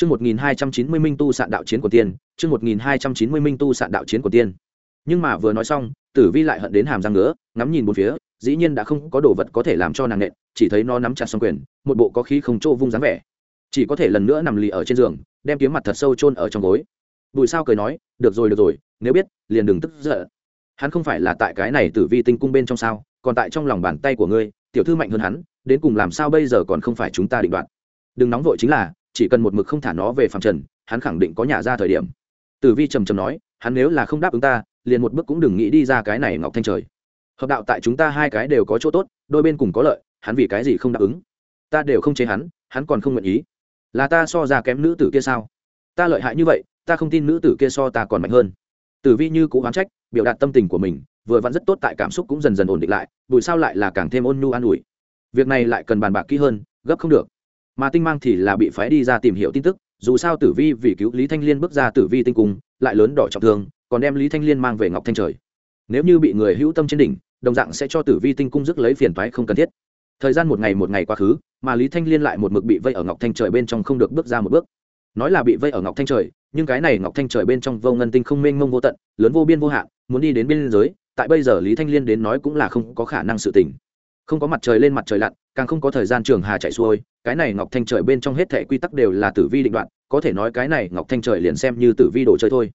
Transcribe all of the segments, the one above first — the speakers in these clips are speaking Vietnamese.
Chương 1290 Minh tu sạn đạo chiến của tiên, chương 1290 Minh tu sạn đạo chiến của tiên. Nhưng mà vừa nói xong, Tử Vi lại hận đến hàm răng ngứa, ngắm nhìn bốn phía, dĩ nhiên đã không có đồ vật có thể làm cho nàng nện, chỉ thấy nó nắm chặt song quyền, một bộ có khí không chỗ vung dáng vẻ. Chỉ có thể lần nữa nằm lì ở trên giường, đem kiếm mặt thật sâu chôn ở trong gối. Bùi Sao cười nói, "Được rồi được rồi, nếu biết, liền đừng tức giận." Hắn không phải là tại cái này Tử Vi tinh cung bên trong sao, còn tại trong lòng bàn tay của ngươi, tiểu thư mạnh hơn hắn, đến cùng làm sao bây giờ còn không phải chúng ta định đoạt. Đừng nóng vội chính là, chỉ cần một mực không thả nó về phàm trần, hắn khẳng định có nhà ra thời điểm. Tử vi trầm trầm nói, hắn nếu là không đáp ứng ta, liền một bước cũng đừng nghĩ đi ra cái này ngọc thanh trời. Hợp đạo tại chúng ta hai cái đều có chỗ tốt, đôi bên cùng có lợi, hắn vì cái gì không đáp ứng? Ta đều không chế hắn hắn còn không nguyện ý. Là ta so ra kém nữ tử kia sao? Ta lợi hại như vậy, ta không tin nữ tử kia so ta còn mạnh hơn. Tử vi như cũ oán trách, biểu đạt tâm tình của mình, vừa vặn rất tốt tại cảm xúc cũng dần dần ổn định lại, bùi sao lại là càng thêm ôn nhu an ủi. Việc này lại cần bàn bạc kỹ hơn, gấp không được mà tinh mang thì là bị phái đi ra tìm hiểu tin tức, dù sao tử vi vì cứu lý thanh liên bước ra tử vi tinh cung, lại lớn đỏ trọng thương, còn đem lý thanh liên mang về ngọc thanh trời. Nếu như bị người hữu tâm trên đỉnh, đồng dạng sẽ cho tử vi tinh cung rước lấy phiền toái không cần thiết. Thời gian một ngày một ngày quá khứ, mà lý thanh liên lại một mực bị vây ở ngọc thanh trời bên trong không được bước ra một bước. Nói là bị vây ở ngọc thanh trời, nhưng cái này ngọc thanh trời bên trong vô ngân tinh không mênh mông vô tận, lớn vô biên vô hạn, muốn đi đến biên giới, tại bây giờ lý thanh liên đến nói cũng là không có khả năng sự tình không có mặt trời lên mặt trời lặn, càng không có thời gian trường hà chạy xuôi, cái này ngọc thanh trời bên trong hết thẻ quy tắc đều là tử vi định đoạn, có thể nói cái này ngọc thanh trời liền xem như tử vi đồ chơi thôi.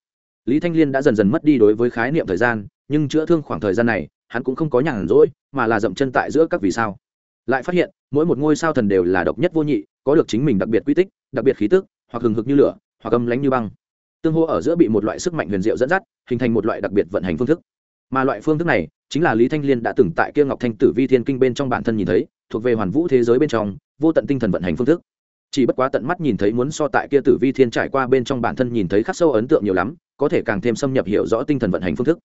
Lý thanh liên đã dần dần mất đi đối với khái niệm thời gian, nhưng chữa thương khoảng thời gian này, hắn cũng không có nhàn rỗi, mà là dậm chân tại giữa các vì sao. Lại phát hiện, mỗi một ngôi sao thần đều là độc nhất vô nhị, có được chính mình đặc biệt quy tích, đặc biệt khí tức, hoặc hừng hực như lửa, hoặc âm lánh như băng. Tương hô ở giữa bị một loại sức mạnh huyền diệu dẫn dắt, hình thành một loại đặc biệt vận hành phương thức mà loại phương thức này, chính là lý thanh liên đã từng tại kia ngọc thanh tử vi thiên kinh bên trong bản thân nhìn thấy, thuộc về hoàn vũ thế giới bên trong, vô tận tinh thần vận hành phương thức. Chỉ bất quá tận mắt nhìn thấy muốn so tại kia tử vi thiên trải qua bên trong bản thân nhìn thấy khắc sâu ấn tượng nhiều lắm, có thể càng thêm xâm nhập hiểu rõ tinh thần vận hành phương thức.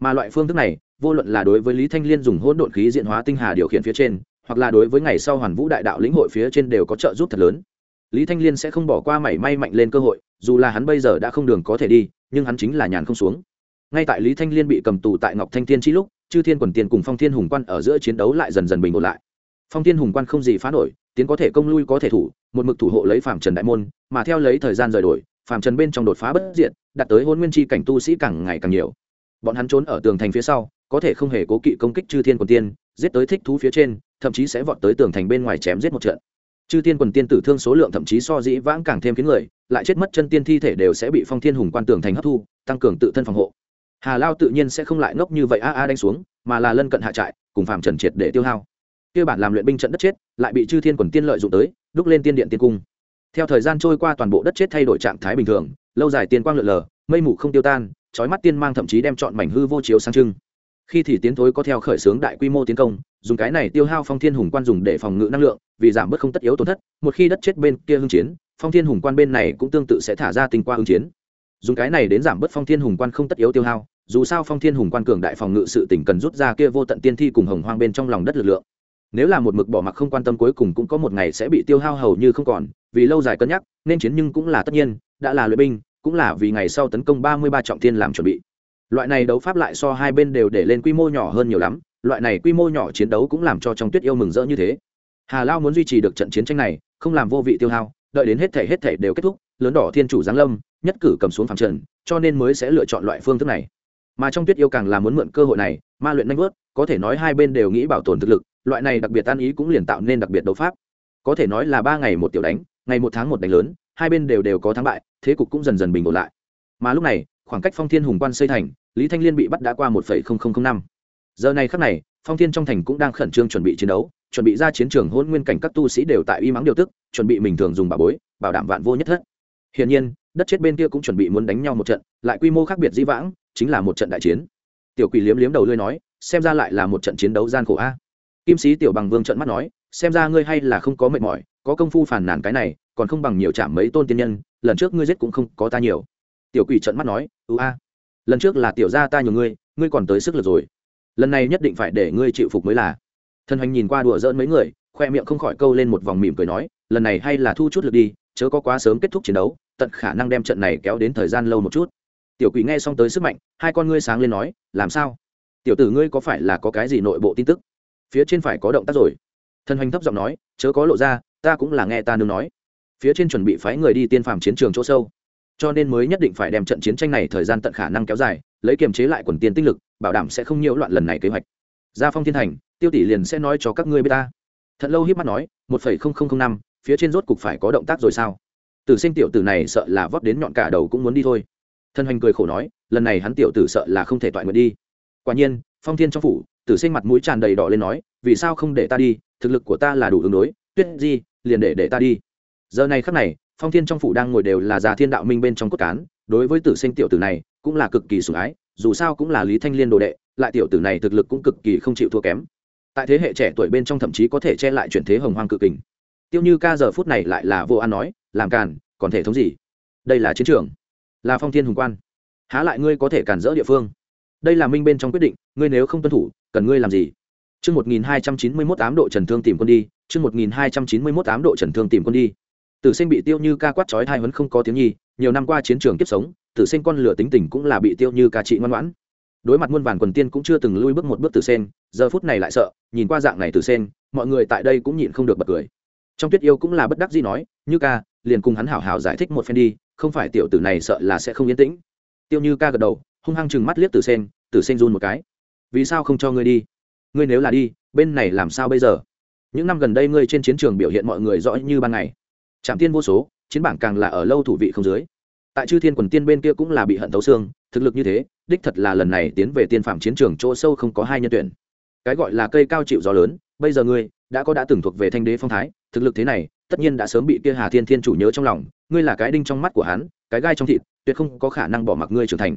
Mà loại phương thức này, vô luận là đối với lý thanh liên dùng hỗn độn khí diện hóa tinh hà điều khiển phía trên, hoặc là đối với ngày sau hoàn vũ đại đạo lĩnh hội phía trên đều có trợ giúp thật lớn. Lý thanh liên sẽ không bỏ qua mảy may mạnh lên cơ hội, dù là hắn bây giờ đã không đường có thể đi, nhưng hắn chính là nhàn không xuống ngay tại lý thanh liên bị cầm tù tại ngọc thanh thiên chi lúc, chư thiên quần tiền cùng phong thiên hùng quan ở giữa chiến đấu lại dần dần bình ổn lại. Phong thiên hùng quan không gì phá nổi, tiến có thể công lui có thể thủ, một mực thủ hộ lấy phạm trần đại môn, mà theo lấy thời gian rời đổi, phạm trần bên trong đột phá bất diện đạt tới hôn nguyên chi cảnh tu sĩ càng ngày càng nhiều. Bọn hắn trốn ở tường thành phía sau, có thể không hề cố kỵ công kích chư thiên quần tiên, giết tới thích thú phía trên, thậm chí sẽ vọt tới tường thành bên ngoài chém giết một trận. Chư thiên quần tiên tử thương số lượng thậm chí so dĩ vãng càng thêm khiến người, lại chết mất chân tiên thi thể đều sẽ bị phong thiên hùng quan tường thành hấp thu, tăng cường tự thân phòng hộ hà lao tự nhiên sẽ không lại ngốc như vậy, a a, đánh xuống, mà là lân cận hạ trại, cùng phạm trần triệt để tiêu hao. Kia bản làm luyện binh trận đất chết, lại bị chư thiên quần tiên lợi dụng tới, đúc lên tiên điện tiên cung. Theo thời gian trôi qua toàn bộ đất chết thay đổi trạng thái bình thường, lâu dài tiên quang lượn lờ, mây mù không tiêu tan trói mắt tiên mang thậm chí đem chọn mảnh hư vô chiếu sang trưng. Khi thì tiến thối có theo khởi xướng đại quy mô tiến công, dùng cái này tiêu hao phong thiên hùng quan dùng để phòng ngự năng lượng, vì giảm bớt không tất yếu tổn thất, một khi đất chết bên kia hưng chiến, phong thiên hùng quan bên này cũng tương tự sẽ thả ra tinh qua hưng chiến dùng cái này đến giảm bớt phong thiên hùng quan không tất yếu tiêu hao, dù sao phong thiên hùng quan cường đại phòng ngự sự tỉnh cần rút ra kia vô tận tiên thi cùng hồng hoang bên trong lòng đất lực lượng. Nếu là một mực bỏ mặc không quan tâm cuối cùng cũng có một ngày sẽ bị tiêu hao hầu như không còn, vì lâu dài cân nhắc, nên chiến nhưng cũng là tất nhiên, đã là luyện binh, cũng là vì ngày sau tấn công ba mươi ba trọng thiên làm chuẩn bị. Loại này đấu pháp lại so hai bên đều để lên quy mô nhỏ hơn nhiều lắm, loại này quy mô nhỏ chiến đấu cũng làm cho trong tuyết yêu mừng rỡ như thế. Hà lao muốn duy trì được trận chiến tranh này, không làm vô vị tiêu hao đợi đến hết thể hết thể đều kết thúc, lớn đỏ thiên chủ giáng lâm, nhất cử cầm xuống phẳng trần, cho nên mới sẽ lựa chọn loại phương thức này. Mà trong tuyết yêu càng là muốn mượn cơ hội này, ma luyện nanh vớt, có thể nói hai bên đều nghĩ bảo tồn thực lực, loại này đặc biệt tan ý cũng liền tạo nên đặc biệt đấu pháp. Có thể nói là ba ngày một tiểu đánh, ngày một tháng một đánh lớn, hai bên đều đều có thắng bại, thế cục cũng dần dần bình ổn lại. Mà lúc này, khoảng cách phong thiên hùng quan xây thành, lý thanh liên bị bắt đã qua một năm. Giờ này khắc này, phong thiên trong thành cũng đang khẩn trương chuẩn bị chiến đấu chuẩn bị ra chiến trường hôn nguyên cảnh các tu sĩ đều tại y mắng điều tức, chuẩn bị mình thường dùng bà bối, bảo đảm vạn vô nhất thất. Hiển nhiên, đất chết bên kia cũng chuẩn bị muốn đánh nhau một trận, lại quy mô khác biệt di vãng, chính là một trận đại chiến. Tiểu quỷ liếm liếm đầu lưới nói, xem ra lại là một trận chiến đấu gian khổ a. Kim sĩ tiểu bằng vương trận mắt nói, xem ra ngươi hay là không có mệt mỏi, có công phu phản nàn cái này, còn không bằng nhiều chạm mấy tôn tiên nhân, lần trước ngươi giết cũng không có ta nhiều. Tiểu quỷ trận mắt nói ưu a, lần trước là tiểu gia ta nhiều ngươi ngươi còn tới sức lực rồi. Lần này nhất định phải để ngươi chịu phục mới là. Thần Hoành nhìn qua đùa dỡn mấy người, khoe miệng không khỏi câu lên một vòng mỉm cười nói, lần này hay là thu chút lực đi, chớ có quá sớm kết thúc chiến đấu, tận khả năng đem trận này kéo đến thời gian lâu một chút. Tiểu quỷ nghe xong tới sức mạnh, hai con ngươi sáng lên nói, làm sao? Tiểu tử ngươi có phải là có cái gì nội bộ tin tức? Phía trên phải có động tác rồi. Thần hoành thấp giọng nói, chớ có lộ ra, ta cũng là nghe ta nương nói. Phía trên chuẩn bị phái người đi tiên phàm chiến trường chỗ sâu. Cho nên mới nhất định phải đem trận chiến tranh này thời gian tận khả năng kéo dài, lấy kiềm chế lại quần tiên tinh lực, bảo đảm sẽ không nhiễu loạn lần này kế hoạch ra phong thiên thành tiêu tỷ liền sẽ nói cho các ngươi b ta. Thật lâu hiếp mắt nói, một phẩy không không không năm, phía trên rốt cục phải có động tác rồi sao? Tử sinh tiểu tử này sợ là vót đến nhọn cả đầu cũng muốn đi thôi. Thân hành cười khổ nói, lần này hắn tiểu tử sợ là không thể toại nguyện đi. Quả nhiên, phong thiên trong phủ, tử sinh mặt mũi tràn đầy đỏ lên nói, vì sao không để ta đi, thực lực của ta là đủ ứng đối, tuyết di, liền để để ta đi. Giờ này khắc này, phong thiên trong phủ đang ngồi đều là già thiên đạo minh bên trong cốt cán, đối với tử sinh tiểu tử này, cũng là cực kỳ sủng ái, dù sao cũng là lý thanh liên đồ đệ lại tiểu tử này thực lực cũng cực kỳ không chịu thua kém. Tại thế hệ trẻ tuổi bên trong thậm chí có thể che lại chuyển thế hồng hoang cự kình. Tiêu như ca giờ phút này lại là vô an nói làm càn còn thể thống gì? Đây là chiến trường là phong thiên hùng quan. Há lại ngươi có thể cản rỡ địa phương? Đây là minh bên trong quyết định ngươi nếu không tuân thủ cần ngươi làm gì? Chương 1291 ám độ Trần Thương tìm quân đi, chương 1291 ám độ Trần Thương tìm quân đi. Tử Sinh bị Tiêu Như ca quát chói hai huấn không có tiếng nhi, nhiều năm qua chiến trường kiếp sống, Tử Sinh con lửa tính tình cũng là bị Tiêu Như ca trị ngoan ngoãn. Đối mặt muôn vàn quần tiên cũng chưa từng lui bước một bước từ Sen, giờ phút này lại sợ, nhìn qua dạng này từ Sen, mọi người tại đây cũng nhịn không được bật cười. Trong Tuyết Yêu cũng là bất đắc dĩ nói, "Như ca, liền cùng hắn hảo hảo giải thích một phen đi, không phải tiểu tử này sợ là sẽ không yên tĩnh." Tiêu Như ca gật đầu, hung hăng chừng mắt liếc từ Sen, từ Sen run một cái. "Vì sao không cho ngươi đi?" ngươi nếu là đi bên này làm sao bây giờ những năm gần đây ngươi trên chiến trường biểu hiện mọi người rõ như ban ngày trạm tiên vô số chiến bảng càng là ở lâu thủ vị không dưới tại chư thiên quần tiên bên kia cũng là bị hận thấu xương thực lực như thế đích thật là lần này tiến về tiên phạm chiến trường chỗ sâu không có hai nhân tuyển. Cái gọi là cây cao chịu gió lớn, bây giờ ngươi đã có đã từng thuộc về thanh đế phong thái, thực lực thế này, tất nhiên đã sớm bị kia hà thiên thiên chủ nhớ trong lòng, ngươi là cái đinh trong mắt của hắn, cái gai trong thịt, tuyệt không có khả năng bỏ mặc ngươi trưởng thành.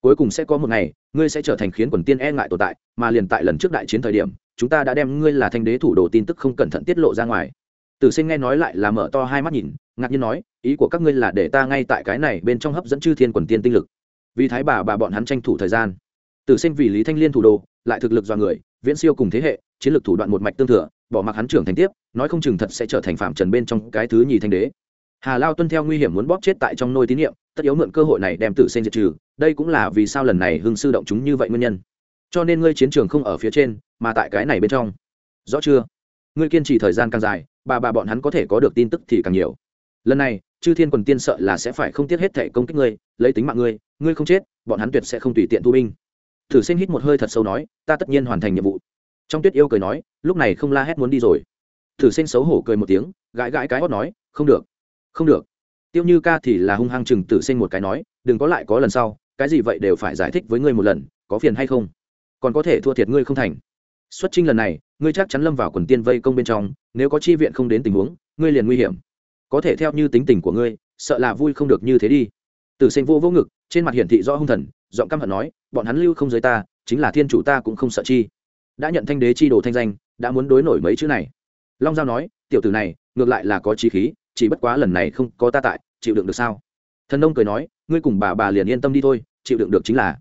Cuối cùng sẽ có một ngày, ngươi sẽ trở thành khiến quần tiên e ngại tồn tại, mà liền tại lần trước đại chiến thời điểm, chúng ta đã đem ngươi là thanh đế thủ đồ tin tức không cẩn thận tiết lộ ra ngoài. Tử sinh nghe nói lại là mở to hai mắt nhìn, ngạc nhiên nói, ý của các ngươi là để ta ngay tại cái này bên trong hấp dẫn chư thiên quần tiên tinh lực vì thái bà bà bọn hắn tranh thủ thời gian. Tử sinh vì lý thanh liên thủ đồ lại thực lực do người, viễn siêu cùng thế hệ, chiến lược thủ đoạn một mạch tương thừa, bỏ mặc hắn trưởng thành tiếp, nói không chừng thật sẽ trở thành phạm trần bên trong cái thứ nhì thanh đế. Hà lao tuân theo nguy hiểm muốn bóp chết tại trong nôi tín nhiệm tất yếu mượn cơ hội này đem tử sinh diệt trừ, đây cũng là vì sao lần này hưng sư động chúng như vậy nguyên nhân. Cho nên ngươi chiến trường không ở phía trên, mà tại cái này bên trong. Rõ chưa? Ngươi kiên trì thời gian càng dài, bà bà bọn hắn có thể có được tin tức thì càng nhiều. Lần này chư thiên quần tiên sợ là sẽ phải không tiếc hết thể công kích ngươi, lấy tính mạng ngươi ngươi không chết, bọn hắn tuyệt sẽ không tùy tiện thu binh. Thử sinh hít một hơi thật sâu nói, ta tất nhiên hoàn thành nhiệm vụ. Trong tuyết yêu cười nói, lúc này không la hét muốn đi rồi. Thử sinh xấu hổ cười một tiếng, gãi gãi cái hót nói, không được không được. Tiêu như ca thì là hung hăng chừng tử sinh một cái nói, đừng có lại có lần sau, cái gì vậy đều phải giải thích với ngươi một lần, có phiền hay không? Còn có thể thua thiệt ngươi không thành. Xuất trinh lần này, ngươi chắc chắn lâm vào quần tiên vây công bên trong, nếu có chi viện không đến tình huống, ngươi liền nguy hiểm có thể theo như tính tình của ngươi, sợ là vui không được như thế đi. Tử sinh vô vô ngực, trên mặt hiển thị rõ hung thần, giọng căm hận nói, bọn hắn lưu không giới ta, chính là thiên chủ ta cũng không sợ chi. Đã nhận thanh đế chi đồ thanh danh, đã muốn đối nổi mấy chữ này. Long giao nói, tiểu tử này, ngược lại là có trí khí, chỉ bất quá lần này không có ta tại, chịu đựng được sao? Thần nông cười nói, ngươi cùng bà bà liền yên tâm đi thôi, chịu đựng được chính là.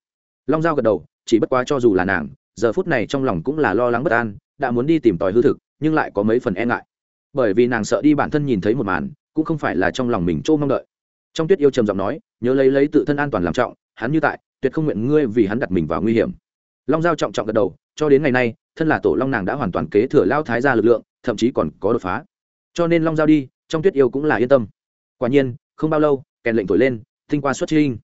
Long giao gật đầu, chỉ bất quá cho dù là nàng, giờ phút này trong lòng cũng là lo lắng bất an, đã muốn đi tìm tòi hư thực, nhưng lại có mấy phần e ngại. Bởi vì nàng sợ đi bản thân nhìn thấy một màn cũng không phải là trong lòng mình trô mong đợi. Trong tuyết yêu trầm giọng nói, nhớ lấy lấy tự thân an toàn làm trọng, hắn như tại, tuyệt không nguyện ngươi vì hắn đặt mình vào nguy hiểm. Long giao trọng trọng gật đầu, cho đến ngày nay, thân là tổ long nàng đã hoàn toàn kế thừa lao thái ra lực lượng, thậm chí còn có đột phá. Cho nên long giao đi, trong tuyết yêu cũng là yên tâm. Quả nhiên, không bao lâu, kèn lệnh thổi lên, tinh qua xuất trinh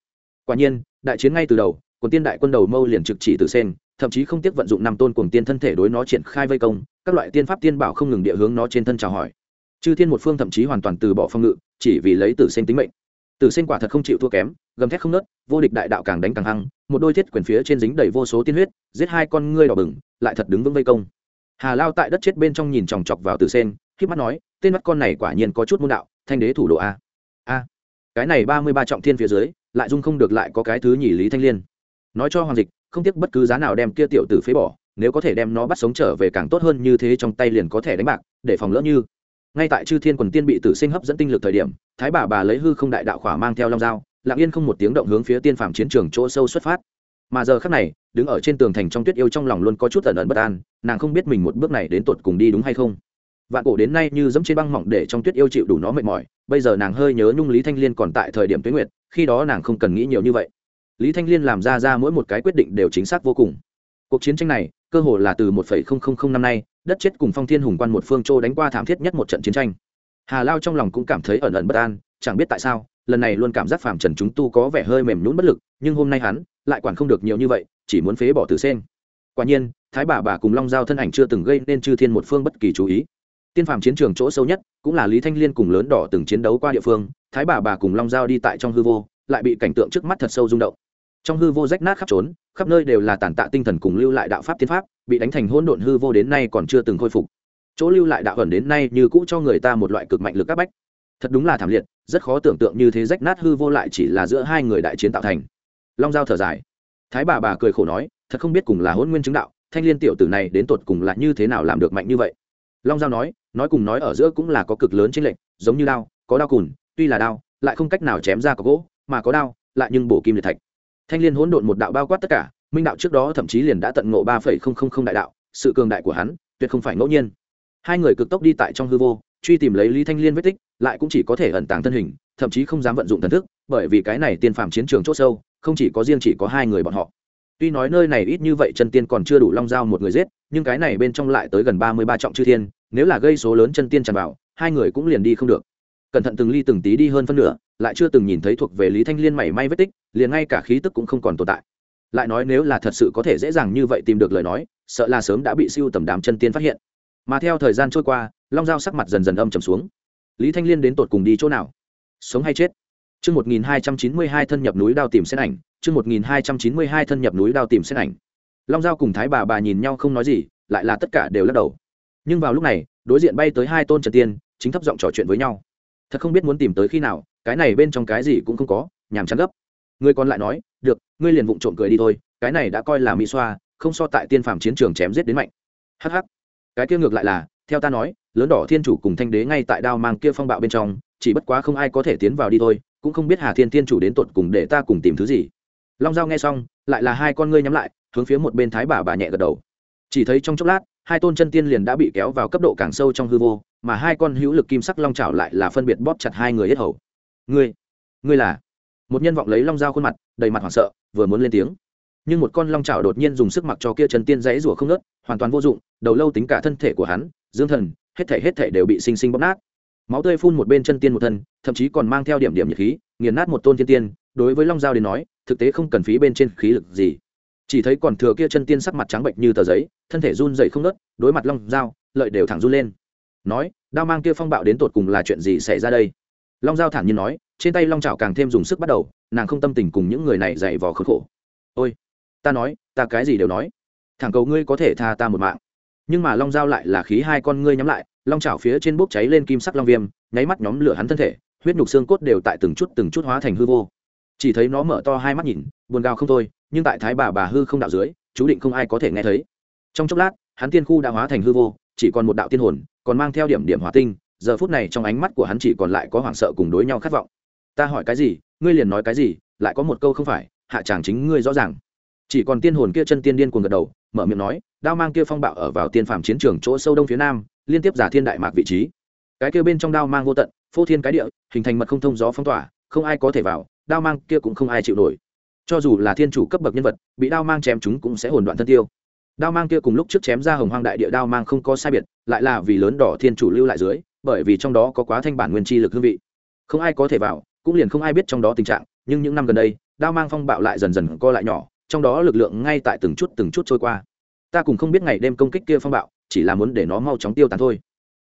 quả nhiên, đại chiến ngay từ đầu, quần tiên đại quân đầu mâu liền trực chỉ từ sen, thậm chí không tiếc vận dụng năm tôn cuồng tiên thân thể đối nó triển khai vây công, các loại tiên pháp tiên bảo không ngừng địa hướng nó trên thân chào hỏi chư thiên một phương thậm chí hoàn toàn từ bỏ phong ngự, chỉ vì lấy tử sinh tính mệnh. Tử sinh quả thật không chịu thua kém, gầm thét không nớt, vô địch đại đạo càng đánh càng hăng, một đôi thiết quyền phía trên dính đầy vô số tiên huyết, giết hai con ngươi đỏ bừng, lại thật đứng vững vây công. Hà lao tại đất chết bên trong nhìn chòng chọc vào tử sen khi mắt nói, tên mắt con này quả nhiên có chút môn đạo, thanh đế thủ độ a. A. Cái này ba mươi ba trọng thiên phía dưới, lại dung không được lại có cái thứ nhỉ lý thanh liên. Nói cho hoàng dịch, không tiếc bất cứ giá nào đem kia tiểu tử phế bỏ, nếu có thể đem nó bắt sống trở về càng tốt hơn như thế trong tay liền có thể đánh bạc, để phòng lỡ như ngay tại chư thiên quần tiên bị tử sinh hấp dẫn tinh lực thời điểm, thái bà bà lấy hư không đại đạo khỏa mang theo long dao, lặng yên không một tiếng động hướng phía tiên phàm chiến trường chỗ sâu xuất phát. Mà giờ khắc này, đứng ở trên tường thành trong tuyết yêu trong lòng luôn có chút ẩn ẩn bất an, nàng không biết mình một bước này đến tột cùng đi đúng hay không. Vạn cổ đến nay như dẫm trên băng mỏng để trong tuyết yêu chịu đủ nó mệt mỏi, bây giờ nàng hơi nhớ nhung lý thanh liên còn tại thời điểm tuyết nguyệt, khi đó nàng không cần nghĩ nhiều như vậy. Lý thanh liên làm ra ra mỗi một cái quyết định đều chính xác vô cùng. Cuộc chiến tranh này, cơ hồ là từ một năm nay đất chết cùng phong thiên hùng quan một phương châu đánh qua thảm thiết nhất một trận chiến tranh. Hà lao trong lòng cũng cảm thấy ẩn ẩn bất an, chẳng biết tại sao, lần này luôn cảm giác phàm trần chúng tu có vẻ hơi mềm nhún bất lực, nhưng hôm nay hắn lại quản không được nhiều như vậy, chỉ muốn phế bỏ từ sen quả nhiên, thái bà bà cùng long giao thân ảnh chưa từng gây nên chư thiên một phương bất kỳ chú ý. Tiên phàm chiến trường chỗ sâu nhất cũng là lý thanh liên cùng lớn đỏ từng chiến đấu qua địa phương, thái bà bà cùng long giao đi tại trong hư vô, lại bị cảnh tượng trước mắt thật sâu rung động. Trong hư vô rách nát khắp trốn, khắp nơi đều là tàn tạ tinh thần cùng lưu lại đạo pháp tiên pháp bị đánh thành hỗn độn hư vô đến nay còn chưa từng khôi phục. Chỗ lưu lại đạo ẩn đến nay như cũ cho người ta một loại cực mạnh lực áp bách. Thật đúng là thảm liệt, rất khó tưởng tượng như thế rách nát hư vô lại chỉ là giữa hai người đại chiến tạo thành. Long giao thở dài. Thái bà bà cười khổ nói, thật không biết cùng là hôn nguyên chứng đạo, thanh liên tiểu tử này đến tột cùng là như thế nào làm được mạnh như vậy? Long giao nói nói cùng nói ở giữa cũng là có cực lớn trên lệnh giống như đao, có đao cùn, tuy là đao, lại không cách nào chém ra có gỗ, mà có đao, lại nhưng bổ kim liệt thạch. Thanh liên hỗn độn một đạo bao quát tất cả minh đạo trước đó thậm chí liền đã tận ngộ ba phẩy không không không đại đạo, sự cường đại của hắn tuyệt không phải ngẫu nhiên. Hai người cực tốc đi tại trong hư vô, truy tìm lấy lý thanh liên vết tích, lại cũng chỉ có thể ẩn tàng thân hình, thậm chí không dám vận dụng thần thức, bởi vì cái này tiên phạm chiến trường c h ỗ sâu, không chỉ có riêng chỉ có hai người bọn họ. Tuy nói nơi này ít như vậy chân tiên còn chưa đủ long giao một người giết, nhưng cái này bên trong lại tới gần ba mươi ba trọng chư thiên, nếu là gây số lớn chân tiên tràn vào, hai người cũng liền đi không được. Cẩn thận từng ly từng tí đi hơn phân nửa, lại chưa từng nhìn thấy thuộc về lý thanh liên mảy may vết tích, liền ngay cả khí tức cũng không còn tồn tại lại nói nếu là thật sự có thể dễ dàng như vậy tìm được lời nói sợ là sớm đã bị siêu tầm đám chân tiên phát hiện mà theo thời gian trôi qua long giao sắc mặt dần dần âm trầm xuống lý thanh liên đến tột cùng đi chỗ nào sống hay chết Trước 1292 thân nhập núi đao tìm xét ảnh, trước 1292 thân nhập núi đao tìm xét ảnh. Long Giao cùng Thái bà bà nhìn nhau không nói gì, lại là tất cả đều lắc đầu. Nhưng vào lúc này, đối diện bay tới hai tôn trần tiên, chính thấp giọng trò chuyện với nhau. Thật không biết muốn tìm tới khi nào, cái này bên trong cái gì cũng không có, nhàm chán gấp. Người còn lại nói, "Được, ngươi liền vụng trộm cười đi thôi, cái này đã coi là mỹ xoa, không so tại tiên phàm chiến trường chém giết đến mạnh." Hắc hắc. Cái kia ngược lại là theo ta nói lớn đỏ thiên chủ cùng thanh đế ngay tại đao mang kia phong bạo bên trong chỉ bất quá không ai có thể tiến vào đi thôi cũng không biết hà thiên thiên chủ đến tột cùng để ta cùng tìm thứ gì. Long giao nghe xong lại là hai con ngươi nhắm lại hướng phía một bên thái bà bà nhẹ gật đầu. Chỉ thấy trong chốc lát hai tôn chân tiên liền đã bị kéo vào cấp độ càng sâu trong hư vô mà hai con hữu lực kim sắc long trào lại là phân biệt bóp chặt hai người hết hầu. Ngươi ngươi là? Một nhân vọng lấy long dao khuôn mặt, đầy mặt hoảng sợ, vừa muốn lên tiếng. Nhưng một con long chảo đột nhiên dùng sức mặc cho kia chân tiên dãy rủa không nớt hoàn toàn vô dụng, đầu lâu tính cả thân thể của hắn, dương thần, hết thể hết thể đều bị sinh sinh bóp nát. Máu tươi phun một bên chân tiên một thân, thậm chí còn mang theo điểm điểm nhiệt khí, nghiền nát một tôn thiên tiên, đối với long dao đến nói, thực tế không cần phí bên trên khí lực gì. Chỉ thấy còn thừa kia chân tiên sắc mặt trắng bệnh như tờ giấy, thân thể run dậy không nớt đối mặt long dao lợi đều thẳng run lên. Nói, đao mang kia phong bạo đến tột cùng là chuyện gì xảy ra đây? Long dao thản nhiên nói trên tay long trào càng thêm dùng sức bắt đầu, nàng không tâm tình cùng những người này dày vò khốn khổ. Ôi, ta nói, ta cái gì đều nói. Thẳng cầu ngươi có thể tha ta một mạng. Nhưng mà long dao lại là khí hai con ngươi nhắm lại, long chảo phía trên bốc cháy lên kim sắc long viêm, nháy mắt nhóm lửa hắn thân thể, huyết nhục xương cốt đều tại từng chút từng chút hóa thành hư vô. Chỉ thấy nó mở to hai mắt nhìn, buồn gào không thôi, nhưng tại thái bà bà hư không đạo dưới, chú định không ai có thể nghe thấy. Trong chốc lát, hắn tiên khu đã hóa thành hư vô, chỉ còn một đạo tiên hồn, còn mang theo điểm điểm hỏa tinh, giờ phút này trong ánh mắt của hắn chỉ còn lại có hoảng sợ cùng đối nhau khát vọng ta hỏi cái gì, ngươi liền nói cái gì, lại có một câu không phải, hạ chàng chính ngươi rõ ràng. Chỉ còn tiên hồn kia chân tiên điên cuồng gật đầu, mở miệng nói, đao mang kia phong bạo ở vào tiên phàm chiến trường chỗ sâu đông phía nam, liên tiếp giả thiên đại mạc vị trí. Cái kia bên trong đao mang vô tận, phô thiên cái địa, hình thành mật không thông gió phong tỏa, không ai có thể vào, đao mang kia cũng không ai chịu nổi. Cho dù là thiên chủ cấp bậc nhân vật, bị đao mang chém chúng cũng sẽ hồn đoạn thân tiêu. Đao mang kia cùng lúc trước chém ra hồng hoang đại địa đao mang không có sai biệt, lại là vì lớn đỏ thiên chủ lưu lại dưới, bởi vì trong đó có quá thanh bản nguyên chi lực hương vị. Không ai có thể vào cũng liền không ai biết trong đó tình trạng, nhưng những năm gần đây, đao mang phong bạo lại dần dần co lại nhỏ, trong đó lực lượng ngay tại từng chút từng chút trôi qua. Ta cũng không biết ngày đêm công kích kia phong bạo, chỉ là muốn để nó mau chóng tiêu tán thôi.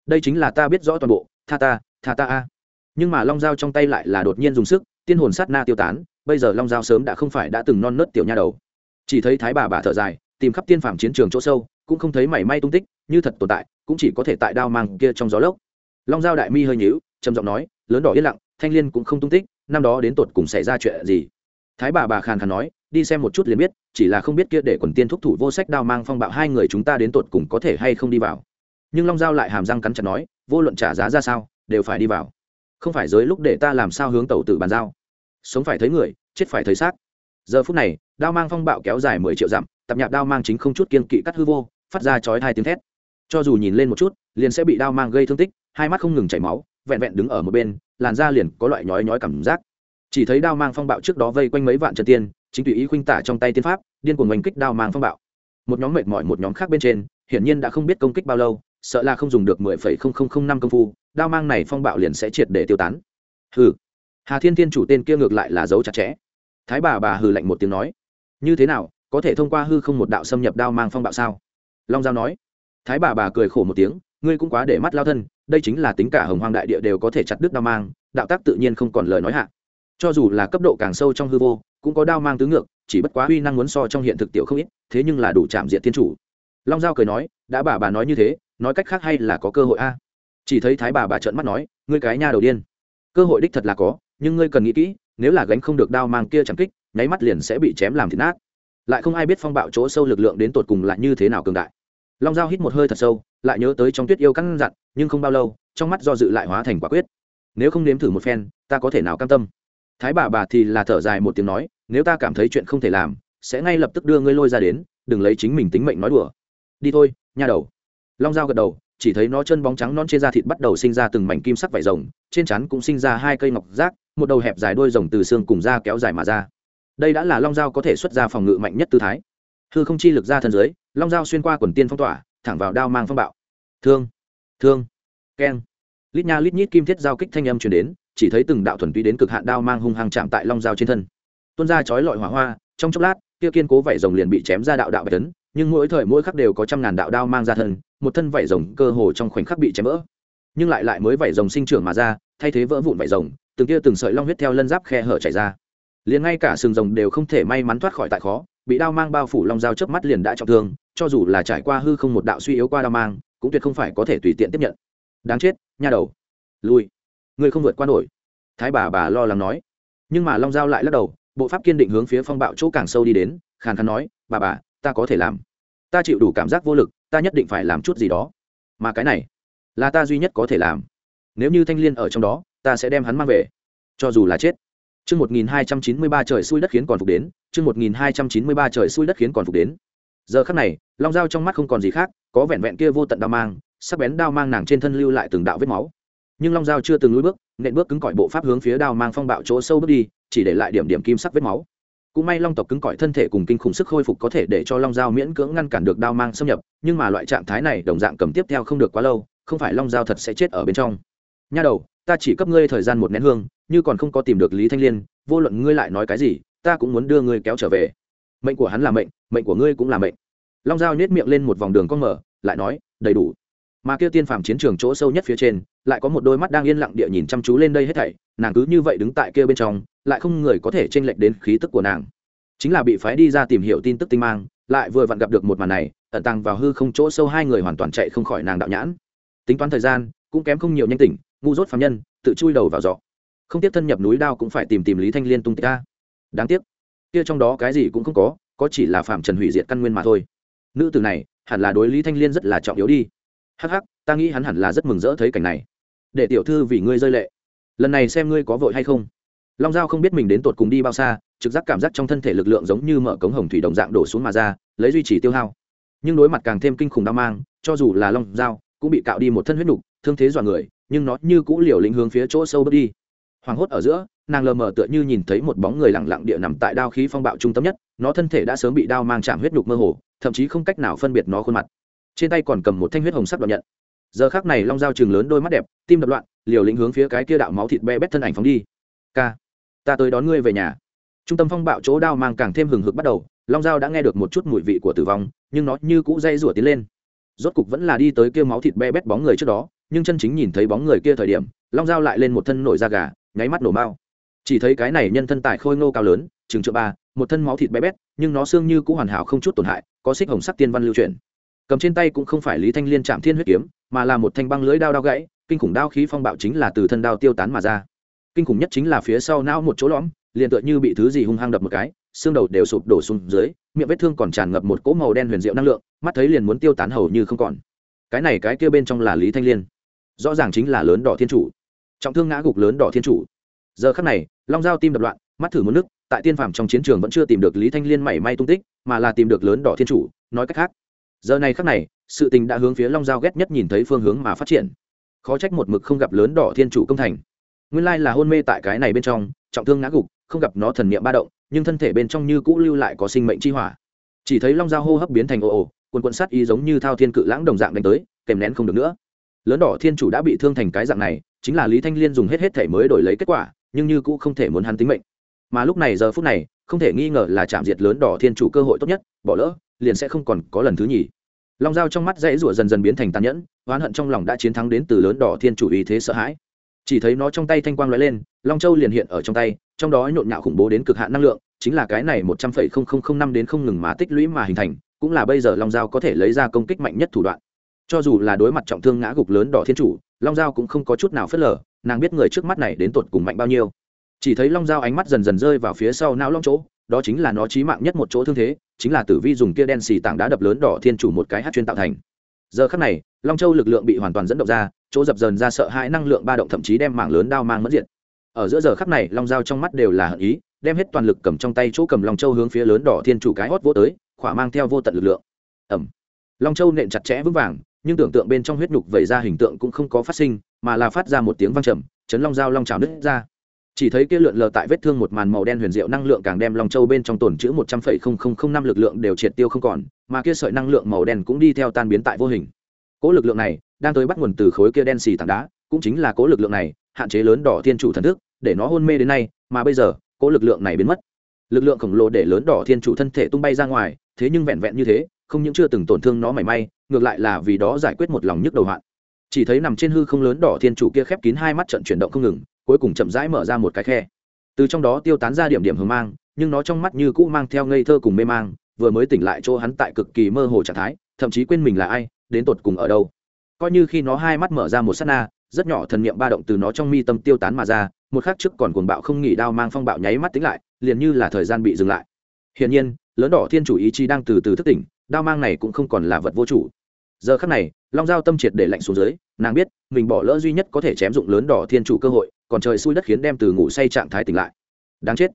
Đây chính là ta biết rõ toàn bộ, tha ta tha ta a. Nhưng mà long dao trong tay lại là đột nhiên dùng sức, tiên hồn sát na tiêu tán, bây giờ long dao sớm đã không phải đã từng non nớt tiểu nha đầu. Chỉ thấy thái bà bà thở dài, tìm khắp tiên phạm chiến trường chỗ sâu, cũng không thấy mảy may tung tích, như thật tồn tại, cũng chỉ có thể tại đao mang kia trong gió lốc. Long dao đại mi hơi nhíu, trầm giọng nói, lớn đỏ yên lặng thanh liên cũng không tung tích, năm đó đến tột cùng xảy ra chuyện gì? Thái bà bà khàn khàn nói, đi xem một chút liền biết, chỉ là không biết kia để quần tiên thúc thủ vô sách đao mang phong bạo hai người chúng ta đến tột cùng có thể hay không đi vào. Nhưng long giao lại hàm răng cắn chặt nói, vô luận trả giá ra sao, đều phải đi vào. Không phải giới lúc để ta làm sao hướng tàu tử bàn giao? Sống phải thấy người, chết phải thấy xác. Giờ phút này, đao mang phong bạo kéo dài mười triệu dặm tập nhạc đao mang chính không chút kiên kỵ cắt hư vô, phát ra chói hai tiếng thét. Cho dù nhìn lên một chút, liền sẽ bị đao mang gây thương tích, hai mắt không ngừng chảy máu, vẹn vẹn đứng ở một bên làn da liền có loại nhói nhói cảm giác. Chỉ thấy đao mang phong bạo trước đó vây quanh mấy vạn chân tiên, chính tùy ý khuynh tả trong tay tiên pháp, điên cuồng oanh kích đao mang phong bạo. Một nhóm mệt mỏi một nhóm khác bên trên, hiển nhiên đã không biết công kích bao lâu, sợ là không dùng được mười phẩy không không không năm công phu, đao mang này phong bạo liền sẽ triệt để tiêu tán. Hừ. Hà thiên thiên chủ tên kia ngược lại là giấu chặt chẽ. Thái bà bà hừ lạnh một tiếng nói. Như thế nào, có thể thông qua hư không một đạo xâm nhập đao mang phong bạo sao? Long giao nói. Thái bà bà cười khổ một tiếng, ngươi cũng quá để mắt lao thân đây chính là tính cả hồng hoang đại địa đều có thể chặt đứt đao mang, đạo tác tự nhiên không còn lời nói hạ. Cho dù là cấp độ càng sâu trong hư vô, cũng có đao mang tứ ngược, chỉ bất quá uy năng muốn so trong hiện thực tiểu không ít, thế nhưng là đủ chạm diện thiên chủ. Long giao cười nói, đã bà bà nói như thế, nói cách khác hay là có cơ hội a? Chỉ thấy thái bà bà trợn mắt nói, ngươi cái nha đầu điên. Cơ hội đích thật là có, nhưng ngươi cần nghĩ kỹ, nếu là gánh không được đao mang kia chẳng kích, nháy mắt liền sẽ bị chém làm thịt nát. Lại không ai biết phong bạo chỗ sâu lực lượng đến tột cùng là như thế nào cường đại long giao hít một hơi thật sâu, lại nhớ tới trong tuyết yêu căn dặn nhưng không bao lâu, trong mắt do dự lại hóa thành quả quyết. Nếu không nếm thử một phen, ta có thể nào cam tâm? Thái bà bà thì là thở dài một tiếng nói, nếu ta cảm thấy chuyện không thể làm, sẽ ngay lập tức đưa ngươi lôi ra đến, đừng lấy chính mình tính mệnh nói đùa. Đi thôi, nha đầu. Long dao gật đầu, chỉ thấy nó chân bóng trắng non trên da thịt bắt đầu sinh ra từng mảnh kim sắc vải rồng, trên chắn cũng sinh ra hai cây ngọc rác, một đầu hẹp dài đôi rồng từ xương cùng da kéo dài mà ra. Đây đã là long dao có thể xuất ra phòng ngự mạnh nhất tư thái hư không chi lực ra thân dưới, long dao xuyên qua quần tiên phong tỏa, thẳng vào đao mang phong bạo. Thương thương, keng. Lít nha lít nhít kim thiết giao kích thanh âm truyền đến, chỉ thấy từng đạo thuần túy đến cực hạn đao mang hung hăng chạm tại long dao trên thân. Tuôn ra chói lọi hỏa hoa, trong chốc lát, kia kiên cố vảy rồng liền bị chém ra đạo đạo bạch tấn, nhưng mỗi thời mỗi khắc đều có trăm ngàn đạo đao mang ra thân, một thân vảy rồng cơ hồ trong khoảnh khắc bị chém vỡ. Nhưng lại lại mới vảy rồng sinh trưởng mà ra, thay thế vỡ vụn vảy rồng, từng kia từng sợi long huyết theo lân giáp khe hở chảy ra liền ngay cả sừng rồng đều không thể may mắn thoát khỏi tại khó, bị đao mang bao phủ long dao chớp mắt liền đã trọng thương, cho dù là trải qua hư không một đạo suy yếu qua đao mang, cũng tuyệt không phải có thể tùy tiện tiếp nhận. Đáng chết, nha đầu. Lui. Người không vượt qua nổi. Thái bà bà lo lắng nói. Nhưng mà long dao lại lắc đầu, bộ pháp kiên định hướng phía phong bạo chỗ càng sâu đi đến, khàn khàn nói, bà bà, ta có thể làm. Ta chịu đủ cảm giác vô lực, ta nhất định phải làm chút gì đó. Mà cái này, là ta duy nhất có thể làm. Nếu như thanh liên ở trong đó, ta sẽ đem hắn mang về. Cho dù là chết. Chương 1293 trời xui đất khiến còn phục đến, chương 1293 trời xui đất khiến còn phục đến. Giờ khắc này, long dao trong mắt không còn gì khác, có vẹn vẹn kia vô tận đao mang, sắc bén đao mang nàng trên thân lưu lại từng đạo vết máu. Nhưng long dao chưa từng lùi bước, nện bước cứng cỏi bộ pháp hướng phía đao mang phong bạo chỗ sâu bước đi, chỉ để lại điểm điểm kim sắc vết máu. Cũng may long tộc cứng cỏi thân thể cùng kinh khủng sức khôi phục có thể để cho long dao miễn cưỡng ngăn cản được đao mang xâm nhập, nhưng mà loại trạng thái này đồng dạng cầm tiếp theo không được quá lâu, không phải long dao thật sẽ chết ở bên trong. Nha đầu, ta chỉ cấp ngươi thời gian một nén hương, như còn không có tìm được lý thanh liên, vô luận ngươi lại nói cái gì, ta cũng muốn đưa ngươi kéo trở về. Mệnh của hắn là mệnh mệnh của ngươi cũng là mệnh. Long giao nhét miệng lên một vòng đường con mở, lại nói, đầy đủ. Mà kia tiên phàm chiến trường chỗ sâu nhất phía trên, lại có một đôi mắt đang yên lặng địa nhìn chăm chú lên đây hết thảy, nàng cứ như vậy đứng tại kia bên trong, lại không người có thể tranh lệch đến khí tức của nàng. Chính là bị phái đi ra tìm hiểu tin tức tinh mang, lại vừa vặn gặp được một màn này, ẩn tàng vào hư không chỗ sâu hai người hoàn toàn chạy không khỏi nàng đạo nhãn. Tính toán thời gian, cũng kém không nhiều nhanh tỉnh, ngu dốt phạm nhân, tự chui đầu vào giọ không tiếp thân nhập núi đao cũng phải tìm tìm lý thanh liên tung tích ta. Đáng tiếc. Kia trong đó cái gì cũng không có có chỉ là phạm trần hủy diệt căn nguyên mà thôi. Nữ tử này, hẳn là đối lý thanh liên rất là trọng yếu đi. Hắc hắc, ta nghĩ hắn hẳn là rất mừng rỡ thấy cảnh này. Để tiểu thư vì ngươi rơi lệ. Lần này xem ngươi có vội hay không. Long giao không biết mình đến tột cùng đi bao xa, trực giác cảm giác trong thân thể lực lượng giống như mở cống hồng thủy đồng dạng đổ xuống mà ra, lấy duy trì tiêu hao. Nhưng đối mặt càng thêm kinh khủng đau mang, cho dù là long giao, cũng bị cạo đi một thân huyết nục, thương thế dọa người, nhưng nó như cũ liều lĩnh hướng phía chỗ sâu bước đi hoảng hốt ở giữa, nàng lờ mờ tựa như nhìn thấy một bóng người lẳng lặng địa nằm tại đao khí phong bạo trung tâm nhất, nó thân thể đã sớm bị đao mang chạm huyết nhục mơ hồ, thậm chí không cách nào phân biệt nó khuôn mặt. Trên tay còn cầm một thanh huyết hồng sắc đoạn nhận. Giờ khác này long dao chừng lớn đôi mắt đẹp, tim đập loạn, liều lĩnh hướng phía cái kia đạo máu thịt be bét thân ảnh phóng đi. K ta tới đón ngươi về nhà. Trung tâm phong bạo chỗ đao mang càng thêm hừng hực bắt đầu, long dao đã nghe được một chút mùi vị của tử vong, nhưng nó như cũ dây rủa tiến lên. Rốt cục vẫn là đi tới kia máu thịt be bét bóng người trước đó, nhưng chân chính nhìn thấy bóng người kia thời điểm, long dao lại lên một thân nổi da gà nháy mắt nổ mao. Chỉ thấy cái này nhân thân tài khôi ngô cao lớn, chừng chợ ba, một thân máu thịt bé bét, nhưng nó xương như cũng hoàn hảo không chút tổn hại, có xích hồng sắc tiên văn lưu truyền cầm trên tay cũng không phải lý thanh liên chạm thiên huyết kiếm, mà là một thanh băng lưỡi đao đao gãy, kinh khủng đao khí phong bạo chính là từ thân đao tiêu tán mà ra. Kinh khủng nhất chính là phía sau não một chỗ lõm, liền tựa như bị thứ gì hung hăng đập một cái, xương đầu đều sụp đổ xuống dưới, miệng vết thương còn tràn ngập một cỗ màu đen huyền diệu năng lượng, mắt thấy liền muốn tiêu tán hầu như không còn. Cái này cái kia bên trong là lý thanh liên. Rõ ràng chính là lớn đỏ thiên chủ trọng thương ngã gục lớn đỏ thiên chủ. Giờ khắc này, long giao tim đập loạn, mắt thử một nước, tại tiên phàm trong chiến trường vẫn chưa tìm được lý thanh liên mảy may tung tích, mà là tìm được lớn đỏ thiên chủ, nói cách khác. Giờ này khắc này, sự tình đã hướng phía long giao ghét nhất nhìn thấy phương hướng mà phát triển. Khó trách một mực không gặp lớn đỏ thiên chủ công thành. Nguyên lai là hôn mê tại cái này bên trong, trọng thương ngã gục, không gặp nó thần niệm ba động, nhưng thân thể bên trong như cũ lưu lại có sinh mệnh chi hỏa. Chỉ thấy long giao hô hấp biến thành ồ ồ quần quận sát ý giống như thao thiên cự lãng đồng dạng đánh tới, kèm nén không được nữa. Lớn đỏ thiên chủ đã bị thương thành cái dạng này chính là lý thanh liên dùng hết hết thể mới đổi lấy kết quả, nhưng như cũng không thể muốn hắn tính mệnh. Mà lúc này giờ phút này, không thể nghi ngờ là chạm diệt lớn đỏ thiên chủ cơ hội tốt nhất, bỏ lỡ, liền sẽ không còn có lần thứ nhì. Long dao trong mắt dãy rủa dần dần biến thành tàn nhẫn, oán hận trong lòng đã chiến thắng đến từ lớn đỏ thiên chủ ý thế sợ hãi. Chỉ thấy nó trong tay thanh quang lóe lên, long châu liền hiện ở trong tay, trong đó nhộn nhạo khủng bố đến cực hạn năng lượng, chính là cái này một trăm phẩy không không không năm đến không ngừng mà tích lũy mà hình thành, cũng là bây giờ long Dao có thể lấy ra công kích mạnh nhất thủ đoạn. Cho dù là đối mặt trọng thương ngã gục lớn đỏ thiên chủ long giao cũng không có chút nào phớt lờ, nàng biết người trước mắt này đến tột cùng mạnh bao nhiêu. Chỉ thấy long giao ánh mắt dần dần rơi vào phía sau não long chỗ, đó chính là nó trí mạng nhất một chỗ thương thế, chính là tử vi dùng kia đen xì tảng đá đập lớn đỏ thiên chủ một cái hát chuyên tạo thành. Giờ khắc này, long châu lực lượng bị hoàn toàn dẫn động ra, chỗ dập dần ra sợ hãi năng lượng ba động thậm chí đem mạng lớn đao mang mất diện ở giữa giờ khắc này, long dao trong mắt đều là hận ý, đem hết toàn lực cầm trong tay chỗ cầm long châu hướng phía lớn đỏ thiên chủ cái hót vô tới, khỏa mang theo vô tận lực lượng. Ẩm long châu nện chặt chẽ vững vàng nhưng tưởng tượng bên trong huyết nhục vẩy ra hình tượng cũng không có phát sinh, mà là phát ra một tiếng vang trầm, chấn long dao long trào nứt ra. Chỉ thấy kia lượn lờ tại vết thương một màn màu đen huyền diệu năng lượng càng đem long châu bên trong tổn chữ một trăm phẩy không không không năm lực lượng đều triệt tiêu không còn, mà kia sợi năng lượng màu đen cũng đi theo tan biến tại vô hình. Cỗ lực lượng này đang tới bắt nguồn từ khối kia đen xì tảng đá, cũng chính là cỗ lực lượng này hạn chế lớn đỏ thiên chủ thần thức, để nó hôn mê đến nay, mà bây giờ cỗ lực lượng này biến mất. Lực lượng khổng lồ để lớn đỏ thiên chủ thân thể tung bay ra ngoài, thế nhưng vẹn vẹn như thế không những chưa từng tổn thương nó mảy may, ngược lại là vì đó giải quyết một lòng nhức đầu hoạn. Chỉ thấy nằm trên hư không lớn đỏ thiên chủ kia khép kín hai mắt trận chuyển động không ngừng, cuối cùng chậm rãi mở ra một cái khe. Từ trong đó tiêu tán ra điểm điểm hờ mang, nhưng nó trong mắt như cũ mang theo ngây thơ cùng mê mang, vừa mới tỉnh lại chỗ hắn tại cực kỳ mơ hồ trạng thái, thậm chí quên mình là ai, đến tột cùng ở đâu. Coi như khi nó hai mắt mở ra một s á t na, rất nhỏ thần niệm ba động từ nó trong mi tâm tiêu tán mà ra, một khắc trước còn cuồng bạo không nghỉ đao mang phong bạo nháy mắt tính lại, liền như là thời gian bị dừng lại. Hiển nhiên, lớn đỏ thiên chủ ý chí đang từ từ thức tỉnh đao mang này cũng không còn là vật vô chủ. Giờ khắc này, long giao tâm triệt để lạnh xuống dưới, nàng biết, mình bỏ lỡ duy nhất có thể chém dụng lớn đỏ thiên chủ cơ hội, còn trời xui đất khiến đem từ ngủ say trạng thái tỉnh lại. Đáng chết.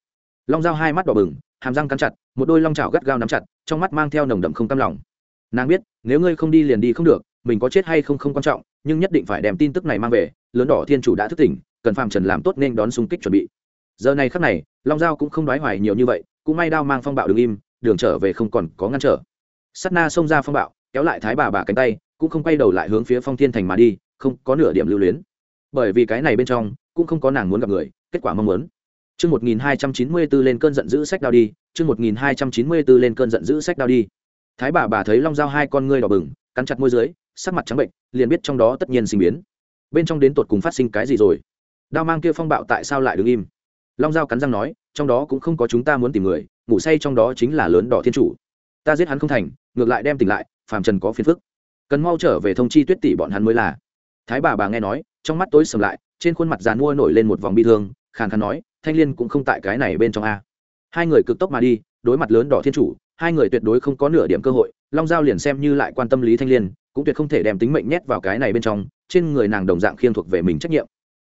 Long giao hai mắt đỏ bừng, hàm răng cắn chặt, một đôi long trào gắt gao nắm chặt, trong mắt mang theo nồng đậm không cam lòng. Nàng biết, nếu ngươi không đi liền đi không được, mình có chết hay không không quan trọng, nhưng nhất định phải đem tin tức này mang về, lớn đỏ thiên chủ đã thức tỉnh, cần phạm trần làm tốt nên đón xung kích chuẩn bị. Giờ này khắc này, long giao cũng không đoái hoài nhiều như vậy, cũng may đao mang phong bạo đ ứ n g im, đường trở về không còn có ngăn trở sắt na xông ra phong bạo kéo lại thái bà bà cánh tay cũng không quay đầu lại hướng phía phong thiên thành mà đi không có nửa điểm lưu luyến bởi vì cái này bên trong cũng không có nàng muốn gặp người kết quả mong muốn Chương 1294 lên cơn giận dữ sách đao đi, chương 1294 lên cơn giận dữ sách đao đi. Thái bà bà thấy Long Giao hai con ngươi đỏ bừng, cắn chặt môi dưới, sắc mặt trắng bệnh, liền biết trong đó tất nhiên sinh biến. Bên trong đến tột cùng phát sinh cái gì rồi? Đao mang kia phong bạo tại sao lại đứng im? Long Giao cắn răng nói, trong đó cũng không có chúng ta muốn tìm người, ngủ say trong đó chính là lớn đỏ thiên chủ. Ta giết hắn không thành, ngược lại đem tỉnh lại, phàm trần có phiền phức. Cần mau trở về thông chi tuyết tỷ bọn hắn mới là. Thái bà bà nghe nói, trong mắt tối sầm lại, trên khuôn mặt già nua nổi lên một vòng bi thương, khàn khàn nói, Thanh Liên cũng không tại cái này bên trong a. Hai người cực tốc mà đi, đối mặt lớn đỏ thiên chủ, hai người tuyệt đối không có nửa điểm cơ hội, Long Giao liền xem như lại quan tâm Lý Thanh Liên, cũng tuyệt không thể đem tính mệnh nhét vào cái này bên trong trên người nàng đồng dạng khiên thuộc về mình trách nhiệm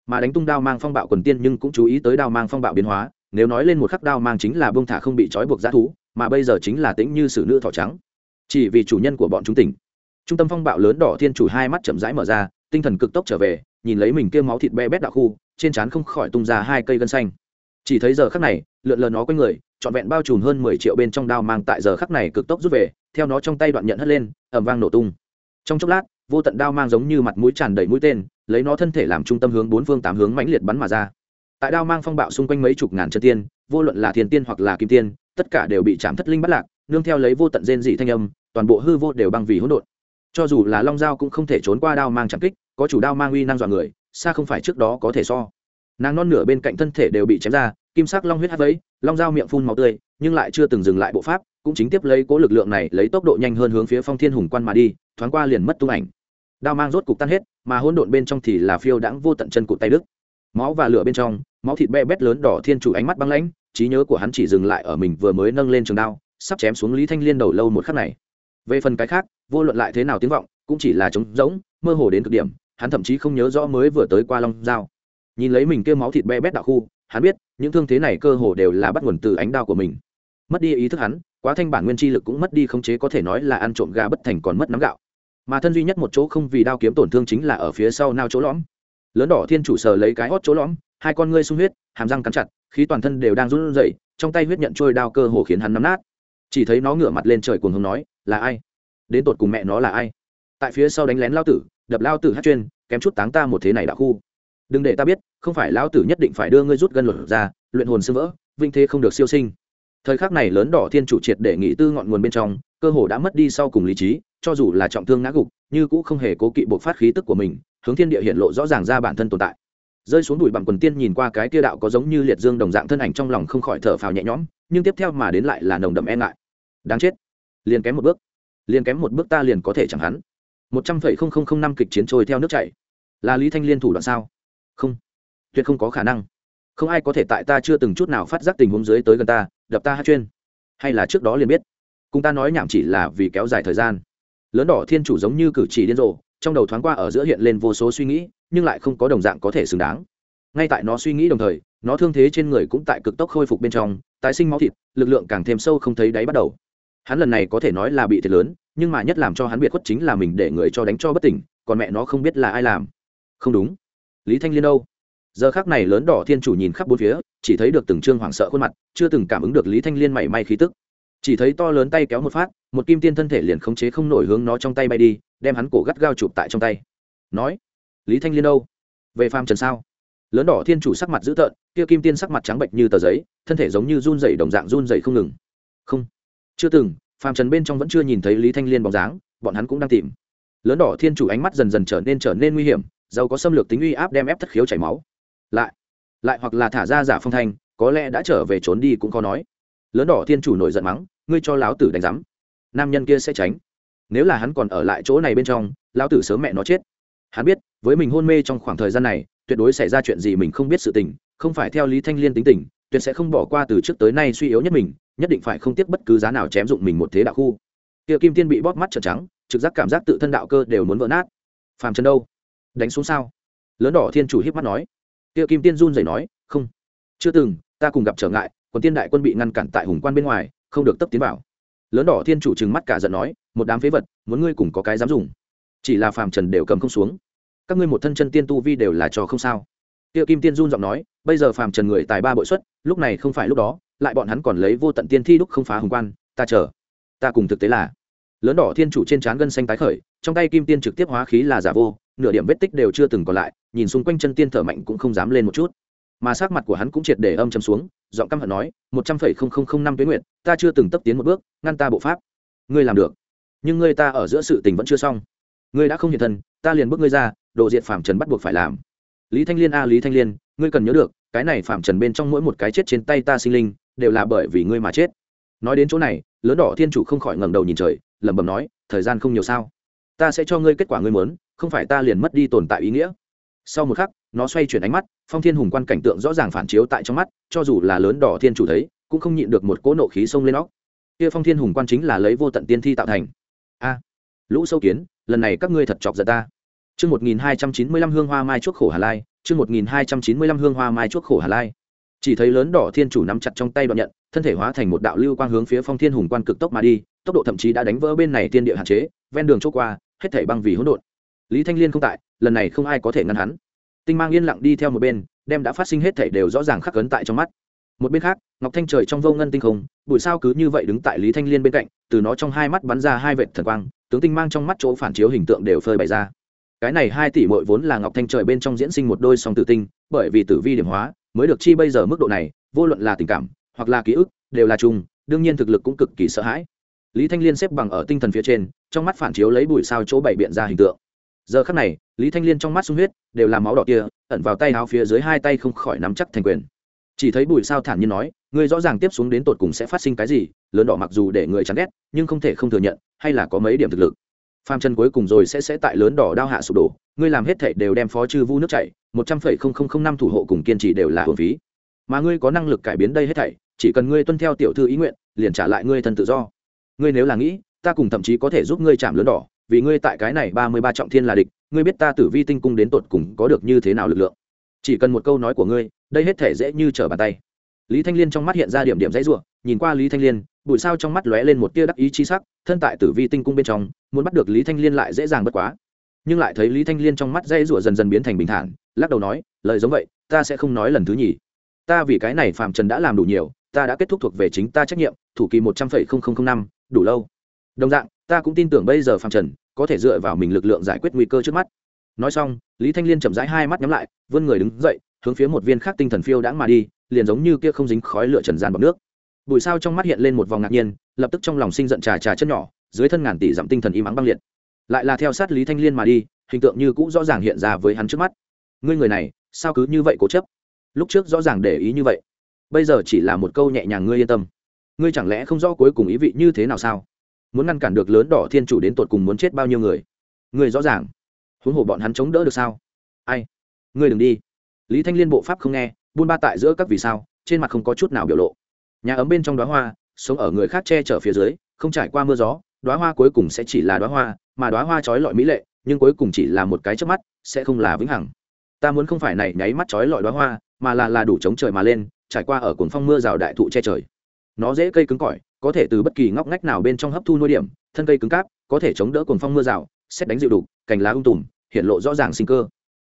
mà đánh tung đao mang phong bạo quần tiên nhưng cũng chú ý tới đao mang phong bạo biến hóa nếu nói lên một khắc đao mang chính là bông thả không bị trói buộc g thú, mà bây giờ chính là tĩnh như xử nữ thỏ trắng. Chỉ vì chủ nhân của bọn chúng tỉnh. Trung tâm phong bạo lớn đỏ thiên chủ hai mắt chậm rãi mở ra, tinh thần cực tốc trở về, nhìn lấy mình kia máu thịt be bét đạo khu, trên trán không khỏi tung ra hai cây gân xanh. Chỉ thấy giờ khắc này, lượn lờ nó quanh người, trọn vẹn bao trùm hơn mười triệu bên trong đao mang tại giờ khắc này cực tốc rút về, theo nó trong tay đoạn nhận hất lên ẩm vang nổ tung. Trong chốc lát, vô tận đao mang giống như mặt mũi tràn đầy mũi tên, lấy nó thân thể làm trung tâm hướng bốn phương tám hướng mãnh liệt bắn mà ra tại đao mang phong bạo xung quanh mấy chục ngàn chân tiên, vô luận là thiền tiên hoặc là kim tiên, tất cả đều bị chạm thất linh bắt lạc, nương theo lấy vô tận rên dị thanh âm, toàn bộ hư vô đều băng vì hỗn độn. Cho dù là long dao cũng không thể trốn qua đao mang chạm kích, có chủ đao mang uy năng dọa người, xa không phải trước đó có thể so. Nàng non nửa bên cạnh thân thể đều bị chém ra, kim sắc long huyết hát vấy, long dao miệng phun màu tươi, nhưng lại chưa từng dừng lại bộ pháp, cũng chính tiếp lấy cố lực lượng này lấy tốc độ nhanh hơn hướng phía phong thiên hùng quan mà đi, thoáng qua liền mất tung ảnh. Đao mang rốt cục tan hết, mà hỗn độn bên trong thì là phiêu đãng vô tận chân cụ tay đức máu và lửa bên trong, máu thịt be bét lớn đỏ thiên chủ ánh mắt băng lãnh, trí nhớ của hắn chỉ dừng lại ở mình vừa mới nâng lên trường đao, sắp chém xuống lý thanh liên đầu lâu một khắc này. Về phần cái khác, vô luận lại thế nào tiếng vọng, cũng chỉ là trống rỗng, mơ hồ đến cực điểm, hắn thậm chí không nhớ rõ mới vừa tới qua long dao nhìn lấy mình kêu máu thịt be bét đạo khu, hắn biết, những thương thế này cơ hồ đều là bắt nguồn từ ánh đao của mình. Mất đi ý thức hắn, quá thanh bản nguyên chi lực cũng mất đi khống chế có thể nói là ăn trộm gà bất thành còn mất nắm gạo. Mà thân duy nhất một chỗ không vì đao kiếm tổn thương chính là ở phía sau nao chỗ lõm lớn đỏ thiên chủ sờ lấy cái hót chỗ lõm, hai con ngươi sung huyết, hàm răng cắn chặt, khí toàn thân đều đang run rẩy, trong tay huyết nhận trôi đao cơ hồ khiến hắn nắm nát. Chỉ thấy nó ngửa mặt lên trời cuồng hùng nói, là ai? Đến tột cùng mẹ nó là ai? Tại phía sau đánh lén lao tử, đập lao tử hát chuyên, kém chút táng ta một thế này đã khu. Đừng để ta biết, không phải lao tử nhất định phải đưa ngươi rút gân luật ra, luyện hồn sư vỡ, vinh thế không được siêu sinh. Thời khắc này lớn đỏ thiên chủ triệt để nghị tư ngọn nguồn bên trong, cơ hồ đã mất đi sau cùng lý trí, cho dù là trọng thương ngã gục, như cũng không hề cố kỵ bộc phát khí tức của mình hướng thiên địa hiện lộ rõ ràng ra bản thân tồn tại. Rơi xuống đùi bằng quần tiên nhìn qua cái kia đạo có giống như liệt dương đồng dạng thân ảnh trong lòng không khỏi thở phào nhẹ nhõm, nhưng tiếp theo mà đến lại là nồng đậm e ngại. Đáng chết. Liền kém một bước. Liền kém một bước ta liền có thể chẳng hắn. Một trăm phẩy không không không năm kịch chiến trôi theo nước chảy. Là lý thanh liên thủ đoạn sao? Không. Tuyệt không có khả năng. Không ai có thể tại ta chưa từng chút nào phát giác tình huống dưới tới gần ta, đập ta hát chuyên. Hay là trước đó liền biết. Cùng ta nói nhảm chỉ là vì kéo dài thời gian. Lớn đỏ thiên chủ giống như cử chỉ điên rồ trong đầu thoáng qua ở giữa hiện lên vô số suy nghĩ, nhưng lại không có đồng dạng có thể xứng đáng. Ngay tại nó suy nghĩ đồng thời, nó thương thế trên người cũng tại cực tốc khôi phục bên trong, tái sinh máu thịt, lực lượng càng thêm sâu không thấy đáy bắt đầu. Hắn lần này có thể nói là bị thiệt lớn, nhưng mà nhất làm cho hắn biệt khuất chính là mình để người cho đánh cho bất tỉnh, còn mẹ nó không biết là ai làm. Không đúng. Lý thanh liên đâu? Giờ khác này lớn đỏ thiên chủ nhìn khắp bốn phía, chỉ thấy được từng trương hoảng sợ khuôn mặt, chưa từng cảm ứng được lý thanh liên mảy may khí tức chỉ thấy to lớn tay kéo một phát, một kim tiên thân thể liền khống chế không nổi hướng nó trong tay bay đi, đem hắn cổ gắt gao chụp tại trong tay. Nói, lý thanh liên đâu? Về phàm trần sao? Lớn đỏ thiên chủ sắc mặt dữ tợn, kia kim tiên sắc mặt trắng bệnh như tờ giấy, thân thể giống như run dày đồng dạng run dày không ngừng. Không, chưa từng. Phàm trần bên trong vẫn chưa nhìn thấy lý thanh liên bóng dáng, bọn hắn cũng đang tìm. Lớn đỏ thiên chủ ánh mắt dần dần trở nên trở nên nguy hiểm, giàu có xâm lược tính uy áp đem ép thất khiếu chảy máu. Lại lại hoặc là thả ra giả phong thanh, có lẽ đã trở về trốn đi cũng có nói lớn đỏ thiên chủ nổi giận mắng, ngươi cho lão tử đánh rắm nam nhân kia sẽ tránh. Nếu là hắn còn ở lại chỗ này bên trong, lão tử sớm mẹ nó chết. Hắn biết, với mình hôn mê trong khoảng thời gian này, tuyệt đối xảy ra chuyện gì mình không biết sự tình, không phải theo lý thanh liên tính tình, tuyệt sẽ không bỏ qua từ trước tới nay suy yếu nhất mình, nhất định phải không tiếc bất cứ giá nào chém dụng mình một thế đạo khu. Kia kim tiên bị bóp mắt trợn trắng, trực giác cảm giác tự thân đạo cơ đều muốn vỡ nát. Phàm chân đâu? Đánh xuống sao? Lớn đỏ thiên chủ hiếp mắt nói. Kia kim tiên run rẩy nói, không. Chưa từng, ta cùng gặp trở ngại còn tiên đại quân bị ngăn cản tại hùng quan bên ngoài, không được tấp tiến vào. Lớn đỏ thiên chủ trừng mắt cả giận nói, một đám phế vật, muốn ngươi cùng có cái dám dùng. Chỉ là phàm trần đều cầm không xuống. Các ngươi một thân chân tiên tu vi đều là trò không sao. Tiêu kim tiên run giọng nói, bây giờ phàm trần người tài ba bội xuất, lúc này không phải lúc đó, lại bọn hắn còn lấy vô tận tiên thi đúc không phá hùng quan, ta chờ. Ta cùng thực tế là. Lớn đỏ thiên chủ trên trán gân xanh tái khởi, trong tay kim tiên trực tiếp hóa khí là giả vô, nửa điểm vết tích đều chưa từng còn lại, nhìn xung quanh chân tiên thở mạnh cũng không dám lên một chút mà sắc mặt của hắn cũng triệt để âm trầm xuống, giọng căm hận nói, một trăm phẩy không không không năm tuyến nguyện ta chưa từng tấp tiến một bước, ngăn ta bộ pháp. Ngươi làm được. Nhưng ngươi ta ở giữa sự tình vẫn chưa xong. Ngươi đã không hiện thân, ta liền bước ngươi ra độ diệt phạm trần bắt buộc phải làm. Lý thanh liên a, lý thanh liên, ngươi cần nhớ được, cái này phạm trần bên trong mỗi một cái chết trên tay ta sinh linh, đều là bởi vì ngươi mà chết. Nói đến chỗ này, lớn đỏ thiên chủ không khỏi ngẩng đầu nhìn trời, lẩm bẩm nói, thời gian không nhiều sao? Ta sẽ cho ngươi kết quả ngươi muốn, không phải ta liền mất đi tồn tại ý nghĩa sau một khắc, nó xoay chuyển ánh mắt, phong thiên hùng quan cảnh tượng rõ ràng phản chiếu tại trong mắt, cho dù là lớn đỏ thiên chủ thấy, cũng không nhịn được một cỗ nộ khí sông lên óc. Kia phong thiên hùng quan chính là lấy vô tận tiên thi tạo thành. A, lũ sâu kiến, lần này các ngươi thật chọc giận ta. Chương một nghìn hai trăm chín mươi lăm hương hoa mai chuốc khổ hà lai, chương một nghìn hai trăm chín mươi lăm hương hoa mai chuốc khổ hà lai. Chỉ thấy lớn đỏ thiên chủ nắm chặt trong tay đoạn nhận, thân thể hóa thành một đạo lưu quang hướng phía phong thiên hùng quan cực tốc mà đi, tốc độ thậm chí đã đánh vỡ bên này tiên địa hạn chế, ven đường chỗ qua, hết thảy băng vì hỗn độn. Lý thanh liên không tại lần này không ai có thể ngăn hắn. Tinh mang yên lặng đi theo một bên, đem đã phát sinh hết thảy đều rõ ràng khắc cấn tại trong mắt. Một bên khác, ngọc thanh trời trong vô ngân tinh không bụi sao cứ như vậy đứng tại lý thanh liên bên cạnh, từ nó trong hai mắt bắn ra hai vệt thần quang, tướng tinh mang trong mắt chỗ phản chiếu hình tượng đều phơi bày ra. Cái này hai tỷ mội vốn là ngọc thanh trời bên trong diễn sinh một đôi song tử tinh, bởi vì tử vi điểm hóa, mới được chi bây giờ mức độ này, vô luận là tình cảm, hoặc là ký ức, đều là chung, đương nhiên thực lực cũng cực kỳ sợ hãi. Lý thanh liên xếp bằng ở tinh thần phía trên, trong mắt phản chiếu lấy bụi sao chỗ bảy biện ra hình tượng giờ khắc này, lý thanh liên trong mắt sung huyết, đều là máu đỏ kia, ẩn vào tay áo phía dưới hai tay không khỏi nắm chắc thành quyền. Chỉ thấy bùi sao thản nhiên nói người rõ ràng tiếp xuống đến tột cùng sẽ phát sinh cái gì, lớn đỏ mặc dù để người chán ghét, nhưng không thể không thừa nhận, hay là có mấy điểm thực lực. Phàm chân cuối cùng rồi sẽ sẽ tại lớn đỏ đao hạ sụp đổ, ngươi làm hết thảy đều đem phó chư vu nước chảy, một trăm phẩy không không không năm thủ hộ cùng kiên trì đều là hồn phí. Mà ngươi có năng lực cải biến đây hết thảy, chỉ cần ngươi tuân theo tiểu thư ý nguyện, liền trả lại ngươi thân tự do. Ngươi nếu là nghĩ, ta cùng thậm chí có thể giúp ngươi chạm lớn đỏ vì ngươi tại cái này ba mươi ba trọng thiên là địch, ngươi biết ta tử vi tinh cung đến tột cùng có được như thế nào lực lượng. Chỉ cần một câu nói của ngươi, đây hết thể dễ như trở bàn tay. Lý thanh liên trong mắt hiện ra điểm điểm dãy ruộng nhìn qua lý thanh liên, bụi sao trong mắt lóe lên một tia đắc ý chi sắc, thân tại tử vi tinh cung bên trong, muốn bắt được lý thanh liên lại dễ dàng bất quá. Nhưng lại thấy lý thanh liên trong mắt dãy ruộng dần dần biến thành bình thản, lắc đầu nói, lời giống vậy, ta sẽ không nói lần thứ nhì. Ta vì cái này phạm trần đã làm đủ nhiều, ta đã kết thúc thuộc về chính ta trách nhiệm, thủ kỳ một trăm phẩy không không không năm, đủ lâu. Đồng dạng ta cũng tin tưởng bây giờ phạm trần có thể dựa vào mình lực lượng giải quyết nguy cơ trước mắt. Nói xong, lý thanh liên chậm rãi hai mắt nhắm lại, vươn người đứng dậy, hướng phía một viên khác tinh thần phiêu đãng mà đi, liền giống như kia không dính khói lửa trần gian bọc nước. Bụi sao trong mắt hiện lên một vòng ngạc nhiên, lập tức trong lòng sinh giận trà trà chân nhỏ, dưới thân ngàn tỷ dặm tinh thần im ắng băng liệt. Lại là theo sát lý thanh liên mà đi, hình tượng như cũ rõ ràng hiện ra với hắn trước mắt. Ngươi người này, sao cứ như vậy cố chấp? Lúc trước rõ ràng để ý như vậy. Bây giờ chỉ là một câu nhẹ nhàng ngươi yên tâm. Ngươi chẳng lẽ không rõ cuối cùng ý vị như thế nào sao? Muốn ngăn cản được lớn đỏ thiên chủ đến tột cùng muốn chết bao nhiêu người? Người rõ ràng. Huống hồ bọn hắn chống đỡ được sao? Ai? Ngươi đừng đi. Lý thanh liên bộ pháp không nghe, buôn ba tại giữa các vì sao, trên mặt không có chút nào biểu lộ. Nhà ấm bên trong đoá hoa, sống ở người khác che chở phía dưới, không trải qua mưa gió đoá hoa cuối cùng sẽ chỉ là đoá hoa, mà đoá hoa trói lọi mỹ lệ, nhưng cuối cùng chỉ là một cái trước mắt, sẽ không là vĩnh hằng. Ta muốn không phải này nháy mắt trói lọi đoá hoa, mà là là đủ chống trời mà lên, trải qua ở cuồng phong mưa rào đại thụ che trời nó dễ cây cứng cỏi, có thể từ bất kỳ ngóc ngách nào bên trong hấp thu nuôi điểm, thân cây cứng cáp, có thể chống đỡ cồn phong mưa rào, xét đánh dịu đục cành lá ung tùm, hiện lộ rõ ràng sinh cơ.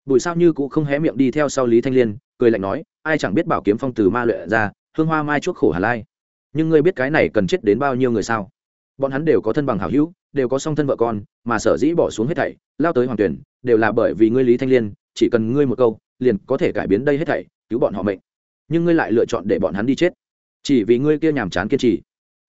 Bùi sao như cũng không hé miệng đi theo sau lý thanh liên, cười lạnh nói, ai chẳng biết bảo kiếm phong từ ma luyện ra, hương hoa mai chuốc khổ hà lai. Nhưng ngươi biết cái này cần chết đến bao nhiêu người sao? Bọn hắn đều có thân bằng hảo hữu, đều có song thân vợ con, mà sở dĩ bỏ xuống hết thảy, lao tới hoàng tuyển, đều là bởi vì ngươi lý thanh liên, chỉ cần ngươi một câu, liền có thể cải biến đây hết thảy, cứu bọn họ mệnh. Nhưng ngươi lại lựa chọn để bọn hắn đi chết chỉ vì ngươi kia nhàm chán kiên trì.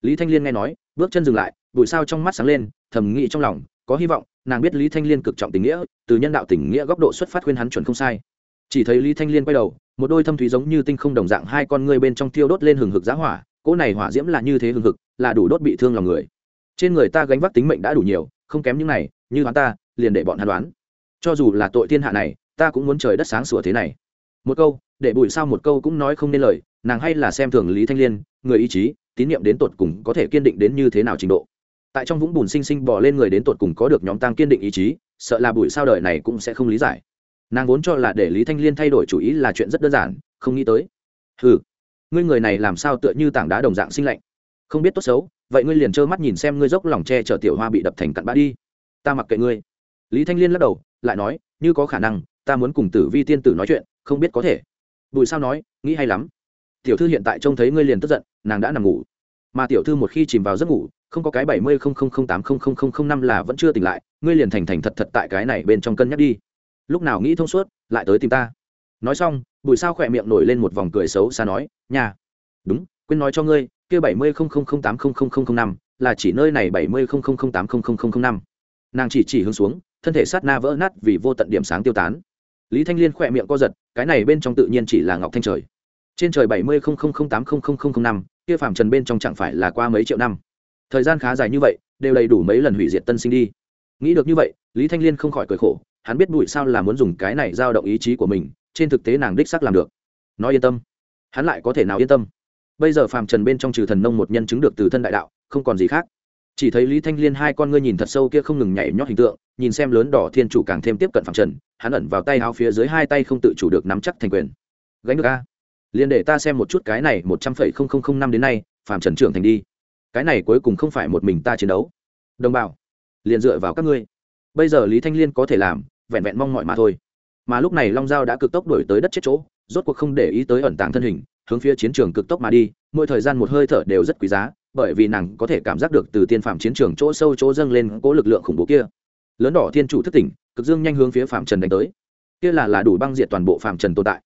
Lý thanh liên nghe nói, bước chân dừng lại, bụi sao trong mắt sáng lên, thầm nghĩ trong lòng, có hy vọng, nàng biết lý thanh liên cực trọng tình nghĩa, từ nhân đạo tình nghĩa góc độ xuất phát khuyên hắn chuẩn không sai. Chỉ thấy lý thanh liên quay đầu, một đôi thâm thúy giống như tinh không đồng dạng hai con ngươi bên trong tiêu đốt lên hừng hực giá hỏa, cỗ này hỏa diễm là như thế hừng hực, là đủ đốt bị thương lòng người. Trên người ta gánh vác tính mệnh đã đủ nhiều, không kém những này, như hắn ta, liền để bọn hắn đoán. Cho dù là tội thiên hạ này, ta cũng muốn trời đất sáng sủa thế này. Một câu, để bụi sao một câu cũng nói không nên lời nàng hay là xem thường lý thanh liên, người ý chí, tín nhiệm đến tột cùng có thể kiên định đến như thế nào trình độ. Tại trong vũng bùn sinh sinh bỏ lên người đến tột cùng có được nhóm tăng kiên định ý chí, sợ là bụi sao đời này cũng sẽ không lý giải. Nàng vốn cho là để lý thanh liên thay đổi chủ ý là chuyện rất đơn giản, không nghĩ tới. Ừ ngươi người này làm sao tựa như tảng đá đồng dạng sinh lạnh? Không biết tốt xấu, vậy ngươi liền trơ mắt nhìn xem ngươi dốc lòng tre chở tiểu hoa bị đập thành cặn bã đi. Ta mặc kệ ngươi. Lý thanh liên lắc đầu, lại nói, như có khả năng, ta muốn cùng tử vi tiên tử nói chuyện, không biết có thể. Bùi sao nói, nghĩ hay lắm tiểu thư hiện tại trông thấy ngươi liền tức giận nàng đã nằm ngủ mà tiểu thư một khi chìm vào giấc ngủ không có cái bảy mươi không không không tám không không không không năm là vẫn chưa tỉnh lại ngươi liền thành thành thật thật tại cái này bên trong cân nhắc đi lúc nào nghĩ thông suốt lại tới tìm ta nói xong bùi sao khỏe miệng nổi lên một vòng cười xấu xa nói nhà đúng quên nói cho ngươi kia bảy mươi không không không tám không không không năm là chỉ nơi này bảy mươi không không không tám không không không năm nàng chỉ chỉ hướng xuống thân thể sát na vỡ nát vì vô tận điểm sáng tiêu tán lý thanh liên khỏe miệng co giật cái này bên trong tự nhiên chỉ là ngọc thanh trời trên trời bảy mươi tám năm, kia phạm trần bên trong chẳng phải là qua mấy triệu năm. Thời gian khá dài như vậy, đều đầy đủ mấy lần hủy diệt tân sinh đi. Nghĩ được như vậy, lý thanh liên không khỏi cười khổ, hắn biết bụi sao là muốn dùng cái này giao động ý chí của mình, trên thực tế nàng đích sắc làm được. Nói yên tâm, hắn lại có thể nào yên tâm? Bây giờ phàm trần bên trong trừ thần nông một nhân chứng được từ thân đại đạo, không còn gì khác. Chỉ thấy lý thanh liên hai con ngươi nhìn thật sâu kia không ngừng nhảy nhót hình tượng, nhìn xem lớn đỏ thiên chủ càng thêm tiếp cận phàm trần, hắn ẩn vào tay áo phía dưới hai tay không tự chủ được nắm chắc thành quyền. Gánh được a? Liền để ta xem một chút cái này một trăm phẩy không không không năm đến nay phạm trần trưởng thành đi. Cái này cuối cùng không phải một mình ta chiến đấu. Đồng bào, liền dựa vào các ngươi. Bây giờ lý thanh liên có thể làm, vẹn vẹn mong mọi mà thôi. Mà lúc này long giao đã cực tốc đổi tới đất chết chỗ, rốt cuộc không để ý tới ẩn tàng thân hình, hướng phía chiến trường cực tốc mà đi, mỗi thời gian một hơi thở đều rất quý giá, bởi vì nàng có thể cảm giác được từ tiên phạm chiến trường chỗ sâu chỗ dâng lên cố lực lượng khủng bố kia. Lớn đỏ thiên chủ thất tỉnh, cực dương nhanh hướng phía phạm trần đánh tới. Kia là là đủ băng diệt toàn bộ phạm trần tồn tại.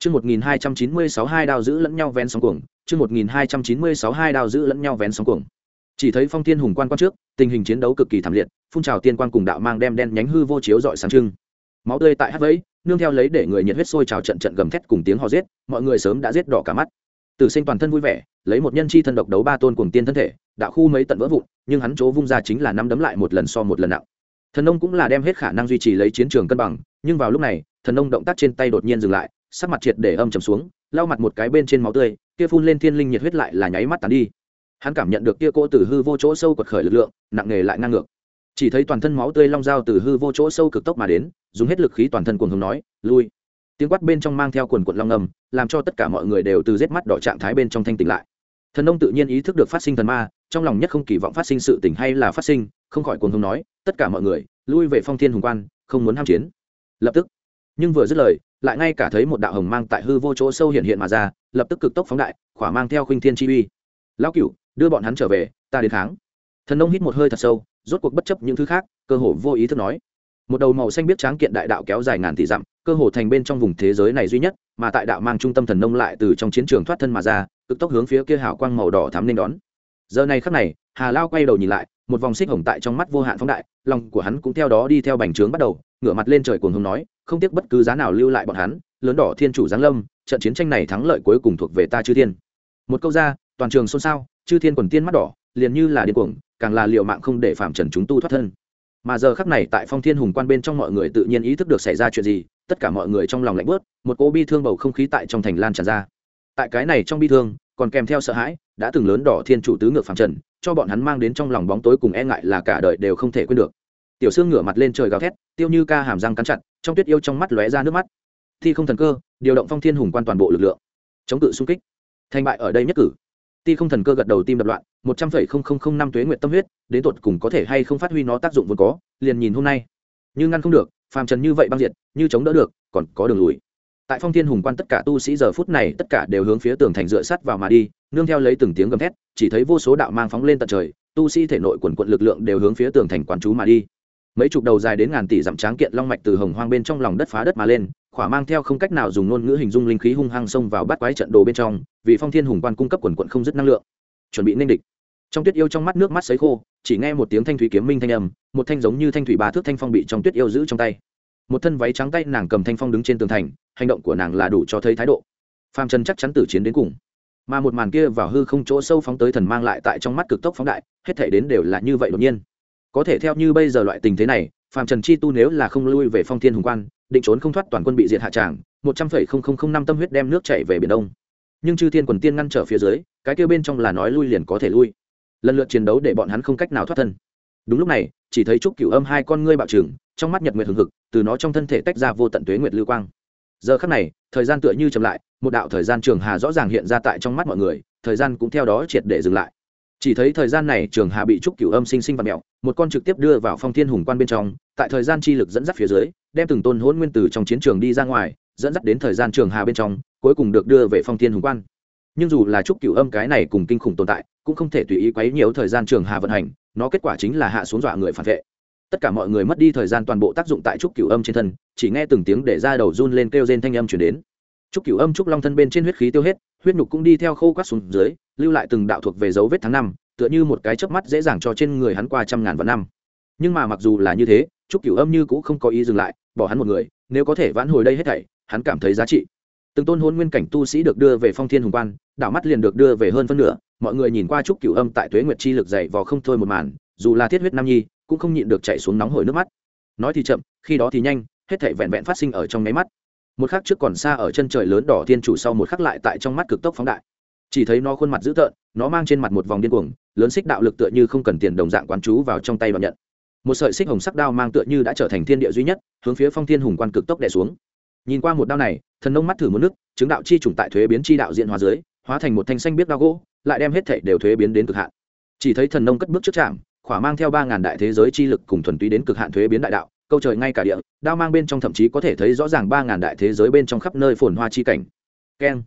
Chương 1296 hai đao giữ lẫn nhau vén sóng cuồng, chương 1296 hai đao giữ lẫn nhau vén sóng cuồng. Chỉ thấy Phong Thiên hùng quan quan trước, tình hình chiến đấu cực kỳ thảm liệt, phun trào tiên quan cùng đạo mang đem đen nhánh hư vô chiếu rọi sáng trưng. Máu tươi tại hắc vẫy, nương theo lấy để người nhiệt huyết sôi trào trận trận gầm thét cùng tiếng hò giết, mọi người sớm đã giết đỏ cả mắt. Tử Sinh toàn thân vui vẻ, lấy một nhân chi thân độc đấu ba tôn cuồng tiên thân thể, đạo khu mấy tận vỡ vụn, nhưng hắn chỗ vung ra chính là năm đấm lại một lần so một lần nặng. Thần nông cũng là đem hết khả năng duy trì lấy chiến trường cân bằng, nhưng vào lúc này, thần nông động tác trên tay đột nhiên dừng lại, sắc mặt triệt để âm trầm xuống, lau mặt một cái bên trên máu tươi, kia phun lên thiên linh nhiệt huyết lại là nháy mắt tàn đi. Hắn cảm nhận được kia cỗ từ hư vô chỗ sâu quật khởi lực lượng, nặng nề lại ngang ngược. Chỉ thấy toàn thân máu tươi long dao từ hư vô chỗ sâu cực tốc mà đến, dùng hết lực khí toàn thân cuồng hùng nói, lui. Tiếng quát bên trong mang theo quần quận long ngầm làm cho tất cả mọi người đều từ rết mắt đỏ trạng thái bên trong thanh tỉnh lại. Thần nông tự nhiên ý thức được phát sinh thần ma, trong lòng nhất không kỳ vọng phát sinh sự tỉnh hay là phát sinh, không khỏi cuồng hùng nói, tất cả mọi người, lui về phong thiên hùng quan, không muốn ham chiến. Lập tức, nhưng vừa dứt lời lại ngay cả thấy một đạo hồng mang tại hư vô chỗ sâu hiện hiện mà ra, lập tức cực tốc phóng đại, khỏa mang theo khuynh thiên chi uy. Lão cửu, đưa bọn hắn trở về, ta đến kháng. Thần nông hít một hơi thật sâu, rốt cuộc bất chấp những thứ khác, cơ hồ vô ý thức nói. Một đầu màu xanh biết tráng kiện đại đạo kéo dài ngàn tỷ dặm, cơ hồ thành bên trong vùng thế giới này duy nhất, mà tại đạo mang trung tâm thần nông lại từ trong chiến trường thoát thân mà ra, cực tốc hướng phía kia hào quang màu đỏ thắm nên đón. Giờ này khắc này, hà lao quay đầu nhìn lại, một vòng xích hồng tại trong mắt vô hạn phóng đại, lòng của hắn cũng theo đó đi theo bành trướng bắt đầu, ngửa mặt lên trời cuồng hùng nói không tiếc bất cứ giá nào lưu lại bọn hắn, lớn đỏ thiên chủ giáng lâm, trận chiến tranh này thắng lợi cuối cùng thuộc về ta chư thiên. Một câu ra, toàn trường xôn xao, chư thiên quần tiên mắt đỏ, liền như là điên cuồng, càng là liệu mạng không để phạm trần chúng tu thoát thân. Mà giờ khắc này tại phong thiên hùng quan bên trong mọi người tự nhiên ý thức được xảy ra chuyện gì, tất cả mọi người trong lòng lạnh bớt một cỗ bi thương bầu không khí tại trong thành lan tràn ra. Tại cái này trong bi thương, còn kèm theo sợ hãi, đã từng lớn đỏ thiên chủ tứ ngược phạm trần, cho bọn hắn mang đến trong lòng bóng tối cùng e ngại là cả đời đều không thể quên được. Tiểu sương ngửa mặt lên trời gào thét, tiêu như ca hàm răng cắn chặt trong tuyết yêu trong mắt lóe ra nước mắt. Thi không thần cơ, điều động phong thiên hùng quan toàn bộ lực lượng. Chống cự xung kích. Thành bại ở đây nhất cử. Ti không thần cơ gật đầu tim đập loạn, một trăm phẩy không không không năm tuế nguyện tâm huyết, đến tột cùng có thể hay không phát huy nó tác dụng vốn có, liền nhìn hôm nay. Như ngăn không được, phàm trần như vậy băng diệt, như chống đỡ được, còn có đường lùi. Tại phong thiên hùng quan tất cả tu sĩ giờ phút này, tất cả đều hướng phía tường thành dựa sắt vào mà đi, nương theo lấy từng tiếng gầm thét, chỉ thấy vô số đạo mang phóng lên tận trời, tu sĩ thể nội quần quận lực lượng đều hướng phía tường thành quán chú mà đi mấy chục đầu dài đến ngàn tỷ dặm tráng kiện long mạch từ hồng hoang bên trong lòng đất phá đất mà lên, khỏa mang theo không cách nào dùng ngôn ngữ hình dung linh khí hung hăng xông vào bắt quái trận đồ bên trong, vì phong thiên hùng quan cung cấp quần quận không dứt năng lượng. Chuẩn bị nên địch. Trong tuyết yêu trong mắt nước mắt sấy khô, chỉ nghe một tiếng thanh thủy kiếm minh thanh âm, một thanh giống như thanh thủy bà thước thanh phong bị trong tuyết yêu giữ trong tay. Một thân váy trắng tay nàng cầm thanh phong đứng trên tường thành, hành động của nàng là đủ cho thấy thái độ. Phàm trần chắc chắn tử chiến đến cùng. Mà một màn kia vào hư không chỗ sâu phóng tới thần mang lại tại trong mắt cực tốc phóng đại, hết thể đến đều là như vậy đột nhiên có thể theo như bây giờ loại tình thế này, Phạm trần chi tu nếu là không lui về phong thiên hùng quan, định trốn không thoát toàn quân bị diệt hạ tràng, một trăm phẩy không không không năm tâm huyết đem nước chảy về biển đông. Nhưng chư thiên quần tiên ngăn trở phía dưới, cái kia bên trong là nói lui liền có thể lui. Lần lượt chiến đấu để bọn hắn không cách nào thoát thân. Đúng lúc này, chỉ thấy trúc cửu âm hai con ngươi bạo trừng, trong mắt nhật nguyệt hừng hực, từ nó trong thân thể tách ra vô tận tuế nguyệt lưu quang. Giờ khắc này, thời gian tựa như chậm lại, một đạo thời gian trường hà rõ ràng hiện ra tại trong mắt mọi người, thời gian cũng theo đó triệt để dừng lại chỉ thấy thời gian này trường hà bị trúc cửu âm sinh sinh vật mẹo, một con trực tiếp đưa vào phong thiên hùng quan bên trong, tại thời gian chi lực dẫn dắt phía dưới, đem từng tôn hôn nguyên tử trong chiến trường đi ra ngoài, dẫn dắt đến thời gian trường hà bên trong, cuối cùng được đưa về phong thiên hùng quan. Nhưng dù là trúc cửu âm cái này cùng kinh khủng tồn tại, cũng không thể tùy ý quấy nhiều thời gian trường hà vận hành, nó kết quả chính là hạ xuống dọa người phản vệ. Tất cả mọi người mất đi thời gian toàn bộ tác dụng tại trúc cửu âm trên thân, chỉ nghe từng tiếng để ra đầu run lên kêu rên thanh âm chuyển đến. Trúc cửu âm trúc long thân bên trên huyết khí tiêu hết huyết nhục cũng đi theo khô quát xuống dưới, lưu lại từng đạo thuộc về dấu vết tháng năm, tựa như một cái chớp mắt dễ dàng cho trên người hắn qua trăm ngàn vạn năm. Nhưng mà mặc dù là như thế, trúc cửu âm như cũng không có ý dừng lại, bỏ hắn một người, nếu có thể vãn hồi đây hết thảy, hắn cảm thấy giá trị. Từng tôn hôn nguyên cảnh tu sĩ được đưa về phong thiên hùng quan, đạo mắt liền được đưa về hơn phân nửa, mọi người nhìn qua trúc cửu âm tại tuế nguyệt chi lực dày vò không thôi một màn, dù là thiết huyết nam nhi, cũng không nhịn được chạy xuống nóng hổi nước mắt. Nói thì chậm, khi đó thì nhanh, hết thảy vẹn vẹn phát sinh ở trong máy mắt một khắc trước còn xa ở chân trời lớn đỏ thiên chủ sau một khắc lại tại trong mắt cực tốc phóng đại. Chỉ thấy nó khuôn mặt dữ tợn, nó mang trên mặt một vòng điên cuồng, lớn xích đạo lực tựa như không cần tiền đồng dạng quán chú vào trong tay đoạn nhận. Một sợi xích hồng sắc đao mang tựa như đã trở thành thiên địa duy nhất, hướng phía phong thiên hùng quan cực tốc đè xuống. Nhìn qua một đao này, thần nông mắt thử một nước, chứng đạo chi trùng tại thuế biến chi đạo diện hóa dưới, hóa thành một thanh xanh biết đao gỗ, lại đem hết thảy đều thuế biến đến cực hạn. Chỉ thấy thần nông cất bước trước trạm, khỏa mang theo ba ngàn đại thế giới chi lực cùng thuần túy đến cực hạn thuế biến đại đạo câu trời ngay cả địa, đao mang bên trong thậm chí có thể thấy rõ ràng ba ngàn đại thế giới bên trong khắp nơi phồn hoa chi cảnh. Keng.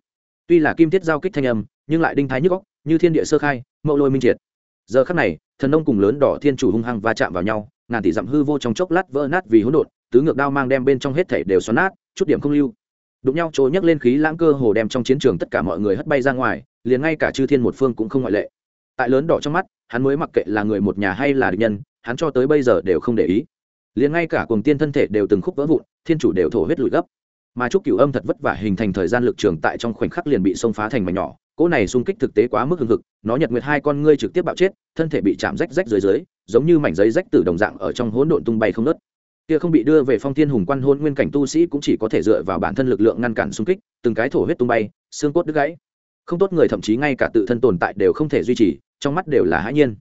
Tuy là kim thiết giao kích thanh âm, nhưng lại đinh thái nhức góc như thiên địa sơ khai, mậu lôi minh triệt. Giờ khắc này, thần nông cùng lớn đỏ thiên chủ hung hăng va chạm vào nhau, ngàn tỷ dặm hư vô trong chốc lát vỡ nát vì hỗn độn, tứ ngược đao mang đem bên trong hết thể đều xoắn nát, chút điểm không lưu. Đụng nhau trôi nhấc lên khí lãng cơ hồ đem trong chiến trường tất cả mọi người hất bay ra ngoài, liền ngay cả chư thiên một phương cũng không ngoại lệ. Tại lớn đỏ trong mắt, hắn mới mặc kệ là người một nhà hay là địch nhân, hắn cho tới bây giờ đều không để ý liền ngay cả cùng tiên thân thể đều từng khúc vỡ vụn, thiên chủ đều thổ huyết lụi gấp. Mà trúc cửu âm thật vất vả hình thành thời gian lực trường tại trong khoảnh khắc liền bị xông phá thành mảnh nhỏ, cỗ này xung kích thực tế quá mức hưng hực, nó nhật nguyệt hai con ngươi trực tiếp bạo chết, thân thể bị chạm rách rách dưới dưới, giống như mảnh giấy rách từ đồng dạng ở trong hỗn độn tung bay không nớt kia không bị đưa về phong thiên hùng quan hôn nguyên cảnh tu sĩ cũng chỉ có thể dựa vào bản thân lực lượng ngăn cản xung kích, từng cái thổ huyết tung bay, xương cốt đứt gãy. Không tốt người thậm chí ngay cả tự thân tồn tại đều không thể duy trì, trong mắt đều là hãi nhiên.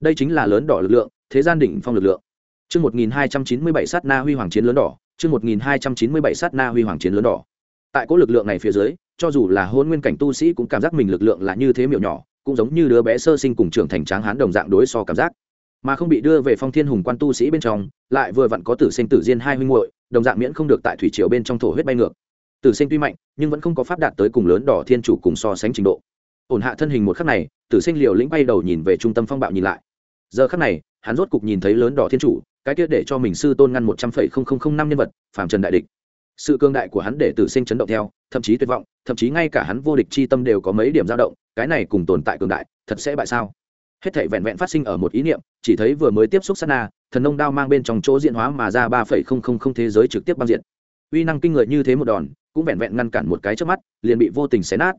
Đây chính là lớn đỏ lực lượng, thế gian đỉnh phong lực lượng. Chương 1297 sát na huy hoàng chiến lớn đỏ, chương 1297 sát na huy hoàng chiến lớn đỏ. Tại cố lực lượng này phía dưới, cho dù là hôn nguyên cảnh tu sĩ cũng cảm giác mình lực lượng là như thế miểu nhỏ, cũng giống như đứa bé sơ sinh cùng trưởng thành tráng hán đồng dạng đối so cảm giác. Mà không bị đưa về phong thiên hùng quan tu sĩ bên trong, lại vừa vặn có tử sinh tử diên hai huynh muội, đồng dạng miễn không được tại thủy triều bên trong thổ huyết bay ngược. Tử sinh tuy mạnh, nhưng vẫn không có pháp đạt tới cùng lớn đỏ thiên chủ cùng so sánh trình độ. Ổn hạ thân hình một khắc này, tử sinh liều lĩnh bay đầu nhìn về trung tâm phong bạo nhìn lại. Giờ khắc này, hắn rốt cục nhìn thấy lớn đỏ thiên chủ cái kia để cho mình sư tôn ngăn một trăm phẩy không không không năm nhân vật, phàm trần đại địch. Sự cương đại của hắn để tử sinh chấn động theo, thậm chí tuyệt vọng, thậm chí ngay cả hắn vô địch chi tâm đều có mấy điểm dao động, cái này cùng tồn tại cường đại, thật sẽ bại sao? Hết thảy vẹn vẹn phát sinh ở một ý niệm, chỉ thấy vừa mới tiếp xúc sát na, thần nông đao mang bên trong chỗ diễn hóa mà ra ba phẩy không không không thế giới trực tiếp băng diện uy năng kinh người như thế một đòn, cũng vẹn vẹn ngăn cản một cái trước mắt, liền bị vô tình xé nát.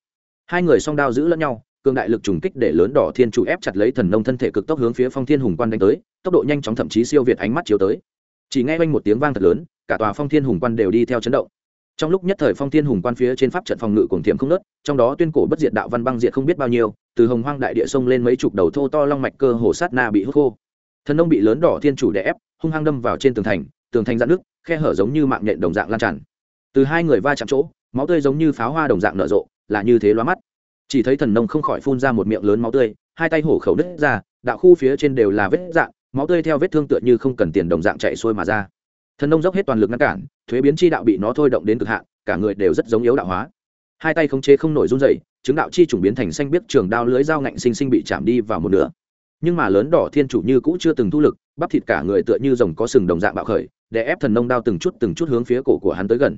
Hai người song đao giữ lẫn nhau cường đại lực trùng kích để lớn đỏ thiên chủ ép chặt lấy thần nông thân thể cực tốc hướng phía phong thiên hùng quan đánh tới, tốc độ nhanh chóng thậm chí siêu việt ánh mắt chiếu tới. Chỉ nghe quanh một tiếng vang thật lớn, cả tòa phong thiên hùng quan đều đi theo chấn động. Trong lúc nhất thời phong thiên hùng quan phía trên pháp trận phòng ngự cùng thiệm không nớt trong đó tuyên cổ bất diệt đạo văn băng diệt không biết bao nhiêu, từ hồng hoang đại địa sông lên mấy chục đầu thô to long mạch cơ hồ sát na bị hút khô. Thần nông bị lớn đỏ thiên chủ đè ép, hung hăng đâm vào trên tường thành tường thành dạn nước khe hở giống như mạng nhện đồng dạng lan tràn. Từ hai người va chạm chỗ, máu tươi giống như pháo hoa đồng dạng nở rộ, là như thế loa mắt chỉ thấy thần nông không khỏi phun ra một miệng lớn máu tươi, hai tay hổ khẩu đứt ra, đạo khu phía trên đều là vết dạng, máu tươi theo vết thương tựa như không cần tiền đồng dạng chạy xuôi mà ra. Thần nông dốc hết toàn lực ngăn cản, thuế biến chi đạo bị nó thôi động đến cực hạn, cả người đều rất giống yếu đạo hóa. Hai tay không chế không nổi run dậy chứng đạo chi chủng biến thành xanh biết trường đao lưới dao ngạnh sinh sinh bị chạm đi vào một nửa. Nhưng mà lớn đỏ thiên chủ như cũ chưa từng thu lực, bắp thịt cả người tựa như rồng có sừng đồng dạng bạo khởi để ép thần nông đao từng chút từng chút hướng phía cổ của hắn tới gần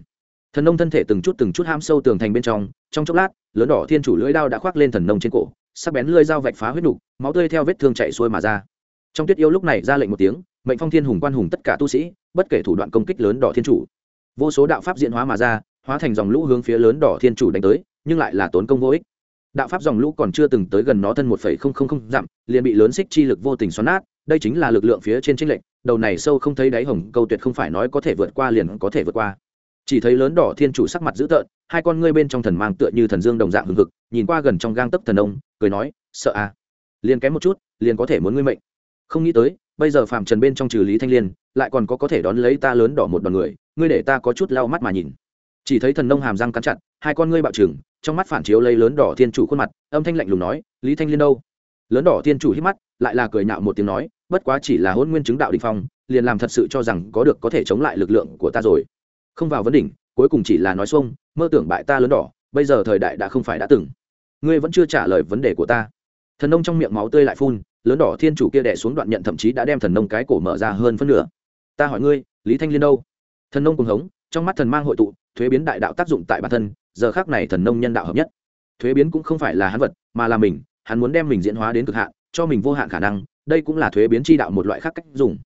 thần nông thân thể từng chút từng chút ham sâu tường thành bên trong trong chốc lát, lớn đỏ thiên chủ lưỡi đao đã khoác lên thần nông trên cổ, sắc bén lưỡi dao vạch phá huyết nục, máu tươi theo vết thương chạy xuôi mà ra. Trong tuyết yêu lúc này ra lệnh một tiếng, mệnh phong thiên hùng quan hùng tất cả tu sĩ, bất kể thủ đoạn công kích lớn đỏ thiên chủ. Vô số đạo pháp diễn hóa mà ra, hóa thành dòng lũ hướng phía lớn đỏ thiên chủ đánh tới, nhưng lại là tốn công vô ích. Đạo pháp dòng lũ còn chưa từng tới gần nó thân một phẩy không không không dặm, liền bị lớn xích chi lực vô tình xoắn nát, đây chính là lực lượng phía trên trinh lệnh đầu này sâu không thấy đáy hồng, câu tuyệt không phải nói có thể vượt qua liền có thể vượt qua chỉ thấy lớn đỏ thiên chủ sắc mặt dữ tợn, hai con ngươi bên trong thần mang tựa như thần dương đồng dạng hừng hực, nhìn qua gần trong gang tấc thần ông, cười nói, sợ à? Liền kém một chút, liền có thể muốn ngươi mệnh. Không nghĩ tới, bây giờ phạm trần bên trong trừ lý thanh liên, lại còn có có thể đón lấy ta lớn đỏ một đoàn người, ngươi để ta có chút lau mắt mà nhìn. Chỉ thấy thần nông hàm răng cắn chặt, hai con ngươi bạo trừng, trong mắt phản chiếu lấy lớn đỏ thiên chủ khuôn mặt, âm thanh lạnh lùng nói, lý thanh liên đâu? Lớn đỏ thiên chủ hít mắt, lại là cười nhạo một tiếng nói, bất quá chỉ là hôn nguyên chứng đạo đình phong, liền làm thật sự cho rằng có được có thể chống lại lực lượng của ta rồi không vào vấn đỉnh, cuối cùng chỉ là nói xuông, mơ tưởng bại ta lớn đỏ, bây giờ thời đại đã không phải đã từng. Ngươi vẫn chưa trả lời vấn đề của ta. Thần nông trong miệng máu tươi lại phun, lớn đỏ thiên chủ kia đẻ xuống đoạn nhận thậm chí đã đem thần nông cái cổ mở ra hơn phân nửa. Ta hỏi ngươi, lý thanh liên đâu? Thần nông cùng hống, trong mắt thần mang hội tụ, thuế biến đại đạo tác dụng tại bản thân, giờ khác này thần nông nhân đạo hợp nhất. Thuế biến cũng không phải là hắn vật, mà là mình, hắn muốn đem mình diễn hóa đến cực hạn, cho mình vô hạn khả năng, đây cũng là thuế biến chi đạo một loại khác cách dùng.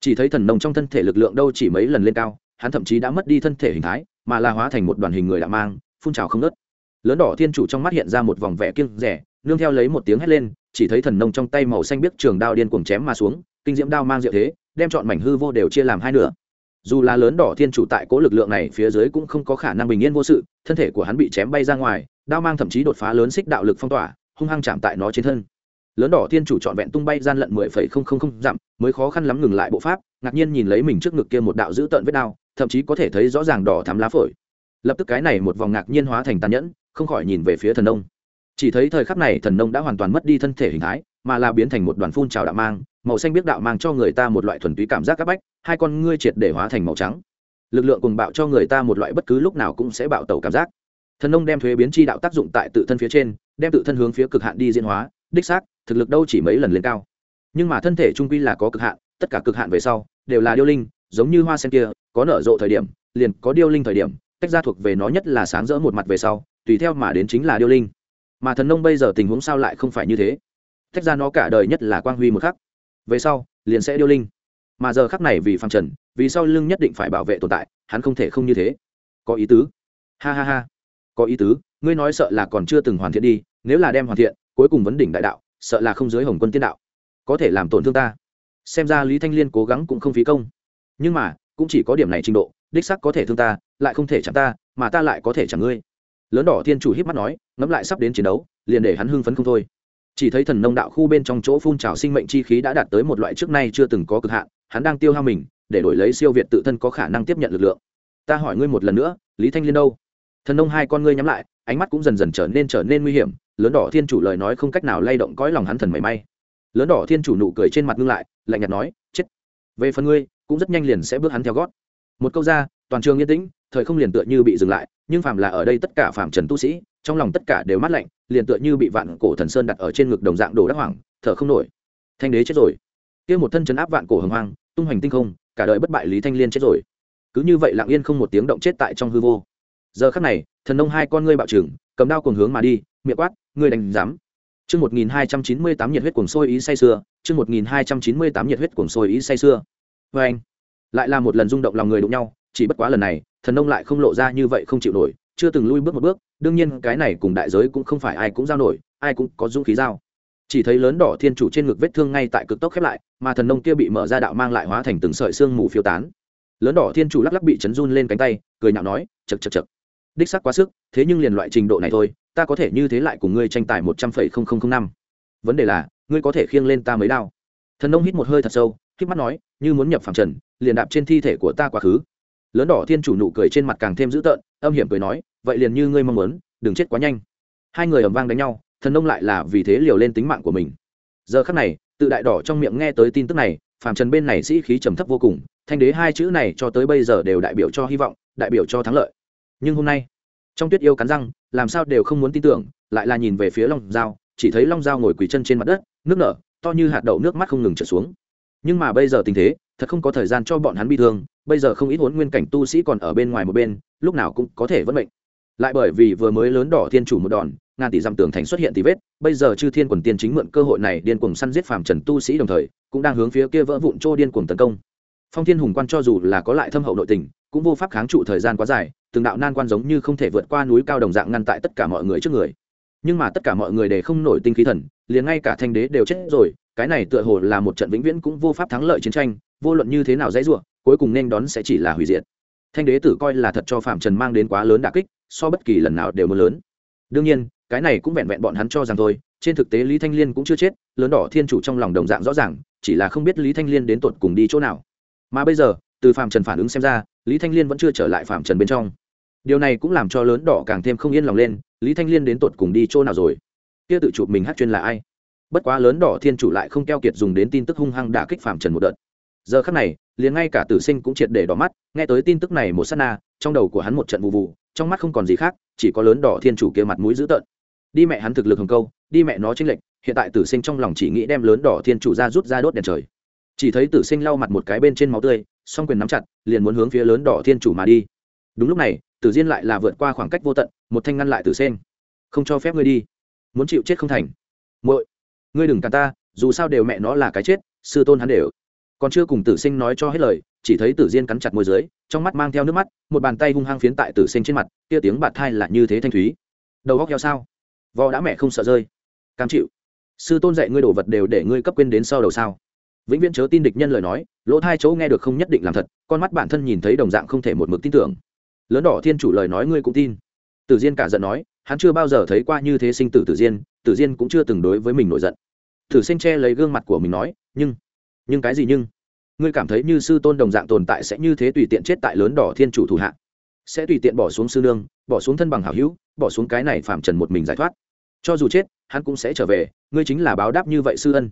Chỉ thấy thần nông trong thân thể lực lượng đâu chỉ mấy lần lên cao hắn thậm chí đã mất đi thân thể hình thái, mà là hóa thành một đoàn hình người đã mang, phun trào không ngớt. Lớn đỏ thiên chủ trong mắt hiện ra một vòng vẻ kiêng rẻ nương theo lấy một tiếng hét lên, chỉ thấy thần nông trong tay màu xanh biếc trường đao điên cuồng chém mà xuống, kinh diễm đao mang diệu thế, đem chọn mảnh hư vô đều chia làm hai nửa. Dù là lớn đỏ thiên chủ tại cố lực lượng này phía dưới cũng không có khả năng bình yên vô sự, thân thể của hắn bị chém bay ra ngoài, đao mang thậm chí đột phá lớn xích đạo lực phong tỏa, hung hăng chạm tại nó trên thân. Lớn đỏ thiên chủ trọn vẹn tung bay gian lận mười phẩy không không không dặm, mới khó khăn lắm ngừng lại bộ pháp, ngạc nhiên nhìn lấy mình trước ngực kia một đạo dữ tợn vết đao thậm chí có thể thấy rõ ràng đỏ thắm lá phổi. Lập tức cái này một vòng ngạc nhiên hóa thành tàn nhẫn, không khỏi nhìn về phía thần nông. Chỉ thấy thời khắc này thần nông đã hoàn toàn mất đi thân thể hình thái, mà là biến thành một đoàn phun trào đạo mang, màu xanh biết đạo mang cho người ta một loại thuần túy cảm giác áp bách, hai con ngươi triệt để hóa thành màu trắng. Lực lượng cùng bạo cho người ta một loại bất cứ lúc nào cũng sẽ bạo tẩu cảm giác. Thần nông đem thuế biến chi đạo tác dụng tại tự thân phía trên, đem tự thân hướng phía cực hạn đi diễn hóa, đích xác, thực lực đâu chỉ mấy lần lên cao. Nhưng mà thân thể trung quy là có cực hạn, tất cả cực hạn về sau, đều là điêu linh, giống như hoa sen kia có nở rộ thời điểm, liền có điêu linh thời điểm, tách ra thuộc về nó nhất là sáng rỡ một mặt về sau, tùy theo mà đến chính là điêu linh. Mà thần nông bây giờ tình huống sao lại không phải như thế? Tách ra nó cả đời nhất là quang huy một khắc. Về sau, liền sẽ điêu linh. Mà giờ khắc này vì phăng trần, vì sau lưng nhất định phải bảo vệ tồn tại, hắn không thể không như thế. Có ý tứ. Ha ha ha. Có ý tứ, ngươi nói sợ là còn chưa từng hoàn thiện đi, nếu là đem hoàn thiện, cuối cùng vấn đỉnh đại đạo, sợ là không dưới hồng quân tiên đạo. Có thể làm tổn thương ta. Xem ra lý thanh liên cố gắng cũng không phí công. Nhưng mà cũng chỉ có điểm này trình độ, đích sắc có thể thương ta, lại không thể chẳng ta, mà ta lại có thể chẳng ngươi. Lớn đỏ thiên chủ híp mắt nói, ngẫm lại sắp đến chiến đấu, liền để hắn hưng phấn không thôi. Chỉ thấy thần nông đạo khu bên trong chỗ phun trào sinh mệnh chi khí đã đạt tới một loại trước nay chưa từng có cực hạn, hắn đang tiêu hao mình, để đổi lấy siêu việt tự thân có khả năng tiếp nhận lực lượng. Ta hỏi ngươi một lần nữa, lý thanh liên đâu? Thần nông hai con ngươi nhắm lại, ánh mắt cũng dần dần trở nên trở nên nguy hiểm, lớn đỏ thiên chủ lời nói không cách nào lay động cõi lòng hắn thần mảy may. Lớn đỏ thiên chủ nụ cười trên mặt ngưng lại, lạnh nhạt nói, chết! Về phần ngươi cũng rất nhanh liền sẽ bước hắn theo gót. Một câu ra toàn trường yên tĩnh thời không liền tựa như bị dừng lại nhưng phàm là ở đây tất cả phàm trần tu sĩ trong lòng tất cả đều mát lạnh liền tựa như bị vạn cổ thần sơn đặt ở trên ngực đồng dạng đồ đắc hoàng thở không nổi. Thanh đế chết rồi. Kia một thân chấn áp vạn cổ hồng hoang tung hoành tinh không cả đời bất bại lý thanh liên chết rồi. Cứ như vậy lặng yên không một tiếng động chết tại trong hư vô. Giờ khắc này thần nông hai con ngươi bạo trừng cầm đao cùng hướng mà đi miệng quát ngươi đánh dám Chương 1298 nhiệt huyết cuồng sôi ý say xưa, chương 1298 nhiệt huyết cuồng sôi ý say xưa. Và anh, lại là một lần rung động lòng người đụng nhau, chỉ bất quá lần này, thần nông lại không lộ ra như vậy không chịu nổi, chưa từng lui bước một bước, đương nhiên cái này cùng đại giới cũng không phải ai cũng giao nổi, ai cũng có dũng khí giao. Chỉ thấy lớn đỏ thiên chủ trên ngực vết thương ngay tại cực tốc khép lại, mà thần nông kia bị mở ra đạo mang lại hóa thành từng sợi xương mù phiêu tán. Lớn đỏ thiên chủ lắc lắc bị chấn run lên cánh tay, cười nhạo nói, chậc chậc chậc. Đích xác quá sức, thế nhưng liền loại trình độ này thôi, ta có thể như thế lại cùng ngươi tranh tài một trăm phẩy không không không năm vấn đề là ngươi có thể khiêng lên ta mới đao thần nông hít một hơi thật sâu hít mắt nói như muốn nhập phẳng trần, liền đạp trên thi thể của ta quá khứ. Lớn đỏ thiên chủ nụ cười trên mặt càng thêm dữ tợn, âm hiểm cười nói, vậy liền như ngươi mong muốn, đừng chết quá nhanh. Hai người ầm vang đánh nhau, thần nông lại là vì thế liều lên tính mạng của mình. Giờ khắc này, tự đại đỏ trong miệng nghe tới tin tức này, phàm trần bên này sĩ khí trầm thấp vô cùng, thanh đế hai chữ này cho tới bây giờ đều đại biểu cho hy vọng, đại biểu cho thắng lợi. Nhưng hôm nay, trong tuyết yêu cắn răng, làm sao đều không muốn tin tưởng, lại là nhìn về phía long dao chỉ thấy long dao ngồi quỳ chân trên mặt đất, nước nở, to như hạt đậu nước mắt không ngừng trở xuống nhưng mà bây giờ tình thế, thật không có thời gian cho bọn hắn bị thương, bây giờ không ít huấn nguyên cảnh tu sĩ còn ở bên ngoài một bên, lúc nào cũng có thể vẫn bệnh lại bởi vì vừa mới lớn đỏ thiên chủ một đòn, ngàn tỷ dặm tường thành xuất hiện tỷ vết, bây giờ chư thiên quần tiên chính mượn cơ hội này điên cuồng săn giết phàm trần tu sĩ đồng thời, cũng đang hướng phía kia vỡ vụn trô điên cuồng tấn công. Phong thiên hùng quan cho dù là có lại thâm hậu nội tình, cũng vô pháp kháng trụ thời gian quá dài, từng đạo nan quan giống như không thể vượt qua núi cao đồng dạng ngăn tại tất cả mọi người trước người. Nhưng mà tất cả mọi người đều không nổi tinh khí thần, liền ngay cả thanh đế đều chết rồi cái này tựa hồ là một trận vĩnh viễn cũng vô pháp thắng lợi chiến tranh, vô luận như thế nào dãy ruộng cuối cùng nên đón sẽ chỉ là hủy diệt. Thanh đế tử coi là thật cho phạm trần mang đến quá lớn đà kích, so bất kỳ lần nào đều mưa lớn. Đương nhiên, cái này cũng vẹn vẹn bọn hắn cho rằng thôi, trên thực tế lý thanh liên cũng chưa chết, lớn đỏ thiên chủ trong lòng đồng dạng rõ ràng, chỉ là không biết lý thanh liên đến tột cùng đi chỗ nào. Mà bây giờ, từ phạm trần phản ứng xem ra, lý thanh liên vẫn chưa trở lại phạm trần bên trong. Điều này cũng làm cho lớn đỏ càng thêm không yên lòng lên, lý thanh liên đến tột cùng đi chỗ nào rồi? Kia tự chụp mình hát chuyên là ai? Bất quá lớn đỏ thiên chủ lại không keo kiệt dùng đến tin tức hung hăng đả kích phạm trần một đợt. Giờ khắc này, liền ngay cả tử sinh cũng triệt để đỏ mắt, nghe tới tin tức này một s á t na, trong đầu của hắn một trận vụ vụ, trong mắt không còn gì khác, chỉ có lớn đỏ thiên chủ kia mặt mũi dữ tợn. Đi mẹ hắn thực lực hồng câu, đi mẹ nó chênh lệch, hiện tại tử sinh trong lòng chỉ nghĩ đem lớn đỏ thiên chủ ra rút ra đốt đèn trời. Chỉ thấy tử sinh lau mặt một cái bên trên máu tươi, song quyền nắm chặt, liền muốn hướng phía lớn đỏ thiên chủ mà đi. Đúng lúc này, tử diên lại là vượt qua khoảng cách vô tận, một thanh ngăn lại tử sen không cho phép ngươi đi. Muốn chịu chết không thành. Muội ngươi đừng cả ta, dù sao đều mẹ nó là cái chết, sư tôn hắn đều. Còn chưa cùng tử sinh nói cho hết lời, chỉ thấy tử diên cắn chặt môi dưới, trong mắt mang theo nước mắt, một bàn tay hung hăng phiến tại tử sinh trên mặt, kia tiếng bạt thai là như thế thanh thúy. Đầu góc heo sao? Vò đã mẹ không sợ rơi. Cam chịu. Sư tôn dạy ngươi đồ vật đều để ngươi cấp quên đến sau đầu sao? Vĩnh viễn chớ tin địch nhân lời nói, lỗ thai chỗ nghe được không nhất định làm thật, con mắt bản thân nhìn thấy đồng dạng không thể một mực tin tưởng. Lớn đỏ thiên chủ lời nói ngươi cũng tin. Tử diên cả giận nói, hắn chưa bao giờ thấy qua như thế sinh tử tử diên tử diên cũng chưa từng đối với mình nổi giận thử xanh che lấy gương mặt của mình nói, nhưng nhưng cái gì nhưng? Ngươi cảm thấy như sư tôn đồng dạng tồn tại sẽ như thế tùy tiện chết tại lớn đỏ thiên chủ thủ hạ. Sẽ tùy tiện bỏ xuống sư nương, bỏ xuống thân bằng hảo hữu, bỏ xuống cái này phạm trần một mình giải thoát. Cho dù chết, hắn cũng sẽ trở về, ngươi chính là báo đáp như vậy sư ân.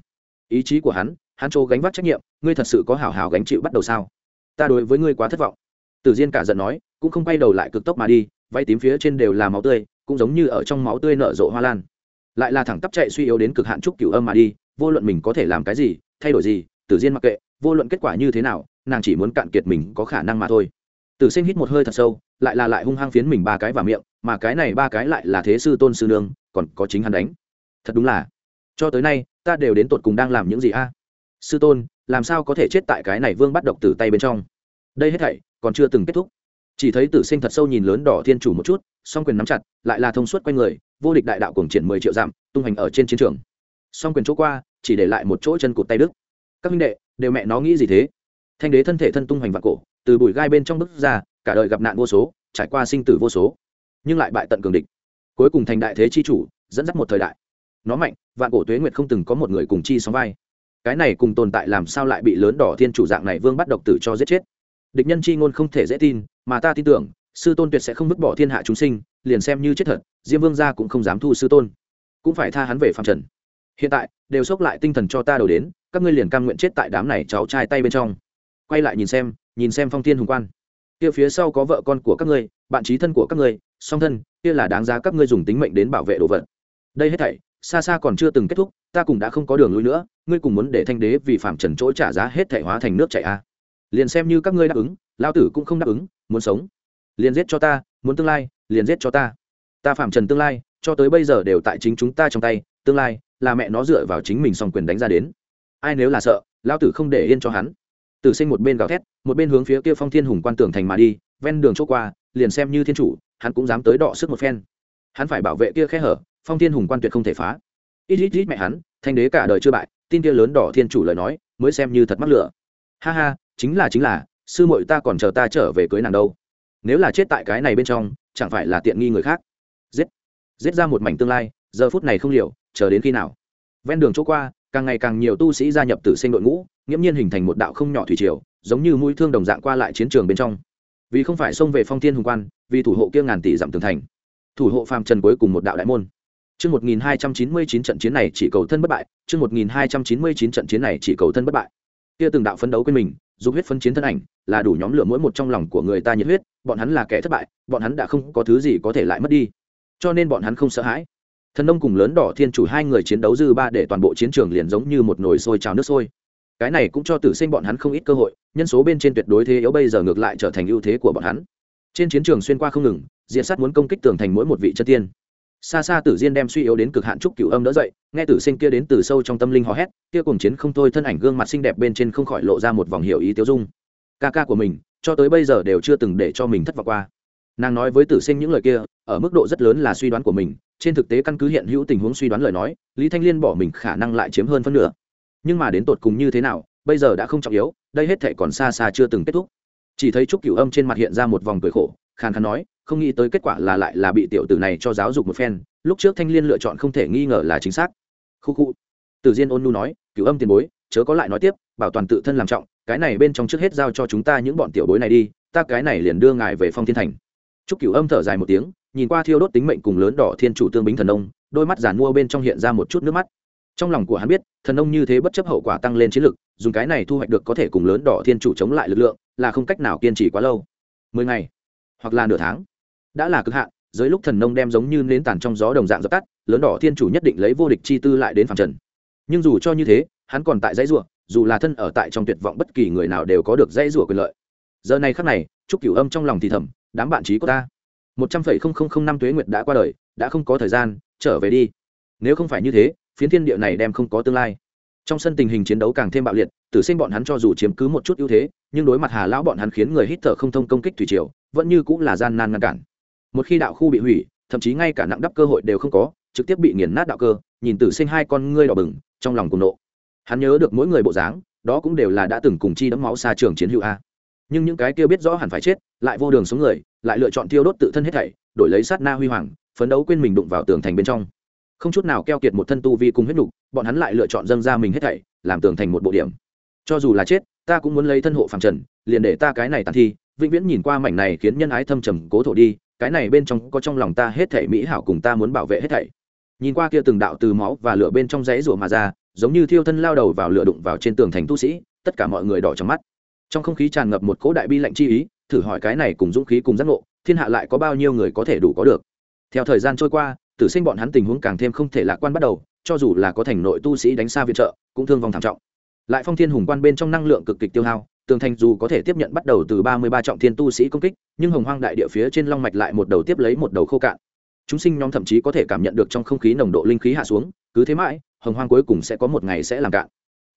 Ý chí của hắn hắn chỗ gánh vác trách nhiệm, ngươi thật sự có hảo hảo gánh chịu bắt đầu sao? Ta đối với ngươi quá thất vọng. Tử diên cả giận nói, cũng không quay đầu lại cực tốc mà đi vay tím phía trên đều là máu tươi, cũng giống như ở trong máu tươi nở rộ hoa lan lại là thẳng tắp chạy suy yếu đến cực hạn trúc cửu âm mà đi, vô luận mình có thể làm cái gì, thay đổi gì, tử diên mặc kệ, vô luận kết quả như thế nào, nàng chỉ muốn cạn kiệt mình có khả năng mà thôi. Tử sinh hít một hơi thật sâu, lại là lại hung hăng phiến mình ba cái vào miệng, mà cái này ba cái lại là thế sư tôn sư nương, còn có chính hắn đánh. Thật đúng là, cho tới nay, ta đều đến tột cùng đang làm những gì a? Sư tôn, làm sao có thể chết tại cái này vương bắt độc từ tay bên trong? Đây hết thảy còn chưa từng kết thúc. Chỉ thấy tử sinh thật sâu nhìn lớn đỏ thiên chủ một chút, song quyền nắm chặt, lại là thông suốt quanh người vô địch đại đạo cuồng triển mười triệu giảm tung hành ở trên chiến trường. Song quyền chỗ qua, chỉ để lại một chỗ chân cụt tay đức. Các minh đệ, đều mẹ nó nghĩ gì thế? Thanh đế thân thể thân tung hoành vạn cổ, từ bụi gai bên trong bức ra, cả đời gặp nạn vô số, trải qua sinh tử vô số, nhưng lại bại tận cường địch. Cuối cùng thành đại thế chi chủ, dẫn dắt một thời đại. Nó mạnh, vạn cổ tuế nguyệt không từng có một người cùng chi sóng vai. Cái này cùng tồn tại làm sao lại bị lớn đỏ thiên chủ dạng này vương bắt độc tử cho giết chết? Địch nhân chi ngôn không thể dễ tin, mà ta tin tưởng sư tôn tuyệt sẽ không vứt bỏ thiên hạ chúng sinh, liền xem như chết thật, diêm vương gia cũng không dám thu sư tôn. Cũng phải tha hắn về phạm trần. Hiện tại, đều xốc lại tinh thần cho ta đầu đến, các ngươi liền cam nguyện chết tại đám này cháu trai tay bên trong. Quay lại nhìn xem nhìn xem phong thiên hùng quan. Kia phía sau có vợ con của các ngươi, bạn trí thân của các ngươi, song thân, kia là đáng giá các ngươi dùng tính mệnh đến bảo vệ đồ vật. Đây hết thảy, xa xa còn chưa từng kết thúc, ta cùng đã không có đường lui nữa, ngươi cùng muốn để thanh đế vì phạm trần chỗ trả giá hết thảy hóa thành nước chảy a liền xem như các ngươi đáp ứng lao tử cũng không đáp ứng, muốn sống liền giết cho ta, muốn tương lai, liền giết cho ta. Ta phạm trần tương lai, cho tới bây giờ đều tại chính chúng ta trong tay, tương lai là mẹ nó dựa vào chính mình xong quyền đánh ra đến. Ai nếu là sợ lao tử không để yên cho hắn. Tử sinh một bên gào thét, một bên hướng phía kia phong thiên hùng quan tưởng thành mà đi, ven đường chỗ qua, liền xem như thiên chủ, hắn cũng dám tới đọ sức một phen. Hắn phải bảo vệ kia khe hở, phong thiên hùng quan tuyệt không thể phá. Ít ít ít mẹ hắn, thanh đế cả đời chưa bại, tin kia lớn đỏ thiên chủ lời nói, mới xem như thật mắc lửa. Ha ha, chính là chính là, sư muội ta còn chờ ta trở về cưới nàng đâu nếu là chết tại cái này bên trong chẳng phải là tiện nghi người khác. Giết. Giết ra một mảnh tương lai giờ phút này không liều, chờ đến khi nào. Ven đường chỗ qua càng ngày càng nhiều tu sĩ gia nhập tử sinh đội ngũ nghiễm nhiên hình thành một đạo không nhỏ thủy triều giống như mũi thương đồng dạng qua lại chiến trường bên trong. Vì không phải xông về phong thiên hùng quan vì thủ hộ kia ngàn tỷ dặm tường thành. Thủ hộ phàm trần cuối cùng một đạo đại môn. Chương 1299 trận chiến này chỉ cầu thân bất bại, chương 1299 trận chiến này chỉ cầu thân bất bại. Kia từng đạo phấn đấu quên mình, dục huyết phân chiến thân ảnh, là đủ nhóm lửa mỗi một trong lòng của người ta nhiệt huyết, bọn hắn là kẻ thất bại, bọn hắn đã không có thứ gì có thể lại mất đi. Cho nên bọn hắn không sợ hãi. Thần nông cùng lớn đỏ thiên chủ hai người chiến đấu dư ba để toàn bộ chiến trường liền giống như một nồi sôi trào nước sôi. Cái này cũng cho tử sinh bọn hắn không ít cơ hội, nhân số bên trên tuyệt đối thế yếu bây giờ ngược lại trở thành ưu thế của bọn hắn. Trên chiến trường xuyên qua không ngừng, diện sát muốn công kích tường thành mỗi một vị chân tiên xa xa tử diên đem suy yếu đến cực hạn trúc cửu âm đỡ dậy, nghe tử sinh kia đến từ sâu trong tâm linh hò hét, kia cùng chiến không thôi thân ảnh gương mặt xinh đẹp bên trên không khỏi lộ ra một vòng hiểu ý tiêu dung. Ca ca của mình, cho tới bây giờ đều chưa từng để cho mình thất vọng qua. Nàng nói với tử sinh những lời kia, ở mức độ rất lớn là suy đoán của mình, trên thực tế căn cứ hiện hữu tình huống suy đoán lời nói, lý thanh liên bỏ mình khả năng lại chiếm hơn phân nửa. Nhưng mà đến tột cùng như thế nào, bây giờ đã không trọng yếu, đây hết thể còn xa xa chưa từng kết thúc. Chỉ thấy trúc cửu âm trên mặt hiện ra một vòng cười khổ, khàn khàn nói không nghĩ tới kết quả là lại là bị tiểu tử này cho giáo dục một phen, lúc trước thanh liên lựa chọn không thể nghi ngờ là chính xác. Khu khu. Tử diên ôn nu nói, cửu âm tiền bối, chớ có lại nói tiếp, bảo toàn tự thân làm trọng, cái này bên trong trước hết giao cho chúng ta những bọn tiểu bối này đi, ta cái này liền đưa ngài về phong thiên thành. Chúc cửu âm thở dài một tiếng, nhìn qua thiêu đốt tính mệnh cùng lớn đỏ thiên chủ tương bính thần ông, đôi mắt giàn mua bên trong hiện ra một chút nước mắt. Trong lòng của hắn biết, thần ông như thế bất chấp hậu quả tăng lên chiến lực, dùng cái này thu hoạch được có thể cùng lớn đỏ thiên chủ chống lại lực lượng, là không cách nào kiên trì quá lâu. Mười ngày, hoặc là nửa tháng đã là cực hạn dưới lúc thần nông đem giống như nến tàn trong gió đồng dạng dập tắt, lớn đỏ thiên chủ nhất định lấy vô địch chi tư lại đến phạm trần. Nhưng dù cho như thế, hắn còn tại dãy rủa, dù là thân ở tại trong tuyệt vọng bất kỳ người nào đều có được dãy rủa quyền lợi. Giờ này khắc này, chúc cửu âm trong lòng thì thầm, đám bạn trí của ta. Một trăm phẩy không không không năm tuế nguyệt đã qua đời, đã không có thời gian, trở về đi. Nếu không phải như thế, phiến thiên địa này đem không có tương lai. Trong sân tình hình chiến đấu càng thêm bạo liệt, tử sinh bọn hắn cho dù chiếm cứ một chút ưu thế, nhưng đối mặt hà lão bọn hắn khiến người hít thở không thông công kích thủy triều, vẫn như cũng là gian nan ngăn cản một khi đạo khu bị hủy, thậm chí ngay cả nặng đắp cơ hội đều không có, trực tiếp bị nghiền nát đạo cơ, nhìn tử sinh hai con ngươi đỏ bừng, trong lòng cùng nộ. Hắn nhớ được mỗi người bộ dáng, đó cũng đều là đã từng cùng chi đấm máu xa trường chiến hữu a. Nhưng những cái kia biết rõ hẳn phải chết, lại vô đường xuống người, lại lựa chọn tiêu đốt tự thân hết thảy, đổi lấy sát na huy hoàng, phấn đấu quên mình đụng vào tường thành bên trong. Không chút nào keo kiệt một thân tu vi cùng huyết nục bọn hắn lại lựa chọn dâng ra mình hết thảy, làm tường thành một bộ điểm. Cho dù là chết, ta cũng muốn lấy thân hộ phàm trần, liền để ta cái này tàn thi, vĩnh viễn nhìn qua mảnh này khiến nhân ái thâm trầm cố thổ đi cái này bên trong có trong lòng ta hết thảy mỹ hảo cùng ta muốn bảo vệ hết thảy. Nhìn qua kia từng đạo từ máu và lửa bên trong rẽ rủa mà ra, giống như thiêu thân lao đầu vào lửa đụng vào trên tường thành tu sĩ, tất cả mọi người đỏ trong mắt. Trong không khí tràn ngập một cỗ đại bi lạnh chi ý, thử hỏi cái này cùng dũng khí cùng giác ngộ, thiên hạ lại có bao nhiêu người có thể đủ có được? Theo thời gian trôi qua, tử sinh bọn hắn tình huống càng thêm không thể lạc quan bắt đầu, cho dù là có thành nội tu sĩ đánh xa viện trợ, cũng thương vong thảm trọng. Lại phong thiên hùng quan bên trong năng lượng cực kịch tiêu hao tường thành dù có thể tiếp nhận bắt đầu từ ba mươi ba trọng thiên tu sĩ công kích, nhưng hồng hoang đại địa phía trên long mạch lại một đầu tiếp lấy một đầu khô cạn. Chúng sinh nhóm thậm chí có thể cảm nhận được trong không khí nồng độ linh khí hạ xuống, cứ thế mãi, hồng hoang cuối cùng sẽ có một ngày sẽ làm cạn.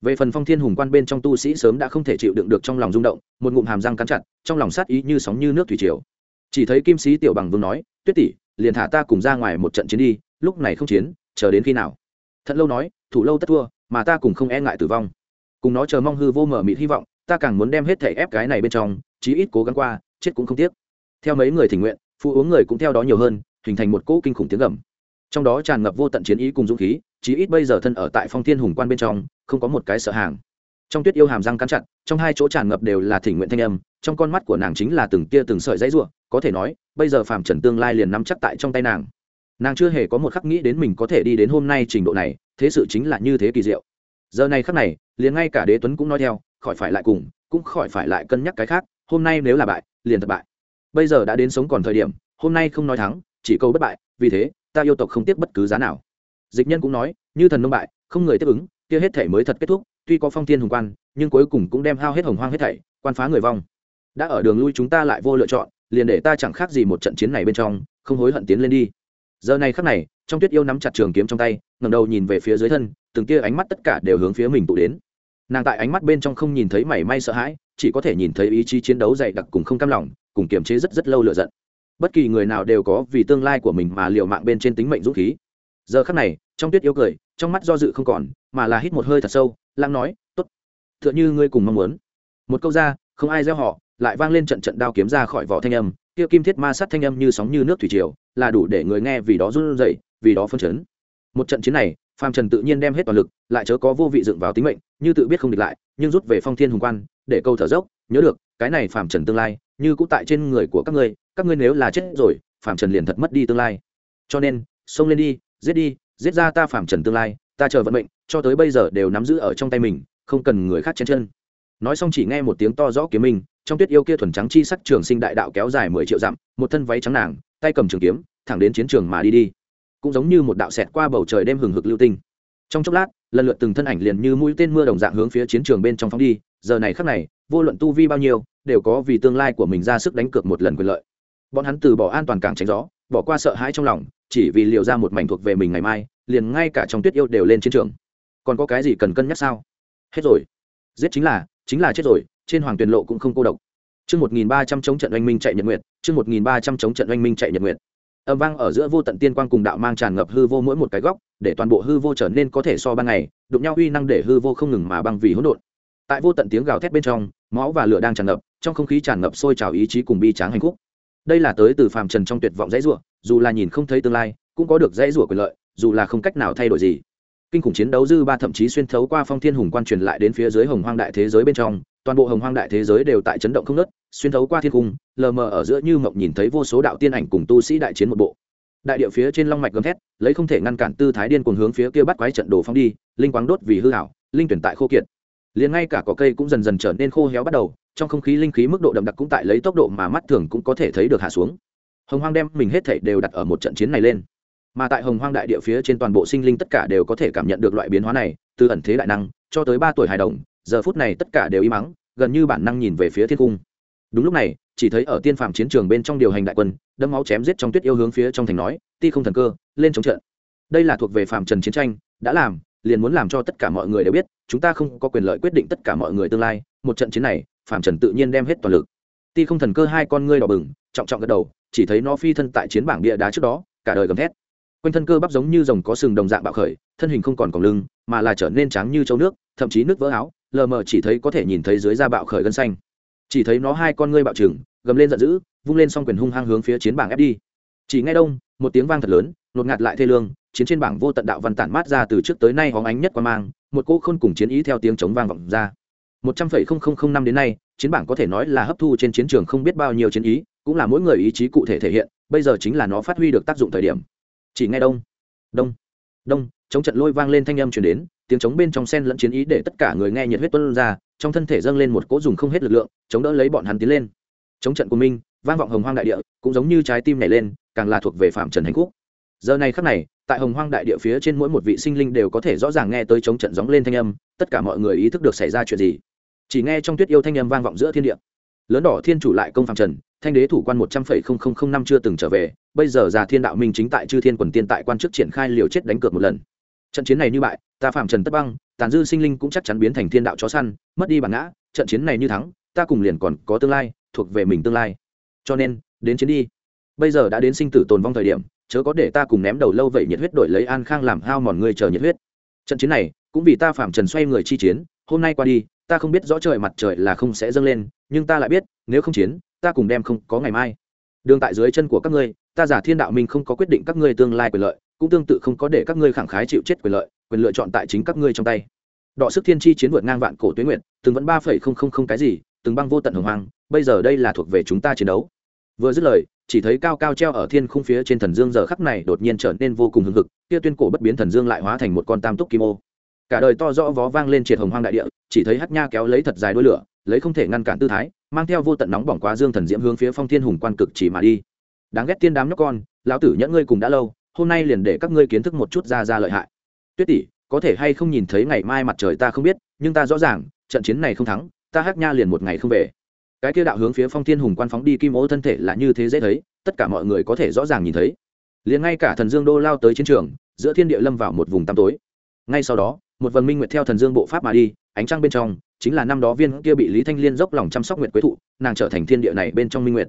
Về phần phong thiên hùng quan bên trong tu sĩ sớm đã không thể chịu đựng được trong lòng rung động, một ngụm hàm răng cắn chặt, trong lòng sát ý như sóng như nước thủy triều. Chỉ thấy kim sĩ tiểu bằng vương nói, tuyết tỷ, liền thả ta cùng ra ngoài một trận chiến đi, lúc này không chiến, chờ đến khi nào? Thật lâu nói, thủ lâu tất thua, mà ta cùng không e ngại tử vong. Cùng nó chờ mong hư vô mở mịt hy vọng ta càng muốn đem hết thể ép cái này bên trong, chí ít cố gắng qua, chết cũng không tiếc. Theo mấy người thỉnh nguyện, phụ uống người cũng theo đó nhiều hơn, hình thành một cỗ kinh khủng tiếng gầm. Trong đó tràn ngập vô tận chiến ý cùng dũng khí, chí ít bây giờ thân ở tại phong thiên hùng quan bên trong, không có một cái sợ hàng. Trong tuyết yêu hàm răng cắn chặt, trong hai chỗ tràn ngập đều là thỉnh nguyện thanh âm, trong con mắt của nàng chính là từng tia từng sợi dãy ruộng có thể nói, bây giờ phàm trần tương lai liền nắm chắc tại trong tay nàng. Nàng chưa hề có một khắc nghĩ đến mình có thể đi đến hôm nay trình độ này, thế sự chính là như thế kỳ diệu giờ này khắc này, liền ngay cả đế tuấn cũng nói theo, khỏi phải lại cùng, cũng khỏi phải lại cân nhắc cái khác, hôm nay nếu là bại, liền thất bại. Bây giờ đã đến sống còn thời điểm, hôm nay không nói thắng, chỉ câu bất bại, vì thế, ta yêu tộc không tiếc bất cứ giá nào. Dịch nhân cũng nói, như thần nông bại, không người tiếp ứng, kia hết thể mới thật kết thúc, tuy có phong thiên hùng quan, nhưng cuối cùng cũng đem hao hết hồng hoang hết thảy, quan phá người vong. Đã ở đường lui chúng ta lại vô lựa chọn, liền để ta chẳng khác gì một trận chiến này bên trong, không hối hận tiến lên đi. Giờ này khắc này trong tuyết yêu nắm chặt trường kiếm trong tay, ngẩng đầu nhìn về phía dưới thân, từng tia ánh mắt tất cả đều hướng phía mình tụ đến. Nàng tại ánh mắt bên trong không nhìn thấy mảy may sợ hãi, chỉ có thể nhìn thấy ý chí chiến đấu dày đặc cùng không cam lòng, cùng kiềm chế rất rất lâu lựa giận. Bất kỳ người nào đều có vì tương lai của mình mà liều mạng bên trên tính mệnh dũng khí. Giờ khắc này, trong tuyết yêu cười, trong mắt do dự không còn, mà là hít một hơi thật sâu lăng nói, tốt h như ngươi cùng mong muốn. Một câu ra, không ai gieo họ, lại vang lên trận trận đao kiếm ra khỏi vỏ thanh âm, kia kim thiết ma sát thanh âm như sóng như nước thủy triều, là đủ để người nghe vì đó run rẩy vì đó phân chấn. Một trận chiến này, phàm trần tự nhiên đem hết toàn lực, lại chớ có vô vị dựng vào tính mệnh, như tự biết không địch lại, nhưng rút về phong thiên hùng quan, để câu thở dốc, nhớ được, cái này phàm trần tương lai, như cũng tại trên người của các ngươi các ngươi nếu là chết rồi, phàm trần liền thật mất đi tương lai. Cho nên, xông lên đi, giết đi, giết ra ta phàm trần tương lai, ta chờ vận mệnh, cho tới bây giờ đều nắm giữ ở trong tay mình, không cần người khác chen chân. Nói xong chỉ nghe một tiếng to rõ kiếm mình trong tuyết yêu kia thuần trắng chi sắc trường sinh đại đạo kéo dài mười triệu dặm, một thân váy trắng nàng, tay cầm trường kiếm, thẳng đến chiến trường mà đi đi cũng giống như một đạo xẹt qua bầu trời đêm hừng hực lưu tinh. Trong chốc lát, lần lượt từng thân ảnh liền như mũi tên mưa đồng dạng hướng phía chiến trường bên trong phóng đi, giờ này khắc này, vô luận tu vi bao nhiêu, đều có vì tương lai của mình ra sức đánh cược một lần quyền lợi. Bọn hắn từ bỏ an toàn càng tránh gió, bỏ qua sợ hãi trong lòng, chỉ vì liều ra một mảnh thuộc về mình ngày mai, liền ngay cả trong tuyết yêu đều lên chiến trường. Còn có cái gì cần cân nhắc sao? Hết rồi. Giết chính là chính là chết rồi, trên hoàng tuyền lộ cũng không cô độc. Chương một nghìn ba trăm chống trận oanh minh chạy nhật nguyệt, chương một nghìn ba trăm chống trận oanh minh chạy nhật nguyệt âm vang ở giữa vô tận tiên quang cùng đạo mang tràn ngập hư vô mỗi một cái góc, để toàn bộ hư vô trở nên có thể so ban ngày, đụng nhau uy năng để hư vô không ngừng mà băng vì hỗn độn. Tại vô tận tiếng gào thét bên trong, máu và lửa đang tràn ngập, trong không khí tràn ngập sôi trào ý chí cùng bi tráng hạnh phúc đây là tới từ phàm trần trong tuyệt vọng dãy rủa, dù là nhìn không thấy tương lai, cũng có được dãy rủa quyền lợi, dù là không cách nào thay đổi gì. Kinh khủng chiến đấu dư ba thậm chí xuyên thấu qua phong thiên hùng quan truyền lại đến phía dưới hồng hoang đại thế giới bên trong toàn bộ hồng hoang đại thế giới đều tại chấn động không nớt xuyên thấu qua thiên cung lờ mờ ở giữa như mộng nhìn thấy vô số đạo tiên ảnh cùng tu sĩ đại chiến một bộ. Đại địa phía trên long mạch gầm thét, lấy không thể ngăn cản tư thái điên cuồng hướng phía kia bắt quái trận đồ phong đi, linh quáng đốt vì hư hảo, linh tuyển tại khô kiệt. Liền ngay cả cỏ cây cũng dần dần trở nên khô héo bắt đầu, trong không khí linh khí mức độ đậm đặc cũng tại lấy tốc độ mà mắt thường cũng có thể thấy được hạ xuống. Hồng hoang đem mình hết thảy đều đặt ở một trận chiến này lên. Mà tại hồng hoang đại địa phía trên toàn bộ sinh linh tất cả đều có thể cảm nhận được loại biến hóa này, từ ẩn thế đại năng, cho tới ba tuổi hài đồng giờ phút này tất cả đều im mắng, gần như bản năng nhìn về phía thiên cung. Đúng lúc này, chỉ thấy ở tiên phạm chiến trường bên trong điều hành đại quân đâm máu chém giết trong tuyết yêu hướng phía trong thành nói, ti không thần cơ, lên chống trận. Đây là thuộc về phạm trần chiến tranh, đã làm, liền muốn làm cho tất cả mọi người đều biết, chúng ta không có quyền lợi quyết định tất cả mọi người tương lai, một trận chiến này phạm trần tự nhiên đem hết toàn lực. Ti không thần cơ hai con ngươi đỏ bừng, trọng trọng gật đầu, chỉ thấy nó phi thân tại chiến bảng địa đá trước đó, cả đời gầm thét. Quanh thân cơ bắp giống như rồng có sừng đồng dạng bạo khởi, thân hình không còn còng lưng, mà là trở nên trắng như châu nước, thậm chí nước vỡ áo lờ mờ chỉ thấy có thể nhìn thấy dưới da bạo khởi gân xanh. Chỉ thấy nó hai con ngươi bạo trừng, gầm lên giận dữ, vung lên s o n g quyền hung hăng hướng phía chiến bảng ép đi. Chỉ ngay đông, một tiếng vang thật lớn, nột ngạt lại thê lương, chiến trên bảng vô tận đạo văn tản mát ra từ trước tới nay hóng ánh nhất qua mang, một cỗ khôn cùng chiến ý theo tiếng chống vang vọng ra. Một trăm phẩy không không không năm đến nay, chiến bảng có thể nói là hấp thu trên chiến trường không biết bao nhiêu chiến ý, cũng là mỗi người ý chí cụ thể thể hiện, bây giờ chính là nó phát huy được tác dụng thời điểm. Chỉ ngay đông đông đông, chống trận lôi vang lên thanh âm chuyển đến tiếng chống bên trong sen lẫn chiến ý để tất cả người nghe nhiệt huyết tuân ra, trong thân thể dâng lên một cỗ dùng không hết lực lượng, chống đỡ lấy bọn hắn tiến lên. Chống trận của minh vang vọng hồng hoang đại địa, cũng giống như trái tim này lên, càng là thuộc về phạm trần hành khúc. Giờ này khắc này, tại hồng hoang đại địa phía trên mỗi một vị sinh linh đều có thể rõ ràng nghe tới chống trận gióng lên thanh âm, tất cả mọi người ý thức được xảy ra chuyện gì. Chỉ nghe trong tuyết yêu thanh âm vang vọng giữa thiên địa. Lớn đỏ thiên chủ lại công phạm trần, thanh đế thủ quan một trăm phẩy không không không năm chưa từng trở về, bây giờ già thiên đạo minh chính tại chư thiên quần tiên tại quan chức triển khai liều chết đánh cược một lần trận chiến này như bại, ta phạm trần tất băng, tàn dư sinh linh cũng chắc chắn biến thành thiên đạo chó săn, mất đi bản ngã, trận chiến này như thắng, ta cùng liền còn có tương lai, thuộc về mình tương lai. Cho nên, đến chiến đi. Bây giờ đã đến sinh tử tồn vong thời điểm, chớ có để ta cùng ném đầu lâu vậy nhiệt huyết đổi lấy an khang làm hao mòn người chờ nhiệt huyết. Trận chiến này, cũng vì ta phạm trần xoay người chi chiến, hôm nay qua đi, ta không biết rõ trời mặt trời là không sẽ dâng lên, nhưng ta lại biết, nếu không chiến, ta cùng đem không có ngày mai. Đường tại dưới chân của các ngươi, ta giả thiên đạo minh không có quyết định các ngươi tương lai quyền lợi cũng tương tự không có để các ngươi khẳng khái chịu chết quyền lợi, quyền lựa chọn tại chính các ngươi trong tay. Đọ sức thiên chi chiến vượt ngang vạn cổ tuyến nguyện từng vẫn ba phẩy không không không cái gì, từng băng vô tận hồng hoang, bây giờ đây là thuộc về chúng ta chiến đấu. Vừa dứt lời, chỉ thấy cao cao treo ở thiên khung phía trên thần dương giờ khắc này đột nhiên trở nên vô cùng hưng hực, kia tuyên cổ bất biến thần dương lại hóa thành một con tam túc kim ô. Cả đời to rõ vó vang lên triệt hồng hoang đại địa, chỉ thấy hát nha kéo lấy thật dài đuôi lửa, lấy không thể ngăn cản tư thái, mang theo vô tận nóng bỏng quá dương thần diễm hướng phía phong thiên hùng quan cực chỉ mà đi. Đáng ghét tiên đám nhóc con, lão tử nhẫn ngươi cùng đã lâu hôm nay liền để các ngươi kiến thức một chút ra ra lợi hại. Tuyết tỷ, có thể hay không nhìn thấy ngày mai mặt trời ta không biết, nhưng ta rõ ràng, trận chiến này không thắng, ta hát nha liền một ngày không về. Cái kia đạo hướng phía phong thiên hùng quan phóng đi kim ô thân thể là như thế dễ thấy, tất cả mọi người có thể rõ ràng nhìn thấy. Liền ngay cả thần dương đô lao tới chiến trường, giữa thiên địa lâm vào một vùng tăm tối. Ngay sau đó, một vần minh nguyệt theo thần dương bộ pháp mà đi, ánh trăng bên trong, chính là năm đó viên kia bị lý thanh liên dốc lòng chăm sóc nguyệt quế thụ, nàng trở thành thiên địa này bên trong minh nguyệt.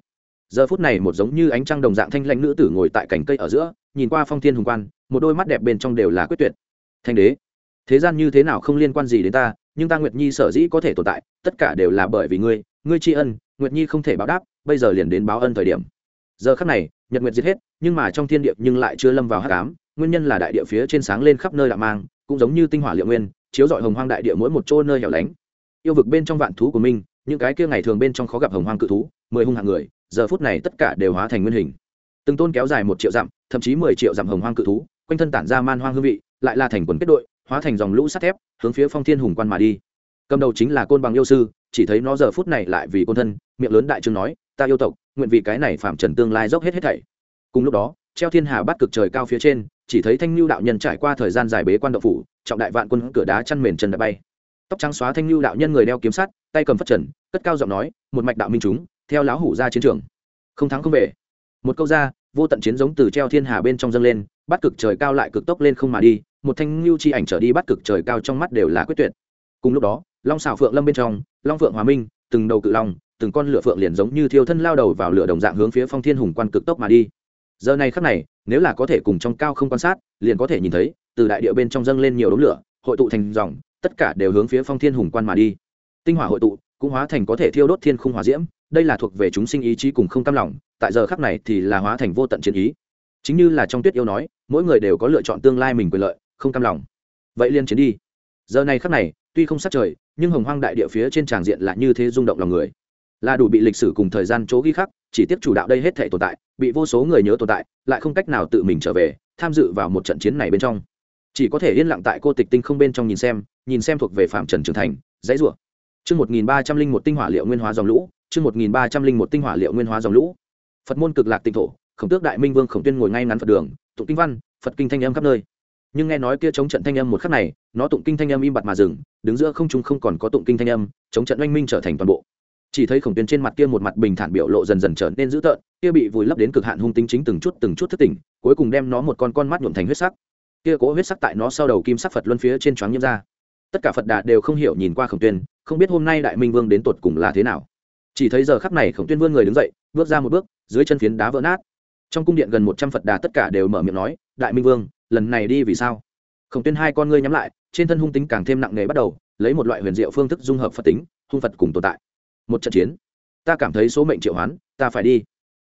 Giờ phút này một giống như ánh trăng đồng dạng thanh lãnh nữ tử ngồi tại cành cây ở giữa nhìn qua phong thiên hùng quan, một đôi mắt đẹp bên trong đều là quyết tuyệt. Thanh đế, thế gian như thế nào không liên quan gì đến ta, nhưng ta nguyệt nhi sở dĩ có thể tồn tại, tất cả đều là bởi vì ngươi ngươi tri ân, nguyệt nhi không thể báo đáp, bây giờ liền đến báo ân thời điểm. Giờ khắc này, nhật nguyệt giết hết, nhưng mà trong thiên địa nhưng lại chưa lâm vào hát cám nguyên nhân là đại địa phía trên sáng lên khắp nơi lạ mang, cũng giống như tinh hỏa liệu nguyên, chiếu dọi hồng hoang đại địa mỗi một chỗ nơi hẻo lánh. Yêu vực bên trong vạn thú của minh những cái kia ngày thường bên trong khó gặp hồng hoang cự thú, mười hung hạng người, giờ phút này tất cả đều hóa thành nguyên hình từng tôn kéo dài một triệu dặm, thậm chí mười triệu dặm hồng hoang cự thú, quanh thân tản ra man hoang hương vị, lại là thành quần kết đội, hóa thành dòng lũ sắt thép, hướng phía phong thiên hùng quan mà đi. Cầm đầu chính là côn bằng yêu sư, chỉ thấy nó giờ phút này lại vì côn thân, miệng lớn đại trương nói, ta yêu tộc, nguyện vì cái này phạm trần tương lai dốc hết hết thảy. Cùng lúc đó, treo thiên hà bắt cực trời cao phía trên, chỉ thấy thanh lưu đạo nhân trải qua thời gian dài bế quan đậu phủ, trọng đại vạn quân cửa đá chăn mền chân đã bay. Tóc trắng xóa thanh lưu đạo nhân người đeo kiếm sắt, tay cầm phất trần, cất cao giọng nói, một mạch đạo minh chúng, theo lão hủ ra chiến trường. Không thắng không về. Một câu ra vô tận chiến giống từ treo thiên hà bên trong dâng lên, bắt cực trời cao lại cực tốc lên không mà đi, một thanh lưu chi ảnh trở đi bắt cực trời cao trong mắt đều là quyết tuyệt. Cùng lúc đó, long xào phượng lâm bên trong, long phượng hòa minh, từng đầu cự long, từng con lửa phượng liền giống như thiêu thân lao đầu vào lửa đồng dạng hướng phía phong thiên hùng quan cực tốc mà đi. Giờ này khắc này, nếu là có thể cùng trong cao không quan sát, liền có thể nhìn thấy, từ đại địa bên trong dâng lên nhiều đống lửa, hội tụ thành dòng, tất cả đều hướng phía phong thiên hùng quan mà đi. Tinh hỏa hội tụ, cũng hóa thành có thể thiêu đốt thiên khung hỏa diễm, đây là thuộc về chúng sinh ý chí cùng không cam lòng tại giờ khắc này thì là hóa thành vô tận chiến ý. Chính như là trong tuyết yêu nói, mỗi người đều có lựa chọn tương lai mình quyền lợi, không cam lòng. Vậy liên chiến đi. Giờ này khắc này, tuy không sát trời, nhưng hồng hoang đại địa phía trên tràng diện là như thế rung động lòng người. Là đủ bị lịch sử cùng thời gian chỗ ghi khắc, chỉ tiếp chủ đạo đây hết thể tồn tại, bị vô số người nhớ tồn tại, lại không cách nào tự mình trở về, tham dự vào một trận chiến này bên trong. Chỉ có thể yên lặng tại cô tịch tinh không bên trong nhìn xem nhìn xem thuộc về phạm trần trưởng thành, dãy rủa. Chương một nghìn ba trăm linh một tinh hỏa liệu nguyên hóa dòng lũ, chương một nghìn ba trăm linh một tinh hỏa liệu nguyên hóa dòng lũ phật môn cực lạc tịnh thổ, khổng tước đại minh vương khổng tuyên ngồi ngay ngắn phật đường, tụng kinh văn, phật kinh thanh âm khắp nơi. Nhưng nghe nói kia chống trận thanh âm một khắc này, nó tụng kinh thanh âm im bặt mà dừng, đứng giữa không trung không còn có tụng kinh thanh âm, chống trận oanh minh trở thành toàn bộ. Chỉ thấy khổng tuyên trên mặt kia một mặt bình thản biểu lộ dần dần trở nên dữ tợn, kia bị vùi lấp đến cực hạn hung tính chính từng chút từng chút thất tỉnh cuối cùng đem nó một con con mắt nhuộm thành huyết sắc. Kia cố huyết sắc tại nó sau đầu kim sắc phật luân phía trên choáng nhiễm ra. Tất cả phật đà đều không hiểu nhìn qua khổng tuyên, không biết hôm nay đại minh vương đến tột cùng là thế nào. Chỉ thấy giờ khắc này khổng tuyên vươn người đứng dậy bước ra một bước, dưới chân phiến đá vỡ nát. Trong cung điện gần một trăm phật đà tất cả đều mở miệng nói, đại minh vương, lần này đi vì sao? Khổng tuyên hai con ngươi nhắm lại, trên thân hung tính càng thêm nặng nề bắt đầu, lấy một loại huyền diệu phương thức dung hợp phật tính, hung phật cùng tồn tại. Một trận chiến. Ta cảm thấy số mệnh triệu hoán, ta phải đi.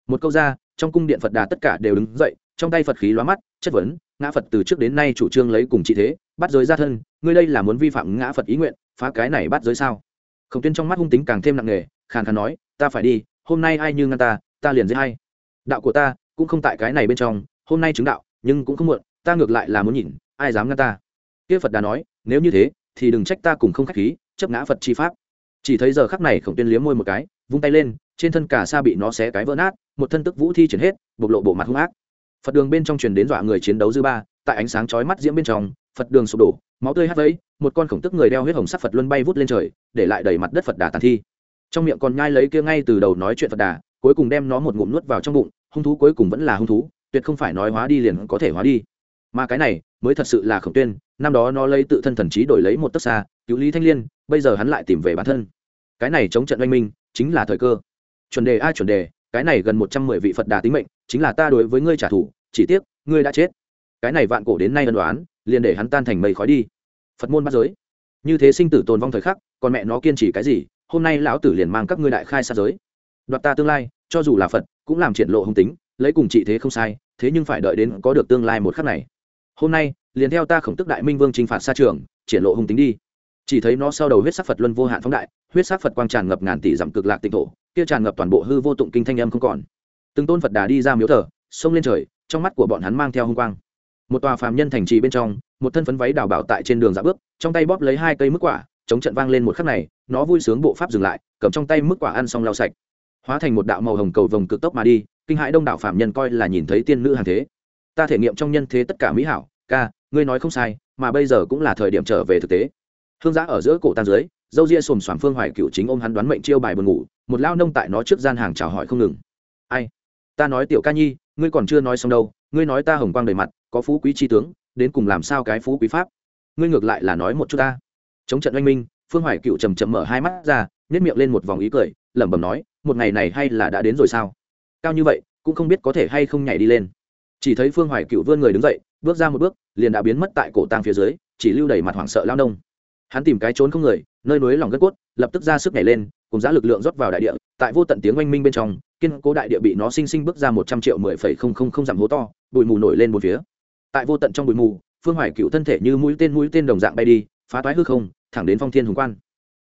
Một câu ra, trong cung điện phật đà tất cả đều đứng dậy, trong tay phật khí lóa mắt, chất vấn, ngã phật từ trước đến nay chủ trương lấy cùng trị thế, bắt giới ra thân, ngươi đây là muốn vi phạm ngã phật ý nguyện, phá cái này bắt giới sao? Khổng tuyên trong mắt hung tính càng thêm nặng nề, khàn khàn nói, ta phải đi hôm nay ai như ngăn ta ta liền dễ hay đạo của ta cũng không tại cái này bên trong, hôm nay chứng đạo, nhưng cũng không muộn, ta ngược lại là muốn nhìn, ai dám ngăn ta. Kia phật đà nói, nếu như thế, thì đừng trách ta cùng không khách khí, chấp ngã phật chi pháp. Chỉ thấy giờ khắc này khổng tuyên liếm môi một cái, vung tay lên, trên thân cả sa bị nó xé cái vỡ nát, một thân tức vũ thi chuyển hết, bộc lộ bộ mặt hung ác. Phật đường bên trong truyền đến dọa người chiến đấu dư ba, tại ánh sáng chói mắt diễm bên trong, phật đường sụp đổ, máu tươi hắt vẫy, một con khổng tức người đeo huyết hồng sắc phật luân bay vút lên trời, để lại đầy mặt đất phật đà tàn thi trong miệng còn nhai lấy kia ngay từ đầu nói chuyện phật đà, cuối cùng đem nó một ngụm nuốt vào trong bụng, hung thú cuối cùng vẫn là hung thú, tuyệt không phải nói hóa đi liền có thể hóa đi. Mà cái này mới thật sự là khổng tuyên, năm đó nó lấy tự thân thần trí đổi lấy một tấc xa, cứu lý thanh liên, bây giờ hắn lại tìm về bản thân. Cái này chống trận oanh minh chính là thời cơ. Chuẩn đề ai chuẩn đề, cái này gần một trăm mười vị phật đà tính mệnh, chính là ta đối với ngươi trả thù, chỉ tiếc ngươi đã chết. Cái này vạn cổ đến nay ân đoán liền để hắn tan thành mây khói đi. Phật môn bắt giới. Như thế sinh tử tồn vong thời khắc còn mẹ nó kiên trì cái gì hôm nay lão tử liền mang các ngươi đại khai xa giới. Đoạt ta tương lai, cho dù là phật, cũng làm triển lộ hung tính, lấy cùng trị thế không sai, thế nhưng phải đợi đến có được tương lai một khắc này. Hôm nay, liền theo ta khổng tức đại minh vương t r i n h phạt xa trường, triển lộ hung tính đi. Chỉ thấy nó sau đầu huyết sắc phật luân vô hạn phóng đại, huyết sắc phật quang tràn ngập ngàn tỷ dặm cực lạc tịnh thổ, kia tràn ngập toàn bộ hư vô tụng kinh thanh âm không còn. Từng tôn phật đà đi ra miếu thờ, xông lên trời, trong mắt của bọn hắn mang theo hung quang. Một tòa phàm nhân thành trì bên trong, một thân phấn váy đào bảo tại trên đường dạ bước, trong tay bóp lấy hai cây mức quả chống trận vang lên một khắc này, nó vui sướng bộ pháp dừng lại, cầm trong tay mức quả ăn xong lau sạch. Hóa thành một đạo màu hồng cầu vồng cực tốc mà đi, kinh hãi đông đảo phạm nhân coi là nhìn thấy tiên nữ hàng thế. Ta thể nghiệm trong nhân thế tất cả mỹ hảo, ca, ngươi nói không sai, mà bây giờ cũng là thời điểm trở về thực tế. Hương giã ở giữa cổ tan dưới, dâu ria xồm xoàm phương hoài cựu chính ôm hắn đoán mệnh chiêu bài buồn ngủ, một lao nông tại nó trước gian hàng chào hỏi không ngừng. Ai? Ta nói tiểu ca nhi, ngươi còn chưa nói xong đâu, ngươi nói ta hồng quang đầy mặt, có phú quý tri tướng, đến cùng làm sao cái phú quý pháp? Ngươi ngược lại là nói một chút ta chống trận oanh minh, phương hoài cựu chầm chậm mở hai mắt ra nhét miệng lên một vòng ý cười, lẩm bẩm nói, một ngày này hay là đã đến rồi sao? Cao như vậy, cũng không biết có thể hay không nhảy đi lên. Chỉ thấy phương hoài cựu vươn người đứng dậy, bước ra một bước, liền đã biến mất tại cổ tang phía dưới, chỉ lưu đầy mặt hoảng sợ lao nông. Hắn tìm cái trốn không người, nơi núi lòng gất cốt, lập tức ra sức nhảy lên, cùng giá lực lượng rót vào đại địa, tại vô tận tiếng oanh minh bên trong, kiên cố đại địa bị nó sinh sinh bước ra một trăm triệu mười phẩy không không không dặm hố to, bụi mù nổi lên một phía. Tại vô tận trong bụi mù, phương hoài cựu thân thể như mũi tên mũi tên đồng dạng bay đi phá toái hư không, thẳng đến phong thiên hùng quan.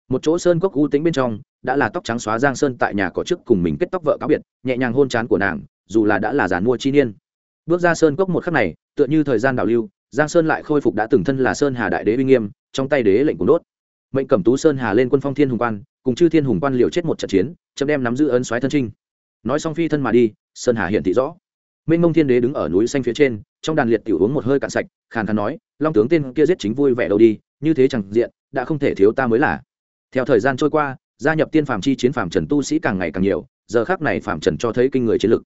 Một chỗ sơn cốc u tính bên trong, đã là tóc trắng xóa giang sơn tại nhà cỏ trước cùng mình kết tóc vợ cáo biệt, nhẹ nhàng hôn chán của nàng, dù là đã là giàn mua chi niên. Bước ra sơn cốc một khắc này, tựa như thời gian đảo lưu, giang sơn lại khôi phục đã từng thân là sơn hà đại đế uy nghiêm, trong tay đế lệnh cùng đốt. Mệnh cẩm tú sơn hà lên quân phong thiên hùng quan, cùng chư thiên hùng quan liều chết một trận chiến, chấm đem nắm giữ ấn xoáy thân trinh. Nói xong phi thân mà đi, sơn hà hiện thị rõ. Minh mông thiên đế đứng ở núi xanh phía trên, trong đàn liệt tiểu uống một hơi cạn sạch, khàn khàn nói, long tướng tên kia giết chính vui vẻ đâu đi như thế chẳng diện, đã không thể thiếu ta mới là. Theo thời gian trôi qua, gia nhập tiên phàm chi chiến phàm trần tu sĩ càng ngày càng nhiều, giờ khác này phàm trần cho thấy kinh người chiến lực.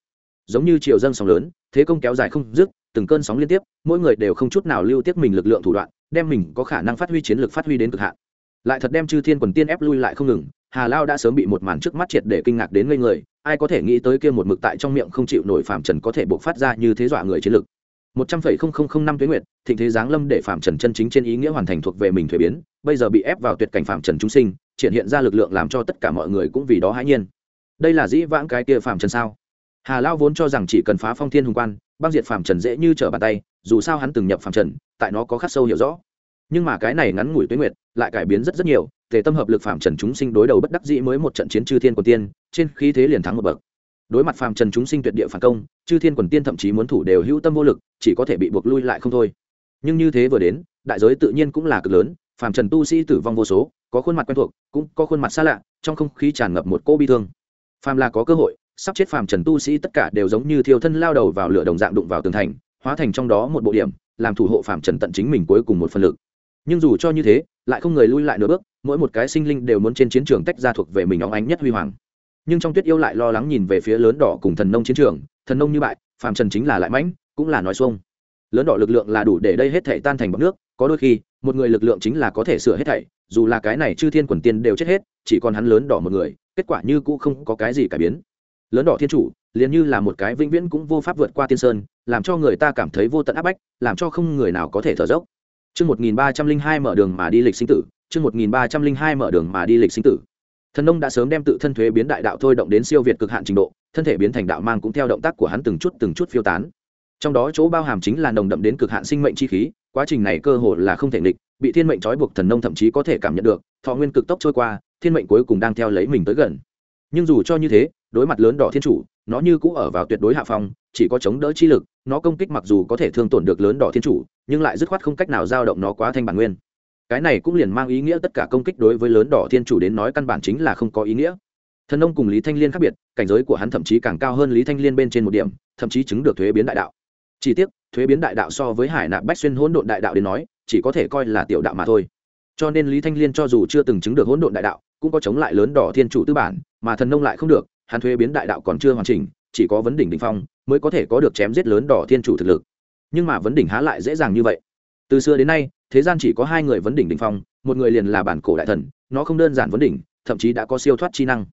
Giống như triều dân sóng lớn, thế công kéo dài không dứt, từng cơn sóng liên tiếp, mỗi người đều không chút nào lưu tiếc mình lực lượng thủ đoạn, đem mình có khả năng phát huy chiến lược phát huy đến cực hạn. Lại thật đem chư thiên quần tiên ép lui lại không ngừng, hà lao đã sớm bị một màn trước mắt triệt để kinh ngạc đến ngây người, ai có thể nghĩ tới kia một mực tại trong miệng không chịu nổi phạm trần có thể buộc phát ra như thế dọa người chiến lực một trăm phẩy không không không năm tuế nguyệt, thịnh thế giáng lâm để phạm trần chân chính trên ý nghĩa hoàn thành thuộc về mình thuế biến, bây giờ bị ép vào tuyệt cảnh phạm trần chúng sinh, triển hiện ra lực lượng làm cho tất cả mọi người cũng vì đó hãi nhiên. Đây là dĩ vãng cái kia phạm trần sao? Hà lao vốn cho rằng chỉ cần phá phong thiên hùng quan, băng diệt phạm trần dễ như trở bàn tay, dù sao hắn từng nhập phạm trần, tại nó có khắc sâu hiểu rõ. Nhưng mà cái này ngắn ngủi tuế nguyệt, lại cải biến rất rất nhiều thể tâm hợp lực phạm trần chúng sinh đối đầu bất đắc dĩ mới một trận chiến chư thiên của tiên, trên khí thế liền thắng một bậc đối mặt phạm trần chúng sinh tuyệt địa phản công, chư thiên quần tiên thậm chí muốn thủ đều hữu tâm vô lực, chỉ có thể bị buộc lui lại không thôi. Nhưng như thế vừa đến, đại giới tự nhiên cũng là cực lớn phạm trần tu sĩ tử vong vô số, có khuôn mặt quen thuộc, cũng có khuôn mặt xa lạ, trong không khí tràn ngập một cô bi thương. Phàm là có cơ hội, sắp chết phàm trần tu sĩ tất cả đều giống như thiêu thân lao đầu vào lửa đồng dạng đụng vào tường thành, hóa thành trong đó một bộ điểm, làm thủ hộ phàm trần tận chính mình cuối cùng một phần lực. Nhưng dù cho như thế, lại không người lui lại nửa bước, mỗi một cái sinh linh đều muốn trên chiến trường tách ra thuộc về mình óng ánh nhất huy hoàng nhưng trong tuyết yêu lại lo lắng nhìn về phía lớn đỏ cùng thần nông chiến trường thần nông như bại phạm trần chính là lại mãnh cũng là nói xuông. Lớn đỏ lực lượng là đủ để đây hết thảy tan thành bọc nước có đôi khi một người lực lượng chính là có thể sửa hết thảy dù là cái này chư thiên quần tiên đều chết hết chỉ còn hắn lớn đỏ một người kết quả như cũ không có cái gì cải biến. Lớn đỏ thiên chủ liền như là một cái vĩnh viễn cũng vô pháp vượt qua tiên sơn làm cho người ta cảm thấy vô tận áp bách làm cho không người nào có thể thở dốc. Chương 1302 mở đường mà đi lịch sinh tử, chương 1302 mở đường mà đi lịch sinh tử. Thần nông đã sớm đem tự thân thuế biến đại đạo thôi động đến siêu việt cực hạn trình độ, thân thể biến thành đạo mang cũng theo động tác của hắn từng chút từng chút phiêu tán. Trong đó chỗ bao hàm chính là nồng đậm đến cực hạn sinh mệnh chi khí, quá trình này cơ hồ là không thể nghịch, bị thiên mệnh trói buộc thần nông thậm chí có thể cảm nhận được, thọ nguyên cực tốc trôi qua, thiên mệnh cuối cùng đang theo lấy mình tới gần. Nhưng dù cho như thế, đối mặt lớn đỏ thiên chủ, nó như cũ ở vào tuyệt đối hạ phong, chỉ có chống đỡ chi lực, nó công kích mặc dù có thể thương tổn được lớn đỏ thiên chủ, nhưng lại dứt khoát không cách nào dao động nó quá thanh bản nguyên cái này cũng liền mang ý nghĩa tất cả công kích đối với lớn đỏ thiên chủ đến nói căn bản chính là không có ý nghĩa. Thần nông cùng lý thanh liên khác biệt, cảnh giới của hắn thậm chí càng cao hơn lý thanh liên bên trên một điểm, thậm chí chứng được thuế biến đại đạo. Chỉ tiếc, thuế biến đại đạo so với hải nạp bách xuyên hỗn độn đại đạo đến nói, chỉ có thể coi là tiểu đạo mà thôi. Cho nên lý thanh liên cho dù chưa từng chứng được hỗn độn đại đạo, cũng có chống lại lớn đỏ thiên chủ tư bản, mà thần nông lại không được, hắn thuế biến đại đạo còn chưa hoàn chỉnh, chỉ có vấn đỉnh đình phong, mới có thể có được chém giết lớn đỏ thiên chủ thực lực. Nhưng mà vấn đỉnh há lại dễ dàng như vậy. Từ xưa đến nay thế gian chỉ có hai người vấn đỉnh đỉnh phong, một người liền là bản cổ đại thần, nó không đơn giản vấn đỉnh, thậm chí đã có siêu thoát chi năng.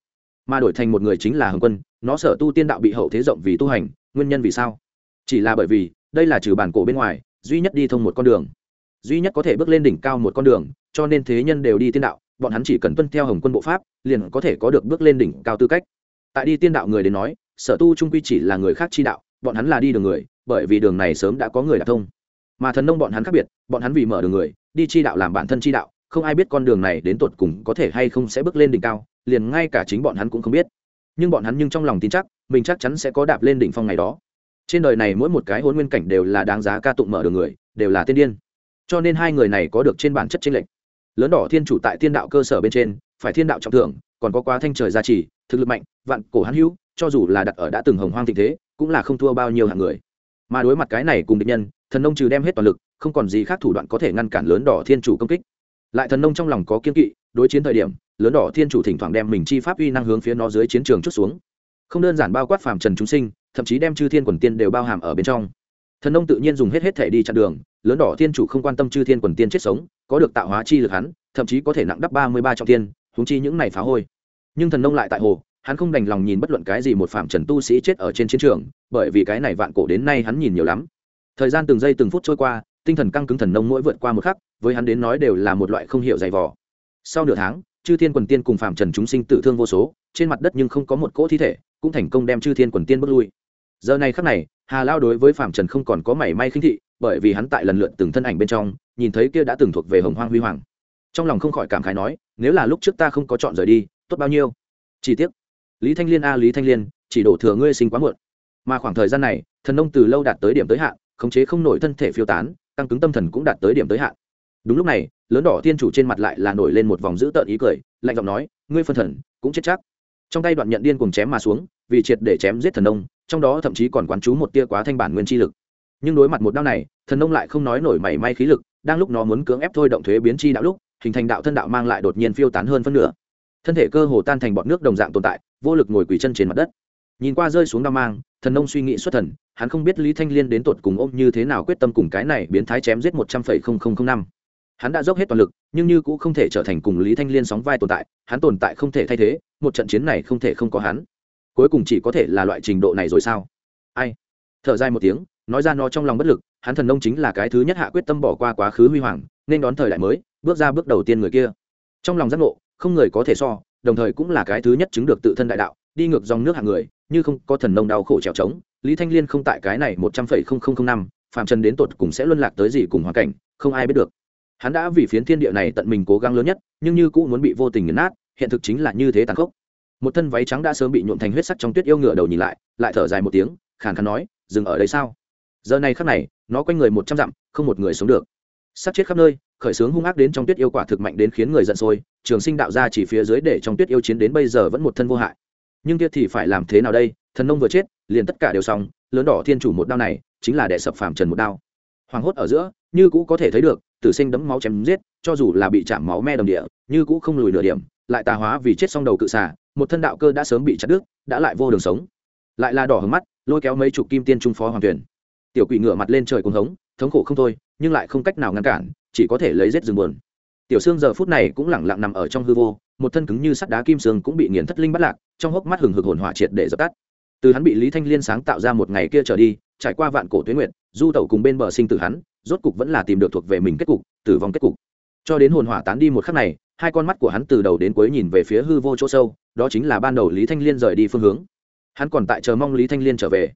Mà đổi thành một người chính là hồng quân, nó sở tu tiên đạo bị hậu thế rộng vì tu hành, nguyên nhân vì sao? Chỉ là bởi vì, đây là trừ bản cổ bên ngoài, duy nhất đi thông một con đường. Duy nhất có thể bước lên đỉnh cao một con đường, cho nên thế nhân đều đi tiên đạo, bọn hắn chỉ cần tuân theo hồng quân bộ pháp, liền có thể có được bước lên đỉnh cao tư cách. Tại đi tiên đạo người đến nói, sở tu trung quy chỉ là người khác chi đạo, bọn hắn là đi đường người, bởi vì đường này sớm đã có người đã thông mà thần nông bọn hắn khác biệt, bọn hắn vì mở đường người, đi chi đạo làm bản thân chi đạo, không ai biết con đường này đến tột cùng có thể hay không sẽ bước lên đỉnh cao, liền ngay cả chính bọn hắn cũng không biết. Nhưng bọn hắn nhưng trong lòng tin chắc, mình chắc chắn sẽ có đạp lên đỉnh phong ngày đó. Trên đời này mỗi một cái hôn nguyên cảnh đều là đáng giá ca tụng mở đường người, đều là tiên điên. Cho nên hai người này có được trên bản chất chênh lệch. Lớn đỏ thiên chủ tại tiên đạo cơ sở bên trên, phải thiên đạo trọng thượng, còn có quá thanh trời gia trì, thực lực mạnh, vạn cổ hắn hữu, cho dù là đặt ở đã từng hồng hoang tình thế, cũng là không thua bao nhiêu hạng người mà đối mặt cái này cùng địch nhân, thần nông trừ đem hết toàn lực, không còn gì khác thủ đoạn có thể ngăn cản lớn đỏ thiên chủ công kích. Lại thần nông trong lòng có kiên kỵ, đối chiến thời điểm, lớn đỏ thiên chủ thỉnh thoảng đem mình chi pháp uy năng hướng phía nó dưới chiến trường chút xuống. Không đơn giản bao quát phàm trần chúng sinh, thậm chí đem chư thiên quần tiên đều bao hàm ở bên trong. Thần nông tự nhiên dùng hết hết thể đi chặn đường, lớn đỏ thiên chủ không quan tâm chư thiên quần tiên chết sống, có được tạo hóa chi lực hắn, thậm chí có thể nặng đắp ba mươi ba trọng tiên húng chi những này phá hôi. Nhưng thần nông lại tại hồ hắn không đành lòng nhìn bất luận cái gì một phạm trần tu sĩ chết ở trên chiến trường, bởi vì cái này vạn cổ đến nay hắn nhìn nhiều lắm. Thời gian từng giây từng phút trôi qua, tinh thần căng cứng thần nông mỗi vượt qua một khắc, với hắn đến nói đều là một loại không hiểu dày vò. Sau nửa tháng, chư thiên quần tiên cùng phạm trần chúng sinh tử thương vô số, trên mặt đất nhưng không có một cỗ thi thể, cũng thành công đem chư thiên quần tiên bước lui. Giờ này khắc này, hà lao đối với phạm trần không còn có mảy may khinh thị, bởi vì hắn tại lần lượt từng thân ảnh bên trong, nhìn thấy kia đã từng thuộc về hồng hoang huy hoàng. Trong lòng không khỏi cảm khái nói, nếu là lúc trước ta không có chọn rời đi, tốt bao nhiêu? Chi tiết lý thanh liên a, lý thanh liên, chỉ đổ thừa ngươi sinh quá muộn. Mà khoảng thời gian này, thần nông từ lâu đạt tới điểm tới hạn, khống chế không nổi thân thể phiêu tán tăng cứng tâm thần cũng đạt tới điểm tới hạn. Đúng lúc này, lớn đỏ thiên chủ trên mặt lại là nổi lên một vòng dữ tợn ý cười, lạnh giọng nói, ngươi phân thần, cũng chết chắc. Trong tay đoạn nhận điên cùng chém mà xuống, vì triệt để chém giết thần nông, trong đó thậm chí còn quán chú một tia quá thanh bản nguyên chi lực. Nhưng đối mặt một đao này, thần nông lại không nói nổi mảy may khí lực, đang lúc nó muốn cưỡng ép thôi động thuế biến chi đạo lúc, hình thành đạo thân đạo mang lại đột nhiên phiêu tán hơn phân nửa thân thể cơ hồ tan thành bọn nước đồng dạng tồn tại, vô lực ngồi quỳ chân trên mặt đất. Nhìn qua rơi xuống đao mang, thần nông suy nghĩ xuất thần, hắn không biết lý thanh liên đến tột cùng ôm như thế nào quyết tâm cùng cái này biến thái chém giết một trăm phẩy không không không năm. Hắn đã dốc hết toàn lực, nhưng như cũng không thể trở thành cùng lý thanh liên sóng vai tồn tại, hắn tồn tại không thể thay thế, một trận chiến này không thể không có hắn. Cuối cùng chỉ có thể là loại trình độ này rồi sao? Ai? Thở dài một tiếng, nói ra nó trong lòng bất lực, hắn thần nông chính là cái thứ nhất hạ quyết tâm bỏ qua quá khứ huy hoàng, nên đón thời đại mới, bước ra bước đầu tiên người kia. Trong lòng giác ngộ không người có thể so, đồng thời cũng là cái thứ nhất chứng được tự thân đại đạo, đi ngược dòng nước hàng người, như không có thần nông đau khổ trèo trống, lý thanh liên không tại cái này một trăm phẩy không không không năm, phạm trần đến tột cùng sẽ luân lạc tới gì cùng hoàn cảnh, không ai biết được. Hắn đã vì phiến thiên địa này tận mình cố gắng lớn nhất, nhưng như cũng muốn bị vô tình nghiền nát, hiện thực chính là như thế tàn khốc. Một thân váy trắng đã sớm bị nhuộm thành huyết sắc trong tuyết yêu ngựa đầu nhìn lại lại thở dài một tiếng, khàn khàn nói, dừng ở đây sao? Giờ này khắc này, nó quanh người một trăm dặm, không một người sống được. Sát chết khắp nơi khởi sướng hung ác đến trong tuyết yêu quả thực mạnh đến khiến người giận sôi, trường sinh đạo ra chỉ phía dưới để trong tuyết yêu chiến đến bây giờ vẫn một thân vô hại. Nhưng kia thì phải làm thế nào đây? Thần nông vừa chết, liền tất cả đều xong, lớn đỏ thiên chủ một đao này, chính là đệ sập phàm trần một đao. Hoàng hốt ở giữa, như cũ có thể thấy được, tử sinh đấm máu chém giết, cho dù là bị chạm máu me đồng địa, như cũ không lùi nửa điểm, lại tà hóa vì chết xong đầu cự xả một thân đạo cơ đã sớm bị chặt đứt, đã lại vô đường sống. Lại là đỏ hứng mắt, lôi kéo mấy chục kim tiên trung phó hoàng tuyển. Tiểu quỷ ngửa mặt lên trời cuồng hống thống khổ không thôi, nhưng lại không cách nào ngăn cản, chỉ có thể lấy rết rừng buồn. Tiểu xương giờ phút này cũng lẳng lặng nằm ở trong hư vô, một thân cứng như sắt đá kim xương cũng bị nghiền thất linh bắt lạc, trong hốc mắt hừng hực hồn hỏa triệt để dập tắt. Từ hắn bị lý thanh liên sáng tạo ra một ngày kia trở đi, trải qua vạn cổ tuyến nguyện du tẩu cùng bên bờ sinh tử hắn, rốt cục vẫn là tìm được thuộc về mình kết cục, tử vong kết cục. Cho đến hồn hỏa tán đi một khắc này, hai con mắt của hắn từ đầu đến cuối nhìn về phía hư vô chỗ sâu, đó chính là ban đầu lý thanh liên rời đi phương hướng. Hắn còn tại chờ mong lý thanh liên trở về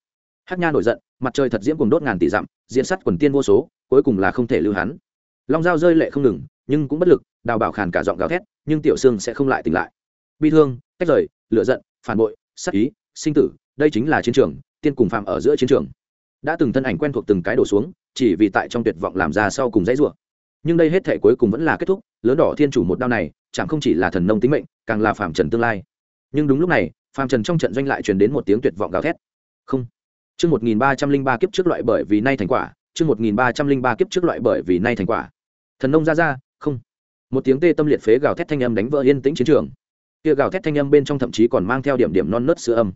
hát nha nổi giận, mặt trời thật diễm cùng đốt ngàn tỷ dặm, diễn sắt quần tiên vô số, cuối cùng là không thể lưu hắn. Long dao rơi lệ không ngừng, nhưng cũng bất lực, đào bảo khàn cả giọng gào thét, nhưng tiểu sương sẽ không lại tỉnh lại. Bi thương cách rời lựa giận, phản bội sắc ý, sinh tử, đây chính là chiến trường, tiên cùng phàm ở giữa chiến trường. Đã từng thân ảnh quen thuộc từng cái đổ xuống, chỉ vì tại trong tuyệt vọng làm ra sau cùng dãy rủa. Nhưng đây hết thể cuối cùng vẫn là kết thúc, lớn đỏ thiên chủ một đao này, chẳng không chỉ là thần nông tính mệnh, càng là phàm trần tương lai. Nhưng đúng lúc này, phàm trần trong trận doanh lại truyền đến một tiếng tuyệt vọng gào thét. Không chương một nghìn ba trăm linh ba kiếp trước loại bởi vì nay thành quả, chương một nghìn ba trăm linh ba kiếp trước loại bởi vì nay thành quả. Thần nông ra ra, không. Một tiếng tê tâm liệt phế gào thét thanh âm đánh vỡ yên tĩnh chiến trường. Kia gào thét thanh âm bên trong thậm chí còn mang theo điểm điểm non nớt sữa âm.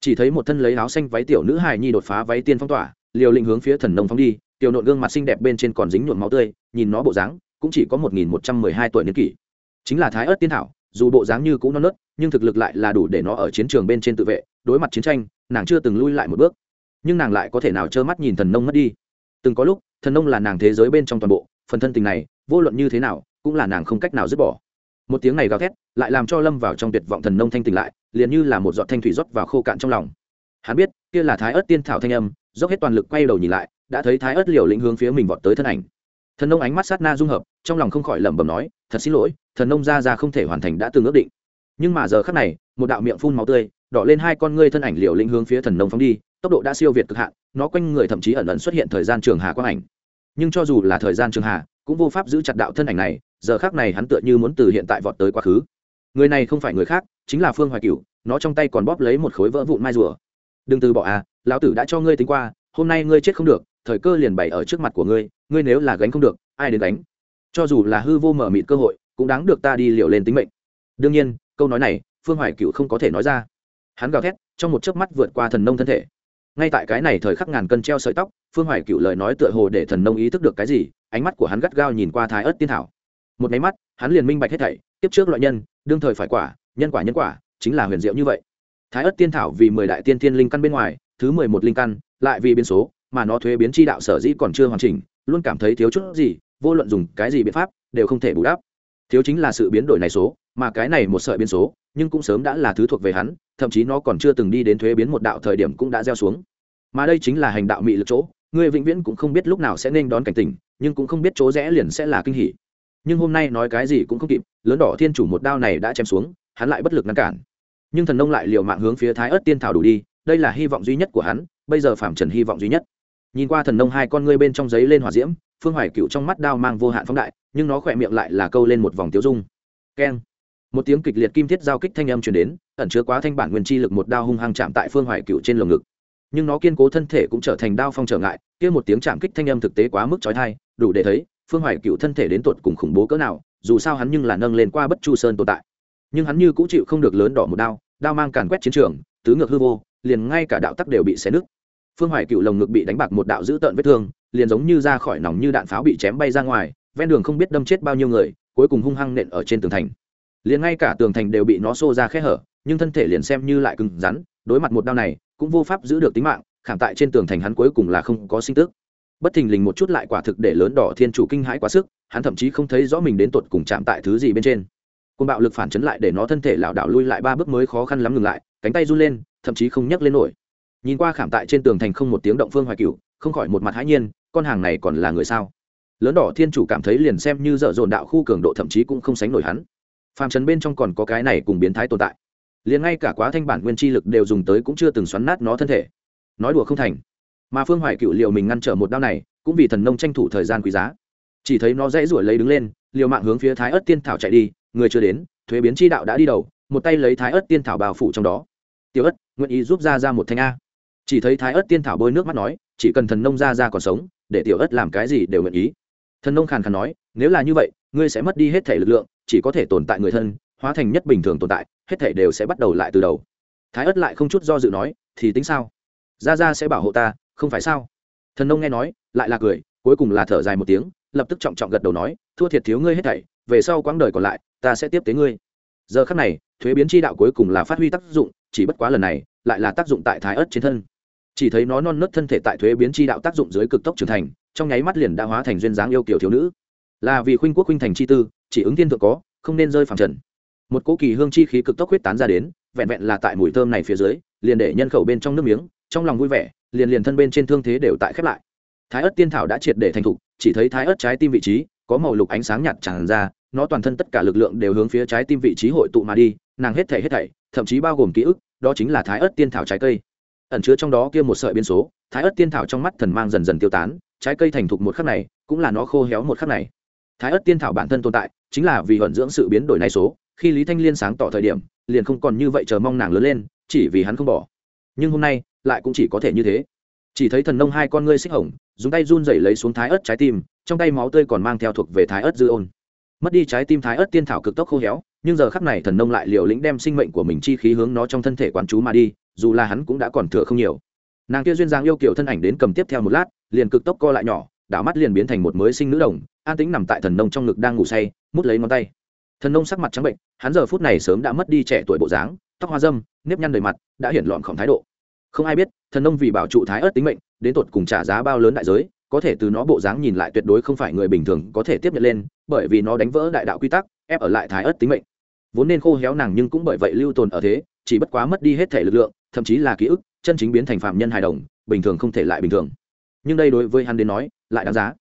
Chỉ thấy một thân lấy áo xanh váy tiểu nữ hài nhi đột phá váy tiên phong tỏa, liều lĩnh hướng phía thần nông phóng đi, tiểu nộn gương mặt xinh đẹp bên trên còn dính nhuộm máu tươi, nhìn nó bộ dáng, cũng chỉ có một nghìn một trăm mười hai tuổi niên kỷ. Chính là thái ớt tiên thảo, dù bộ dáng như cũng non nớt, nhưng thực lực lại là đủ để nó ở chiến trường bên trên tự vệ, đối mặt chiến tranh, nàng chưa từng lui lại một bước nhưng nàng lại có thể nào trơ mắt nhìn thần nông mất đi. Từng có lúc, thần nông là nàng thế giới bên trong toàn bộ, phần thân tình này, vô luận như thế nào, cũng là nàng không cách nào dứt bỏ. Một tiếng này gào thét, lại làm cho lâm vào trong tuyệt vọng thần nông thanh tỉnh lại, liền như là một giọt thanh thủy rót vào khô cạn trong lòng. Hắn biết, kia là thái ớt tiên thảo thanh âm, dốc hết toàn lực quay đầu nhìn lại, đã thấy thái ớt liều lĩnh hướng phía mình vọt tới thân ảnh. Thần nông ánh mắt sát na dung hợp, trong lòng không khỏi lẩm bẩm nói, thật xin lỗi, thần nông ra ra không thể hoàn thành đã từng ước định. Nhưng mà giờ khắc này, một đạo miệng phun máu tươi, đỏ lên hai con ngươi thân ảnh liều lĩnh hướng phía thần nông phóng đi tốc độ đã siêu việt cực hạn, nó quanh người thậm chí ẩn ẩn xuất hiện thời gian trường hà quang ảnh. Nhưng cho dù là thời gian trường hà, cũng vô pháp giữ chặt đạo thân ảnh này, giờ khác này hắn tựa như muốn từ hiện tại vọt tới quá khứ. Người này không phải người khác, chính là phương hoài cửu, nó trong tay còn bóp lấy một khối vỡ vụn mai rùa. Đừng từ bỏ à lão tử đã cho ngươi tính qua, hôm nay ngươi chết không được, thời cơ liền bày ở trước mặt của ngươi ngươi nếu là gánh không được, ai đến gánh? Cho dù là hư vô mở mịt cơ hội, cũng đáng được ta đi liều lên tính mệnh. Đương nhiên, câu nói này, phương hoài cựu không có thể nói ra. Hắn gào thét, trong một chớp mắt vượt qua thần nông thân thể ngay tại cái này thời khắc ngàn cân treo sợi tóc, phương hoài cựu lời nói tựa hồ để thần nông ý thức được cái gì, ánh mắt của hắn gắt gao nhìn qua thái ớt tiên thảo. Một máy mắt, hắn liền minh bạch hết thảy tiếp trước loại nhân, đương thời phải quả, nhân quả nhân quả, chính là huyền diệu như vậy. Thái ớt tiên thảo vì mười đại tiên tiên linh căn bên ngoài, thứ mười một linh căn, lại vì biến số, mà nó thuế biến chi đạo sở dĩ còn chưa hoàn chỉnh, luôn cảm thấy thiếu chút gì, vô luận dùng cái gì biện pháp, đều không thể bù đắp. Thiếu chính là sự biến đổi này số, mà cái này một sợi biến số, nhưng cũng sớm đã là thứ thuộc về hắn thậm chí nó còn chưa từng đi đến thuế biến một đạo thời điểm cũng đã gieo xuống. Mà đây chính là hành đạo mị lực chỗ người vĩnh viễn cũng không biết lúc nào sẽ nên đón cảnh tình, nhưng cũng không biết chỗ rẽ liền sẽ là kinh hỉ. Nhưng hôm nay nói cái gì cũng không kịp, lớn đỏ thiên chủ một đao này đã chém xuống, hắn lại bất lực ngăn cản. Nhưng thần nông lại liều mạng hướng phía thái ớt tiên thảo đủ đi, đây là hy vọng duy nhất của hắn, bây giờ phạm trần hy vọng duy nhất. Nhìn qua thần nông hai con ngươi bên trong giấy lên hỏa diễm, phương hoài cựu trong mắt đao mang vô hạn phóng đại, nhưng nó khỏe miệng lại là câu lên một vòng tiêu dung. Keng một tiếng kịch liệt kim thiết giao kích thanh âm truyền đến, ẩn chứa quá thanh bản nguyên chi lực một đao hung hăng chạm tại phương hoài cựu trên lồng ngực. Nhưng nó kiên cố thân thể cũng trở thành đao phong trở ngại, kia một tiếng chạm kích thanh âm thực tế quá mức trói thai đủ để thấy, phương hoài cựu thân thể đến tột cùng khủng bố cỡ nào, dù sao hắn nhưng là nâng lên qua bất chu sơn tồn tại. Nhưng hắn như cũng chịu không được lớn đỏ một đao đao mang càn quét chiến trường, tứ ngược hư vô, liền ngay cả đạo tắc đều bị xé nứt. Phương hoài cựu lồng ngực bị đánh bạc một đạo dữ tợn vết thương, liền giống như ra khỏi nòng như đạn pháo bị chém bay ra ngoài, ven đường không biết đâm chết bao nhiêu người, cuối cùng hung hăng nện ở trên tường thành liền ngay cả tường thành đều bị nó xô ra khe hở, nhưng thân thể liền xem như lại cứng rắn, đối mặt một đao này, cũng vô pháp giữ được tính mạng, khảm tại trên tường thành hắn cuối cùng là không có sinh tức. Bất thình lình một chút lại quả thực để lớn đỏ thiên chủ kinh hãi quá sức, hắn thậm chí không thấy rõ mình đến tột cùng chạm tại thứ gì bên trên. Côn bạo lực phản chấn lại để nó thân thể lảo đảo lui lại ba bước mới khó khăn lắm ngừng lại, cánh tay run lên, thậm chí không nhấc lên nổi. Nhìn qua khảm tại trên tường thành không một tiếng động phương hoài cửu, không khỏi một mặt hãi nhiên, con hàng này còn là người sao? Lớn đỏ thiên chủ cảm thấy liền xem như dở dồn đạo khu cường độ thậm chí cũng không sánh nổi hắn phàm trần bên trong còn có cái này cùng biến thái tồn tại. Liền ngay cả quá thanh bản nguyên chi lực đều dùng tới cũng chưa từng xoắn nát nó thân thể. Nói đùa không thành. Mà phương hoài cựu liệu mình ngăn trở một đao này, cũng vì thần nông tranh thủ thời gian quý giá. Chỉ thấy nó dãy ruổi lấy đứng lên, liều mạng hướng phía thái ớt tiên thảo chạy đi, người chưa đến, thuế biến chi đạo đã đi đầu, một tay lấy thái ớt tiên thảo bào phủ trong đó. Tiểu ớt nguyện ý giúp ra ra một thanh a. Chỉ thấy thái ớt tiên thảo bôi nước mắt nói, chỉ cần thần nông ra ra còn sống, để tiểu ớt làm cái gì đều nguyện ý thần nông khàn khàn nói, nếu là như vậy, ngươi sẽ mất đi hết thể lực lượng, chỉ có thể tồn tại người thân, hóa thành nhất bình thường tồn tại, hết thể đều sẽ bắt đầu lại từ đầu. Thái ất lại không chút do dự nói, thì tính sao? Ra ra sẽ bảo hộ ta, không phải sao? Thần nông nghe nói, lại là cười, cuối cùng là thở dài một tiếng, lập tức trọng trọng gật đầu nói, thua thiệt thiếu ngươi hết thảy, về sau quãng đời còn lại, ta sẽ tiếp tế ngươi. Giờ khắc này, thuế biến chi đạo cuối cùng là phát huy tác dụng, chỉ bất quá lần này, lại là tác dụng tại thái ớt trên thân. Chỉ thấy nó non nớt thân thể tại thuế biến chi đạo tác dụng dưới cực tốc trưởng thành trong nháy mắt liền đã hóa thành duyên dáng yêu kiểu thiếu nữ. Là vì khuynh quốc khuynh thành chi tư, chỉ ứng thiên thượng có, không nên rơi phẳng trần. Một cỗ kỳ hương chi khí cực tốc huyết tán ra đến, vẹn vẹn là tại mùi thơm này phía dưới, liền để nhân khẩu bên trong nước miếng, trong lòng vui vẻ, liền liền thân bên trên thương thế đều tại khép lại. Thái ớt tiên thảo đã triệt để thành thục, chỉ thấy thái ớt trái tim vị trí, có màu lục ánh sáng nhạt tràn ra, nó toàn thân tất cả lực lượng đều hướng phía trái tim vị trí hội tụ mà đi, nàng hết thảy hết thảy, thậm chí bao gồm ký ức, đó chính là thái ớt tiên thảo trái cây. Ẩn chứa trong đó kia một sợi biến số, thái ớt tiên thảo trong mắt thần mang dần dần tiêu tán trái cây thành thục một khắc này, cũng là nó khô héo một khắc này. Thái ớt tiên thảo bản thân tồn tại, chính là vì vận dưỡng sự biến đổi này số, khi lý thanh liên sáng tỏ thời điểm, liền không còn như vậy chờ mong nàng lớn lên, chỉ vì hắn không bỏ. Nhưng hôm nay, lại cũng chỉ có thể như thế. Chỉ thấy thần nông hai con ngươi xích hồng, dùng tay run rẩy lấy xuống thái ớt trái tim, trong tay máu tươi còn mang theo thuộc về thái ớt dư ôn. Mất đi trái tim thái ớt tiên thảo cực tốc khô héo, nhưng giờ khắc này thần nông lại liều lĩnh đem sinh mệnh của mình chi khí hướng nó trong thân thể quán chú mà đi, dù là hắn cũng đã còn thừa không nhiều. Nàng kia duyên dáng yêu kiểu thân ảnh đến cầm tiếp theo một lát liền cực tốc co lại nhỏ, đảo mắt liền biến thành một mới sinh nữ đồng, an tĩnh nằm tại thần nông trong ngực đang ngủ say, mút lấy ngón tay. Thần nông sắc mặt trắng bệnh, hắn giờ phút này sớm đã mất đi trẻ tuổi bộ dáng, tóc hoa dâm, nếp nhăn đầy mặt, đã hiển lọn khổng thái độ. Không ai biết, thần nông vì bảo trụ thái ớt tính mệnh, đến tột cùng trả giá bao lớn đại giới, có thể từ nó bộ dáng nhìn lại tuyệt đối không phải người bình thường có thể tiếp nhận lên, bởi vì nó đánh vỡ đại đạo quy tắc, ép ở lại thái ớt tính mệnh. Vốn nên khô héo nàng nhưng cũng bởi vậy lưu tồn ở thế, chỉ bất quá mất đi hết thể lực lượng, thậm chí là ký ức, chân chính biến thành phạm nhân hài đồng, bình thường không thể lại bình thường nhưng đây đối với hắn đến nói lại đáng giá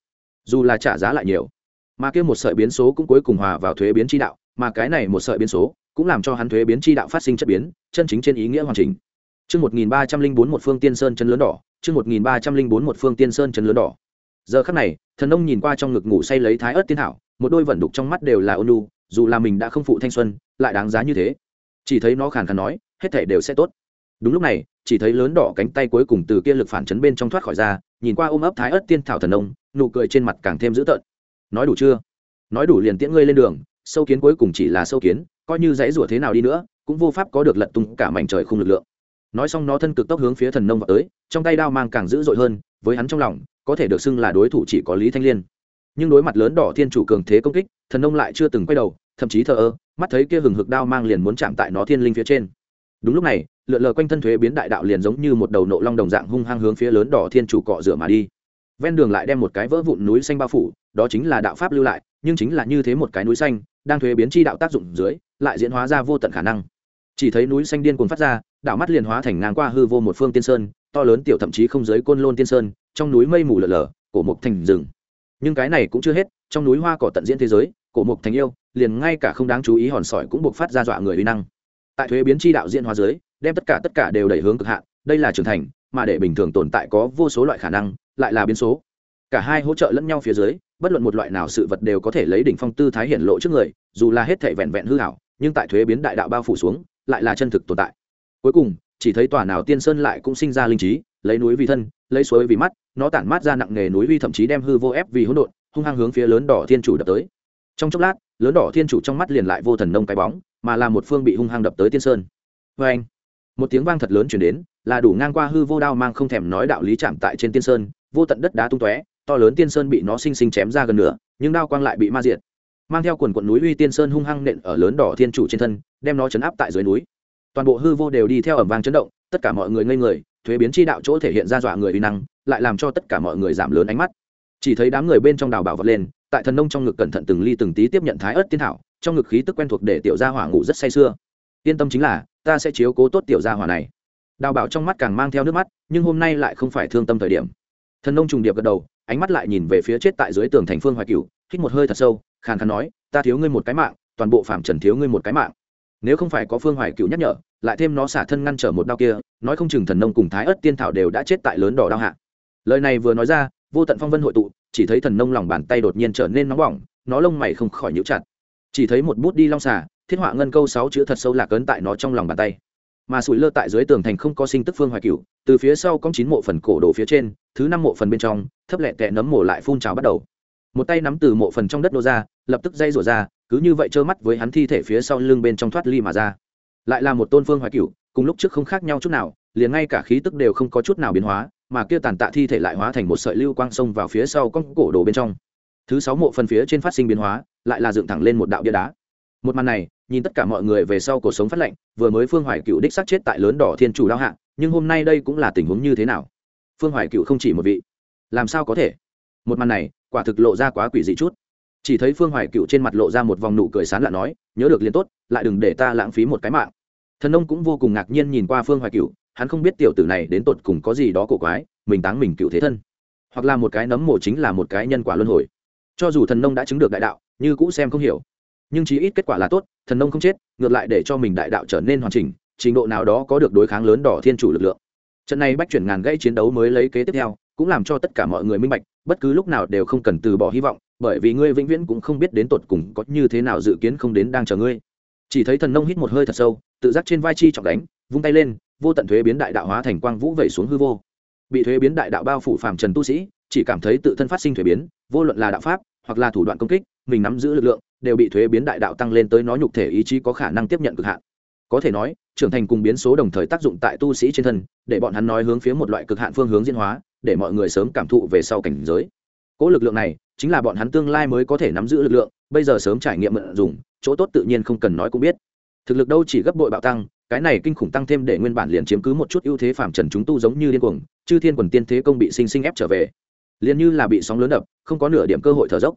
dù là trả giá lại nhiều mà kia một sợi biến số cũng cuối cùng hòa vào thuế biến chi đạo mà cái này một sợi biến số cũng làm cho hắn thuế biến chi đạo phát sinh chất biến chân chính trên ý nghĩa hoàn chỉnh Chương 1304 một phương tiên sơn chân lớn đỏ, chương 1304 một phương tiên sơn chân lớn đỏ. Giờ khắc này, thần nông nhìn qua trong ngực ngủ say lấy thái ớt tiên thảo, một đôi vận đục trong mắt đều là ôn nhu, dù là mình đã không phụ thanh xuân, lại đáng giá như thế. Chỉ thấy nó khàn khàn nói, hết thảy đều sẽ tốt. Đúng lúc này, chỉ thấy lớn đỏ cánh tay cuối cùng từ kia lực phản chấn bên trong thoát khỏi ra, nhìn qua ôm ấp thái ớt tiên thảo thần nông, nụ cười trên mặt càng thêm dữ tợn. Nói đủ chưa? Nói đủ liền tiễn ngươi lên đường, sâu kiến cuối cùng chỉ là sâu kiến, coi như dãy rủa thế nào đi nữa, cũng vô pháp có được lật tung cả mảnh trời không lực lượng. Nói xong nó thân cực tốc hướng phía thần nông vào tới, trong tay đao mang càng dữ dội hơn, với hắn trong lòng, có thể được xưng là đối thủ chỉ có lý thanh liên. Nhưng đối mặt lớn đỏ thiên chủ cường thế công kích, thần nông lại chưa từng quay đầu, thậm chí thờ ơ, mắt thấy kia hừng hực đao mang liền muốn chạm tại nó thiên linh phía trên đúng lúc này, lượn lờ quanh thân thuế biến đại đạo liền giống như một đầu nộ long đồng dạng hung hăng hướng phía lớn đỏ thiên chủ cọ rửa mà đi. Ven đường lại đem một cái vỡ vụn núi xanh bao phủ, đó chính là đạo pháp lưu lại, nhưng chính là như thế một cái núi xanh, đang thuế biến chi đạo tác dụng dưới, lại diễn hóa ra vô tận khả năng. Chỉ thấy núi xanh điên cuồng phát ra, đạo mắt liền hóa thành ngang qua hư vô một phương tiên sơn, to lớn tiểu thậm chí không giới côn lôn tiên sơn, trong núi mây mù lở lở, cổ mục thành rừng. Nhưng cái này cũng chưa hết, trong núi hoa cỏ tận diễn thế giới, cổ mục thành yêu, liền ngay cả không đáng chú ý hòn sỏi cũng buộc phát ra dọa người uy năng tại thuế biến chi đạo diễn hóa dưới, đem tất cả tất cả đều đẩy hướng cực hạn, đây là trưởng thành, mà để bình thường tồn tại có vô số loại khả năng, lại là biến số. Cả hai hỗ trợ lẫn nhau phía dưới, bất luận một loại nào sự vật đều có thể lấy đỉnh phong tư thái hiển lộ trước người, dù là hết thể vẹn vẹn hư hảo, nhưng tại thuế biến đại đạo bao phủ xuống, lại là chân thực tồn tại. Cuối cùng, chỉ thấy tòa nào tiên sơn lại cũng sinh ra linh trí, lấy núi vì thân, lấy suối vì mắt, nó tản mát ra nặng nghề núi vi thậm chí đem hư vô ép vì hỗn độn, hung hăng hướng phía lớn đỏ thiên chủ đập tới. Trong chốc lát, lớn đỏ thiên chủ trong mắt liền lại vô thần nông cái bóng mà là một phương bị hung hăng đập tới tiên sơn. Vê anh, một tiếng vang thật lớn chuyển đến, là đủ ngang qua hư vô đao mang không thèm nói đạo lý chạm tại trên tiên sơn, vô tận đất đá tung tóe, to lớn tiên sơn bị nó sinh sinh chém ra gần nửa, nhưng đao quang lại bị ma diệt. Mang theo quần quận núi uy tiên sơn hung hăng nện ở lớn đỏ thiên chủ trên thân, đem nó chấn áp tại dưới núi. Toàn bộ hư vô đều đi theo ẩm vang chấn động, tất cả mọi người ngây người, thuế biến chi đạo chỗ thể hiện ra dọa người uy năng, lại làm cho tất cả mọi người giảm lớn ánh mắt. Chỉ thấy đám người bên trong đào bảo vật lên tại thần nông trong ngực cẩn thận từng ly từng tí tiếp nhận thái ớt tiên thảo, trong ngực khí tức quen thuộc để tiểu gia hỏa ngủ rất say sưa. Yên tâm chính là, ta sẽ chiếu cố tốt tiểu gia hỏa này. Đào bảo trong mắt càng mang theo nước mắt, nhưng hôm nay lại không phải thương tâm thời điểm. Thần nông trùng điệp gật đầu, ánh mắt lại nhìn về phía chết tại dưới tường thành phương hoài cửu, hít một hơi thật sâu, khàn khàn nói, ta thiếu ngươi một cái mạng, toàn bộ phạm trần thiếu ngươi một cái mạng. Nếu không phải có phương hoài cửu nhắc nhở, lại thêm nó xả thân ngăn trở một đau kia, nói không chừng thần nông cùng thái ớt tiên thảo đều đã chết tại lớn đỏ đau hạ. Lời này vừa nói ra, vô tận phong vân hội tụ chỉ thấy thần nông lòng bàn tay đột nhiên trở nên nóng bỏng, nó lông mày không khỏi nhíu chặt. Chỉ thấy một bút đi long xà, thiết họa ngân câu sáu chữ thật sâu lạc ấn tại nó trong lòng bàn tay. Mà sủi lơ tại dưới tường thành không có sinh tức phương hoài cửu, từ phía sau cong chín mộ phần cổ đồ phía trên, thứ năm mộ phần bên trong, thấp lẹ tẹ nấm mổ lại phun trào bắt đầu. Một tay nắm từ mộ phần trong đất nô ra, lập tức dây rủa ra, cứ như vậy trơ mắt với hắn thi thể phía sau lưng bên trong thoát ly mà ra. Lại là một tôn phương hoài cửu, cùng lúc trước không khác nhau chút nào, liền ngay cả khí tức đều không có chút nào biến hóa mà kia tàn tạ thi thể lại hóa thành một sợi lưu quang sông vào phía sau con cổ đồ bên trong. Thứ sáu mộ phần phía trên phát sinh biến hóa, lại là dựng thẳng lên một đạo bia đá. Một màn này, nhìn tất cả mọi người về sau cuộc sống phát lệnh, vừa mới phương hoài cựu đích xác chết tại lớn đỏ thiên chủ đao hạ, nhưng hôm nay đây cũng là tình huống như thế nào? Phương hoài cựu không chỉ một vị. Làm sao có thể? Một màn này, quả thực lộ ra quá quỷ dị chút. Chỉ thấy phương hoài cựu trên mặt lộ ra một vòng nụ cười sán lạ nói, nhớ được liền tốt, lại đừng để ta lãng phí một cái mạng. Thần nông cũng vô cùng ngạc nhiên nhìn qua phương hoài cựu hắn không biết tiểu tử này đến tột cùng có gì đó cổ quái, mình táng mình cựu thế thân. Hoặc là một cái nấm mồ chính là một cái nhân quả luân hồi. Cho dù thần nông đã chứng được đại đạo, như cũ xem không hiểu. Nhưng chí ít kết quả là tốt, thần nông không chết, ngược lại để cho mình đại đạo trở nên hoàn chỉnh, trình độ nào đó có được đối kháng lớn đỏ thiên chủ lực lượng. Trận này bách chuyển ngàn gây chiến đấu mới lấy kế tiếp theo, cũng làm cho tất cả mọi người minh bạch, bất cứ lúc nào đều không cần từ bỏ hy vọng, bởi vì ngươi vĩnh viễn cũng không biết đến tột cùng có như thế nào dự kiến không đến đang chờ ngươi. Chỉ thấy thần nông hít một hơi thật sâu, tự giác trên vai chi trọng đánh, vung tay lên vô tận thuế biến đại đạo hóa thành quang vũ vẩy xuống hư vô. Bị thuế biến đại đạo bao phủ phàm trần tu sĩ, chỉ cảm thấy tự thân phát sinh thuế biến, vô luận là đạo pháp, hoặc là thủ đoạn công kích, mình nắm giữ lực lượng, đều bị thuế biến đại đạo tăng lên tới nó nhục thể ý chí có khả năng tiếp nhận cực hạn. Có thể nói, trưởng thành cùng biến số đồng thời tác dụng tại tu sĩ trên thân, để bọn hắn nói hướng phía một loại cực hạn phương hướng diễn hóa, để mọi người sớm cảm thụ về sau cảnh giới. Cỗ lực lượng này, chính là bọn hắn tương lai mới có thể nắm giữ lực lượng, bây giờ sớm trải nghiệm mượn dùng, chỗ tốt tự nhiên không cần nói cũng biết. Thực lực đâu chỉ gấp bội bạo tăng cái này kinh khủng tăng thêm để nguyên bản liền chiếm cứ một chút ưu thế phạm trần chúng tu giống như điên cuồng, chư thiên quần tiên thế công bị sinh sinh ép trở về. Liền như là bị sóng lớn đập, không có nửa điểm cơ hội thở dốc.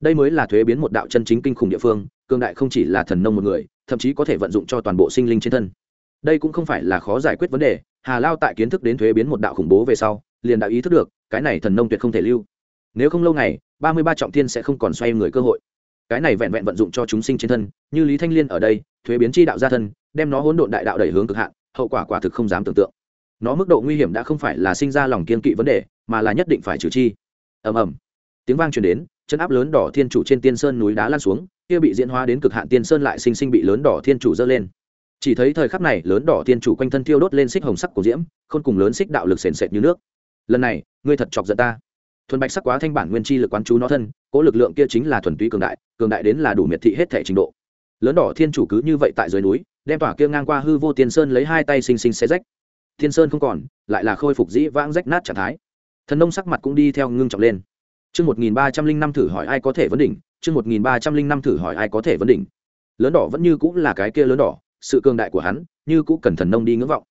Đây mới là thuế biến một đạo chân chính kinh khủng địa phương cương đại không chỉ là thần nông một người, thậm chí có thể vận dụng cho toàn bộ sinh linh trên thân. Đây cũng không phải là khó giải quyết vấn đề, hà lao tại kiến thức đến thuế biến một đạo khủng bố về sau, liền đã ý thức được, cái này thần nông tuyệt không thể lưu. Nếu không lâu ngày, ba mươi ba trọng thiên sẽ không còn xoay người cơ hội. Cái này vẹn vẹn vận dụng cho chúng sinh trên thân, như lý thanh liên ở đây thuế biến chi đạo gia thân, đem nó hỗn độn đại đạo đẩy hướng cực hạn, hậu quả quả thực không dám tưởng tượng. Nó mức độ nguy hiểm đã không phải là sinh ra lòng kiên kỵ vấn đề, mà là nhất định phải trừ chi. Ầm ầm. Tiếng vang truyền đến, chân áp lớn đỏ thiên chủ trên tiên sơn núi đá lan xuống, kia bị diễn hóa đến cực hạn tiên sơn lại sinh sinh bị lớn đỏ thiên chủ dơ lên. Chỉ thấy thời khắc này, lớn đỏ thiên chủ quanh thân thiêu đốt lên xích hồng sắc của diễm, khôn cùng lớn xích đạo lực sền sệt như nước. Lần này, ngươi thật chọc giận ta. Thuần bạch sắc quá thanh bản nguyên chi lực quán chú nó thân, cố lực lượng kia chính là thuần túy cường đại cường đại đến là đủ miệt thị hết thể trình độ lớn đỏ thiên chủ cứ như vậy tại dưới núi đem tỏa kia ngang qua hư vô tiên sơn lấy hai tay xinh xinh xé rách thiên sơn không còn lại là khôi phục dĩ vãng rách nát trạng thái thần nông sắc mặt cũng đi theo ngưng trọng lên Chương 1305 thử hỏi ai có thể vấn đỉnh, chương 1305 thử hỏi ai có thể vấn đỉnh. Lớn đỏ vẫn như cũng là cái kia lớn đỏ, sự cường đại của hắn, như cũ cần thần nông đi ngưỡng vọng.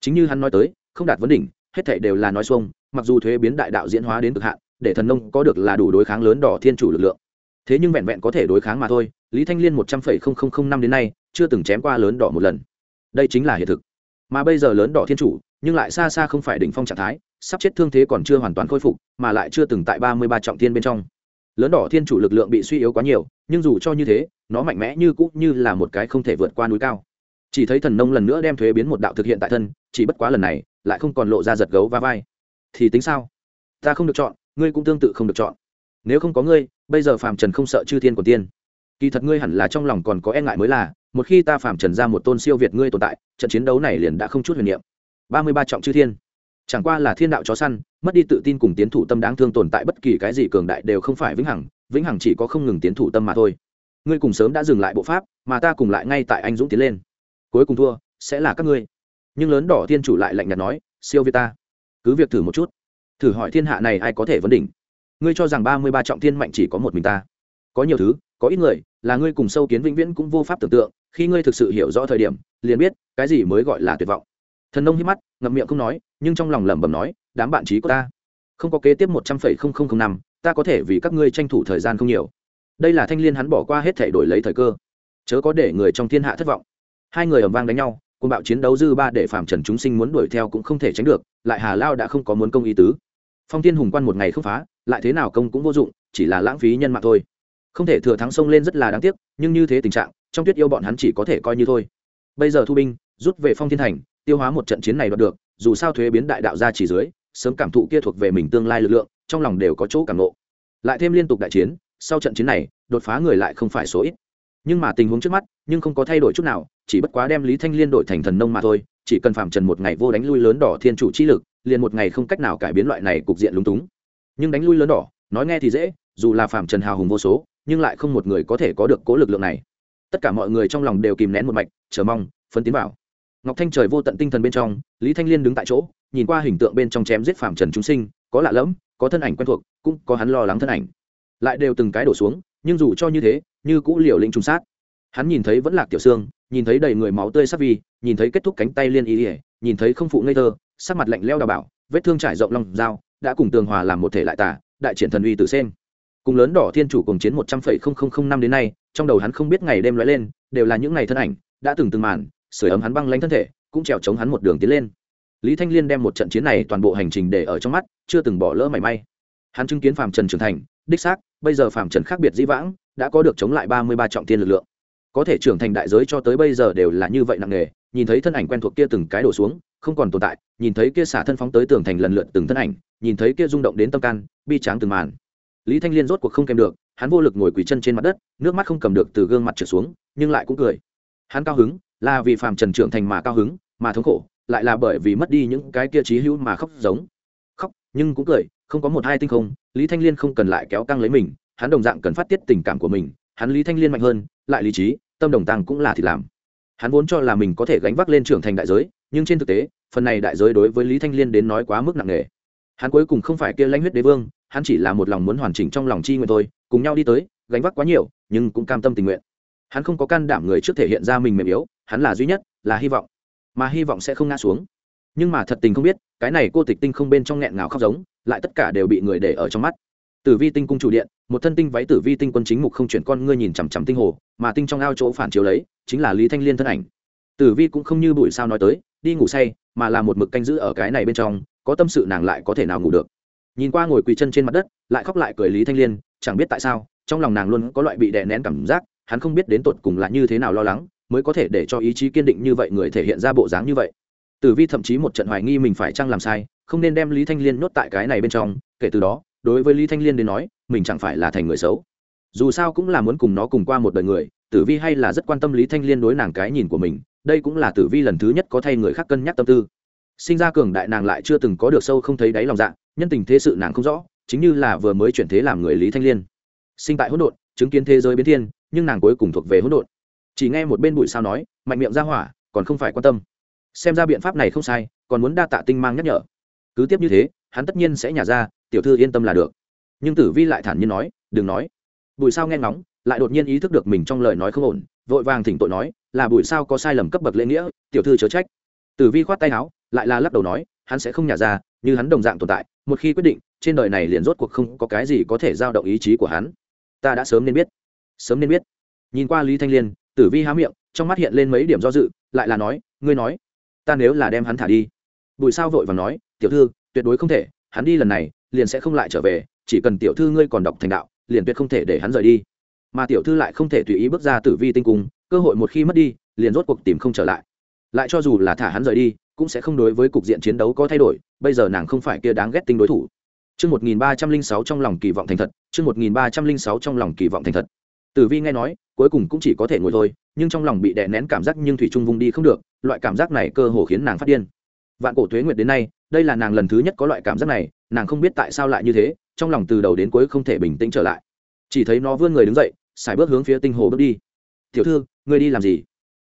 Chính như hắn nói tới, không đạt vấn đỉnh, hết thảy đều là nói xuông, mặc dù thuế biến đại đạo diễn hóa đến cực hạn, để thần nông có được là đủ đối kháng lớn đỏ thiên chủ lực lượng. Thế nhưng vẹn vẹn có thể đối kháng mà thôi, Lý Thanh Liên một trăm phẩy không không không năm đến nay, chưa từng chém qua lớn đỏ một lần. Đây chính là hiện thực. Mà bây giờ lớn đỏ thiên chủ, nhưng lại xa xa không phải đỉnh phong trạng thái, sắp chết thương thế còn chưa hoàn toàn khôi phục mà lại chưa từng tại ba mươi ba trọng thiên bên trong. Lớn đỏ thiên chủ lực lượng bị suy yếu quá nhiều nhưng dù cho như thế nó mạnh mẽ như cũ như là một cái không thể vượt qua núi cao. Chỉ thấy thần nông lần nữa đem thuế biến một đạo thực hiện tại thân chỉ bất quá lần này lại không còn lộ ra giật gấu và vai. Thì tính sao? Ta không được chọn ngươi cũng tương tự không được chọn. Nếu không có ngươi bây giờ phàm trần không sợ chư thiên của tiên kỳ thật ngươi hẳn là trong lòng còn có e ngại mới là, một khi ta phạm trần ra một tôn siêu việt ngươi tồn tại, trận chiến đấu này liền đã không chút huyền niệm. Ba mươi ba trọng chư thiên. Chẳng qua là thiên đạo chó săn, mất đi tự tin cùng tiến thủ tâm đáng thương tồn tại bất kỳ cái gì cường đại đều không phải vĩnh hằng vĩnh hằng chỉ có không ngừng tiến thủ tâm mà thôi. Ngươi cùng sớm đã dừng lại bộ pháp, mà ta cùng lại ngay tại anh dũng tiến lên. Cuối cùng thua, sẽ là các ngươi. Nhưng lớn đỏ thiên chủ lại lạnh nhạt nói, siêu việt ta. Cứ việc thử một chút. Thử hỏi thiên hạ này ai có thể vấn đỉnh? Ngươi cho rằng ba mươi ba trọng thiên mạnh chỉ có một mình ta có nhiều thứ, có ít người, là ngươi cùng sâu kiến vĩnh viễn cũng vô pháp tưởng tượng, khi ngươi thực sự hiểu rõ thời điểm, liền biết, cái gì mới gọi là tuyệt vọng. Thần nông hít mắt, ngậm miệng không nói, nhưng trong lòng lẩm bẩm nói, đám bạn trí của ta, không có kế tiếp một trăm phẩy không không không năm, ta có thể vì các ngươi tranh thủ thời gian không nhiều. Đây là thanh l i ê n hắn bỏ qua hết thể đổi lấy thời cơ, chớ có để người trong thiên hạ thất vọng. Hai người ẩm vang đánh nhau côn bạo chiến đấu dư ba để phạm trần chúng sinh muốn đuổi theo cũng không thể tránh được, lại hà lao đã không có muốn công ý tứ. Phong thiên hùng quan một ngày không phá, lại thế nào công cũng vô dụng, chỉ là lãng phí nhân mạng thôi không thể thừa thắng sông lên rất là đáng tiếc, nhưng như thế tình trạng, trong tuyết yêu bọn hắn chỉ có thể coi như thôi. Bây giờ thu binh rút về phong thiên thành, tiêu hóa một trận chiến này đoạt được, dù sao thuế biến đại đạo ra chỉ dưới, sớm cảm thụ kia thuộc về mình tương lai lực lượng, trong lòng đều có chỗ cảm nộ lại thêm liên tục đại chiến, sau trận chiến này, đột phá người lại không phải số ít. Nhưng mà tình huống trước mắt, nhưng không có thay đổi chút nào, chỉ bất quá đem lý thanh liên đổi thành thần nông mà thôi, chỉ cần phạm trần một ngày vô đánh lui lớn đỏ thiên chủ chi lực, liền một ngày không cách nào cải biến loại này cục diện lúng túng. Nhưng đánh lui lớn đỏ, nói nghe thì dễ, dù là phạm trần hào hùng vô số nhưng lại không một người có thể có được cố lực lượng này. Tất cả mọi người trong lòng đều kìm nén một mạch, chờ mong, phấn tiến vào. Ngọc thanh trời vô tận tinh thần bên trong, lý thanh liên đứng tại chỗ, nhìn qua hình tượng bên trong chém giết phạm trần chúng sinh, có lạ lẫm, có thân ảnh quen thuộc, cũng có hắn lo lắng thân ảnh. Lại đều từng cái đổ xuống, nhưng dù cho như thế, như cũ liều lĩnh trung sát. Hắn nhìn thấy vẫn lạc tiểu xương, nhìn thấy đầy người máu tươi sắc vi, nhìn thấy kết thúc cánh tay liên ý ỉa nhìn thấy không phụ ngây thơ, sắc mặt lạnh leo đào bảo, vết thương trải rộng lòng dao, đã cùng tường hòa làm một thể lại tả đại triển thần uy tử sen cùng lớn đỏ thiên chủ cùng chiến một trăm phẩy không không không năm đến nay, trong đầu hắn không biết ngày đêm lóe lên, đều là những ngày thân ảnh, đã từng từng màn sửa ấm hắn băng lanh thân thể, cũng trèo chống hắn một đường tiến lên. Lý thanh liên đem một trận chiến này toàn bộ hành trình để ở trong mắt, chưa từng bỏ lỡ mảy may. Hắn chứng kiến phạm trần trưởng thành, đích xác, bây giờ phạm trần khác biệt dĩ vãng, đã có được chống lại ba mươi ba trọng tiên lực lượng. Có thể trưởng thành đại giới cho tới bây giờ đều là như vậy nặng nề, nhìn thấy thân ảnh quen thuộc kia từng cái đổ xuống, không còn tồn tại, nhìn thấy kia xả thân phóng tới tường thành lần lượt từng thân ảnh, nhìn thấy kia rung động đến tâm can, bi tráng từng màn lý thanh liên rốt cuộc không kèm được, hắn vô lực ngồi quỳ chân trên mặt đất, nước mắt không cầm được từ gương mặt trở xuống, nhưng lại cũng cười. Hắn cao hứng, là vì phàm trần trưởng thành mà cao hứng, mà thống khổ, lại là bởi vì mất đi những cái kia trí hữu mà khóc giống. Khóc, nhưng cũng cười, không có một hai tinh không, lý thanh liên không cần lại kéo căng lấy mình, hắn đồng dạng cần phát tiết tình cảm của mình, hắn lý thanh liên mạnh hơn, lại lý trí, tâm đồng tăng cũng là thì làm. Hắn vốn cho là mình có thể gánh vác lên trưởng thành đại giới, nhưng trên thực tế, phần này đại giới đối với lý thanh liên đến nói quá mức nặng nề. Hắn cuối cùng không phải kia lãnh huyết đế vương hắn chỉ là một lòng muốn hoàn chỉnh trong lòng chi nguyện thôi, cùng nhau đi tới, gánh vác quá nhiều, nhưng cũng cam tâm tình nguyện. Hắn không có can đảm người trước thể hiện ra mình mềm yếu, hắn là duy nhất, là hy vọng. Mà hy vọng sẽ không ngã xuống. Nhưng mà thật tình không biết, cái này cô tịch tinh không bên trong nghẹn ngào khóc giống, lại tất cả đều bị người để ở trong mắt. Tử vi tinh cung chủ điện, một thân tinh váy tử vi tinh quân chính mục không chuyển con ngươi nhìn chằm chằm tinh hồ, mà tinh trong ao chỗ phản chiếu lấy, chính là lý thanh liên thân ảnh. Tử vi cũng không như bụi sao nói tới, đi ngủ say, mà là một mực canh giữ ở cái này bên trong, có tâm sự nàng lại có thể nào ngủ được nhìn qua ngồi quỳ chân trên mặt đất, lại khóc lại cười lý thanh liên, chẳng biết tại sao, trong lòng nàng luôn có loại bị đè nén cảm giác, hắn không biết đến tột cùng là như thế nào lo lắng, mới có thể để cho ý chí kiên định như vậy người thể hiện ra bộ dáng như vậy. Tử vi thậm chí một trận hoài nghi mình phải chăng làm sai, không nên đem lý thanh liên nhốt tại cái này bên trong, kể từ đó, đối với lý thanh liên đến nói, mình chẳng phải là thành người xấu. Dù sao cũng là muốn cùng nó cùng qua một đời người, tử vi hay là rất quan tâm lý thanh liên đối nàng cái nhìn của mình, đây cũng là tử vi lần thứ nhất có thay người khác cân nhắc tâm tư. Sinh ra cường đại nàng lại chưa từng có được sâu không thấy đáy lòng dạ nhân tình thế sự nàng không rõ, chính như là vừa mới chuyển thế làm người lý thanh liên. Sinh tại hỗn độn, chứng kiến thế giới biến thiên, nhưng nàng cuối cùng thuộc về hỗn độn. Chỉ nghe một bên bụi sao nói, mạnh miệng ra hỏa, còn không phải quan tâm. Xem ra biện pháp này không sai, còn muốn đa tạ tinh mang nhắc nhở. Cứ tiếp như thế, hắn tất nhiên sẽ nhả ra, tiểu thư yên tâm là được. Nhưng tử vi lại thản nhiên nói, đừng nói. Bùi sao nghe ngóng, lại đột nhiên ý thức được mình trong lời nói không ổn, vội vàng thỉnh tội nói, là bùi sao có sai lầm cấp bậc lễ nghĩa, tiểu thư chớ trách. Tử vi khoát tay áo, lại là lắc đầu nói, hắn sẽ không nhả ra như hắn đồng dạng tồn tại, một khi quyết định, trên đời này liền rốt cuộc không có cái gì có thể giao động ý chí của hắn. Ta đã sớm nên biết. Sớm nên biết. Nhìn qua lý thanh liên, tử vi há miệng, trong mắt hiện lên mấy điểm do dự, lại là nói, ngươi nói, ta nếu là đem hắn thả đi. Bùi sao vội và nói, tiểu thư, tuyệt đối không thể, hắn đi lần này, liền sẽ không lại trở về, chỉ cần tiểu thư ngươi còn đọc thành đạo, liền tuyệt không thể để hắn rời đi. Mà tiểu thư lại không thể tùy ý bước ra tử vi tinh cung, cơ hội một khi mất đi, liền rốt cuộc tìm không trở lại. Lại cho dù là thả hắn rời đi cũng sẽ không đối với cục diện chiến đấu có thay đổi bây giờ nàng không phải kia đáng ghét tinh đối thủ Chương 1306 trong lòng kỳ vọng thành thật, chương 1306 trong lòng kỳ vọng thành thật. Tử Vi nghe nói, cuối cùng cũng chỉ có thể ngồi thôi, nhưng trong lòng bị đè nén cảm giác nhưng thủy trung vung đi không được, loại cảm giác này cơ hồ khiến nàng phát điên. Vạn cổ tuế nguyệt đến nay, đây là nàng lần thứ nhất có loại cảm giác này, nàng không biết tại sao lại như thế, trong lòng từ đầu đến cuối không thể bình tĩnh trở lại. Chỉ thấy nó vươn người đứng dậy, xài bước hướng phía tinh hồ bước đi. "Tiểu thư, ngươi đi làm gì?"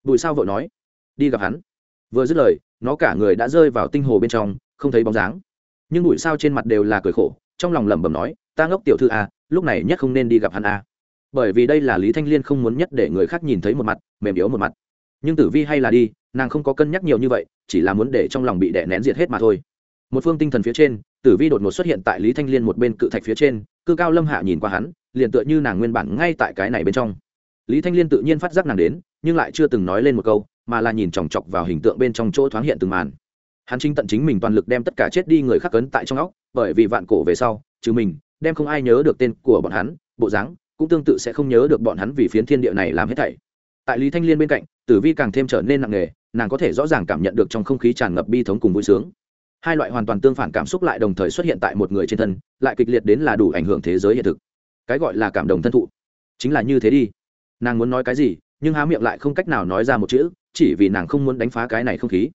Bùi Sao vội nói. "Đi gặp hắn." Vừa dứt lời, nó cả người đã rơi vào tinh hồ bên trong, không thấy bóng dáng. Nhưng bụi sao trên mặt đều là cười khổ trong lòng lẩm bẩm nói ta ngốc tiểu thư a à, lúc này nhất không nên đi gặp hắn a à. bởi vì đây là lý thanh liên không muốn nhất để người khác nhìn thấy một mặt mềm yếu một mặt. Nhưng tử vi hay là đi nàng không có cân nhắc nhiều như vậy chỉ là muốn để trong lòng bị đè nén diệt hết mà thôi. Một phương tinh thần phía trên tử vi đột ngột xuất hiện tại lý thanh liên một bên cự thạch phía trên cư cao lâm hạ nhìn qua hắn liền tựa như nàng nguyên bản ngay tại cái này bên trong. Lý thanh liên tự nhiên phát giác nàng đến nhưng lại chưa từng nói lên một câu mà là nhìn chòng chọc vào hình tượng bên trong chỗ thoáng hiện từng màn. Hắn chính tận chính mình toàn lực đem tất cả chết đi người khác cấn tại trong óc, bởi vì vạn cổ về sau, trừ mình, đem không ai nhớ được tên của bọn hắn, bộ dáng, cũng tương tự sẽ không nhớ được bọn hắn vì phiến thiên địa này làm hết thảy. Tại lý thanh liên bên cạnh, tử vi càng thêm trở nên nặng nề, nàng có thể rõ ràng cảm nhận được trong không khí tràn ngập bi thống cùng vui sướng. Hai loại hoàn toàn tương phản cảm xúc lại đồng thời xuất hiện tại một người trên thân, lại kịch liệt đến là đủ ảnh hưởng thế giới hiện thực. Cái gọi là cảm động thân thụ, chính là như thế đi. Nàng muốn nói cái gì, nhưng há miệng lại không cách nào nói ra một chữ chỉ vì nàng không muốn đánh phá cái này không khí.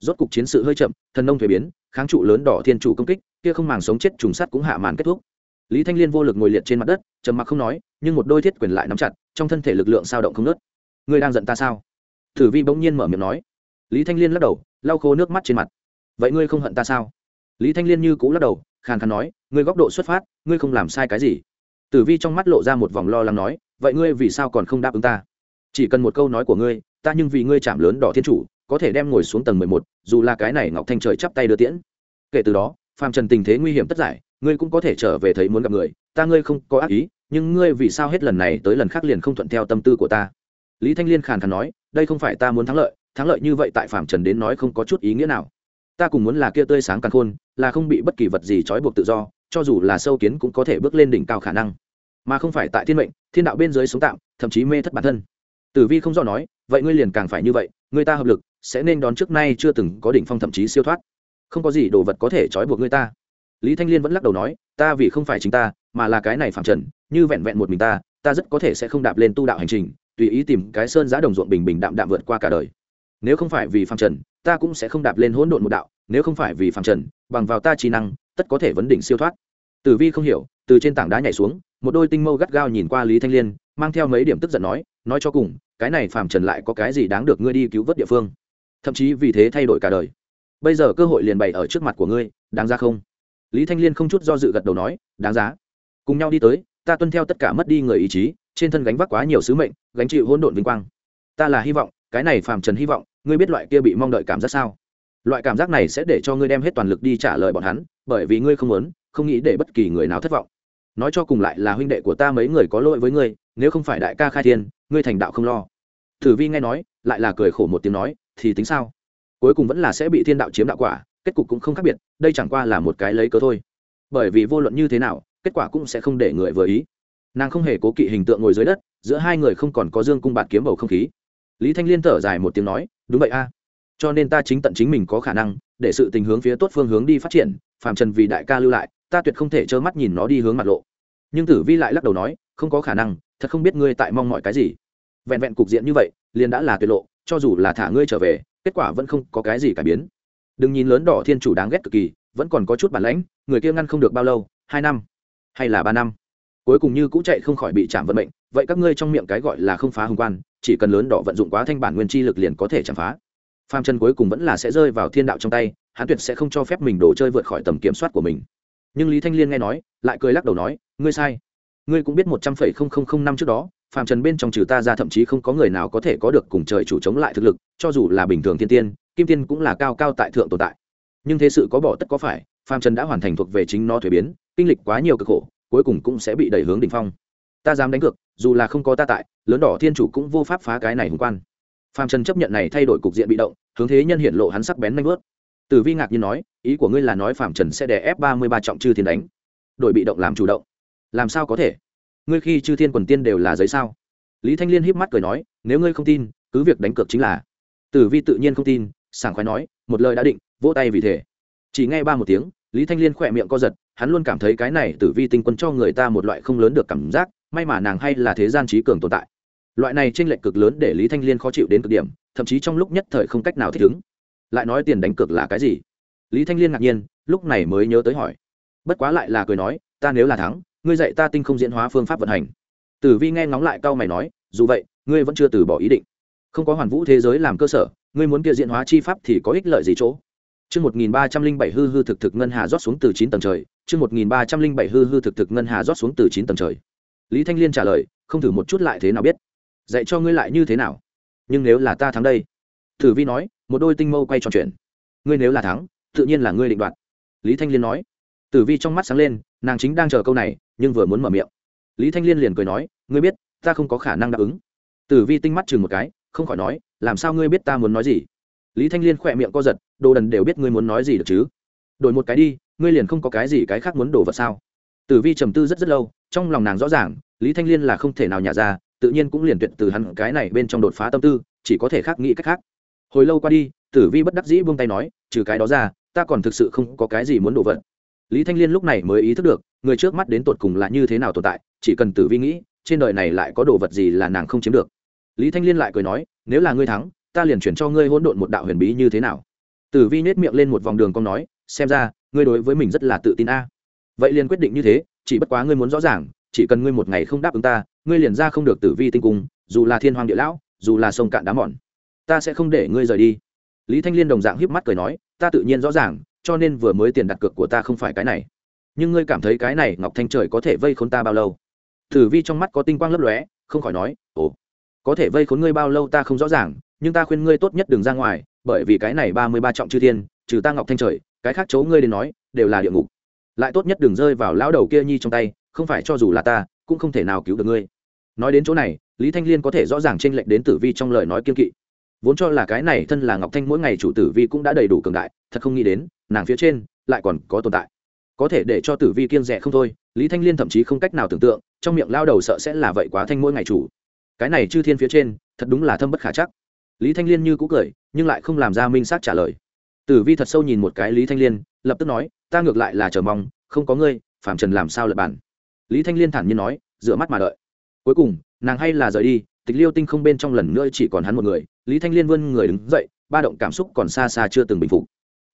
Rốt cục chiến sự hơi chậm, thần nông thuế biến, kháng trụ lớn đỏ thiên chủ công kích, kia không màng sống chết trùng sắt cũng hạ màn kết thúc. Lý thanh liên vô lực ngồi liệt trên mặt đất, trầm mặc không nói, nhưng một đôi thiết quyền lại nắm chặt, trong thân thể lực lượng sao động không nớt ngươi đang giận ta sao? Thử vi bỗng nhiên mở miệng nói. Lý thanh liên lắc đầu, lau khô nước mắt trên mặt. Vậy ngươi không hận ta sao? Lý thanh liên như cũ lắc đầu, khàn khàn nói, ngươi góc độ xuất phát, ngươi không làm sai cái gì. Tử vi trong mắt lộ ra một vòng lo lắng nói, vậy ngươi vì sao còn không đáp ứng ta? Chỉ cần một câu nói của ngươi ta nhưng vì ngươi chạm lớn đỏ thiên chủ, có thể đem ngồi xuống tầng mười một, dù là cái này ngọc thanh trời chắp tay đưa tiễn. Kể từ đó, phàm trần tình thế nguy hiểm tất giải, ngươi cũng có thể trở về thấy muốn gặp người, ta ngươi không có ác ý, nhưng ngươi vì sao hết lần này tới lần khác liền không thuận theo tâm tư của ta? Lý thanh liên khàn khàn nói, đây không phải ta muốn thắng lợi thắng lợi như vậy tại phàm trần đến nói không có chút ý nghĩa nào. Ta cùng muốn là kia tươi sáng càng khôn, là không bị bất kỳ vật gì trói buộc tự do, cho dù là sâu kiến cũng có thể bước lên đỉnh cao khả năng. Mà không phải tại thiên mệnh, thiên đạo bên dưới sống tạm, thậm chí mê thất bản thân tử vi không do nói, vậy ngươi liền càng phải như vậy, người ta hợp lực, sẽ nên đón trước nay chưa từng có đỉnh phong thậm chí siêu thoát. Không có gì đồ vật có thể trói buộc người ta. Lý thanh liên vẫn lắc đầu nói, ta vì không phải chính ta, mà là cái này phạm trần, như vẹn vẹn một mình ta ta rất có thể sẽ không đạp lên tu đạo hành trình, tùy ý tìm cái sơn giá đồng ruộng bình bình đạm đạm vượt qua cả đời. Nếu không phải vì phạm trần, ta cũng sẽ không đạp lên hỗn độn một đạo, nếu không phải vì phạm trần, bằng vào ta trí năng, tất có thể vấn đỉnh siêu thoát. Tử vi không hiểu, từ trên tảng đá nhảy xuống, một đôi tinh mâu gắt gao nhìn qua lý thanh liên, mang theo mấy điểm tức giận nói nói cho cùng cái này phàm trần lại có cái gì đáng được ngươi đi cứu vớt địa phương? Thậm chí vì thế thay đổi cả đời. Bây giờ cơ hội liền bày ở trước mặt của ngươi, đáng ra không? Lý thanh liên không chút do dự gật đầu nói, đáng giá. Cùng nhau đi tới, ta tuân theo tất cả mất đi người ý chí, trên thân gánh vác quá nhiều sứ mệnh, gánh chịu hỗn độn vinh quang. Ta là hy vọng, cái này phàm trần hy vọng, ngươi biết loại kia bị mong đợi cảm giác sao? Loại cảm giác này sẽ để cho ngươi đem hết toàn lực đi trả lời bọn hắn, bởi vì ngươi không muốn, không nghĩ để bất kỳ người nào thất vọng nói cho cùng lại là huynh đệ của ta mấy người có lỗi với ngươi, nếu không phải đại ca khai thiên, ngươi thành đạo không lo. Thử vi nghe nói, lại là cười khổ một tiếng nói, thì tính sao? Cuối cùng vẫn là sẽ bị thiên đạo chiếm đạo quả, kết cục cũng không khác biệt, đây chẳng qua là một cái lấy cớ thôi. Bởi vì vô luận như thế nào, kết quả cũng sẽ không để người vừa ý. Nàng không hề cố kỵ hình tượng ngồi dưới đất, giữa hai người không còn có dương cung bạt kiếm bầu không khí. Lý thanh liên thở dài một tiếng nói, đúng vậy a. Cho nên ta chính tận chính mình có khả năng, để sự tình hướng phía tốt phương hướng đi phát triển, phàm trần vì đại ca lưu lại ta tuyệt không thể trơ mắt nhìn nó đi hướng mặt lộ. Nhưng tử vi lại lắc đầu nói, không có khả năng, thật không biết ngươi tại mong mọi cái gì. Vẹn vẹn cục diện như vậy, liền đã là tuyệt lộ, cho dù là thả ngươi trở về, kết quả vẫn không có cái gì cải biến. Đừng nhìn lớn đỏ thiên chủ đáng ghét cực kỳ, vẫn còn có chút bản lãnh, người kia ngăn không được bao lâu, hai năm, hay là ba năm. Cuối cùng như cũng chạy không khỏi bị chạm vận mệnh, vậy các ngươi trong miệng cái gọi là không phá hùng quan, chỉ cần lớn đỏ vận dụng quá thanh bản nguyên chi lực liền có thể chạm phá. Phàm chân cuối cùng vẫn là sẽ rơi vào thiên đạo trong tay, hắn tuyệt sẽ không cho phép mình đồ chơi vượt khỏi tầm kiểm soát của mình nhưng lý thanh liên nghe nói, lại cười lắc đầu nói, ngươi sai. Ngươi cũng biết một trăm phẩy không không không năm trước đó phàm trần bên trong trừ ta ra thậm chí không có người nào có thể có được cùng trời chủ chống lại thực lực, cho dù là bình thường thiên tiên, kim tiên cũng là cao cao tại thượng tồn tại. Nhưng thế sự có bỏ tất có phải phàm trần đã hoàn thành thuộc về chính nó thuế biến, kinh lịch quá nhiều cực khổ, cuối cùng cũng sẽ bị đẩy hướng đ ỉ n h phong. Ta dám đánh cược, dù là không có ta tại, lớn đỏ thiên chủ cũng vô pháp phá cái này hùng quan. Phàm trần chấp nhận này thay đổi cục diện bị động, hướng thế nhân hiện lộ hắn sắc bén nanh vớt tử vi ngạc nhiên nói, ý của ngươi là nói Phạm trần sẽ đè ép ba mươi ba trọng chư thiên đánh. Đội bị động làm chủ động. Làm sao có thể? Ngươi khi chư thiên quần tiên đều là giấy sao? Lý thanh liên híp mắt cười nói, nếu ngươi không tin, cứ việc đánh cược chính là. Tử vi tự nhiên không tin, sảng khoái nói, một lời đã định, vỗ tay vì thế chỉ nghe ba một tiếng, lý thanh liên khỏe miệng co giật, hắn luôn cảm thấy cái này tử vi tinh quân cho người ta một loại không lớn được cảm giác, may mà nàng hay là thế gian trí cường tồn tại. Loại này t r lệch cực lớn để lý thanh liên khó chịu đến cực điểm, thậm chí trong lúc nhất thời không cách nào thích ứng lại nói tiền đánh cược là cái gì lý thanh liên ngạc nhiên lúc này mới nhớ tới hỏi bất quá lại là cười nói ta nếu là thắng ngươi dạy ta tinh không diễn hóa phương pháp vận hành tử vi nghe ngóng lại cau mày nói dù vậy ngươi vẫn chưa từ bỏ ý định không có hoàn vũ thế giới làm cơ sở ngươi muốn kia diễn hóa chi pháp thì có ích lợi gì chỗ Chương 1307 hư hư thực thực ngân hà rót xuống từ 9 tầng trời, chương 1307 hư hư thực thực ngân hà rót xuống từ 9 tầng trời. Lý Thanh Liên trả lời, không thử một chút lại thế nào biết. Dạy cho ngươi lại như thế nào? Nhưng nếu là ta thắng đây. Thử Vi nói, một đôi tinh mâu quay tròn chuyện. Ngươi nếu là thắng, tự nhiên là ngươi định đoạt. Lý Thanh Liên nói. Tử Vi trong mắt sáng lên, nàng chính đang chờ câu này, nhưng vừa muốn mở miệng. Lý Thanh Liên liền cười nói, ngươi biết, ta không có khả năng đáp ứng. Tử Vi tinh mắt chừng một cái, không khỏi nói, làm sao ngươi biết ta muốn nói gì? lý thanh liên khỏe miệng co giật đồ đần đều biết ngươi muốn nói gì được chứ đổi một cái đi ngươi liền không có cái gì cái khác muốn đổ vật sao tử vi trầm tư rất rất lâu trong lòng nàng rõ ràng lý thanh liên là không thể nào nhả ra tự nhiên cũng liền tuyệt từ hắn cái này bên trong đột phá tâm tư chỉ có thể khác nghĩ cách khác hồi lâu qua đi, tử vi bất đắc dĩ buông tay nói, trừ cái đó ra, ta còn thực sự không có cái gì muốn đổ vật. Lý thanh liên lúc này mới ý thức được, người trước mắt đến tột cùng là như thế nào tồn tại, chỉ cần tử vi nghĩ, trên đời này lại có đồ vật gì là nàng không chiếm được. Lý thanh liên lại cười nói, nếu là ngươi thắng, ta liền chuyển cho ngươi hỗn độn một đạo huyền bí như thế nào? Tử vi nết miệng lên một vòng đường con nói, xem ra, ngươi đối với mình rất là tự tin a. Vậy liền quyết định như thế, chỉ bất quá ngươi muốn rõ ràng, chỉ cần ngươi một ngày không đáp ứng ta, ngươi liền ra không được tử vi tinh cung, dù là thiên hoàng địa lão, dù là sông cạn đá mòn ta sẽ không để ngươi rời đi. Lý thanh liên đồng dạng híp mắt cười nói, ta tự nhiên rõ ràng, cho nên vừa mới tiền đặt cược của ta không phải cái này. Nhưng ngươi cảm thấy cái này ngọc thanh trời có thể vây khốn ta bao lâu? Tử vi trong mắt có tinh quang lấp lóe, không khỏi nói, ồ, có thể vây khốn ngươi bao lâu ta không rõ ràng, nhưng ta khuyên ngươi tốt nhất đừng ra ngoài, bởi vì cái này ba mươi ba trọng chư thiên, trừ ta ngọc thanh trời, cái khác chỗ ngươi đến nói, đều là địa ngục. Lại tốt nhất đừng rơi vào lão đầu kia nhi trong tay, không phải cho dù là ta, cũng không thể nào cứu được ngươi. Nói đến chỗ này, lý thanh liên có thể rõ ràng t r ê n lệch đến tử vi trong lời nói kiên kỵ vốn cho là cái này thân là ngọc thanh mỗi ngày chủ tử vi cũng đã đầy đủ cường đại, thật không nghĩ đến, nàng phía trên lại còn có tồn tại. Có thể để cho tử vi kiên rẻ không thôi, lý thanh liên thậm chí không cách nào tưởng tượng, trong miệng lao đầu sợ sẽ là vậy quá thanh mỗi ngày chủ. Cái này chư thiên phía trên, thật đúng là thâm bất khả chắc. Lý thanh liên như cũ cười, nhưng lại không làm ra minh xác trả lời. Tử vi thật sâu nhìn một cái lý thanh liên, lập tức nói, ta ngược lại là chờ mong, không có ngươi phạm trần làm sao lập bản lý thanh liên thản nhiên nói, dựa mắt mà đợi. Cuối cùng, nàng hay là rời đi tịch liêu tinh không bên trong lần nữa chỉ còn hắn một người, lý thanh liên vươn người đứng dậy, ba động cảm xúc còn xa xa chưa từng bình phục.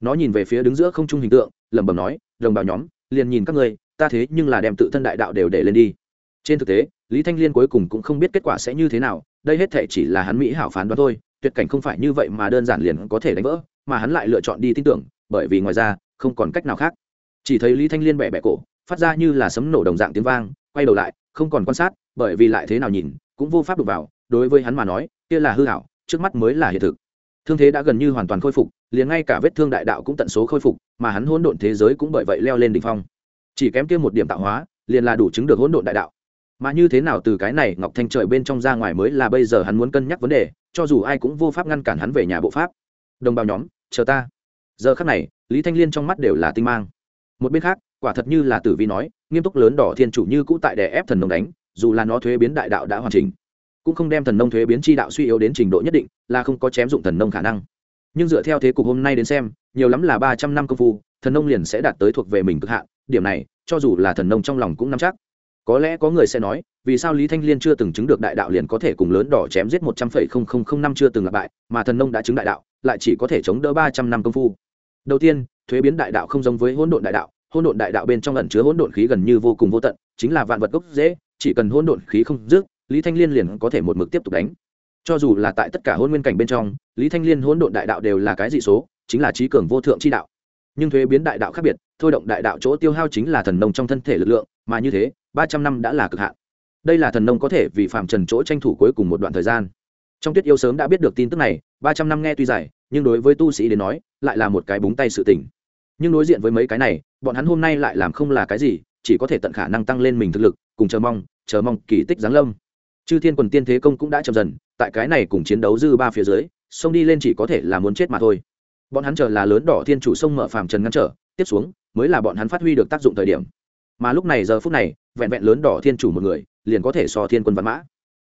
Nó nhìn về phía đứng giữa không trung hình tượng, lẩm bẩm nói, đồng bào nhóm, liền nhìn các ngươi, ta thế nhưng là đem tự thân đại đạo đều để lên đi. Trên thực tế, lý thanh liên cuối cùng cũng không biết kết quả sẽ như thế nào, đây hết thể chỉ là hắn mỹ hảo phán đoán thôi, tuyệt cảnh không phải như vậy mà đơn giản liền có thể đánh vỡ, mà hắn lại lựa chọn đi tin tưởng, bởi vì ngoài ra, không còn cách nào khác. Chỉ thấy lý thanh liên bẻ bẻ cổ, phát ra như là sấm nổ đồng dạng tiếng vang, quay đầu lại, không còn quan sát, bởi vì lại thế nào nhìn cũng vô pháp đụng vào, đối với hắn mà nói, kia là hư hảo trước mắt mới là hiện thực. Thương thế đã gần như hoàn toàn khôi phục, liền ngay cả vết thương đại đạo cũng tận số khôi phục, mà hắn hỗn độn thế giới cũng bởi vậy leo lên đỉnh phong. Chỉ kém kia một điểm tạo hóa, liền là đủ chứng được hỗn độn đại đạo. Mà như thế nào từ cái này ngọc thanh trời bên trong ra ngoài mới là bây giờ hắn muốn cân nhắc vấn đề, cho dù ai cũng vô pháp ngăn cản hắn về nhà bộ pháp. Đồng bào nhóm, chờ ta. Giờ khắc này, lý thanh liên trong mắt đều là tinh mang. Một bên khác, quả thật như là tử vi nói, nghiêm túc lớn đỏ thiên chủ như cũ tại đè ép thần nông đánh dù là nó thuế biến đại đạo đã hoàn chỉnh, cũng không đem thần nông thuế biến chi đạo suy yếu đến trình độ nhất định, là không có chém dụng thần nông khả năng. Nhưng dựa theo thế cục hôm nay đến xem, nhiều lắm là ba trăm năm công phu, thần nông liền sẽ đạt tới thuộc về mình cực hạn, điểm này, cho dù là thần nông trong lòng cũng nắm chắc. Có lẽ có người sẽ nói, vì sao lý thanh liên chưa từng chứng được đại đạo liền có thể cùng lớn đỏ chém giết một trăm phẩy không không không năm chưa từng lặp bại, mà thần nông đã chứng đại đạo, lại chỉ có thể chống đỡ ba trăm năm công phu. Đầu tiên, thuế biến đại đạo không giống với hỗn độn đại đạo, hỗn độn đại đạo bên trong ẩn chứa hỗn độn khí gần như vô cùng vô tận, chính là vạn vật gốc dễ chỉ cần hỗn độn khí không dứt, lý thanh liên liền có thể một mực tiếp tục đánh. Cho dù là tại tất cả hôn nguyên cảnh bên trong, lý thanh liên hỗn độn đại đạo đều là cái dị số, chính là trí cường vô thượng chi đạo. Nhưng thuế biến đại đạo khác biệt, thôi động đại đạo chỗ tiêu hao chính là thần nông trong thân thể lực lượng, mà như thế, ba trăm năm đã là cực hạn. Đây là thần nông có thể vì phạm trần chỗ tranh thủ cuối cùng một đoạn thời gian. Trong tuyết yêu sớm đã biết được tin tức này, ba trăm năm nghe tuy dài, nhưng đối với tu sĩ đến nói, lại là một cái búng tay sự tình. Nhưng đối diện với mấy cái này, bọn hắn hôm nay lại làm không là cái gì, chỉ có thể tận khả năng tăng lên mình thực lực, cùng chờ mong chờ mong kỳ tích giáng lâm. Chư thiên quần tiên thế công cũng đã chậm dần, tại cái này cùng chiến đấu dư ba phía dưới xông đi lên chỉ có thể là muốn chết mà thôi. Bọn hắn chờ là lớn đỏ thiên chủ sông mở phàm trần ngăn trở, tiếp xuống mới là bọn hắn phát huy được tác dụng thời điểm. Mà lúc này giờ phút này, vẹn vẹn lớn đỏ thiên chủ một người, liền có thể so thiên quân văn mã.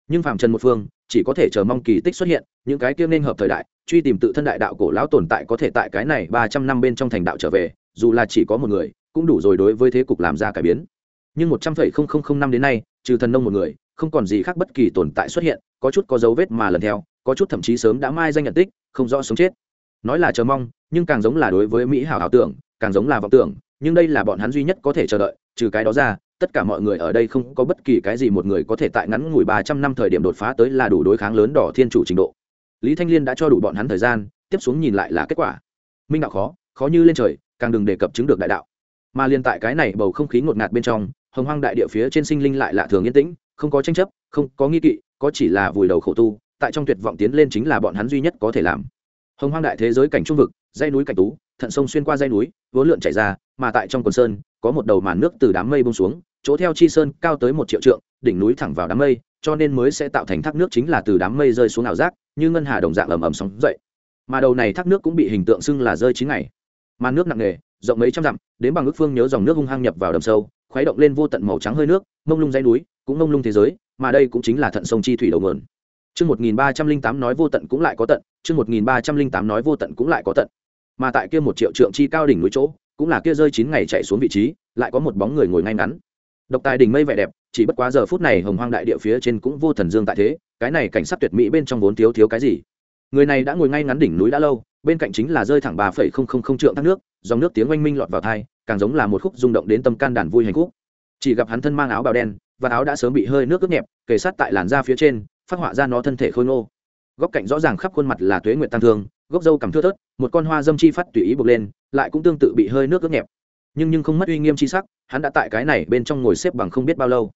Nhưng phàm trần một phương, chỉ có thể chờ mong kỳ tích xuất hiện, những cái kia nên hợp thời đại, truy tìm tự thân đại đạo cổ lão tồn tại có thể tại cái này ba trăm năm bên trong thành đạo trở về, dù là chỉ có một người, cũng đủ rồi đối với thế cục làm ra cải biến nhưng một trăm phẩy không không không năm đến nay, trừ thần nông một người, không còn gì khác bất kỳ tồn tại xuất hiện, có chút có dấu vết mà lần theo, có chút thậm chí sớm đã mai danh nhận tích, không rõ sống chết. Nói là chờ mong, nhưng càng giống là đối với mỹ hảo ảo tưởng, càng giống là vọng tưởng, nhưng đây là bọn hắn duy nhất có thể chờ đợi, trừ cái đó ra, tất cả mọi người ở đây không có bất kỳ cái gì một người có thể tại ngắn ngủi ba trăm năm thời điểm đột phá tới là đủ đối kháng lớn đỏ thiên chủ trình độ. Lý thanh liên đã cho đủ bọn hắn thời gian, tiếp xuống nhìn lại là kết quả. Minh đạo khó khó như lên trời, càng đừng đề cập chứng được đại đạo. Mà liên tại cái này bầu không khí ngột ngạt bên trong hồng hoang đại địa phía trên sinh linh lại lạ thường yên tĩnh, không có tranh chấp, không có nghi kỵ, có chỉ là vùi đầu khổ tu, tại trong tuyệt vọng tiến lên chính là bọn hắn duy nhất có thể làm. Hồng hoang đại thế giới cảnh trung vực dây núi cảnh tú, thận sông xuyên qua dây núi vốn lượn chảy ra, mà tại trong quần sơn, có một đầu màn nước từ đám mây bông xuống, chỗ theo chi sơn cao tới một triệu trượng, đỉnh núi thẳng vào đám mây, cho nên mới sẽ tạo thành thác nước chính là từ đám mây rơi xuống ảo giác, như ngân hà đồng dạng ầm ầm sóng dậy. Mà đầu này thác nước cũng bị hình tượng xưng là rơi chín ngày. Màn nước nặng nề, rộng mấy trăm dặm, đến bằng ước phương nhớ dòng nước hung hăng nhập vào đầm sâu khuấy động lên vô tận màu trắng hơi nước mông lung dây núi cũng mông lung thế giới mà đây cũng chính là thận sông chi thủy đầu nguồn Chương 1308 nói vô tận cũng lại có tận, chương 1308 nói vô tận cũng lại có tận. Mà tại kia một triệu trượng chi cao đỉnh núi chỗ, cũng là kia rơi chín ngày chạy xuống vị trí, lại có một bóng người ngồi ngay ngắn. Độc tài đỉnh mây vẻ đẹp, chỉ bất quá giờ phút này hồng hoang đại địa phía trên cũng vô thần dương tại thế, cái này cảnh sắc tuyệt mỹ bên trong vốn thiếu thiếu cái gì. Người này đã ngồi ngay ngắn đỉnh núi đã lâu, bên cạnh chính là rơi thẳng 3.000 trượng thác nước, dòng nước tiếng oanh minh lọt vào thai càng giống là một khúc rung động đến tâm can đàn vui hành khúc. Chỉ gặp hắn thân mang áo bào đen, và áo đã sớm bị hơi nước ướt nhẹp, kề sát tại làn da phía trên, phát họa ra nó thân thể khôi ngô. Góc cạnh rõ ràng khắp khuôn mặt là tuế nguyện tăng thương gốc dâu cằm thưa thớt một con hoa dâm chi phát tùy ý bực lên lại cũng tương tự bị hơi nước ướt nhẹp. Nhưng nhưng không mất uy nghiêm chi sắc hắn đã tại cái này bên trong ngồi xếp bằng không biết bao lâu.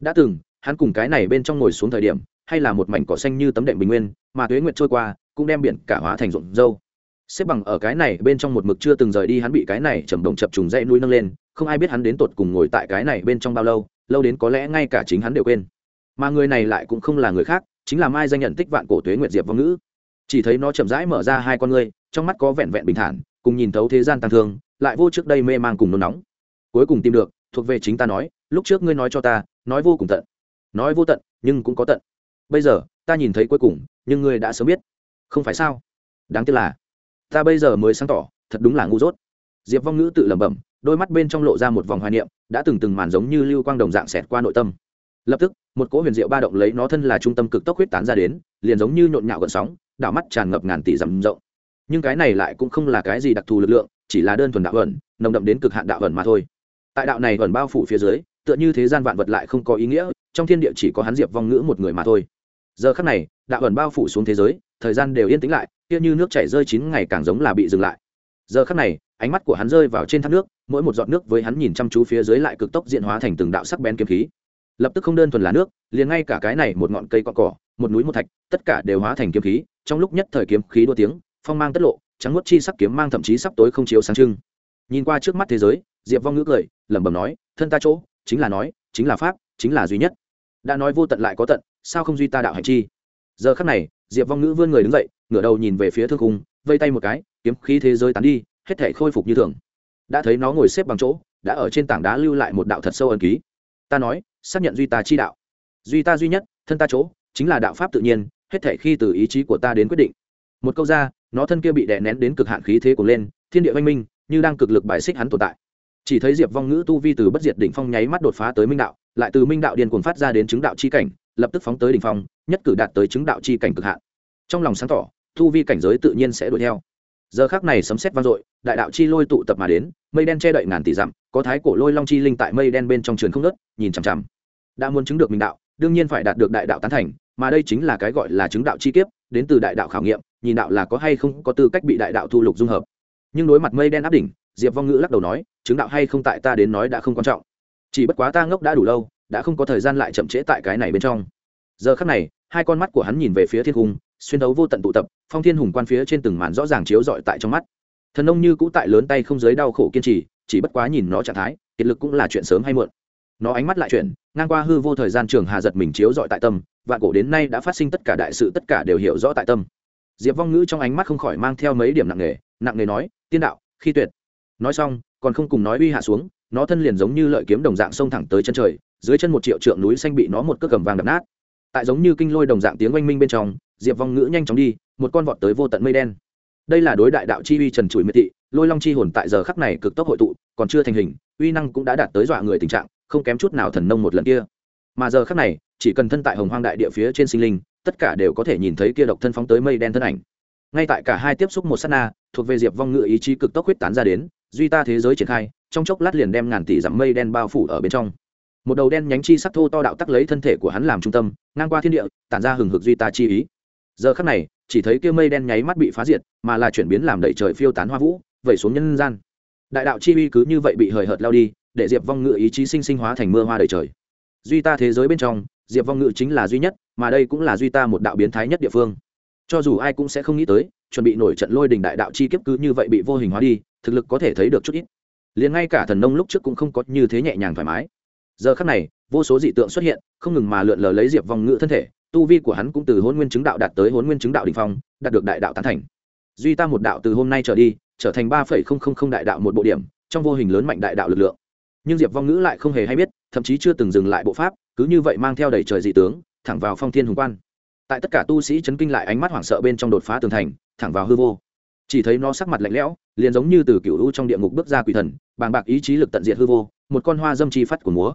Đã từng hắn cùng cái này bên trong ngồi xuống thời điểm hay là một mảnh cỏ xanh như tấm đệm bình nguyên mà tuế nguyệt trôi qua cũng đem biển cả hóa thành ruộng dâu xếp bằng ở cái này bên trong một mực chưa từng rời đi, hắn bị cái này chầm động chập trùng dãy núi nâng lên, không ai biết hắn đến tột cùng ngồi tại cái này bên trong bao lâu lâu đến có lẽ ngay cả chính hắn đều quên. Mà người này lại cũng không là người khác, chính là mai danh nhận tích vạn cổ tuế nguyệt diệp vong ngữ. Chỉ thấy nó chậm rãi mở ra hai con ngươi, trong mắt có vẹn vẹn bình thản, cùng nhìn thấu thế gian tăng thương, lại vô trước đây mê mang cùng nôn nóng. Cuối cùng tìm được, thuộc về chính ta nói, lúc trước ngươi nói cho ta, nói vô cùng tận. Nói vô tận, nhưng cũng có tận. Bây giờ, ta nhìn thấy cuối cùng, nhưng ngươi đã sớm biết. Không phải sao? Đáng tiếc là ta bây giờ mới sáng tỏ, thật đúng là ngu dốt. Diệp vong ngữ tự lẩm bẩm, đôi mắt bên trong lộ ra một vòng hoài niệm, đã từng từng màn giống như lưu quang đồng dạng xẹt qua nội tâm. Lập tức, một cỗ huyền diệu ba động lấy nó thân là trung tâm cực tốc huyết tán ra đến, liền giống như nhộn nhạo gợn sóng, đảo mắt tràn ngập ngàn tỷ rầm rộng. Nhưng cái này lại cũng không là cái gì đặc thù lực lượng, chỉ là đơn thuần đạo ẩn, nồng đậm đến cực hạn đạo ẩn mà thôi. Tại đạo này ẩn bao phủ phía dưới, tựa như thế gian vạn vật lại không có ý nghĩa, trong thiên địa chỉ có hắn diệp vong ngữ một người mà thôi giờ khắc này, đạo ẩn bao phủ xuống thế giới, thời gian đều yên tĩnh lại, kia như nước chảy rơi chín ngày càng giống là bị dừng lại. Giờ khắc này, ánh mắt của hắn rơi vào trên thác nước, mỗi một giọt nước với hắn nhìn chăm chú phía dưới lại cực tốc diện hóa thành từng đạo sắc bén kiếm khí. Lập tức không đơn thuần là nước, liền ngay cả cái này một ngọn cây con cỏ, một núi một thạch, tất cả đều hóa thành kiếm khí, trong lúc nhất thời kiếm khí đua tiếng, phong mang tất lộ, trắng nuốt chi sắc kiếm mang thậm chí sắp tối không chiếu sáng trưng. Nhìn qua trước mắt thế giới, diệp vong ngữ cười, lẩm bẩm nói, thân ta chỗ, chính là nói, chính là pháp, chính là duy nhất. Đã nói vô tận lại có tận sao không duy ta đạo hành chi? Giờ khắc này, diệp vong ngữ vươn người đứng dậy, ngửa đầu nhìn về phía thương cung vây tay một cái, kiếm khí thế giới tán đi, hết thể khôi phục như thường. Đã thấy nó ngồi xếp bằng chỗ, đã ở trên tảng đá lưu lại một đạo thật sâu ẩn ký. Ta nói, xác nhận duy ta chi đạo. Duy ta duy nhất, thân ta chỗ, chính là đạo pháp tự nhiên, hết thể khi từ ý chí của ta đến quyết định. Một câu ra, nó thân kia bị đè nén đến cực hạn khí thế của lên, thiên địa văn minh, như đang cực lực bài xích hắn tồn tại. Chỉ thấy diệp vong ngữ tu vi từ bất diệt đỉnh phong nháy mắt đột phá tới minh đạo, lại từ minh đạo điên cuồng phát ra đến chứng đạo chi cảnh lập tức phóng tới đỉnh phong nhất cử đạt tới chứng đạo chi cảnh cực hạn. Trong lòng sáng tỏ tu vi cảnh giới tự nhiên sẽ đuổi theo. Giờ khắc này sấm sét vang dội đại đạo chi lôi tụ tập mà đến mây đen che đậy ngàn tỷ dặm có thái cổ lôi long chi linh tại mây đen bên trong trường không ngớt, nhìn chằm chằm. Đã muốn chứng được minh đạo đương nhiên phải đạt được đại đạo tán thành mà đây chính là cái gọi là chứng đạo chi kiếp đến từ đại đạo khảo nghiệm nhìn đạo là có hay không có tư cách bị đại đạo thu lục dung hợp. Nhưng đối mặt mây đen áp đỉnh diệp vong ngữ lắc đầu nói chứng đạo hay không tại ta đến nói đã không quan trọng. Chỉ bất quá ta ngốc đã đủ lâu đã không có thời gian lại chậm trễ tại cái này bên trong. Giờ khắc này hai con mắt của hắn nhìn về phía thiên hùng, xuyên đấu vô tận tụ tập phong thiên hùng quan phía trên từng màn rõ ràng chiếu rọi tại trong mắt. Thần nông như cũ tại lớn tay không giới đau khổ kiên trì chỉ bất quá nhìn nó trạng thái kiệt lực cũng là chuyện sớm hay muộn. Nó ánh mắt lại chuyển ngang qua hư vô thời gian trường hà giật mình chiếu rọi tại tâm vạn cổ đến nay đã phát sinh tất cả đại sự tất cả đều hiểu rõ tại tâm. Diệp vong ngữ trong ánh mắt không khỏi mang theo mấy điểm nặng nề nặng nề nói tiên đạo khi tuyệt. Nói xong còn không cùng nói uy hạ xuống nó thân liền giống như lợi kiếm đồng dạng xông thẳng tới chân trời dưới chân một triệu trượng núi xanh bị nó một cước cầm vàng đập nát. Tại giống như kinh lôi đồng dạng tiếng oanh minh bên trong, diệp vong ngữ nhanh chóng đi, một con vọt tới vô tận mây đen. Đây là đối đại đạo chi uy trần trụi miệt thị, lôi long chi hồn tại giờ khắc này cực tốc hội tụ, còn chưa thành hình, uy năng cũng đã đạt tới dọa người tình trạng, không kém chút nào thần nông một lần kia. Mà giờ khắc này, chỉ cần thân tại hồng hoang đại địa phía trên sinh linh, tất cả đều có thể nhìn thấy kia độc thân phóng tới mây đen thân ảnh. Ngay tại cả hai tiếp xúc một s á t na, thuộc về diệp vong ngự ý chí cực tốc huyết tán ra đến, duy ta thế giới triển khai, trong chốc lát liền đem ngàn tỷ dặm mây đen bao phủ ở bên trong một đầu đen nhánh chi sắc thô to đạo tắc lấy thân thể của hắn làm trung tâm, ngang qua thiên địa, tản ra hừng hực duy ta chi ý. Giờ khắc này, chỉ thấy kia mây đen nháy mắt bị phá diệt, mà là chuyển biến làm đẩy trời phiêu tán hoa vũ, vẩy xuống nhân gian. Đại đạo chi uy cứ như vậy bị hời hợt lao đi, để diệp vong ngự ý chí sinh sinh hóa thành mưa hoa đầy trời. Duy ta thế giới bên trong, diệp vong ngự chính là duy nhất, mà đây cũng là duy ta một đạo biến thái nhất địa phương. Cho dù ai cũng sẽ không nghĩ tới, chuẩn bị nổi trận lôi đình đại đạo chi kiếp cứ như vậy bị vô hình hóa đi, thực lực có thể thấy được chút ít. Liền ngay cả thần nông lúc trước cũng không có như thế nhẹ nhàng thoải mái giờ khắc này, vô số dị tượng xuất hiện, không ngừng mà lượn lờ lấy diệp vong ngự thân thể, tu vi của hắn cũng từ hôn nguyên chứng đạo đạt tới hôn nguyên chứng đạo đình phong, đạt được đại đạo tán thành. Duy ta một đạo từ hôm nay trở đi, trở thành ba phẩy không không không đại đạo một bộ điểm, trong vô hình lớn mạnh đại đạo lực lượng. Nhưng diệp vong ngữ lại không hề hay biết, thậm chí chưa từng dừng lại bộ pháp, cứ như vậy mang theo đầy trời dị tướng, thẳng vào phong thiên hùng quan. Tại tất cả tu sĩ chấn kinh lại ánh mắt hoảng sợ bên trong đột phá tường thành, thẳng vào hư vô. Chỉ thấy nó sắc mặt lạnh lẽo, liền giống như từ cựu u trong địa ngục bước ra quỷ thần, bàng bạc ý chí lực tận diệt hư vô, một con hoa dâm chi phát của múa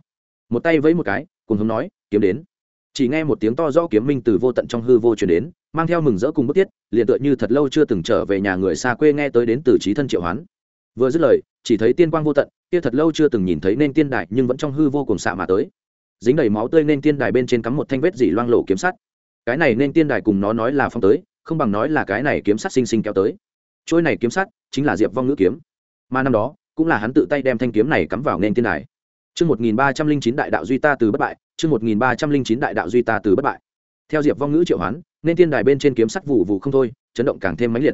một tay vẫy một cái, cùng hướng nói, kiếm đến. Chỉ nghe một tiếng to rõ kiếm minh từ vô tận trong hư vô chuyển đến, mang theo mừng rỡ cùng bức tiết liền tựa như thật lâu chưa từng trở về nhà người xa quê nghe tới đến từ trí thân triệu hoán. Vừa dứt lời, chỉ thấy tiên quang vô tận, kia thật lâu chưa từng nhìn thấy nên tiên đại nhưng vẫn trong hư vô cùng xạ mà tới. Dính đầy máu tươi nên tiên đài bên trên cắm một thanh vết dỉ loang lổ kiếm sắt. Cái này nên tiên đài cùng nó nói là phong tới, không bằng nói là cái này kiếm sắt sinh sinh kéo tới. Trôi này kiếm sắt chính là diệp vong ngữ kiếm. Mà năm đó, cũng là hắn tự tay đem thanh kiếm này cắm vào nên tiên đài. Chương 1309 đại đạo duy ta từ bất bại, chương 1309 đại đạo duy ta từ bất bại. Theo Diệp Vong ngữ triệu hoán, nên tiên đài bên trên kiếm sắt vụ vụ không thôi, chấn động càng thêm mãnh liệt.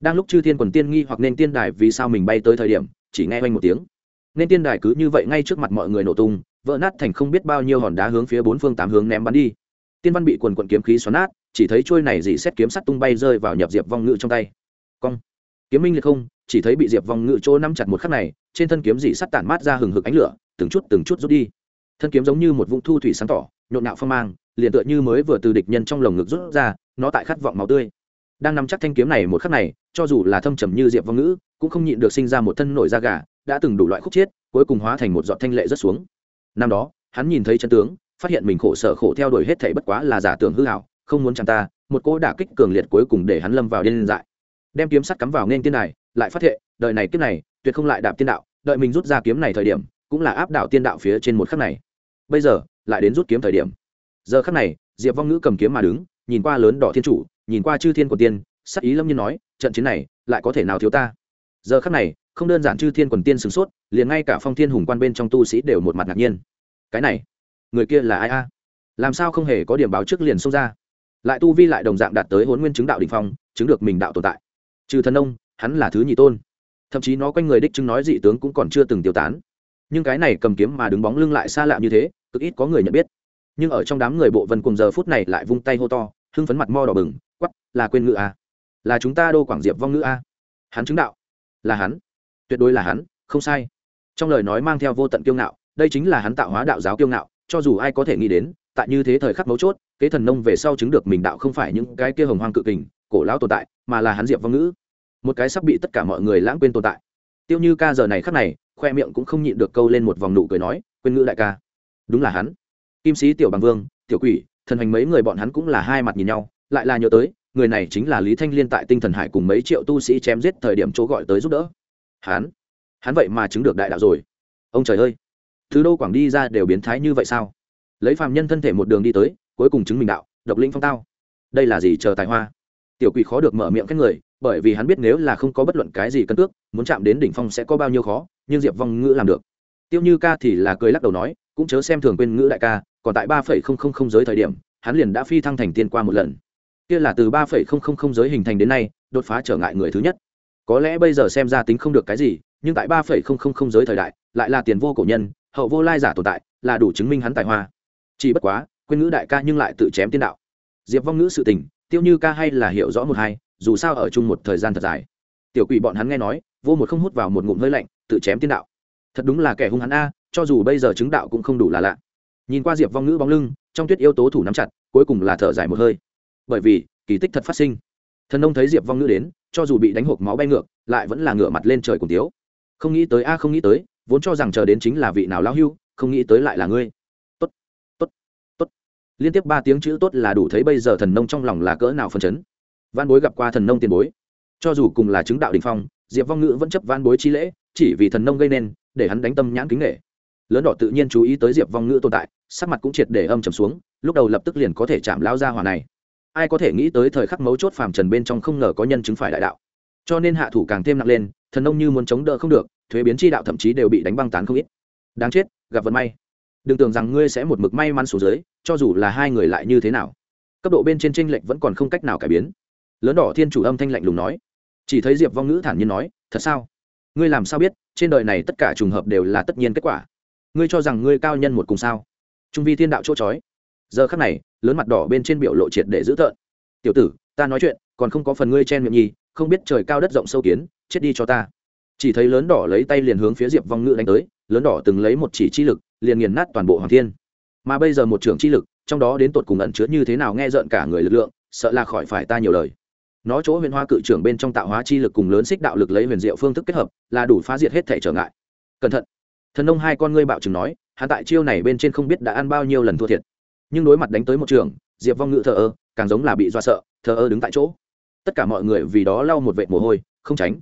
Đang lúc chư thiên quần tiên nghi hoặc nên tiên đài vì sao mình bay tới thời điểm, chỉ nghe oanh một tiếng. Nên tiên đài cứ như vậy ngay trước mặt mọi người nổ tung, vỡ nát thành không biết bao nhiêu hòn đá hướng phía bốn phương tám hướng ném bắn đi. Tiên văn bị quần quần kiếm khí xoắn nát, chỉ thấy trôi này dị xét kiếm sắt tung bay rơi vào nhập Diệp Vong ngữ trong tay. Cong. Kiếm minh liệt không, chỉ thấy bị Diệp Vong ngữ chỗ nắm chặt một khắc này, trên thân kiếm dị sắt tản mát ra hừng hực ánh lửa, từng chút từng chút rút đi. Thân kiếm giống như một vũng thu thủy sáng tỏ nhộn nhạo phong mang liền tựa như mới vừa từ địch nhân trong lồng ngực rút ra nó tại khát vọng máu tươi. Đang nắm chắc thanh kiếm này một khắc này cho dù là thâm trầm như diệp vong ngữ cũng không nhịn được sinh ra một thân nổi da gà đã từng đủ loại khúc chiết cuối cùng hóa thành một giọt thanh lệ rất xuống. Năm đó hắn nhìn thấy chân tướng phát hiện mình khổ sở khổ theo đuổi hết thảy bất quá là giả tưởng hư hảo không muốn chẳng ta một cỗ đả kích cường liệt cuối cùng để hắn lâm vào điên dại. Đem kiếm sắt cắm vào nên tiên này lại phát hiện đời này kiếp này, tuyệt không lại đạp tiên đạo, đợi mình rút ra kiếm này thời điểm, cũng là áp đảo tiên đạo phía trên một khắc này. Bây giờ, lại đến rút kiếm thời điểm. Giờ khắc này, diệp vong ngữ cầm kiếm mà đứng, nhìn qua lớn đỏ thiên chủ, nhìn qua chư thiên quần tiên, sắc ý lâm nhiên nói, trận chiến này, lại có thể nào thiếu ta? Giờ khắc này, không đơn giản chư thiên quần tiên sửng sốt, liền ngay cả phong thiên hùng quan bên trong tu sĩ đều một mặt ngạc nhiên. Cái này, người kia là ai a? Làm sao không hề có điểm báo trước liền xông ra? Lại tu vi lại đồng dạng đạt tới huấn nguyên chứng đạo đỉnh phong, chứng được mình đạo tồn tại. Trừ thần ông hắn là thứ nhị tôn. Thậm chí nó quanh người đích chứng nói dị tướng cũng còn chưa từng tiêu tán. Nhưng cái này cầm kiếm mà đứng bóng lưng lại xa lạ như thế, cực ít có người nhận biết. Nhưng ở trong đám người bộ vân cùng giờ phút này lại vung tay hô to, hưng phấn mặt mo đỏ bừng quắp là quên ngữ a. À? là chúng ta đô quảng diệp vong ngữ a. À? hắn chứng đạo. Là hắn. Tuyệt đối là hắn, không sai. Trong lời nói mang theo vô tận kiêu ngạo, đây chính là hắn tạo hóa đạo giáo kiêu ngạo, cho dù ai có thể nghĩ đến, tại như thế thời khắc mấu chốt, kế thần nông về sau chứng được mình đạo không phải những cái kia hồng hoang cự kình, cổ lão tồn tại, mà là hắn diệp vong ngữ một cái sắp bị tất cả mọi người lãng quên tồn tại. Tiêu như ca giờ này khắc này, khoe miệng cũng không nhịn được câu lên một vòng nụ cười nói, quên ngữ đại ca. Đúng là hắn. Kim sĩ tiểu bằng vương, tiểu quỷ, thần hành mấy người bọn hắn cũng là hai mặt nhìn nhau, lại là nhớ tới, người này chính là lý thanh liên tại tinh thần hải cùng mấy triệu tu sĩ chém giết thời điểm chỗ gọi tới giúp đỡ. Hắn? Hắn vậy mà chứng được đại đạo rồi. Ông trời ơi! Thứ đô quảng đi ra đều biến thái như vậy sao? Lấy phàm nhân thân thể một đường đi tới, cuối cùng chứng minh đạo, độc linh phong tao, đây là gì chờ tài hoa? Tiểu quỷ khó được mở miệng các người bởi vì hắn biết nếu là không có bất luận cái gì cân cước muốn chạm đến đỉnh phong sẽ có bao nhiêu khó, nhưng diệp vong ngữ làm được. Tiêu như ca thì là cười lắc đầu nói, cũng chớ xem thường quên ngữ đại ca, còn tại ba phẩy không không không giới thời điểm, hắn liền đã phi thăng thành tiên qua một lần. Kia là từ ba phẩy không không không giới hình thành đến nay, đột phá trở ngại người thứ nhất. Có lẽ bây giờ xem ra tính không được cái gì, nhưng tại ba phẩy không không không giới thời đại, lại là tiền vô cổ nhân, hậu vô lai giả tồn tại, là đủ chứng minh hắn tài hoa. Chỉ bất quá, quên ngữ đại ca nhưng lại tự chém tiên đạo. Diệp vong ngữ sự tình, tiêu như ca hay là hiểu rõ một hai dù sao ở chung một thời gian thật dài. Tiểu quỷ bọn hắn nghe nói, vô một không hút vào một ngụm hơi lạnh, tự chém tiên đạo. Thật đúng là kẻ hung hắn a, cho dù bây giờ chứng đạo cũng không đủ là lạ. Nhìn qua diệp vong ngữ bóng lưng, trong tuyết yếu tố thủ nắm chặt, cuối cùng là thở dài một hơi. Bởi vì, kỳ tích thật phát sinh. Thần nông thấy diệp vong ngữ đến, cho dù bị đánh hộp máu bay ngược, lại vẫn là ngửa mặt lên trời cùng tiếu. Không nghĩ tới a, không nghĩ tới, vốn cho rằng chờ đến chính là vị nào lão hưu, không nghĩ tới lại là ngươi. Tốt tốt tốt. Liên tiếp ba tiếng chữ tốt là đủ thấy bây giờ thần nông trong lòng là cỡ nào phần chấn văn bối gặp qua thần nông tiền bối. Cho dù cùng là chứng đạo đình phong, diệp vong ngữ vẫn chấp văn bối chi lễ, chỉ vì thần nông gây nên, để hắn đánh tâm nhãn kính nghệ lớn đỏ tự nhiên chú ý tới diệp vong ngữ tồn tại, sắc mặt cũng triệt để âm trầm xuống, lúc đầu lập tức liền có thể chạm lao ra hòa này. Ai có thể nghĩ tới thời khắc mấu chốt phàm trần bên trong không ngờ có nhân chứng phải đại đạo. Cho nên hạ thủ càng thêm nặng lên, thần nông như muốn chống đỡ không được, thuế biến chi đạo thậm chí đều bị đánh băng tán không ít. Đáng chết, gặp vận may. Đừng tưởng rằng ngươi sẽ một mực may mắn xuống dưới, cho dù là hai người lại như thế nào. Cấp độ bên trên tranh lệch vẫn còn không cách nào cải biến lớn đỏ thiên chủ âm thanh lạnh lùng nói. Chỉ thấy diệp vong ngữ thản nhiên nói, thật sao? Ngươi làm sao biết? Trên đời này tất cả trùng hợp đều là tất nhiên kết quả. Ngươi cho rằng ngươi cao nhân một cùng sao? Trung vi thiên đạo chỗ chói. Giờ khắc này, lớn mặt đỏ bên trên biểu lộ triệt để giữ tợn. Tiểu tử, ta nói chuyện, còn không có phần ngươi chen miệng nhi không biết trời cao đất rộng sâu kiến, chết đi cho ta. Chỉ thấy lớn đỏ lấy tay liền hướng phía diệp vong ngữ đánh tới, lớn đỏ từng lấy một chỉ chi lực, liền nghiền nát toàn bộ hoàng thiên. Mà bây giờ một trưởng chi lực, trong đó đến tột cùng ẩn chứa như thế nào nghe rợn cả người lực lượng, sợ là khỏi phải ta nhiều lời nó chỗ huyền hoa cự trưởng bên trong tạo hóa chi lực cùng lớn xích đạo lực lấy huyền diệu phương thức kết hợp, là đủ phá diệt hết thể trở ngại. Cẩn thận. Thần nông hai con ngươi bạo chừng nói hạ tại chiêu này bên trên không biết đã ăn bao nhiêu lần thua thiệt. Nhưng đối mặt đánh tới một trường, diệp vong ngự thờ ơ, càng giống là bị do sợ, thờ ơ đứng tại chỗ. Tất cả mọi người vì đó lau một vệ mồ hôi, không tránh.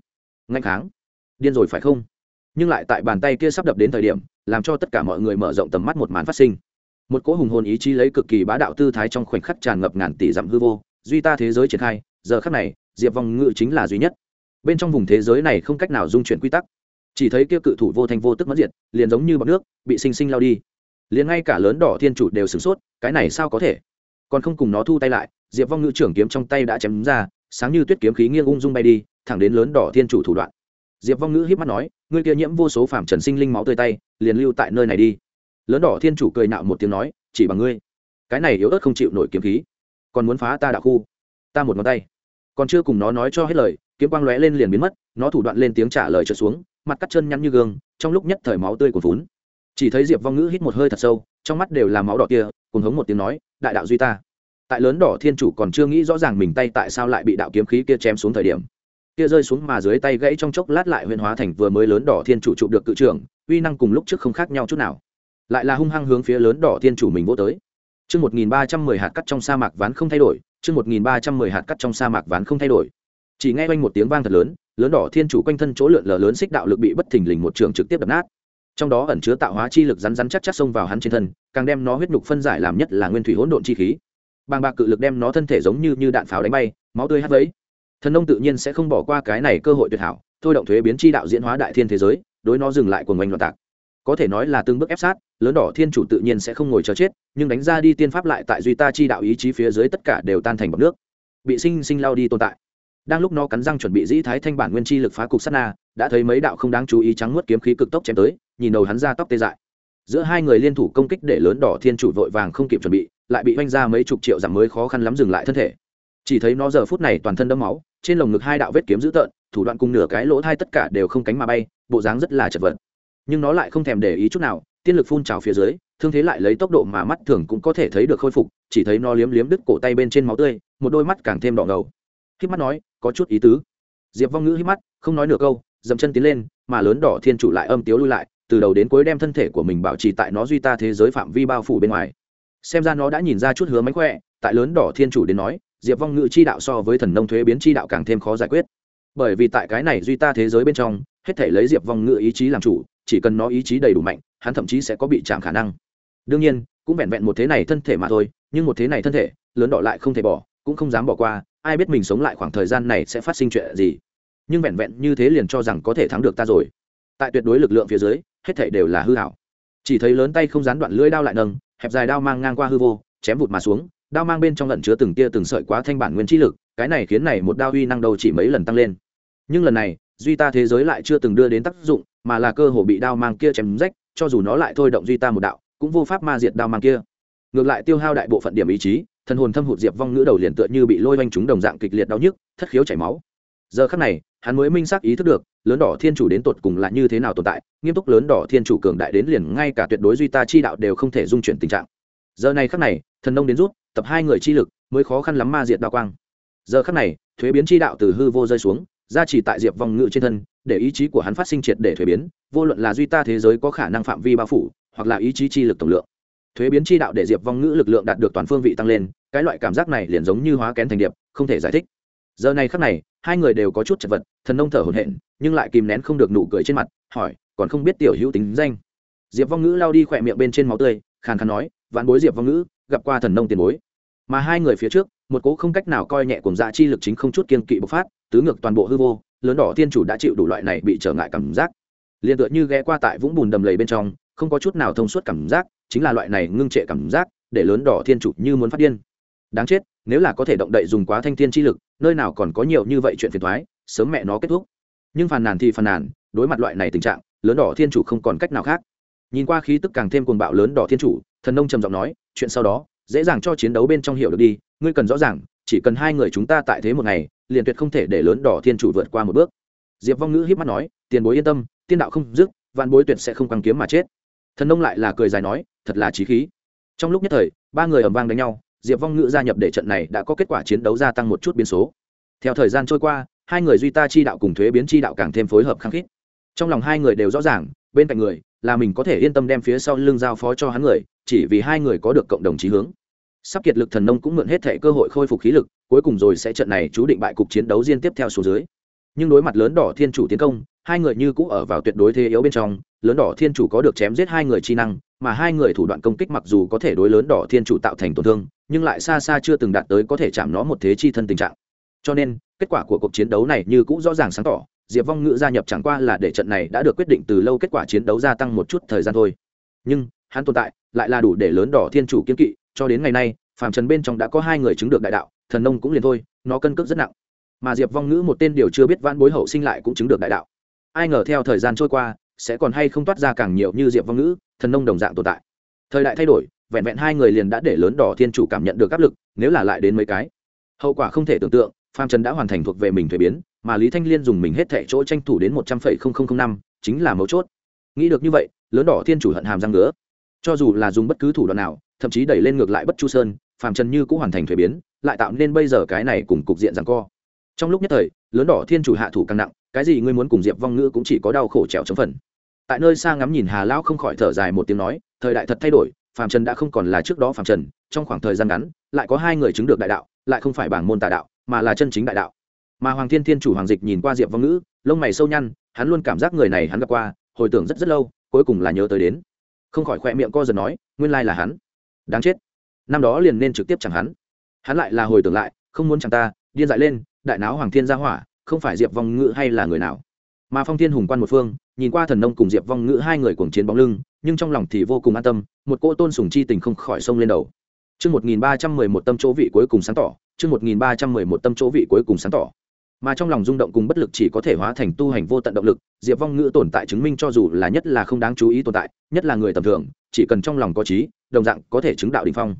Ngạnh kháng. Điên rồi phải không? Nhưng lại tại bàn tay kia sắp đập đến thời điểm, làm cho tất cả mọi người mở rộng tầm mắt một màn phát sinh. Một cỗ hùng hồn ý chí lấy cực kỳ bá đạo tư thái trong khoảnh khắc tràn ngập ngàn tỷ dặm hư vô, duy ta thế giới triển khai giờ khắc này, diệp vong ngự chính là duy nhất. Bên trong vùng thế giới này không cách nào dung chuyển quy tắc. Chỉ thấy kia cự thủ vô thanh vô tức mất diệt, liền giống như bọc nước, bị sinh sinh lao đi. Liền ngay cả lớn đỏ thiên chủ đều sửng sốt, cái này sao có thể? Còn không cùng nó thu tay lại, diệp vong ngự trưởng kiếm trong tay đã chém ra, sáng như tuyết kiếm khí nghiêng ung dung bay đi, thẳng đến lớn đỏ thiên chủ thủ đoạn. Diệp vong ngữ hiếp mắt nói, ngươi kia nhiễm vô số phạm trần sinh linh máu tươi tay, liền lưu tại nơi này đi. Lớn đỏ thiên chủ cười nạo một tiếng nói, chỉ bằng ngươi, cái này yếu ớt không chịu nổi kiếm khí, còn muốn phá ta đạo khu ta một ngón tay. Còn chưa cùng nó nói cho hết lời, kiếm quang lóe lên liền biến mất, nó thủ đoạn lên tiếng trả lời trượt xuống, mặt cắt chân nhăn như gương, trong lúc nhất thời máu tươi của vốn chỉ thấy diệp vong ngữ hít một hơi thật sâu, trong mắt đều là máu đỏ kia cùng hống một tiếng nói, đại đạo duy ta. Tại lớn đỏ thiên chủ còn chưa nghĩ rõ ràng mình tay tại sao lại bị đạo kiếm khí kia chém xuống thời điểm. Kia rơi xuống mà dưới tay gãy trong chốc lát lại huyền hóa thành vừa mới lớn đỏ thiên chủ trụ được cự trưởng, uy năng cùng lúc trước không khác nhau chút nào. Lại là hung hăng hướng phía lớn đỏ thiên chủ mình vô tới chương một nghìn ba trăm mười hạt cắt trong sa mạc ván không thay đổi, chương một nghìn ba trăm mười hạt cắt trong sa mạc ván không thay đổi. Chỉ nghe quanh một tiếng vang thật lớn lớn đỏ thiên chủ quanh thân chỗ lượn lờ lớn xích đạo lực bị bất thình lình một trường trực tiếp đập nát. Trong đó ẩn chứa tạo hóa chi lực rắn rắn chắc chắc xông vào hắn trên thân, càng đem nó huyết nhục phân giải làm nhất là nguyên thủy hỗn độn chi khí. Bàng bạc cự lực đem nó thân thể giống như như đạn pháo đánh bay, máu tươi hắt vấy. Thần nông tự nhiên sẽ không bỏ qua cái này cơ hội tuyệt hảo, thôi động thuế biến chi đạo diễn hóa đại thiên thế giới, đối nó dừng lại cuồng ngoanh loạn tạc có thể nói là từng bước ép sát, lớn đỏ thiên chủ tự nhiên sẽ không ngồi chờ chết, nhưng đánh ra đi tiên pháp lại tại duy ta chi đạo ý chí phía dưới tất cả đều tan thành bọc nước. Bị sinh sinh lao đi tồn tại. Đang lúc nó cắn răng chuẩn bị dĩ thái thanh bản nguyên chi lực phá cục sát na, đã thấy mấy đạo không đáng chú ý trắng nuốt kiếm khí cực tốc chém tới, nhìn đầu hắn ra tóc tê dại. Giữa hai người liên thủ công kích để lớn đỏ thiên chủ vội vàng không kịp chuẩn bị, lại bị oanh ra mấy chục triệu giảm mới khó khăn lắm dừng lại thân thể. Chỉ thấy nó giờ phút này toàn thân đẫm máu, trên lồng ngực hai đạo vết kiếm dữ tợn, thủ đoạn cùng nửa cái lỗ thai tất cả đều không cánh mà bay, bộ dáng rất là chật vật nhưng nó lại không thèm để ý chút nào, tiên lực phun trào phía dưới, thương thế lại lấy tốc độ mà mắt thường cũng có thể thấy được khôi phục, chỉ thấy nó liếm liếm đứt cổ tay bên trên máu tươi, một đôi mắt càng thêm đỏ ngầu. Khi mắt nói, có chút ý tứ. Diệp vong ngữ hít mắt, không nói nửa câu, dậm chân tiến lên, mà lớn đỏ thiên chủ lại âm tiếu lui lại, từ đầu đến cuối đem thân thể của mình bảo trì tại nó duy ta thế giới phạm vi bao phủ bên ngoài. Xem ra nó đã nhìn ra chút hứa mánh khỏe, tại lớn đỏ thiên chủ đến nói, diệp vong ngự chi đạo so với thần nông thuế biến chi đạo càng thêm khó giải quyết. Bởi vì tại cái này duy ta thế giới bên trong, hết thể lấy diệp vong ngự ý chí làm chủ chỉ cần nó ý chí đầy đủ mạnh, hắn thậm chí sẽ có bị chạm khả năng. Đương nhiên, cũng vẹn vẹn một thế này thân thể mà thôi, nhưng một thế này thân thể, lớn đỏ lại không thể bỏ, cũng không dám bỏ qua, ai biết mình sống lại khoảng thời gian này sẽ phát sinh chuyện gì. Nhưng vẹn vẹn như thế liền cho rằng có thể thắng được ta rồi. Tại tuyệt đối lực lượng phía dưới, hết thể đều là hư hảo. Chỉ thấy lớn tay không gián đoạn lưỡi đao lại nâng, hẹp dài đao mang ngang qua hư vô, chém vụt mà xuống, đao mang bên trong lẩn chứa từng tia từng sợi quá thanh bản nguyên chi lực, cái này khiến này một đao uy năng đầu chỉ mấy lần tăng lên. Nhưng lần này duy ta thế giới lại chưa từng đưa đến tác dụng, mà là cơ hồ bị đao mang kia chém rách, cho dù nó lại thôi động duy ta một đạo, cũng vô pháp ma diệt đao mang kia. Ngược lại tiêu hao đại bộ phận điểm ý chí, thần hồn thâm hụt diệp vong ngữ đầu liền tựa như bị lôi oanh chúng đồng dạng kịch liệt đau nhức, thất khiếu chảy máu. Giờ khắc này, hắn mới minh xác ý thức được, lớn đỏ thiên chủ đến tột cùng là như thế nào tồn tại, nghiêm túc lớn đỏ thiên chủ cường đại đến liền ngay cả tuyệt đối duy ta chi đạo đều không thể dung chuyển tình trạng. Giờ này khắc này, thần nông đến rút, tập hai người chi lực, mới khó khăn lắm ma diệt đao quang. Giờ khắc này, thuế biến chi đạo từ hư vô rơi xuống ra chỉ tại diệp vong ngự trên thân, để ý chí của hắn phát sinh triệt để thuế biến, vô luận là duy ta thế giới có khả năng phạm vi bao phủ, hoặc là ý chí chi lực tổng lượng. Thuế biến chi đạo để diệp vong ngữ lực lượng đạt được toàn phương vị tăng lên, cái loại cảm giác này liền giống như hóa kén thành điệp, không thể giải thích. Giờ này khắc này, hai người đều có chút chật vật, thần nông thở hổn hển, nhưng lại kìm nén không được nụ cười trên mặt, hỏi, còn không biết tiểu hữu tính danh? Diệp vong ngữ lao đi khỏe miệng bên trên máu tươi, khàn khàn nói, vạn bối diệp vong ngữ gặp qua thần nông tiền bối. Mà hai người phía trước, một cố không cách nào coi nhẹ cùng dạ chi lực chính không chút kiên kỵ bộc phát tứ ngược toàn bộ hư vô, lớn đỏ tiên chủ đã chịu đủ loại này bị trở ngại cảm giác. Liền tựa như ghé qua tại vũng bùn đầm lầy bên trong, không có chút nào thông suốt cảm giác, chính là loại này ngưng trệ cảm giác để lớn đỏ thiên chủ như muốn phát điên. Đáng chết, nếu là có thể động đậy dùng quá thanh thiên chi lực, nơi nào còn có nhiều như vậy chuyện phiền thoái sớm mẹ nó kết thúc. Nhưng phàn nàn thì phàn nàn, đối mặt loại này tình trạng, lớn đỏ thiên chủ không còn cách nào khác. Nhìn qua khí tức càng thêm cuồng bạo lớn đỏ thiên chủ, thần nông trầm giọng nói, chuyện sau đó, dễ dàng cho chiến đấu bên trong hiểu được đi, ngươi cần rõ ràng chỉ cần hai người chúng ta tại thế một ngày, liền tuyệt không thể để lớn đỏ thiên chủ vượt qua một bước. Diệp vong ngữ hiếp mắt nói, tiền bối yên tâm, tiên đạo không dứt, vạn bối tuyệt sẽ không quăng kiếm mà chết. Thần nông lại là cười dài nói, thật là trí khí. Trong lúc nhất thời, ba người ầm vang đánh nhau, diệp vong ngữ gia nhập để trận này đã có kết quả chiến đấu gia tăng một chút biến số. Theo thời gian trôi qua, hai người duy ta chi đạo cùng thuế biến chi đạo càng thêm phối hợp khăng khít. Trong lòng hai người đều rõ ràng, bên cạnh người là mình có thể yên tâm đem phía sau lưng giao phó cho hắn người, chỉ vì hai người có được cộng đồng trí hướng sắp kiệt lực thần nông cũng mượn hết thể cơ hội khôi phục khí lực, cuối cùng rồi sẽ trận này chú định bại cục chiến đấu riêng tiếp theo số dưới. Nhưng đối mặt lớn đỏ thiên chủ tiến công, hai người như cũ ở vào tuyệt đối thế yếu bên trong, lớn đỏ thiên chủ có được chém giết hai người chi năng, mà hai người thủ đoạn công kích mặc dù có thể đối lớn đỏ thiên chủ tạo thành tổn thương, nhưng lại xa xa chưa từng đạt tới có thể chạm nó một thế chi thân tình trạng. Cho nên, kết quả của cuộc chiến đấu này như cũ rõ ràng sáng tỏ, diệp vong ngữ gia nhập chẳng qua là để trận này đã được quyết định từ lâu kết quả chiến đấu gia tăng một chút thời gian thôi. Nhưng, hắn tồn tại, lại là đủ để lớn đỏ thiên chủ kiên kỵ cho đến ngày nay, phàm trần bên trong đã có hai người chứng được đại đạo, thần nông cũng liền thôi, nó cân cước rất nặng. Mà diệp vong ngữ một tên điều chưa biết vãn bối hậu sinh lại cũng chứng được đại đạo. Ai ngờ theo thời gian trôi qua, sẽ còn hay không toát ra càng nhiều như diệp vong ngữ, thần nông đồng dạng tồn tại. Thời đại thay đổi, vẹn vẹn hai người liền đã để lớn đỏ thiên chủ cảm nhận được áp lực, nếu là lại đến mấy cái. Hậu quả không thể tưởng tượng, phàm trần đã hoàn thành thuộc về mình thuế biến, mà lý thanh liên dùng mình hết thẻ chỗ tranh thủ đến một trăm phẩy không không không năm, chính là mấu chốt. Nghĩ được như vậy, lớn đỏ thiên chủ hận hàm răng nữa cho dù là dùng bất cứ thủ đoạn nào, thậm chí đẩy lên ngược lại bất chu sơn, phàm trần như cũng hoàn thành thuế biến, lại tạo nên bây giờ cái này cùng cục diện rằng co. Trong lúc nhất thời, lớn đỏ thiên chủ hạ thủ càng nặng, cái gì ngươi muốn cùng diệp vong ngữ cũng chỉ có đau khổ trèo chống phần. Tại nơi xa ngắm nhìn hà lão không khỏi thở dài một tiếng nói, thời đại thật thay đổi, phàm trần đã không còn là trước đó phàm trần trong khoảng thời gian ngắn, lại có hai người chứng được đại đạo, lại không phải bảng môn tà đạo, mà là chân chính đại đạo. Mà hoàng thiên thiên chủ hoàng dịch nhìn qua diệp vong ngữ, lông mày sâu nhăn, hắn luôn cảm giác người này hắn gặp qua, hồi tưởng rất rất lâu, cuối cùng là nhớ tới đến không khỏi khoe miệng co giật nói, nguyên lai là hắn. Đáng chết. Năm đó liền nên trực tiếp chẳng hắn. Hắn lại là hồi tưởng lại, không muốn chẳng ta, điên dại lên, đại náo hoàng thiên gia hỏa, không phải diệp vong ngữ hay là người nào? Mà phong thiên hùng quan một phương, nhìn qua thần nông cùng diệp vong ngữ hai người cuồng chiến bóng lưng, nhưng trong lòng thì vô cùng an tâm, một cỗ tôn sùng chi tình không khỏi sông lên đầu. Chương một nghìn ba trăm mười một tâm chỗ vị cuối cùng sáng tỏ, chương một nghìn ba trăm mười một tâm chỗ vị cuối cùng sáng tỏ mà trong lòng rung động cùng bất lực chỉ có thể hóa thành tu hành vô tận động lực, diệp vong ngữ tồn tại chứng minh cho dù là nhất là không đáng chú ý tồn tại, nhất là người tầm thường, chỉ cần trong lòng có trí, đồng dạng có thể chứng đạo đình phong.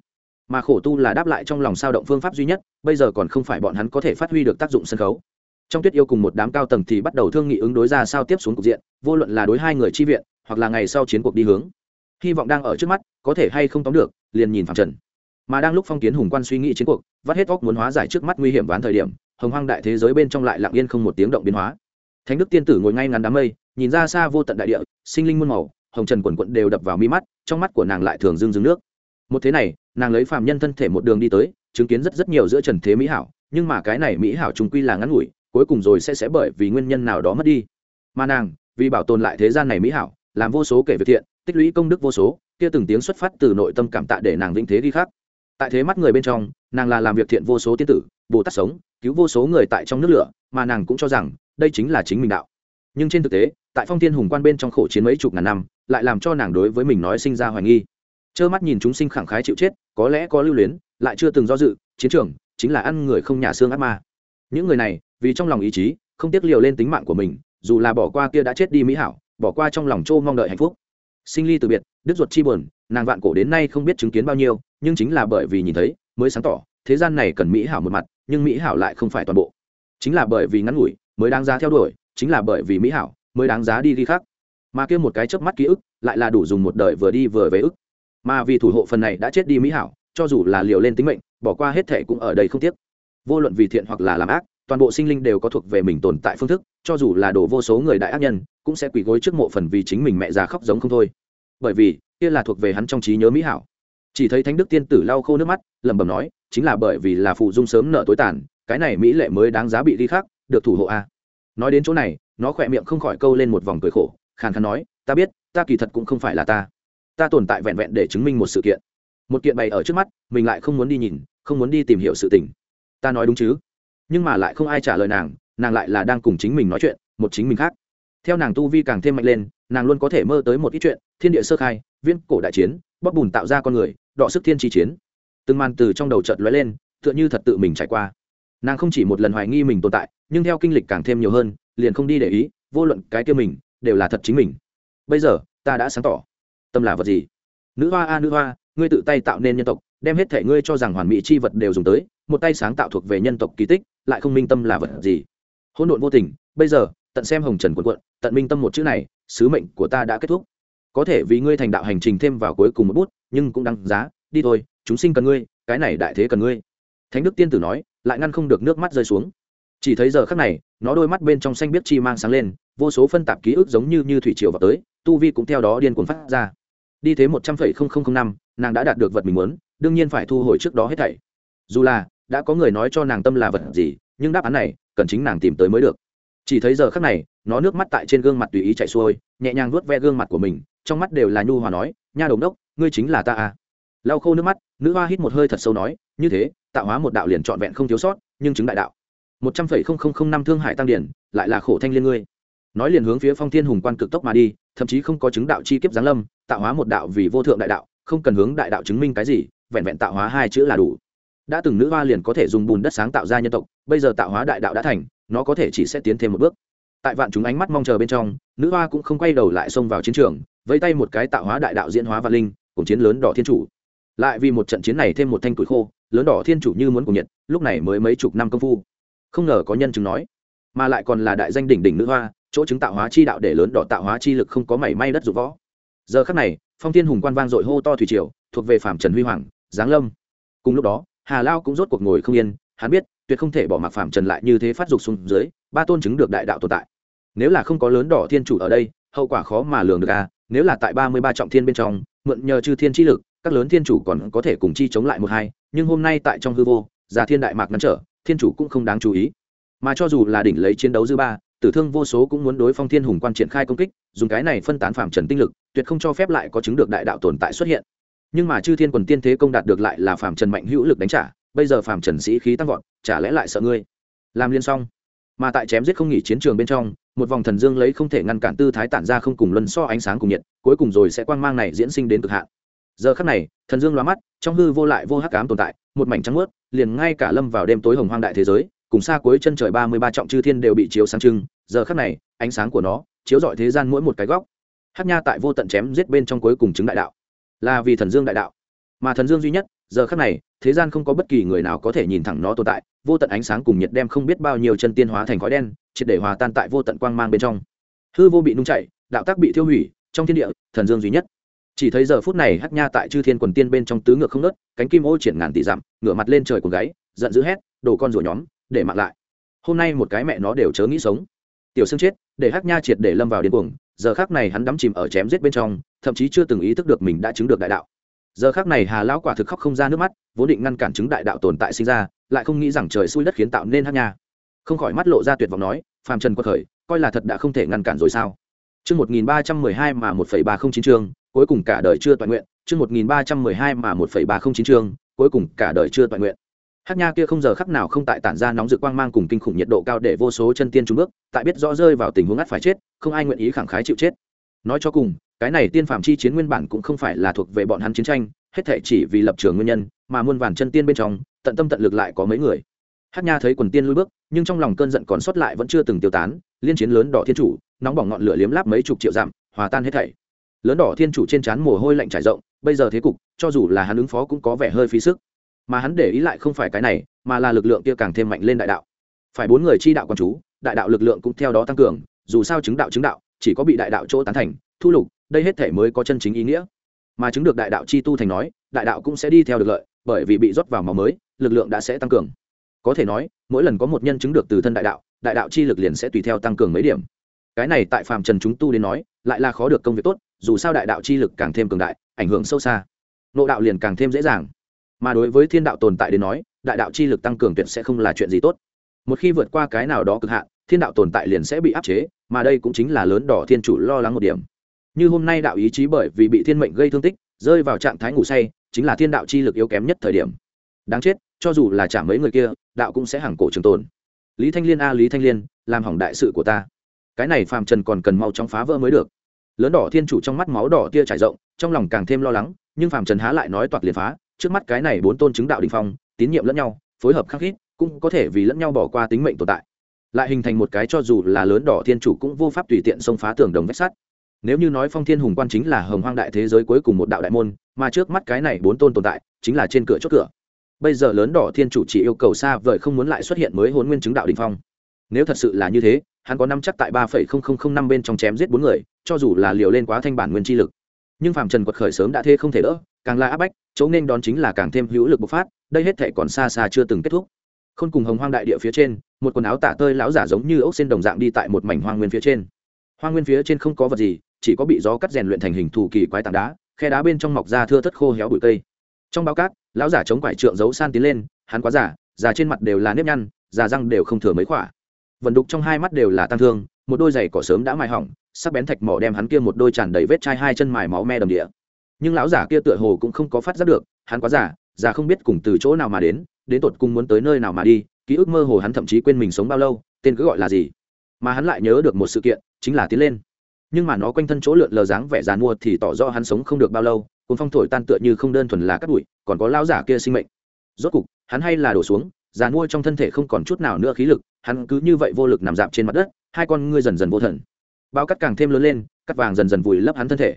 Mà khổ tu là đáp lại trong lòng sao động phương pháp duy nhất, bây giờ còn không phải bọn hắn có thể phát huy được tác dụng sân khấu. Trong tuyết yêu cùng một đám cao tầng thì bắt đầu thương nghị ứng đối ra sao tiếp xuống cục diện, vô luận là đối hai người chi viện, hoặc là ngày sau chiến cuộc đi hướng. Hy vọng đang ở trước mắt, có thể hay không tóm được, liền nhìn phạm trần. Mà đang lúc phong kiến hùng quan suy nghĩ chiến cuộc, vắt hết óc muốn hóa giải trước mắt nguy hiểm ván thời điểm hồng hoang đại thế giới bên trong lại lặng yên không một tiếng động biến hóa. Thánh đức tiên tử ngồi ngay ngắn đám mây, nhìn ra xa vô tận đại địa, sinh linh muôn màu, hồng trần quần quận đều đập vào mi mắt, trong mắt của nàng lại thường dưng dưng nước. Một thế này, nàng lấy phàm nhân thân thể một đường đi tới, chứng kiến rất rất nhiều giữa trần thế mỹ hảo, nhưng mà cái này mỹ hảo trung quy là ngắn ngủi, cuối cùng rồi sẽ sẽ bởi vì nguyên nhân nào đó mất đi. Mà nàng, vì bảo tồn lại thế gian này mỹ hảo, làm vô số kể việc thiện, tích lũy công đức vô số, kia từng tiếng xuất phát từ nội tâm cảm tạ để nàng vĩnh thế ghi khắc tại thế mắt người bên trong, nàng là làm việc thiện vô số tiên tử, bồ tát sống, cứu vô số người tại trong nước lửa, mà nàng cũng cho rằng, đây chính là chính mình đạo. Nhưng trên thực tế, tại phong thiên hùng quan bên trong khổ chiến mấy chục ngàn năm, lại làm cho nàng đối với mình nói sinh ra hoài nghi. Trơ mắt nhìn chúng sinh khẳng khái chịu chết, có lẽ có lưu luyến, lại chưa từng do dự, chiến trường, chính là ăn người không nhà xương ác ma. Những người này, vì trong lòng ý chí, không tiếc liều lên tính mạng của mình, dù là bỏ qua kia đã chết đi mỹ hảo, bỏ qua trong lòng trô mong đợi hạnh phúc. Sinh ly từ biệt, đứt ruột chi buồn, nàng vạn cổ đến nay không biết chứng kiến bao nhiêu nhưng chính là bởi vì nhìn thấy, mới sáng tỏ, thế gian này cần mỹ hảo một mặt, nhưng mỹ hảo lại không phải toàn bộ. Chính là bởi vì ngắn ngủi, mới đáng giá theo đuổi, chính là bởi vì mỹ hảo, mới đáng giá đi ghi khác mà kia một cái chớp mắt ký ức, lại là đủ dùng một đời vừa đi vừa về ức. Mà vì thủ hộ phần này đã chết đi mỹ hảo, cho dù là liều lên tính mệnh, bỏ qua hết thể cũng ở đây không tiếc. Vô luận vì thiện hoặc là làm ác, toàn bộ sinh linh đều có thuộc về mình tồn tại phương thức, cho dù là đổ vô số người đại ác nhân, cũng sẽ quỳ gối trước mộ phần vì chính mình mẹ già khóc giống không thôi. Bởi vì, kia là thuộc về hắn trong trí nhớ mỹ hảo chỉ thấy thánh đức tiên tử lau khô nước mắt, lẩm bẩm nói, chính là bởi vì là phụ dung sớm nợ tối tàn, cái này mỹ lệ mới đáng giá bị đi khác được thủ hộ a. Nói đến chỗ này, nó khỏe miệng không khỏi câu lên một vòng cười khổ, khàn khàn nói, ta biết, ta kỳ thật cũng không phải là ta. Ta tồn tại vẹn vẹn để chứng minh một sự kiện. Một kiện bày ở trước mắt, mình lại không muốn đi nhìn, không muốn đi tìm hiểu sự tình. Ta nói đúng chứ? Nhưng mà lại không ai trả lời nàng nàng lại là đang cùng chính mình nói chuyện, một chính mình khác. Theo nàng tu vi càng thêm mạnh lên, nàng luôn có thể mơ tới một ít chuyện, thiên địa sơ khai viên cổ đại chiến bóc bùn tạo ra con người đọ sức thiên chi chiến. Từng màn từ trong đầu chợt lóe lên, tựa như thật tự mình trải qua. Nàng không chỉ một lần hoài nghi mình tồn tại, nhưng theo kinh lịch càng thêm nhiều hơn, liền không đi để ý, vô luận cái kia mình, đều là thật chính mình. Bây giờ, ta đã sáng tỏ. Tâm là vật gì? Nữ hoa a, nữ hoa, ngươi tự tay tạo nên nhân tộc, đem hết thể ngươi cho rằng hoàn mỹ chi vật đều dùng tới, một tay sáng tạo thuộc về nhân tộc kỳ tích, lại không minh tâm là vật gì? Hỗn độn vô tình, bây giờ, tận xem hồng trần quần quận, tận minh tâm một chữ này, sứ mệnh của ta đã kết thúc. Có thể vì ngươi thành đạo hành trình thêm vào cuối cùng một bút nhưng cũng đáng giá, đi thôi, chúng sinh cần ngươi, cái này đại thế cần ngươi. Thánh đức tiên tử nói, lại ngăn không được nước mắt rơi xuống. Chỉ thấy giờ khắc này, nó đôi mắt bên trong xanh biết chi mang sáng lên, vô số phân tạp ký ức giống như như thủy triều vào tới, tu vi cũng theo đó điên cuồng phát ra. Đi thế một trăm phẩy không không không năm, nàng đã đạt được vật mình muốn, đương nhiên phải thu hồi trước đó hết thảy. Dù là, đã có người nói cho nàng tâm là vật gì, nhưng đáp án này, cần chính nàng tìm tới mới được. Chỉ thấy giờ khắc này, nó nước mắt tại trên gương mặt tùy ý chạy xuôi, nhẹ nhàng vuốt ve gương mặt của mình, trong mắt đều là nhu hòa nói, nha đồng đốc ngươi chính là ta à. Lau khô nước mắt, nữ hoa hít một hơi thật sâu nói, như thế, tạo hóa một đạo liền trọn vẹn không thiếu sót, nhưng chứng đại đạo. Một trăm phẩy không không không năm thương hải tăng điển, lại là khổ thanh liên ngươi. Nói liền hướng phía phong thiên hùng quan cực tốc mà đi, thậm chí không có chứng đạo chi kiếp giáng lâm, tạo hóa một đạo vì vô thượng đại đạo, không cần hướng đại đạo chứng minh cái gì, vẹn vẹn tạo hóa hai chữ là đủ. Đã từng nữ hoa liền có thể dùng bùn đất sáng tạo ra nhân tộc, bây giờ tạo hóa đại đạo đã thành, nó có thể chỉ sẽ tiến thêm một bước. Tại vạn chúng ánh mắt mong chờ bên trong, nữ hoa cũng không quay đầu lại xông vào chiến trường, vẫy tay một cái tạo hóa đại đạo diễn hóa và linh cùng chiến lớn đỏ thiên chủ. Lại vì một trận chiến này thêm một thanh củi khô, lớn đỏ thiên chủ như muốn cùng nhiệt, lúc này mới mấy chục năm công phu. Không ngờ có nhân chứng nói, mà lại còn là đại danh đỉnh đỉnh nữ hoa, chỗ chứng tạo hóa chi đạo để lớn đỏ tạo hóa chi lực không có mảy may đất dụng võ. Giờ khắc này, phong thiên hùng quan vang dội hô to thủy triều, thuộc về phạm trần huy hoàng, giáng lâm. Cùng lúc đó, hà lao cũng rốt cuộc ngồi không yên, hắn biết, tuyệt không thể bỏ mặc phạm trần lại như thế phát dục xuống dưới, ba tôn chứng được đại đạo tồn tại. Nếu là không có lớn đỏ thiên chủ ở đây, hậu quả khó mà lường được à nếu là tại ba mươi ba trọng thiên bên trong mượn nhờ chư thiên chi lực, các lớn thiên chủ còn có thể cùng chi chống lại một hai, nhưng hôm nay tại trong hư vô già thiên đại mạc ngăn trở, thiên chủ cũng không đáng chú ý. Mà cho dù là đỉnh lấy chiến đấu dư ba, tử thương vô số cũng muốn đối phong thiên hùng quan triển khai công kích, dùng cái này phân tán phạm trần tinh lực, tuyệt không cho phép lại có chứng được đại đạo tồn tại xuất hiện. Nhưng mà chư thiên quần tiên thế công đạt được lại là phạm trần mạnh hữu lực đánh trả, bây giờ phạm trần sĩ khí tăng vọt, chả lẽ lại sợ ngươi? Làm liên xong mà tại chém giết không nghỉ chiến trường bên trong, một vòng thần dương lấy không thể ngăn cản tư thái tản ra không cùng luân so ánh sáng cùng nhiệt, cuối cùng rồi sẽ quang mang này diễn sinh đến cực hạn. Giờ khắc này, thần dương loa mắt, trong hư vô lại vô hắc ám tồn tại, một mảnh trắng ướt liền ngay cả lâm vào đêm tối hồng hoang đại thế giới, cùng xa cuối chân trời ba mươi ba trọng chư thiên đều bị chiếu sáng trưng, giờ khắc này, ánh sáng của nó chiếu rọi thế gian mỗi một cái góc. Hát nha tại vô tận chém giết bên trong cuối cùng chứng đại đạo. Là vì thần dương đại đạo. Mà thần dương duy nhất giờ khắc này, thế gian không có bất kỳ người nào có thể nhìn thẳng nó tồn tại, vô tận ánh sáng cùng nhiệt đem không biết bao nhiêu chân tiên hóa thành khói đen, triệt để hòa tan tại vô tận quang mang bên trong. Hư vô bị nung chạy đạo tác bị thiêu hủy, trong thiên địa, thần dương duy nhất. Chỉ thấy giờ phút này hát nha tại chư thiên quần tiên bên trong tứ ngược không nớt cánh kim ô triển ngàn tỷ dặm, ngửa mặt lên trời cuồng gáy giận dữ hét đổ con rùa nhóm, để mặc lại. Hôm nay một cái mẹ nó đều chớ nghĩ sống. Tiểu xương chết, để hắc nha triệt để lâm vào điên cuồng, giờ khác này hắn đắm chìm ở chém giết bên trong, thậm chí chưa từng ý thức được mình đã chứng được đại đạo giờ khác này hà lão quả thực khóc không ra nước mắt vốn định ngăn cản chứng đại đạo tồn tại sinh ra lại không nghĩ rằng trời xui đất khiến tạo nên hát nha không khỏi mắt lộ ra tuyệt vọng nói phàm trần quật khởi coi là thật đã không thể ngăn cản rồi sao Chương 1312 mà 1.309 chương, cuối cùng cả đời chưa toàn nguyện, chương 1312 mà 1.309 chương, cuối cùng cả đời chưa toàn nguyện. hát Nha kia không giờ khắc nào không tại tản ra nóng rực quang mang cùng kinh khủng nhiệt độ cao để vô số chân tiên trúng bước, tại biết rõ rơi vào tình huống ngắt phải chết, không ai nguyện ý khẳng khái chịu chết. Nói cho cùng, cái này tiên phạm chi chiến nguyên bản cũng không phải là thuộc về bọn hắn chiến tranh, hết thảy chỉ vì lập trường nguyên nhân, mà muôn vàn chân tiên bên trong, tận tâm tận lực lại có mấy người. hát Nha thấy quần tiên lui bước, nhưng trong lòng cơn giận còn sót lại vẫn chưa từng tiêu tán, liên chiến lớn đỏ thiên chủ, nóng bỏng ngọn lửa liếm láp mấy chục triệu dặm hòa tan hết thảy. Lớn đỏ thiên chủ trên trán mồ hôi lạnh trải rộng bây giờ thế cục cho dù là hắn ứng phó cũng có vẻ hơi phí sức. Mà hắn để ý lại không phải cái này mà là lực lượng kia càng thêm mạnh lên đại đạo. Phải bốn người chi đạo quan chú đại đạo lực lượng cũng theo đó tăng cường dù sao chứng đạo chứng đạo chỉ có bị đại đạo chỗ tán thành thu lục đây hết thể mới có chân chính ý nghĩa. Mà chứng được đại đạo chi tu thành nói, đại đạo cũng sẽ đi theo được lợi, bởi vì bị rót vào máu mới, lực lượng đã sẽ tăng cường. Có thể nói, mỗi lần có một nhân chứng được từ thân đại đạo đại đạo chi lực liền sẽ tùy theo tăng cường mấy điểm. Cái này tại phàm trần chúng tu đến nói, lại là khó được công việc tốt, dù sao đại đạo chi lực càng thêm cường đại, ảnh hưởng sâu xa. Nộ đạo liền càng thêm dễ dàng. Mà đối với thiên đạo tồn tại đến nói, đại đạo chi lực tăng cường tuyệt sẽ không là chuyện gì tốt. Một khi vượt qua cái nào đó cực hạn, thiên đạo tồn tại liền sẽ bị áp chế, mà đây cũng chính là lớn đỏ thiên chủ lo lắng một điểm như hôm nay đạo ý chí bởi vì bị thiên mệnh gây thương tích, rơi vào trạng thái ngủ say, chính là thiên đạo chi lực yếu kém nhất thời điểm. Đáng chết, cho dù là chả mấy người kia, đạo cũng sẽ hàng cổ trường tồn. Lý thanh liên a, lý thanh liên, làm hỏng đại sự của ta. Cái này phàm trần còn cần mau chóng phá vỡ mới được. Lớn đỏ thiên chủ trong mắt máu đỏ tia trải rộng, trong lòng càng thêm lo lắng, nhưng phàm trần há lại nói toạc liền phá, trước mắt cái này bốn tôn chứng đạo đình phong, tín nhiệm lẫn nhau, phối hợp khắc khít, cũng có thể vì lẫn nhau bỏ qua tính mệnh tồn tại. Lại hình thành một cái cho dù là lớn đỏ thiên chủ cũng vô pháp tùy tiện xông phá tường đồng vách sắt nếu như nói phong thiên hùng quan chính là hồng hoang đại thế giới cuối cùng một đạo đại môn, mà trước mắt cái này bốn tôn tồn tại chính là trên cửa chốt cửa. Bây giờ lớn đỏ thiên chủ chỉ yêu cầu xa vời không muốn lại xuất hiện mới hôn nguyên chứng đạo đình phong. Nếu thật sự là như thế, hắn có năm chắc tại ba phẩy không không không năm bên trong chém giết bốn người, cho dù là liều lên quá thanh bản nguyên chi lực. Nhưng phạm trần quật khởi sớm đã thê không thể đỡ, càng là áp bách, chỗ nên đón chính là càng thêm hữu lực bộc phát, đây hết thể còn xa xa chưa từng kết thúc. Khôn cùng hồng hoang đại địa phía trên, một quần áo tả tơi lão giả giống như ốc xên đồng dạng đi tại một mảnh hoang nguyên phía trên. Hoang nguyên phía trên không có vật gì chỉ có bị gió cắt rèn luyện thành hình thù kỳ quái tảng đá, khe đá bên trong mọc ra thưa thất khô héo bụi cây. Trong bao cát, lão giả chống quải trượng giấu san tiến lên, hắn quá giả già trên mặt đều là nếp nhăn, già răng đều không thừa mấy khỏa. Vần đục trong hai mắt đều là tăng thương, một đôi giày cỏ sớm đã mài hỏng, sắc bén thạch mỏ đem hắn kia một đôi tràn đầy vết chai hai chân mài máu me đầm địa. Nhưng lão giả kia tựa hồ cũng không có phát giác được, hắn quá giả già không biết cùng từ chỗ nào mà đến đến tột cùng muốn tới nơi nào mà đi, ký ức mơ hồ hắn thậm chí quên mình sống bao lâu, tên cứ gọi là gì. Mà hắn lại nhớ được một sự kiện, chính là tiến lên nhưng mà nó quanh thân chỗ lượn lờ dáng vẻ dàn mua thì tỏ rõ hắn sống không được bao lâu cùng phong thổi tan tựa như không đơn thuần là cắt bụi, còn có lão giả kia sinh mệnh. Rốt cục, hắn hay là đổ xuống dàn mua trong thân thể không còn chút nào nữa khí lực, hắn cứ như vậy vô lực nằm dạp trên mặt đất, hai con ngươi dần dần vô thần. Bao cắt càng thêm lớn lên cắt vàng dần dần vùi lấp hắn thân thể.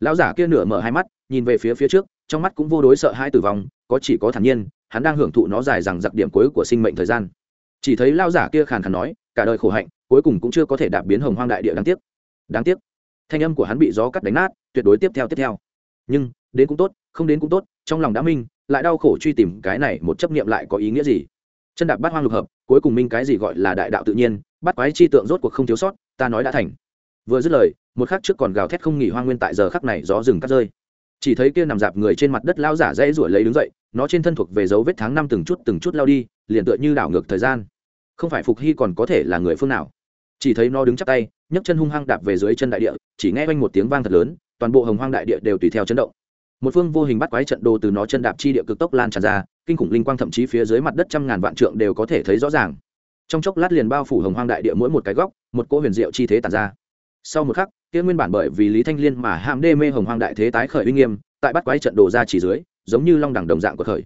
Lão giả kia nửa mở hai mắt, nhìn về phía phía trước, trong mắt cũng vô đối sợ hai tử vong, có chỉ có thản nhiên, hắn đang hưởng thụ nó dài rằng giặc điểm cuối của sinh mệnh thời gian. Chỉ thấy lão giả kia khàn khàn nói, cả đời khổ hạnh, cuối cùng cũng chưa có thể đạp biến hồng hoang đại địa đáng tiếc đáng tiếc, thanh âm của hắn bị gió cắt đánh nát, tuyệt đối tiếp theo tiếp theo. Nhưng, đến cũng tốt, không đến cũng tốt, trong lòng đã minh, lại đau khổ truy tìm cái này một chấp niệm lại có ý nghĩa gì. Chân đạp bát hoang lục hợp, cuối cùng minh cái gì gọi là đại đạo tự nhiên, bắt quái chi tượng rốt cuộc không thiếu sót, ta nói đã thành. Vừa dứt lời, một khắc trước còn gào thét không nghỉ hoang nguyên tại giờ khắc này gió rừng cắt rơi. Chỉ thấy kia nằm dạp người trên mặt đất lao giả dãy ruổi lấy đứng dậy, nó trên thân thuộc về dấu vết tháng năm từng chút từng chút lao đi, liền tựa như đảo ngược thời gian. Không phải phục hy còn có thể là người phương nào? Chỉ thấy nó đứng chắp tay, nhấc chân hung hăng đạp về dưới chân đại địa, chỉ nghe quanh một tiếng vang thật lớn, toàn bộ hồng hoang đại địa đều tùy theo chấn động. Một phương vô hình bắt quái trận đồ từ nó chân đạp chi địa cực tốc lan tràn ra, kinh khủng linh quang thậm chí phía dưới mặt đất trăm ngàn vạn trượng đều có thể thấy rõ ràng. Trong chốc lát liền bao phủ hồng hoang đại địa mỗi một cái góc, một cỗ huyền diệu chi thế tàn ra. Sau một khắc, kia nguyên bản bởi vì lý thanh liên mà ham đê mê hồng hoang đại thế tái khởi uy nghiêm, tại bắt quái trận đồ ra chỉ dưới, giống như long đẳng đồng dạng của khởi.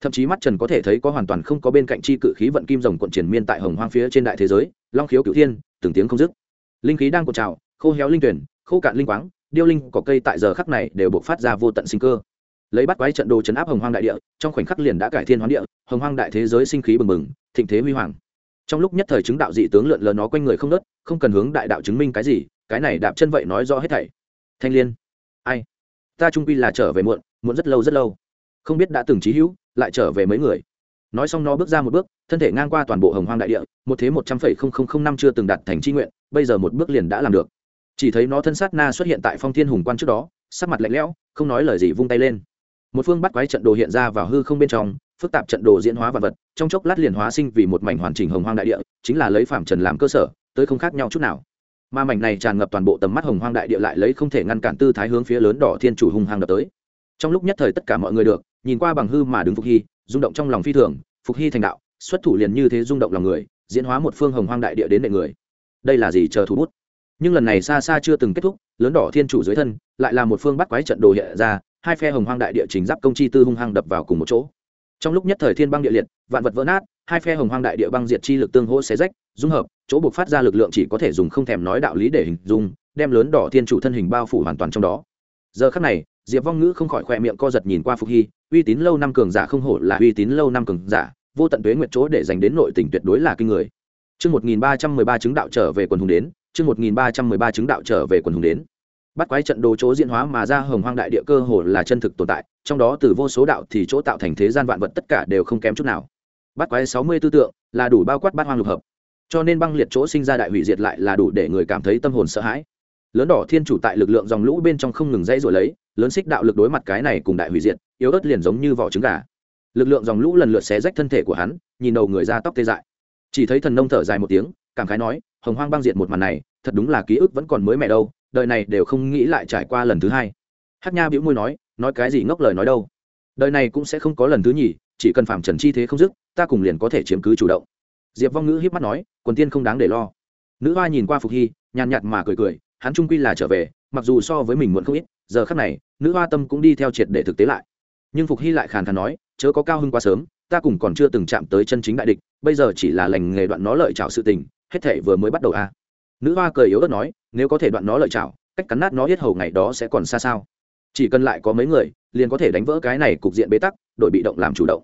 Thậm chí mắt trần có thể thấy có hoàn toàn không có bên cạnh chi cự khí vận kim rồng cuộn triển miên tại hồng hoang phía trên đại thế giới, long khiếu cửu thiên từng tiếng không dứt. Linh khí đang cột trào, khô héo linh tuyển, khô cạn linh quáng, điêu linh cỏ cây tại giờ khắc này đều buộc phát ra vô tận sinh cơ. Lấy bắt quái trận đồ chấn áp hồng hoang đại địa, trong khoảnh khắc liền đã cải thiên hoán địa, hồng hoang đại thế giới sinh khí bừng bừng, thịnh thế huy hoàng. Trong lúc nhất thời chứng đạo dị tướng lượn lờ nó quanh người không nớt không cần hướng đại đạo chứng minh cái gì, cái này đạp chân vậy nói rõ hết thảy. Thanh liên, ai? Ta trung quy là trở về muộn muộn rất lâu rất lâu. Không biết đã từng trí hữu, lại trở về mấy người nói xong nó bước ra một bước, thân thể ngang qua toàn bộ hồng hoang đại địa, một thế một trăm phẩy không không không năm chưa từng đạt thành tri nguyện, bây giờ một bước liền đã làm được. Chỉ thấy nó thân sát na xuất hiện tại phong thiên hùng quan trước đó, sắc mặt lạnh lẽo, không nói lời gì vung tay lên. Một phương bắt quái trận đồ hiện ra vào hư không bên trong, phức tạp trận đồ diễn hóa vật vật, trong chốc lát liền hóa sinh vì một mảnh hoàn chỉnh hồng hoang đại địa, chính là lấy phạm trần làm cơ sở, tới không khác nhau chút nào. Mà mảnh này tràn ngập toàn bộ tầm mắt hồng hoang đại địa lại lấy không thể ngăn cản tư thái hướng phía lớn đỏ thiên chủ hung hăng đập tới. Trong lúc nhất thời tất cả mọi người được, nhìn qua bằng hư mà đứng phục hy rung động trong lòng phi thường, phục hy thành đạo, xuất thủ liền như thế rung động lòng người, diễn hóa một phương hồng hoang đại địa đến đệ người. Đây là gì chờ thủ bút? Nhưng lần này xa xa chưa từng kết thúc, lớn đỏ thiên chủ dưới thân, lại là một phương bắt quái trận đồ hiện ra, hai phe hồng hoang đại địa chính giáp công chi tư hung hăng đập vào cùng một chỗ. Trong lúc nhất thời thiên băng địa liệt, vạn vật vỡ nát, hai phe hồng hoang đại địa băng diệt chi lực tương hỗ xé rách, dung hợp, chỗ buộc phát ra lực lượng chỉ có thể dùng không thèm nói đạo lý để hình dung, đem lớn đỏ thiên chủ thân hình bao phủ hoàn toàn trong đó. Giờ khắc này, diệp vong ngữ không khỏi khoe miệng co giật nhìn qua phục hy uy tín lâu năm cường giả không hổ là uy tín lâu năm cường giả vô tận tuế nguyệt chỗ để dành đến nội tỉnh tuyệt đối là kinh người Chương 1313 chứng đạo trở về quần hùng đến, chương 1313 chứng đạo trở về quần hùng đến. Bắt quái trận đồ chỗ diễn hóa mà ra hồng hoang đại địa cơ hồ là chân thực tồn tại, trong đó từ vô số đạo thì chỗ tạo thành thế gian vạn vật tất cả đều không kém chút nào. Bắt quái 60 tư tượng, là đủ bao quát bát hoang lục hợp. Cho nên băng liệt chỗ sinh ra đại hủy diệt lại là đủ để người cảm thấy tâm hồn sợ hãi. Lớn đỏ thiên chủ tại lực lượng dòng lũ bên trong không ngừng dãy rồi lấy, lớn xích đạo lực đối mặt cái này cùng đại hủy diệt, yếu ớt liền giống như vỏ trứng gà. Lực lượng dòng lũ lần lượt xé rách thân thể của hắn, nhìn đầu người ra tóc tê dại. Chỉ thấy thần nông thở dài một tiếng cảm khái nói hồng hoang băng diệt một màn này thật đúng là ký ức vẫn còn mới mẹ đâu đời này đều không nghĩ lại trải qua lần thứ hai. Hát nha bĩu môi nói nói cái gì ngốc lời nói đâu. Đời này cũng sẽ không có lần thứ nhì chỉ cần phạm trần chi thế không dứt ta cùng liền có thể chiếm cứ chủ động. Diệp vong ngữ hiếp mắt nói quần tiên không đáng để lo. Nữ hoa nhìn qua phục hy nhàn nhạt mà cười cười hắn trung quy là trở về mặc dù so với mình muộn không ít giờ khắc này, nữ hoa tâm cũng đi theo triệt để thực tế lại. Nhưng phục hy lại khàn khàn nói, chớ có cao hơn quá sớm, ta cùng còn chưa từng chạm tới chân chính đại địch, bây giờ chỉ là lành nghề đoạn nó lợi trào sự tình, hết thể vừa mới bắt đầu a à. nữ hoa cười yếu ớt nói, nếu có thể đoạn nó lợi trào cách cắn nát nó hết hầu ngày đó sẽ còn xa sao? Chỉ cần lại có mấy người, liền có thể đánh vỡ cái này cục diện bế tắc đội bị động làm chủ động.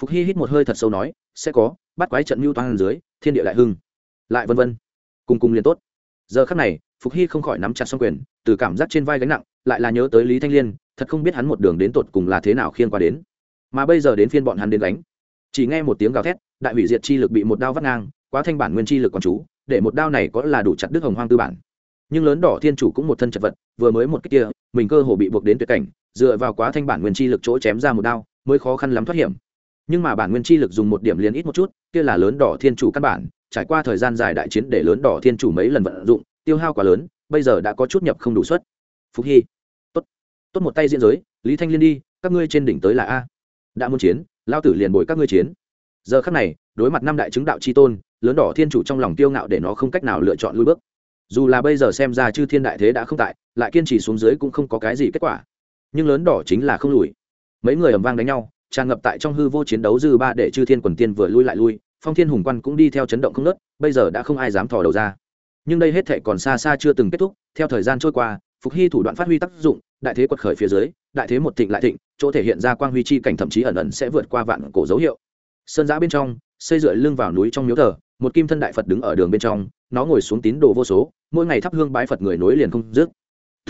Phục hy hít một hơi thật sâu nói, sẽ có, bắt quái trận mưu toan dưới, thiên địa lại hưng. Lại vân vân. Cùng cùng liền tốt. Giờ khắc này, phục hy không khỏi nắm chặt xong quyền, từ cảm giác trên vai gánh nặng lại là nhớ tới lý thanh liên, thật không biết hắn một đường đến tột cùng là thế nào khiên qua đến. Mà bây giờ đến phiên bọn hắn đến đánh chỉ nghe một tiếng gào thét, đại hủy diệt chi lực bị một đao vắt ngang, quá thanh bản nguyên chi lực còn chú, để một đao này có là đủ chặt đứt hồng hoang tư bản. Nhưng lớn đỏ thiên chủ cũng một thân chật vật, vừa mới một cách kia, mình cơ hồ bị buộc đến tuyệt cảnh, dựa vào quá thanh bản nguyên chi lực chỗ chém ra một đao, mới khó khăn lắm thoát hiểm. Nhưng mà bản nguyên chi lực dùng một điểm liền ít một chút, kia là lớn đỏ thiên chủ căn bản, trải qua thời gian dài đại chiến để lớn đỏ thiên chủ mấy lần vận dụng, tiêu hao quá lớn, bây giờ đã có chút nhập không đủ suất phúc hy. Tốt. Tốt một tay diễn giới, lý thanh liên đi, các ngươi trên đỉnh tới là a. Đã muốn chiến lao tử liền bồi các ngươi chiến. Giờ khắc này, đối mặt năm đại chứng đạo c h i tôn, lớn đỏ thiên chủ trong lòng tiêu ngạo để nó không cách nào lựa chọn lui bước. Dù là bây giờ xem ra chư thiên đại thế đã không tại, lại kiên trì xuống dưới cũng không có cái gì kết quả. Nhưng lớn đỏ chính là không lùi. Mấy người ầm vang đánh nhau, tràn ngập tại trong hư vô chiến đấu dư ba để chư thiên quần tiên vừa lui lại lui, phong thiên hùng quan cũng đi theo chấn động không nớt bây giờ đã không ai dám thò đầu ra. Nhưng đây hết thệ còn xa xa chưa từng kết thúc, theo thời gian trôi qua phục hy thủ đoạn phát huy tác dụng, đại thế quật khởi phía dưới, đại thế một thịnh lại thịnh, chỗ thể hiện ra quang huy chi cảnh thậm chí ẩn ẩn sẽ vượt qua vạn cổ dấu hiệu. Sơn giã bên trong, xây dựa lưng vào núi trong miếu thờ, một kim thân đại phật đứng ở đường bên trong, nó ngồi xuống tín đồ vô số, mỗi ngày thắp hương bái phật người nối liền không dứt.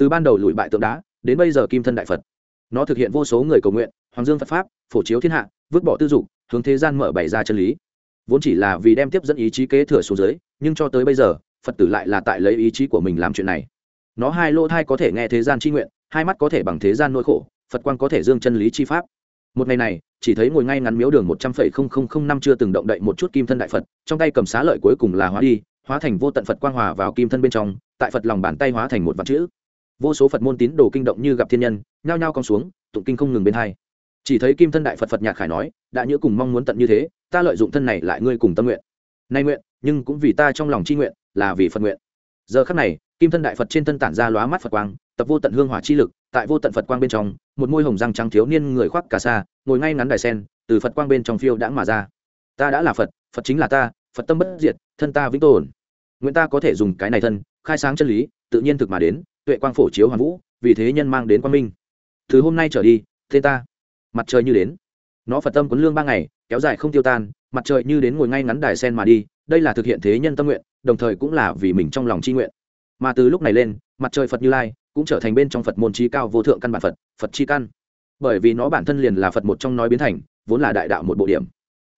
Từ ban đầu lùi bại tượng đá, đến bây giờ kim thân đại phật. Nó thực hiện vô số người cầu nguyện, hoàng dương phật pháp, phổ chiếu thiên hạ, vứt bỏ tư dục, hướng thế gian mở bày ra chân lý. Vốn chỉ là vì đem tiếp dẫn ý chí kế thừa xuống dưới, nhưng cho tới bây giờ, phật tử lại là tại lấy ý chí của mình làm chuyện này nó hai lỗ thai có thể nghe thế gian chi nguyện, hai mắt có thể bằng thế gian nỗi khổ, phật quang có thể dương chân lý chi pháp. Một ngày này, chỉ thấy ngồi ngay ngắn miếu đường một trăm phẩy không không không năm chưa từng động đậy một chút kim thân đại phật, trong tay cầm xá lợi cuối cùng là hóa đi, hóa thành vô tận phật quang hòa vào kim thân bên trong, tại phật lòng bàn tay hóa thành một vật chữ. Vô số phật môn tín đồ kinh động như gặp thiên nhân, nhao nhao cong xuống, tụng kinh không ngừng bên hai. Chỉ thấy kim thân đại phật phật nhạc khải nói, đã nhớ cùng mong muốn tận như thế, ta lợi dụng thân này lại ngươi cùng tâm nguyện. Nay nguyện, nhưng cũng vì ta trong lòng chi nguyện, là vì phật nguyện. Giờ khắc này kim thân đại phật trên thân tản ra lóa mắt phật quang, tập vô tận hương hỏa chi lực, tại vô tận phật quang bên trong, một môi hồng răng trắng thiếu niên người khoác cà sa, ngồi ngay ngắn đài sen, từ phật quang bên trong phiêu đãng mà ra. Ta đã là phật phật chính là ta, phật tâm bất diệt, thân ta vĩnh tồn. Nguyện ta có thể dùng cái này thân, khai sáng chân lý, tự nhiên thực mà đến, tuệ quang phổ chiếu hoàn vũ, vì thế nhân mang đến quang minh. Từ hôm nay trở đi tên ta, mặt trời như đến. Nó phật tâm quấn lương ba ngày, kéo dài không tiêu tan, mặt trời như đến ngồi ngay ngắn đài sen mà đi, đây là thực hiện thế nhân tâm nguyện, đồng thời cũng là vì mình trong lòng c nguyện mà từ lúc này lên, mặt trời phật như lai cũng trở thành bên trong phật môn trí cao vô thượng căn bản phật phật chi căn. Bởi vì nó bản thân liền là phật một trong nói biến thành, vốn là đại đạo một bộ điểm.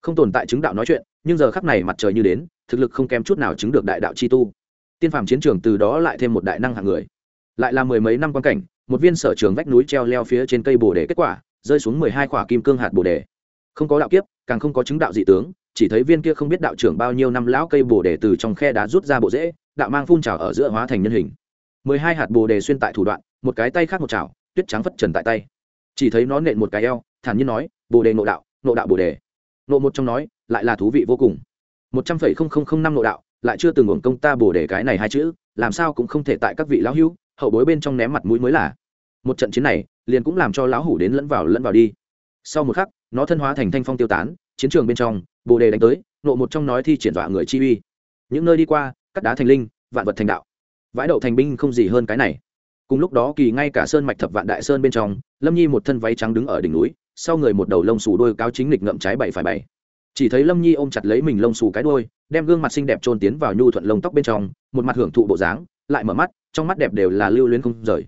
Không tồn tại chứng đạo nói chuyện, nhưng giờ khắc này mặt trời như đến, thực lực không kém chút nào chứng được đại đạo chi tu. Tiên phàm chiến trường từ đó lại thêm một đại năng hạng người. Lại là mười mấy năm quan cảnh, một viên sở trường vách núi treo leo phía trên cây bồ đề kết quả, rơi xuống mười hai quả kim cương hạt bồ đề. Không có đạo kiếp, càng không có chứng đạo dị tướng, chỉ thấy viên kia không biết đạo trưởng bao nhiêu năm lão cây bồ đề từ trong khe đá rút ra bộ rễ đạo mang phun trào ở giữa hóa thành nhân hình. Mười hai hạt bồ đề xuyên tại thủ đoạn, một cái tay khác một chảo, tuyết trắng phất trần tại tay. Chỉ thấy nó nện một cái eo, thản nhiên nói, bồ đề nộ đạo nộ đạo bồ đề. Nộ một trong nói, lại là thú vị vô cùng. Một trăm phẩy không không không năm nộ đạo, lại chưa từng hưởng công ta bồ đề cái này hai chữ, làm sao cũng không thể tại các vị lão hữu, hậu bối bên trong ném mặt mũi mới là. Một trận chiến này, liền cũng làm cho lão hủ đến lẫn vào lẫn vào đi. Sau một khắc, nó thân hóa thành thanh phong tiêu tán, chiến trường bên trong, bồ đề đánh tới nộ một trong nói thi triển dọa người chi uy. Những nơi đi qua cắt đá thành linh, vạn vật thành đạo. Vãi đậu thành binh không gì hơn cái này. Cùng lúc đó kỳ ngay cả sơn mạch thập vạn đại sơn bên trong, lâm nhi một thân váy trắng đứng ở đỉnh núi, sau người một đầu lông xù đôi cao chính lịch ngậm trái bảy phải bảy. Chỉ thấy lâm nhi ôm chặt lấy mình lông xù cái đôi đem gương mặt xinh đẹp trôn tiến vào nhu thuận lông tóc bên trong, một mặt hưởng thụ bộ dáng, lại mở mắt, trong mắt đẹp đều là lưu luyến không rời.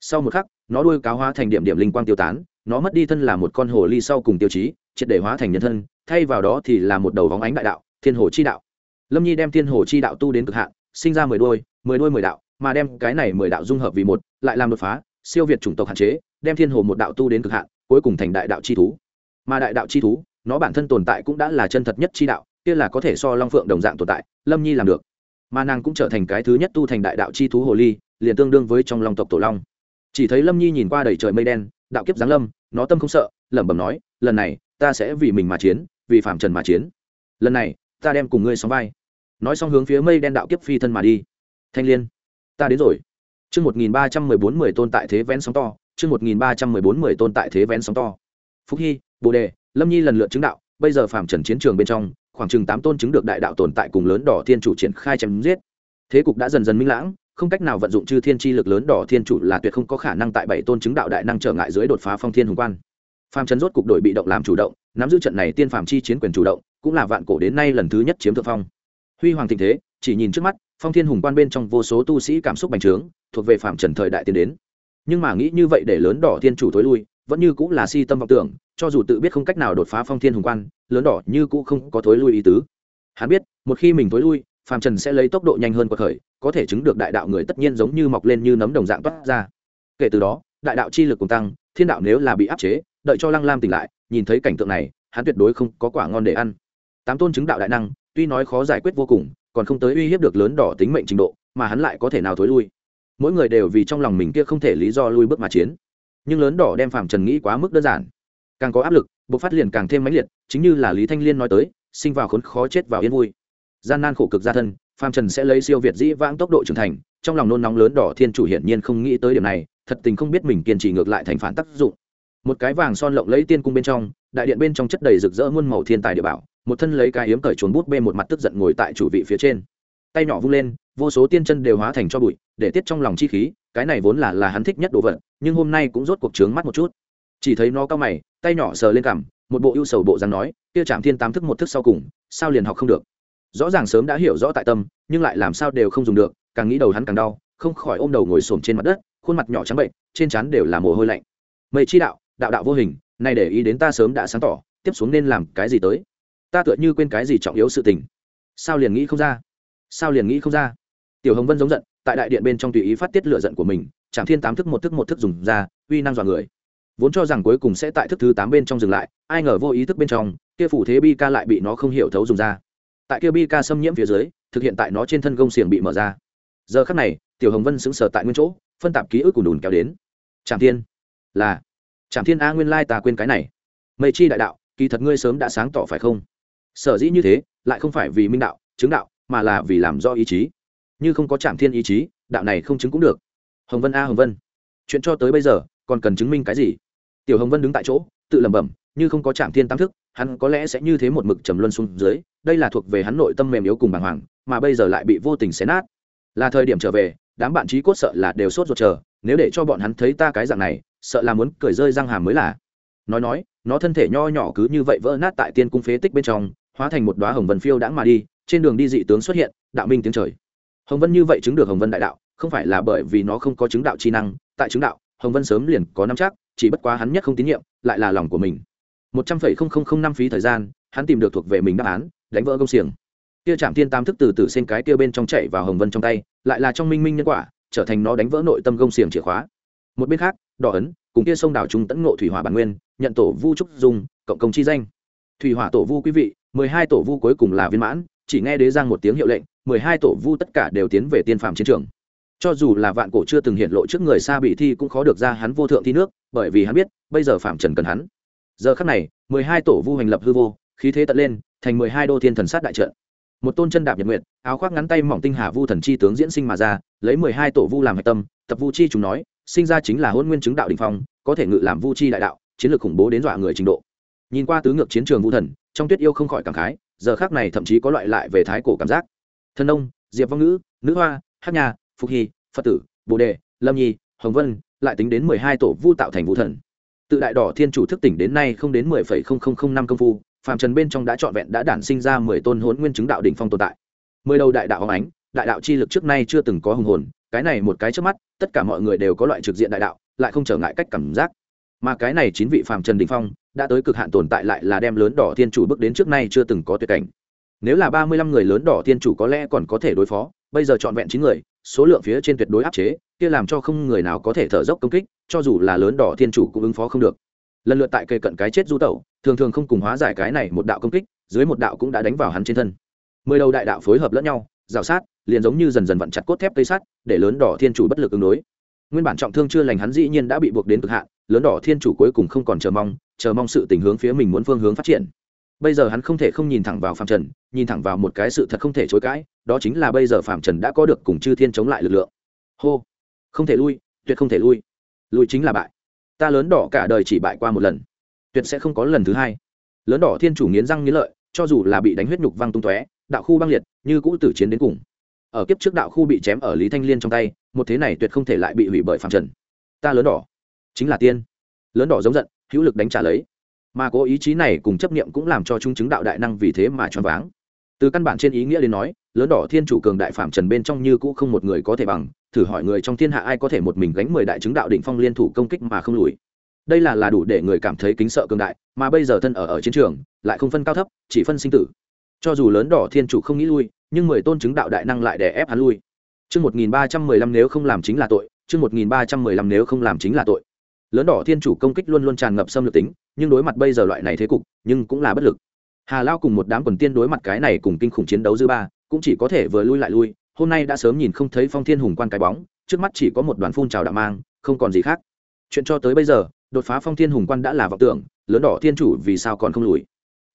Sau một khắc, nó đuôi cáo hóa thành điểm điểm linh quang tiêu tán, nó mất đi thân là một con hồ ly sau cùng tiêu chí, triệt để hóa thành nhân thân, thay vào đó thì là một đầu vóng ánh đại đạo, thiên hồ chi đạo lâm nhi đem thiên hồ chi đạo tu đến cực hạn, sinh ra mười đôi mười đôi mười đạo, mà đem cái này mười đạo dung hợp vì một, lại làm đột phá, siêu việt chủng tộc hạn chế, đem thiên hồ một đạo tu đến cực hạn, cuối cùng thành đại đạo chi thú. Mà đại đạo chi thú, nó bản thân tồn tại cũng đã là chân thật nhất chi đạo, kia là có thể so long phượng đồng dạng tồn tại, lâm nhi làm được. Mà nàng cũng trở thành cái thứ nhất tu thành đại đạo chi thú hồ ly, liền tương đương với trong long tộc tổ long. Chỉ thấy lâm nhi nhìn qua đầy trời mây đen, đạo kiếp giáng lâm, nó tâm không sợ, lẩm bẩm nói, lần này, ta sẽ vì mình mà chiến, vì phạm trần mà chiến. Lần này ta đem cùng ngươi sóng vai. Nói xong hướng phía mây đen đạo kiếp phi thân mà đi. Thanh liên, ta đến rồi. Chương một nghìn ba trăm mười bốn mười tôn tại thế vén sóng to, chương một nghìn ba trăm mười bốn mười tôn tại thế vén sóng to. Phúc hy, bồ đề, lâm nhi lần lượt chứng đạo, bây giờ phạm trần chiến trường bên trong, khoảng chừng tám tôn chứng được đại đạo tồn tại cùng lớn đỏ thiên chủ triển khai chém giết. Thế cục đã dần dần minh lãng, không cách nào vận dụng chư thiên chi lực lớn đỏ thiên chủ là tuyệt không có khả năng tại bảy tôn chứng đạo đại năng trở ngại dưới đột phá phong thiên hùng quan. Phạm trần rốt cục đội bị động làm chủ động, nắm giữ trận này tiên phạm chi chiến quyền chủ động cũng là vạn cổ đến nay lần thứ nhất chiếm thượng phong. Huy hoàng tình thế, chỉ nhìn trước mắt, phong thiên hùng quan bên trong vô số tu sĩ cảm xúc bành trướng, thuộc về phạm trần thời đại tiến đến. Nhưng mà nghĩ như vậy để lớn đỏ thiên chủ thối lui, vẫn như cũng là si tâm vọng tưởng, cho dù tự biết không cách nào đột phá phong thiên hùng quan, lớn đỏ như cũ không có thối lui ý tứ. Hắn biết, một khi mình thối lui, phạm trần sẽ lấy tốc độ nhanh hơn cuộc khởi, có thể chứng được đại đạo người tất nhiên giống như mọc lên như nấm đồng dạng toát ra. Kể từ đó, đại đạo chi lực cùng tăng, thiên đạo nếu là bị áp chế, đợi cho lăng lam tỉnh lại, nhìn thấy cảnh tượng này, hắn tuyệt đối không có quả ngon để ăn tám tôn chứng đạo đại năng, tuy nói khó giải quyết vô cùng, còn không tới uy hiếp được lớn đỏ tính mệnh trình độ, mà hắn lại có thể nào thối lui? Mỗi người đều vì trong lòng mình kia không thể lý do lui bước mà chiến. Nhưng lớn đỏ đem phạm trần nghĩ quá mức đơn giản. Càng có áp lực, bộc phát liền càng thêm mãnh liệt, chính như là lý thanh liên nói tới, sinh vào khốn khó chết vào yên vui. Gian nan khổ cực gia thân, phạm trần sẽ lấy siêu việt dĩ vãng tốc độ trưởng thành, trong lòng nôn nóng lớn đỏ thiên chủ hiển nhiên không nghĩ tới điểm này, thật tình không biết mình kiên trì ngược lại thành phản tác dụng. Một cái vàng son lộng lấy tiên cung bên trong, đại điện bên trong chất đầy rực rỡ muôn màu thiên tài địa bảo một thân lấy cái hiếm cởi chuồn bút bê một mặt tức giận ngồi tại chủ vị phía trên. Tay nhỏ vung lên, vô số tiên chân đều hóa thành cho bụi, để tiết trong lòng chi khí, cái này vốn là là hắn thích nhất đồ vật, nhưng hôm nay cũng rốt cuộc trướng mắt một chút. Chỉ thấy nó cao mày, tay nhỏ sờ lên cằm, một bộ ưu sầu bộ dáng nói, kia chạm thiên tám thức một thức sau cùng, sao liền học không được? Rõ ràng sớm đã hiểu rõ tại tâm, nhưng lại làm sao đều không dùng được, càng nghĩ đầu hắn càng đau, không khỏi ôm đầu ngồi xổm trên mặt đất, khuôn mặt nhỏ trắng bệnh, trên trán đều là mồ hôi lạnh. Mây chi đạo đạo đạo vô hình này để ý đến ta sớm đã sáng tỏ, tiếp xuống nên làm cái gì tới? Ta tựa như quên cái gì trọng yếu sự tình. Sao liền nghĩ không ra? Sao liền nghĩ không ra? Tiểu hồng vân giống giận, tại đại điện bên trong tùy ý phát tiết lựa giận của mình trạm thiên tám thức một thức một thức dùng ra, uy năng dọa người. Vốn cho rằng cuối cùng sẽ tại thức thứ tám bên trong dừng lại, ai ngờ vô ý thức bên trong, kia phủ thế bi ca lại bị nó không hiểu thấu dùng ra. Tại kia bi ca xâm nhiễm phía dưới, thực hiện tại nó trên thân gông xiềng bị mở ra. Giờ khắc này, tiểu hồng vân sững sờ tại nguyên chỗ, phân tạp ký ức của đùn kéo đến. Trạm thiên, là. Trạm thiên a nguyên lai ta quên cái này. Mây chi đại đạo, kỳ thật ngươi sớm đã sáng tỏ phải không? Sở dĩ như thế, lại không phải vì minh đạo, chứng đạo, mà là vì làm do ý chí. Như không có trạm thiên ý chí, đạo này không chứng cũng được. Hồng vân a, hồng vân. Chuyện cho tới bây giờ, còn cần chứng minh cái gì? Tiểu hồng vân đứng tại chỗ, tự lẩm bẩm, như không có trạm thiên tam thức, hắn có lẽ sẽ như thế một mực trầm luân xuống dưới, đây là thuộc về hắn nội tâm mềm yếu cùng bàng hoàng, mà bây giờ lại bị vô tình xé nát. Là thời điểm trở về, đám bạn trí cốt sợ là đều sốt ruột chờ, nếu để cho bọn hắn thấy ta cái dạng này, sợ là muốn cười rơi răng hàm mới là. Nói nói, nó thân thể nho nhỏ cứ như vậy vỡ nát tại tiên cung phế tích bên trong hóa thành một đoá hồng vân phiêu đãng mà đi, trên đường đi dị tướng xuất hiện, đạo minh tiếng trời. Hồng vân như vậy chứng được hồng vân đại đạo, không phải là bởi vì nó không có chứng đạo chi năng, tại chứng đạo, hồng vân sớm liền có năm chắc, chỉ bất quá hắn nhất không tín nhiệm, lại là lòng của mình. Một trăm phẩy không không không năm phí thời gian, hắn tìm được thuộc về mình đáp án, đánh vỡ công xiềng. Kia chạm thiên tam thức từ từ xen cái kia bên trong chạy vào hồng vân trong tay, lại là trong minh minh nhân quả, trở thành nó đánh vỡ nội tâm gông xiềng chìa khóa. Một bên khác, đỏ ấn, cùng kia sông đảo trung tẫn ngộ thủy hỏa bản nguyên, nhận tổ vu trúc dung, cộng công chi danh thủy hỏa tổ vu quý vị, mười hai tổ vu cuối cùng là viên mãn, chỉ nghe đế giang một tiếng hiệu lệnh, mười hai tổ vu tất cả đều tiến về tiên phạm chiến trường. Cho dù là vạn cổ chưa từng hiện lộ trước người xa bị thi cũng khó được ra hắn vô thượng thi nước, bởi vì hắn biết, bây giờ phạm trần cần hắn. Giờ khắc này, mười hai tổ vu hành lập hư vô, khí thế tận lên, thành mười hai đô thiên thần sát đại trận. Một tôn chân đạp nhật nguyệt, áo khoác ngắn tay mỏng tinh hà vu thần chi tướng diễn sinh mà ra, lấy mười hai tổ vu làm hạch tâm, tập vu chi chúng nói, sinh ra chính là hôn nguyên chứng đạo đình phong, có thể ngự làm vu chi đại đạo, chiến lược khủng bố đến dọa người trình độ nhìn qua tứ ngược chiến trường vu thần, trong tuyết yêu không khỏi cảm khái, giờ khác này thậm chí có loại lại về thái cổ cảm giác. Thân ông diệp vong ngữ, nữ hoa hát nhà phục hy, phật tử, bồ đề, lâm nhi, hồng vân, lại tính đến mười hai tổ vu tạo thành vũ thần. Tự đại đỏ thiên chủ thức tỉnh đến nay không đến mười phẩy không không không năm công phu phạm trần bên trong đã trọn vẹn đã đản sinh ra mười tôn hốn nguyên chứng đạo đỉnh phong tồn tại. Mười đầu đại đạo hồng ánh, đại đạo chi lực trước nay chưa từng có hùng hồn, cái này một cái trước mắt, tất cả mọi người đều có loại trực diện đại đạo, lại không trở ngại cách cảm giác mà cái này chín vị phàm trần đình phong đã tới cực hạn tồn tại lại là đem lớn đỏ thiên chủ bước đến trước nay chưa từng có tuyệt cảnh. Nếu là ba mươi lăm người lớn đỏ thiên chủ có lẽ còn có thể đối phó, bây giờ trọn vẹn chín người, số lượng phía trên tuyệt đối áp chế, kia làm cho không người nào có thể thở dốc công kích, cho dù là lớn đỏ thiên chủ cũng ứng phó không được. Lần lượt tại cây cận cái chết du tẩu, thường thường không cùng hóa giải cái này một đạo công kích, dưới một đạo cũng đã đánh vào hắn trên thân. Mười đầu đại đạo phối hợp lẫn nhau, rào sát, liền giống như dần dần vặn chặt cốt thép cây sắt, để lớn đỏ thiên chủ bất lực ứng đối. Nguyên bản trọng thương chưa lành hắn dĩ nhiên đã bị buộc đến cực hạn lớn đỏ thiên chủ cuối cùng không còn chờ mong chờ mong sự tình hướng phía mình muốn phương hướng phát triển. Bây giờ hắn không thể không nhìn thẳng vào phạm trần, nhìn thẳng vào một cái sự thật không thể chối cãi, đó chính là bây giờ phạm trần đã có được cùng chư thiên chống lại lực lượng. Hô! Không thể lui, tuyệt không thể lui. Lui chính là bại. Ta lớn đỏ cả đời chỉ bại qua một lần. Tuyệt sẽ không có lần thứ hai. Lớn đỏ thiên chủ nghiến răng nghiến lợi, cho dù là bị đánh huyết nhục văng tung tóe, đạo khu băng liệt, như cũ tử chiến đến cùng. Ở kiếp trước đạo khu bị chém ở lý thanh liên trong tay, một thế này tuyệt không thể lại bị hủy bởi phạm trần. Ta lớn đỏ chính là tiên. Lớn đỏ giống giận hữu lực đánh trả lấy. Mà cố ý chí này cùng chấp niệm cũng làm cho trung chứng đạo đại năng vì thế mà choáng váng. Từ căn bản trên ý nghĩa đến nói lớn đỏ thiên chủ cường đại phạm trần bên trong như cũ không một người có thể bằng thử hỏi người trong thiên hạ ai có thể một mình gánh mười đại chứng đạo định phong liên thủ công kích mà không lùi. Đây là là đủ để người cảm thấy kính sợ cường đại mà bây giờ thân ở ở chiến trường lại không phân cao thấp chỉ phân sinh tử. Cho dù lớn đỏ thiên chủ không nghĩ lui nhưng mười tôn chứng đạo đại năng lại đè ép hắn lui. Chương 1315 nếu không làm chính là tội, chương 1315 nếu không làm chính là tội. Lớn đỏ thiên chủ công kích luôn luôn tràn ngập xâm lược tính, nhưng đối mặt bây giờ loại này thế cục, nhưng cũng là bất lực. Hà Lao cùng một đám quần tiên đối mặt cái này cùng kinh khủng chiến đấu dư ba, cũng chỉ có thể vừa lui lại lui, hôm nay đã sớm nhìn không thấy Phong Thiên Hùng quan cái bóng, trước mắt chỉ có một đoàn phun trào đạo mang, không còn gì khác. Chuyện cho tới bây giờ, đột phá Phong Thiên Hùng quan đã là vọng tưởng, lớn đỏ thiên chủ vì sao còn không lùi?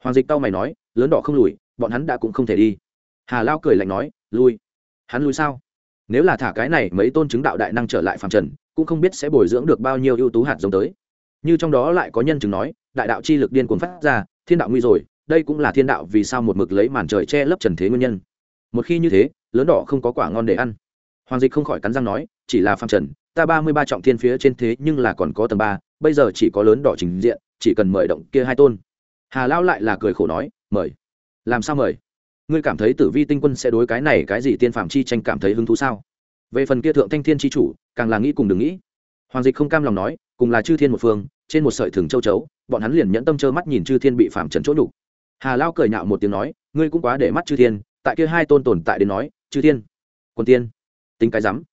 Hoàng Dịch tao mày nói, lớn đỏ không lùi, bọn hắn đã cũng không thể đi. Hà Lao cười lạnh nói, lui. Hắn lui sao? nếu là thả cái này mấy tôn chứng đạo đại năng trở lại phàm trần cũng không biết sẽ bồi dưỡng được bao nhiêu ưu tú hạt giống tới. Như trong đó lại có nhân chứng nói, đại đạo chi lực điên cuồng phát ra, thiên đạo nguy rồi, đây cũng là thiên đạo vì sao một mực lấy màn trời che lấp trần thế nguyên nhân. Một khi như thế, lớn đỏ không có quả ngon để ăn. Hoàng dịch không khỏi cắn răng nói, chỉ là phàm trần, ta ba mươi ba trọng thiên phía trên thế nhưng là còn có tầng ba, bây giờ chỉ có lớn đỏ trình diện, chỉ cần mời động kia hai tôn. Hà lao lại là cười khổ nói, mời. Làm sao mời? Ngươi cảm thấy tử vi tinh quân sẽ đối cái này cái gì tiên phạm chi tranh cảm thấy hứng thú sao? Về phần kia thượng thanh thiên chi chủ, càng là nghĩ cùng đừng nghĩ. Hoàng dịch không cam lòng nói, cùng là chư thiên một phương, trên một sợi thừng châu chấu, bọn hắn liền nhẫn tâm trơ mắt nhìn chư thiên bị phạm trần chỗ đủ hà lao cười nhạo một tiếng nói, ngươi cũng quá để mắt chư thiên, tại kia hai tôn tồn tại đến nói, chư thiên, quân tiên, tính cái rắm.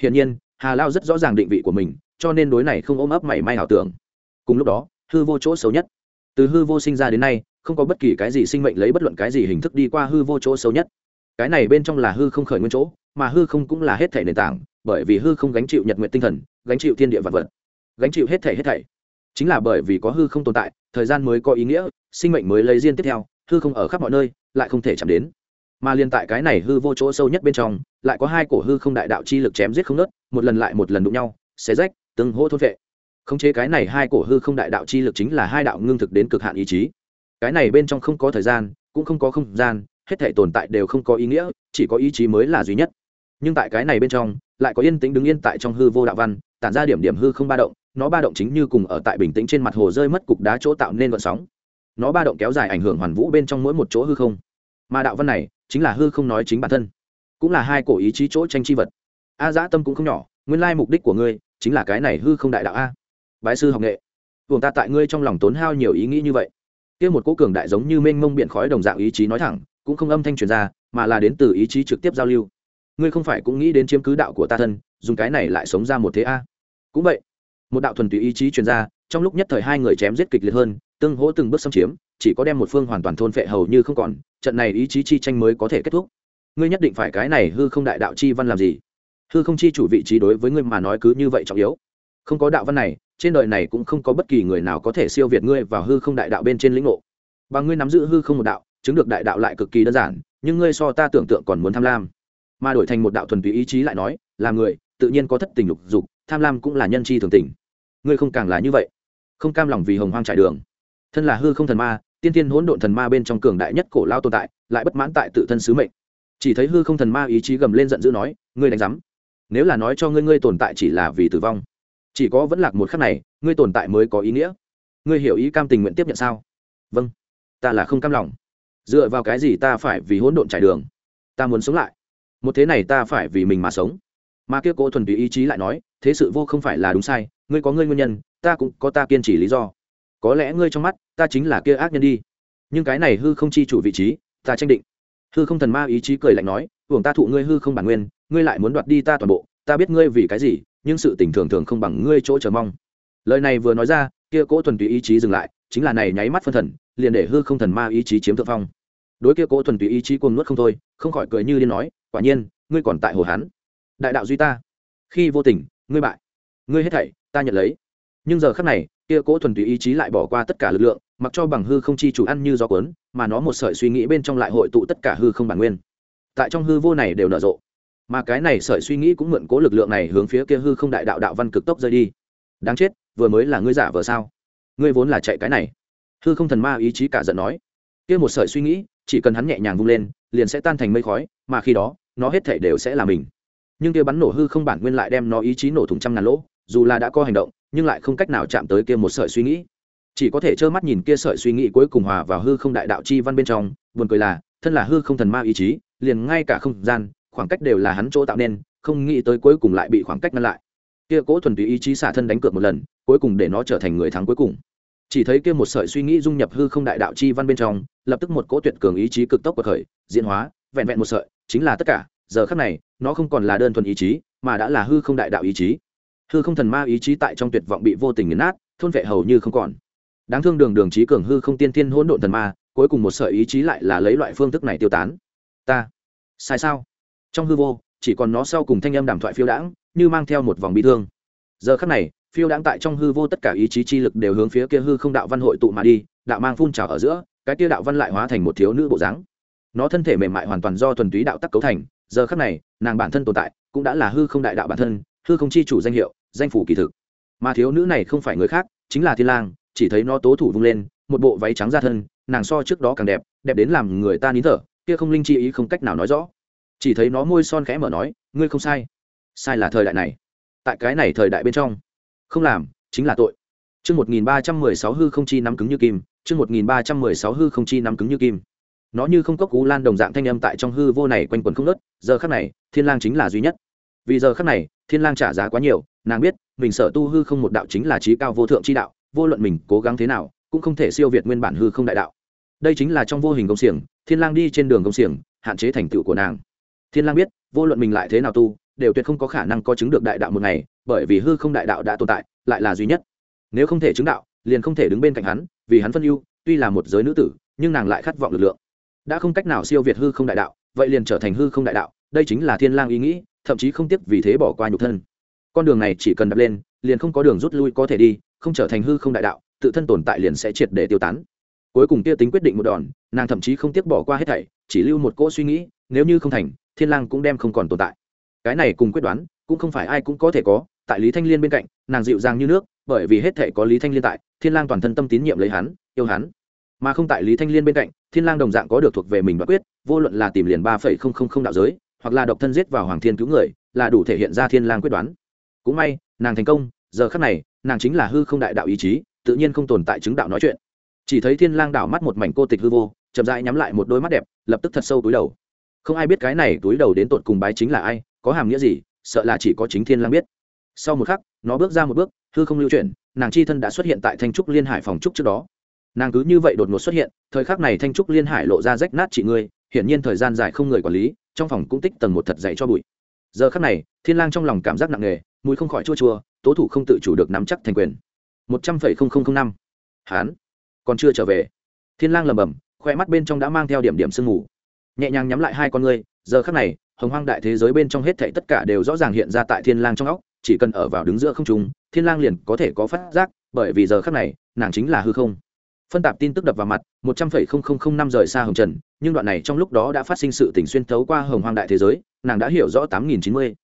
Hiển nhiên, hà lao rất rõ ràng định vị của mình, cho nên đối này không ôm ấp mảy may ảo tưởng. Cùng lúc đó, hư vô chỗ xấu nhất. Từ hư vô sinh ra đến nay, không có bất kỳ cái gì sinh mệnh lấy bất luận cái gì hình thức đi qua hư vô chỗ xấu nhất. Cái này bên trong là hư không khởi nguyên chỗ mà hư không cũng là hết thể nền tảng, bởi vì hư không gánh chịu nhật nguyện tinh thần, gánh chịu thiên địa vật vật, gánh chịu hết thể hết thảy. Chính là bởi vì có hư không tồn tại, thời gian mới có ý nghĩa, sinh mệnh mới lấy riêng tiếp theo, hư không ở khắp mọi nơi, lại không thể chạm đến. Mà liên tại cái này hư vô chỗ sâu nhất bên trong, lại có hai cổ hư không đại đạo chi lực chém giết không nớt một lần lại một lần đụng nhau, xé rách, từng hô thôn vệ. Khống chế cái này hai cổ hư không đại đạo chi lực chính là hai đạo ngưng thực đến cực hạn ý chí. Cái này bên trong không có thời gian, cũng không có không gian, hết thể tồn tại đều không có ý nghĩa, chỉ có ý chí mới là duy nhất nhưng tại cái này bên trong, lại có yên tĩnh đứng yên tại trong hư vô đạo văn, tản ra điểm điểm hư không ba động, nó ba động chính như cùng ở tại bình tĩnh trên mặt hồ rơi mất cục đá chỗ tạo nên vận sóng. Nó ba động kéo dài ảnh hưởng hoàn vũ bên trong mỗi một chỗ hư không. Mà đạo văn này, chính là hư không nói chính bản thân. Cũng là hai cổ ý chí chỗ tranh chi vật. A dã tâm cũng không nhỏ, nguyên lai mục đích của ngươi, chính là cái này hư không đại đạo a. Bái sư học nghệ. Buồng ta tại ngươi trong lòng tốn hao nhiều ý nghĩ như vậy. Kia một cố cường đại giống như mênh mông biển khói đồng dạng ý chí nói thẳng, cũng không âm thanh truyền ra, mà là đến từ ý chí trực tiếp giao lưu ngươi không phải cũng nghĩ đến chiếm cứ đạo của ta thân, dùng cái này lại sống ra một thế a. Cũng vậy, một đạo thuần túy ý chí truyền ra, trong lúc nhất thời hai người chém giết kịch liệt hơn, tương hỗ từng bước xâm chiếm, chỉ có đem một phương hoàn toàn thôn phệ hầu như không còn, trận này ý chí chi tranh mới có thể kết thúc. Ngươi nhất định phải cái này hư không đại đạo chi văn làm gì? Hư không chi chủ vị trí đối với ngươi mà nói cứ như vậy trọng yếu. Không có đạo văn này, trên đời này cũng không có bất kỳ người nào có thể siêu việt ngươi vào hư không đại đạo bên trên lĩnh ngộ. Và ngươi nắm giữ hư không một đạo, chứng được đại đạo lại cực kỳ đơn giản, nhưng ngươi so ta tưởng tượng còn muốn tham lam mà đổi thành một đạo thuần túy ý chí lại nói, là người, tự nhiên có thất tình lục dục, tham lam cũng là nhân chi thường tình. Ngươi không càng là như vậy. Không cam lòng vì hồng hoang trải đường. Thân là hư không thần ma, tiên tiên hỗn độn thần ma bên trong cường đại nhất cổ lao tồn tại, lại bất mãn tại tự thân sứ mệnh. Chỉ thấy hư không thần ma ý chí gầm lên giận dữ nói, ngươi đánh giám. Nếu là nói cho ngươi ngươi tồn tại chỉ là vì tử vong, chỉ có vẫn lạc một khắc này, ngươi tồn tại mới có ý nghĩa. Ngươi hiểu ý cam tình nguyện tiếp nhận sao? Vâng ta là không cam lòng. Dựa vào cái gì ta phải vì hỗn độn trải đường? Ta muốn sống lại một thế này ta phải vì mình mà sống. Mà kia cố thuần túy ý chí lại nói, thế sự vô không phải là đúng sai, ngươi có ngươi nguyên nhân, ta cũng có ta kiên trì lý do. Có lẽ ngươi trong mắt, ta chính là kia ác nhân đi. Nhưng cái này hư không chi chủ vị trí, ta tranh định. Hư không thần ma ý chí cười lạnh nói, hưởng ta thụ ngươi hư không bản nguyên, ngươi lại muốn đoạt đi ta toàn bộ, ta biết ngươi vì cái gì, nhưng sự tình thường thường không bằng ngươi chỗ chờ mong. Lời này vừa nói ra, kia cỗ thuần túy ý chí dừng lại, chính là này nháy mắt phân thần, liền để hư không thần ma ý chí chiếm thượng phong đối kia cố thuần túy ý chí cuồng nuốt không thôi, không khỏi cười như điên nói, quả nhiên, ngươi còn tại hồ hán. Đại đạo duy ta. Khi vô tình, ngươi bại. Ngươi hết thảy, ta nhận lấy. Nhưng giờ khắc này, kia cố thuần túy ý chí lại bỏ qua tất cả lực lượng, mặc cho bằng hư không chi chủ ăn như gió cuốn, mà nó một sợi suy nghĩ bên trong lại hội tụ tất cả hư không bản nguyên. Tại trong hư vô này đều nở rộ. Mà cái này sợi suy nghĩ cũng mượn cố lực lượng này hướng phía kia hư không đại đạo đạo văn cực tốc rơi đi. Đáng chết, vừa mới là ngươi giả vờ sao? Ngươi vốn là chạy cái này. Hư không thần ma ý chí cả giận nói kia một sợi suy nghĩ, chỉ cần hắn nhẹ nhàng vung lên, liền sẽ tan thành mây khói, mà khi đó, nó hết thể đều sẽ là mình. Nhưng kia bắn nổ hư không bản nguyên lại đem nó ý chí nổ thủng trăm ngàn lỗ, dù là đã có hành động, nhưng lại không cách nào chạm tới kia một sợi suy nghĩ. Chỉ có thể trơ mắt nhìn kia sợi suy nghĩ cuối cùng hòa vào hư không đại đạo chi văn bên trong, buồn cười là, thân là hư không thần ma ý chí, liền ngay cả không gian, khoảng cách đều là hắn chỗ tạo nên, không nghĩ tới cuối cùng lại bị khoảng cách ngăn lại. Kia cố thuần túy ý chí xả thân đánh cược một lần, cuối cùng để nó trở thành người thắng cuối cùng chỉ thấy kia một sợi suy nghĩ dung nhập hư không đại đạo chi văn bên trong, lập tức một cỗ tuyệt cường ý chí cực tốc bậc khởi, diễn hóa, vẹn vẹn một sợi, chính là tất cả. Giờ khắc này, nó không còn là đơn thuần ý chí, mà đã là hư không đại đạo ý chí. Hư không thần ma ý chí tại trong tuyệt vọng bị vô tình nghiền nát, thôn vệ hầu như không còn. Đáng thương đường đường trí cường hư không tiên thiên hỗn độn thần ma, cuối cùng một sợi ý chí lại là lấy loại phương thức này tiêu tán. Ta, sai sao? Trong hư vô, chỉ còn nó sau cùng thanh âm đàm thoại phiêu đãng, như mang theo một vòng bi thương. Giờ khắc này phiêu đãng tại trong hư vô tất cả ý chí chi lực đều hướng phía kia hư không đạo văn hội tụ mà đi, đạo mang phun trào ở giữa, cái kia đạo văn lại hóa thành một thiếu nữ bộ dáng. Nó thân thể mềm mại hoàn toàn do thuần túy đạo tắc cấu thành, giờ khắc này, nàng bản thân tồn tại, cũng đã là hư không đại đạo bản thân, hư không chi chủ danh hiệu, danh phủ kỳ thực. Mà thiếu nữ này không phải người khác, chính là thiên lang, chỉ thấy nó tố thủ vung lên, một bộ váy trắng ra thân, nàng so trước đó càng đẹp đẹp đến làm người ta nín thở, kia không linh chi ý không cách nào nói rõ. Chỉ thấy nó môi son khẽ mở nói, ngươi không sai. Sai là thời đại này. Tại cái này thời đại bên trong không làm chính là tội Chương 1316 hư không chi nắm cứng như kim, chương 1316 hư không chi nắm cứng như kim. Nó như không cốc cú lan đồng dạng thanh âm tại trong hư vô này quanh quẩn không nớt giờ khắc này, Thiên Lang chính là duy nhất. Vì giờ khắc này, Thiên Lang trả giá quá nhiều, nàng biết, mình sở tu hư không một đạo chính là trí cao vô thượng chi đạo, vô luận mình cố gắng thế nào, cũng không thể siêu việt nguyên bản hư không đại đạo. Đây chính là trong vô hình công xiềng, Thiên Lang đi trên đường công xiềng, hạn chế thành tựu của nàng. Thiên Lang biết, vô luận mình lại thế nào tu, đều tuyệt không có khả năng có chứng được đại đạo một ngày, bởi vì hư không đại đạo đã tồn tại, lại là duy nhất. Nếu không thể chứng đạo liền không thể đứng bên cạnh hắn vì hắn phân ưu tuy là một giới nữ tử nhưng nàng lại khát vọng lực lượng. Đã không cách nào siêu việt hư không đại đạo vậy liền trở thành hư không đại đạo đây chính là thiên lang ý nghĩ thậm chí không tiếc vì thế bỏ qua nhục thân. Con đường này chỉ cần đập lên liền không có đường rút lui có thể đi không trở thành hư không đại đạo tự thân tồn tại liền sẽ triệt để tiêu tán. Cuối cùng kia tính quyết định một đòn nàng thậm chí không tiếc bỏ qua hết thảy chỉ lưu một cỗ suy nghĩ nếu như không thành thiên lang cũng đem không còn tồn tại. Cái này cùng quyết đoán cũng không phải ai cũng có thể có tại lý thanh liên bên cạnh, nàng dịu dàng như nước, bởi vì hết thể có lý thanh liên tại, thiên lang toàn thân tâm tín nhiệm lấy hắn, yêu hắn. Mà không tại lý thanh liên bên cạnh, thiên lang đồng dạng có được thuộc về mình và quyết, vô luận là tìm liền ba phẩy không không không đạo giới, hoặc là độc thân giết vào hoàng thiên cứu người, là đủ thể hiện ra thiên lang quyết đoán. Cũng may, nàng thành công, giờ khắc này, nàng chính là hư không đại đạo ý chí, tự nhiên không tồn tại chứng đạo nói chuyện. Chỉ thấy thiên lang đảo mắt một mảnh cô tịch hư vô, chậm rãi nhắm lại một đôi mắt đẹp, lập tức thật sâu túi đầu. Không ai biết cái này túi đầu đến tột cùng bái chính là ai, có hàm nghĩa gì, sợ là chỉ có chính thiên lang biết sau một khắc, nó bước ra một bước, hư không lưu chuyển, nàng chi thân đã xuất hiện tại thanh trúc liên hải phòng trúc trước đó. Nàng cứ như vậy đột ngột xuất hiện, thời khắc này thanh trúc liên hải lộ ra rách nát chị ngươi hiển nhiên thời gian dài không người quản lý, trong phòng cũng tích tầng một thật dày cho bụi. Giờ khắc này, thiên lang trong lòng cảm giác nặng nề mũi không khỏi chua chua, tố thủ không tự chủ được nắm chắc thành quyền. Một trăm phẩy không không không năm. Hán, còn chưa trở về. Thiên lang lầm bầm khoe mắt bên trong đã mang theo điểm điểm sương mù. Nhẹ nhàng nhắm lại hai con ngươi, giờ khắc này, hồng hoang đại thế giới bên trong hết thảy tất cả đều rõ ràng hiện ra tại thiên lang trong óc chỉ cần ở vào đứng giữa không trung, thiên lang liền có thể có phát giác, bởi vì giờ khắc này, nàng chính là hư không. Phân tạp tin tức đập vào mặt, một trăm phẩy không không không năm rời xa hồng trần, nhưng đoạn này trong lúc đó đã phát sinh sự tình xuyên thấu qua hồng hoang đại thế giới, nàng đã hiểu rõ tám nghìn chín mươi.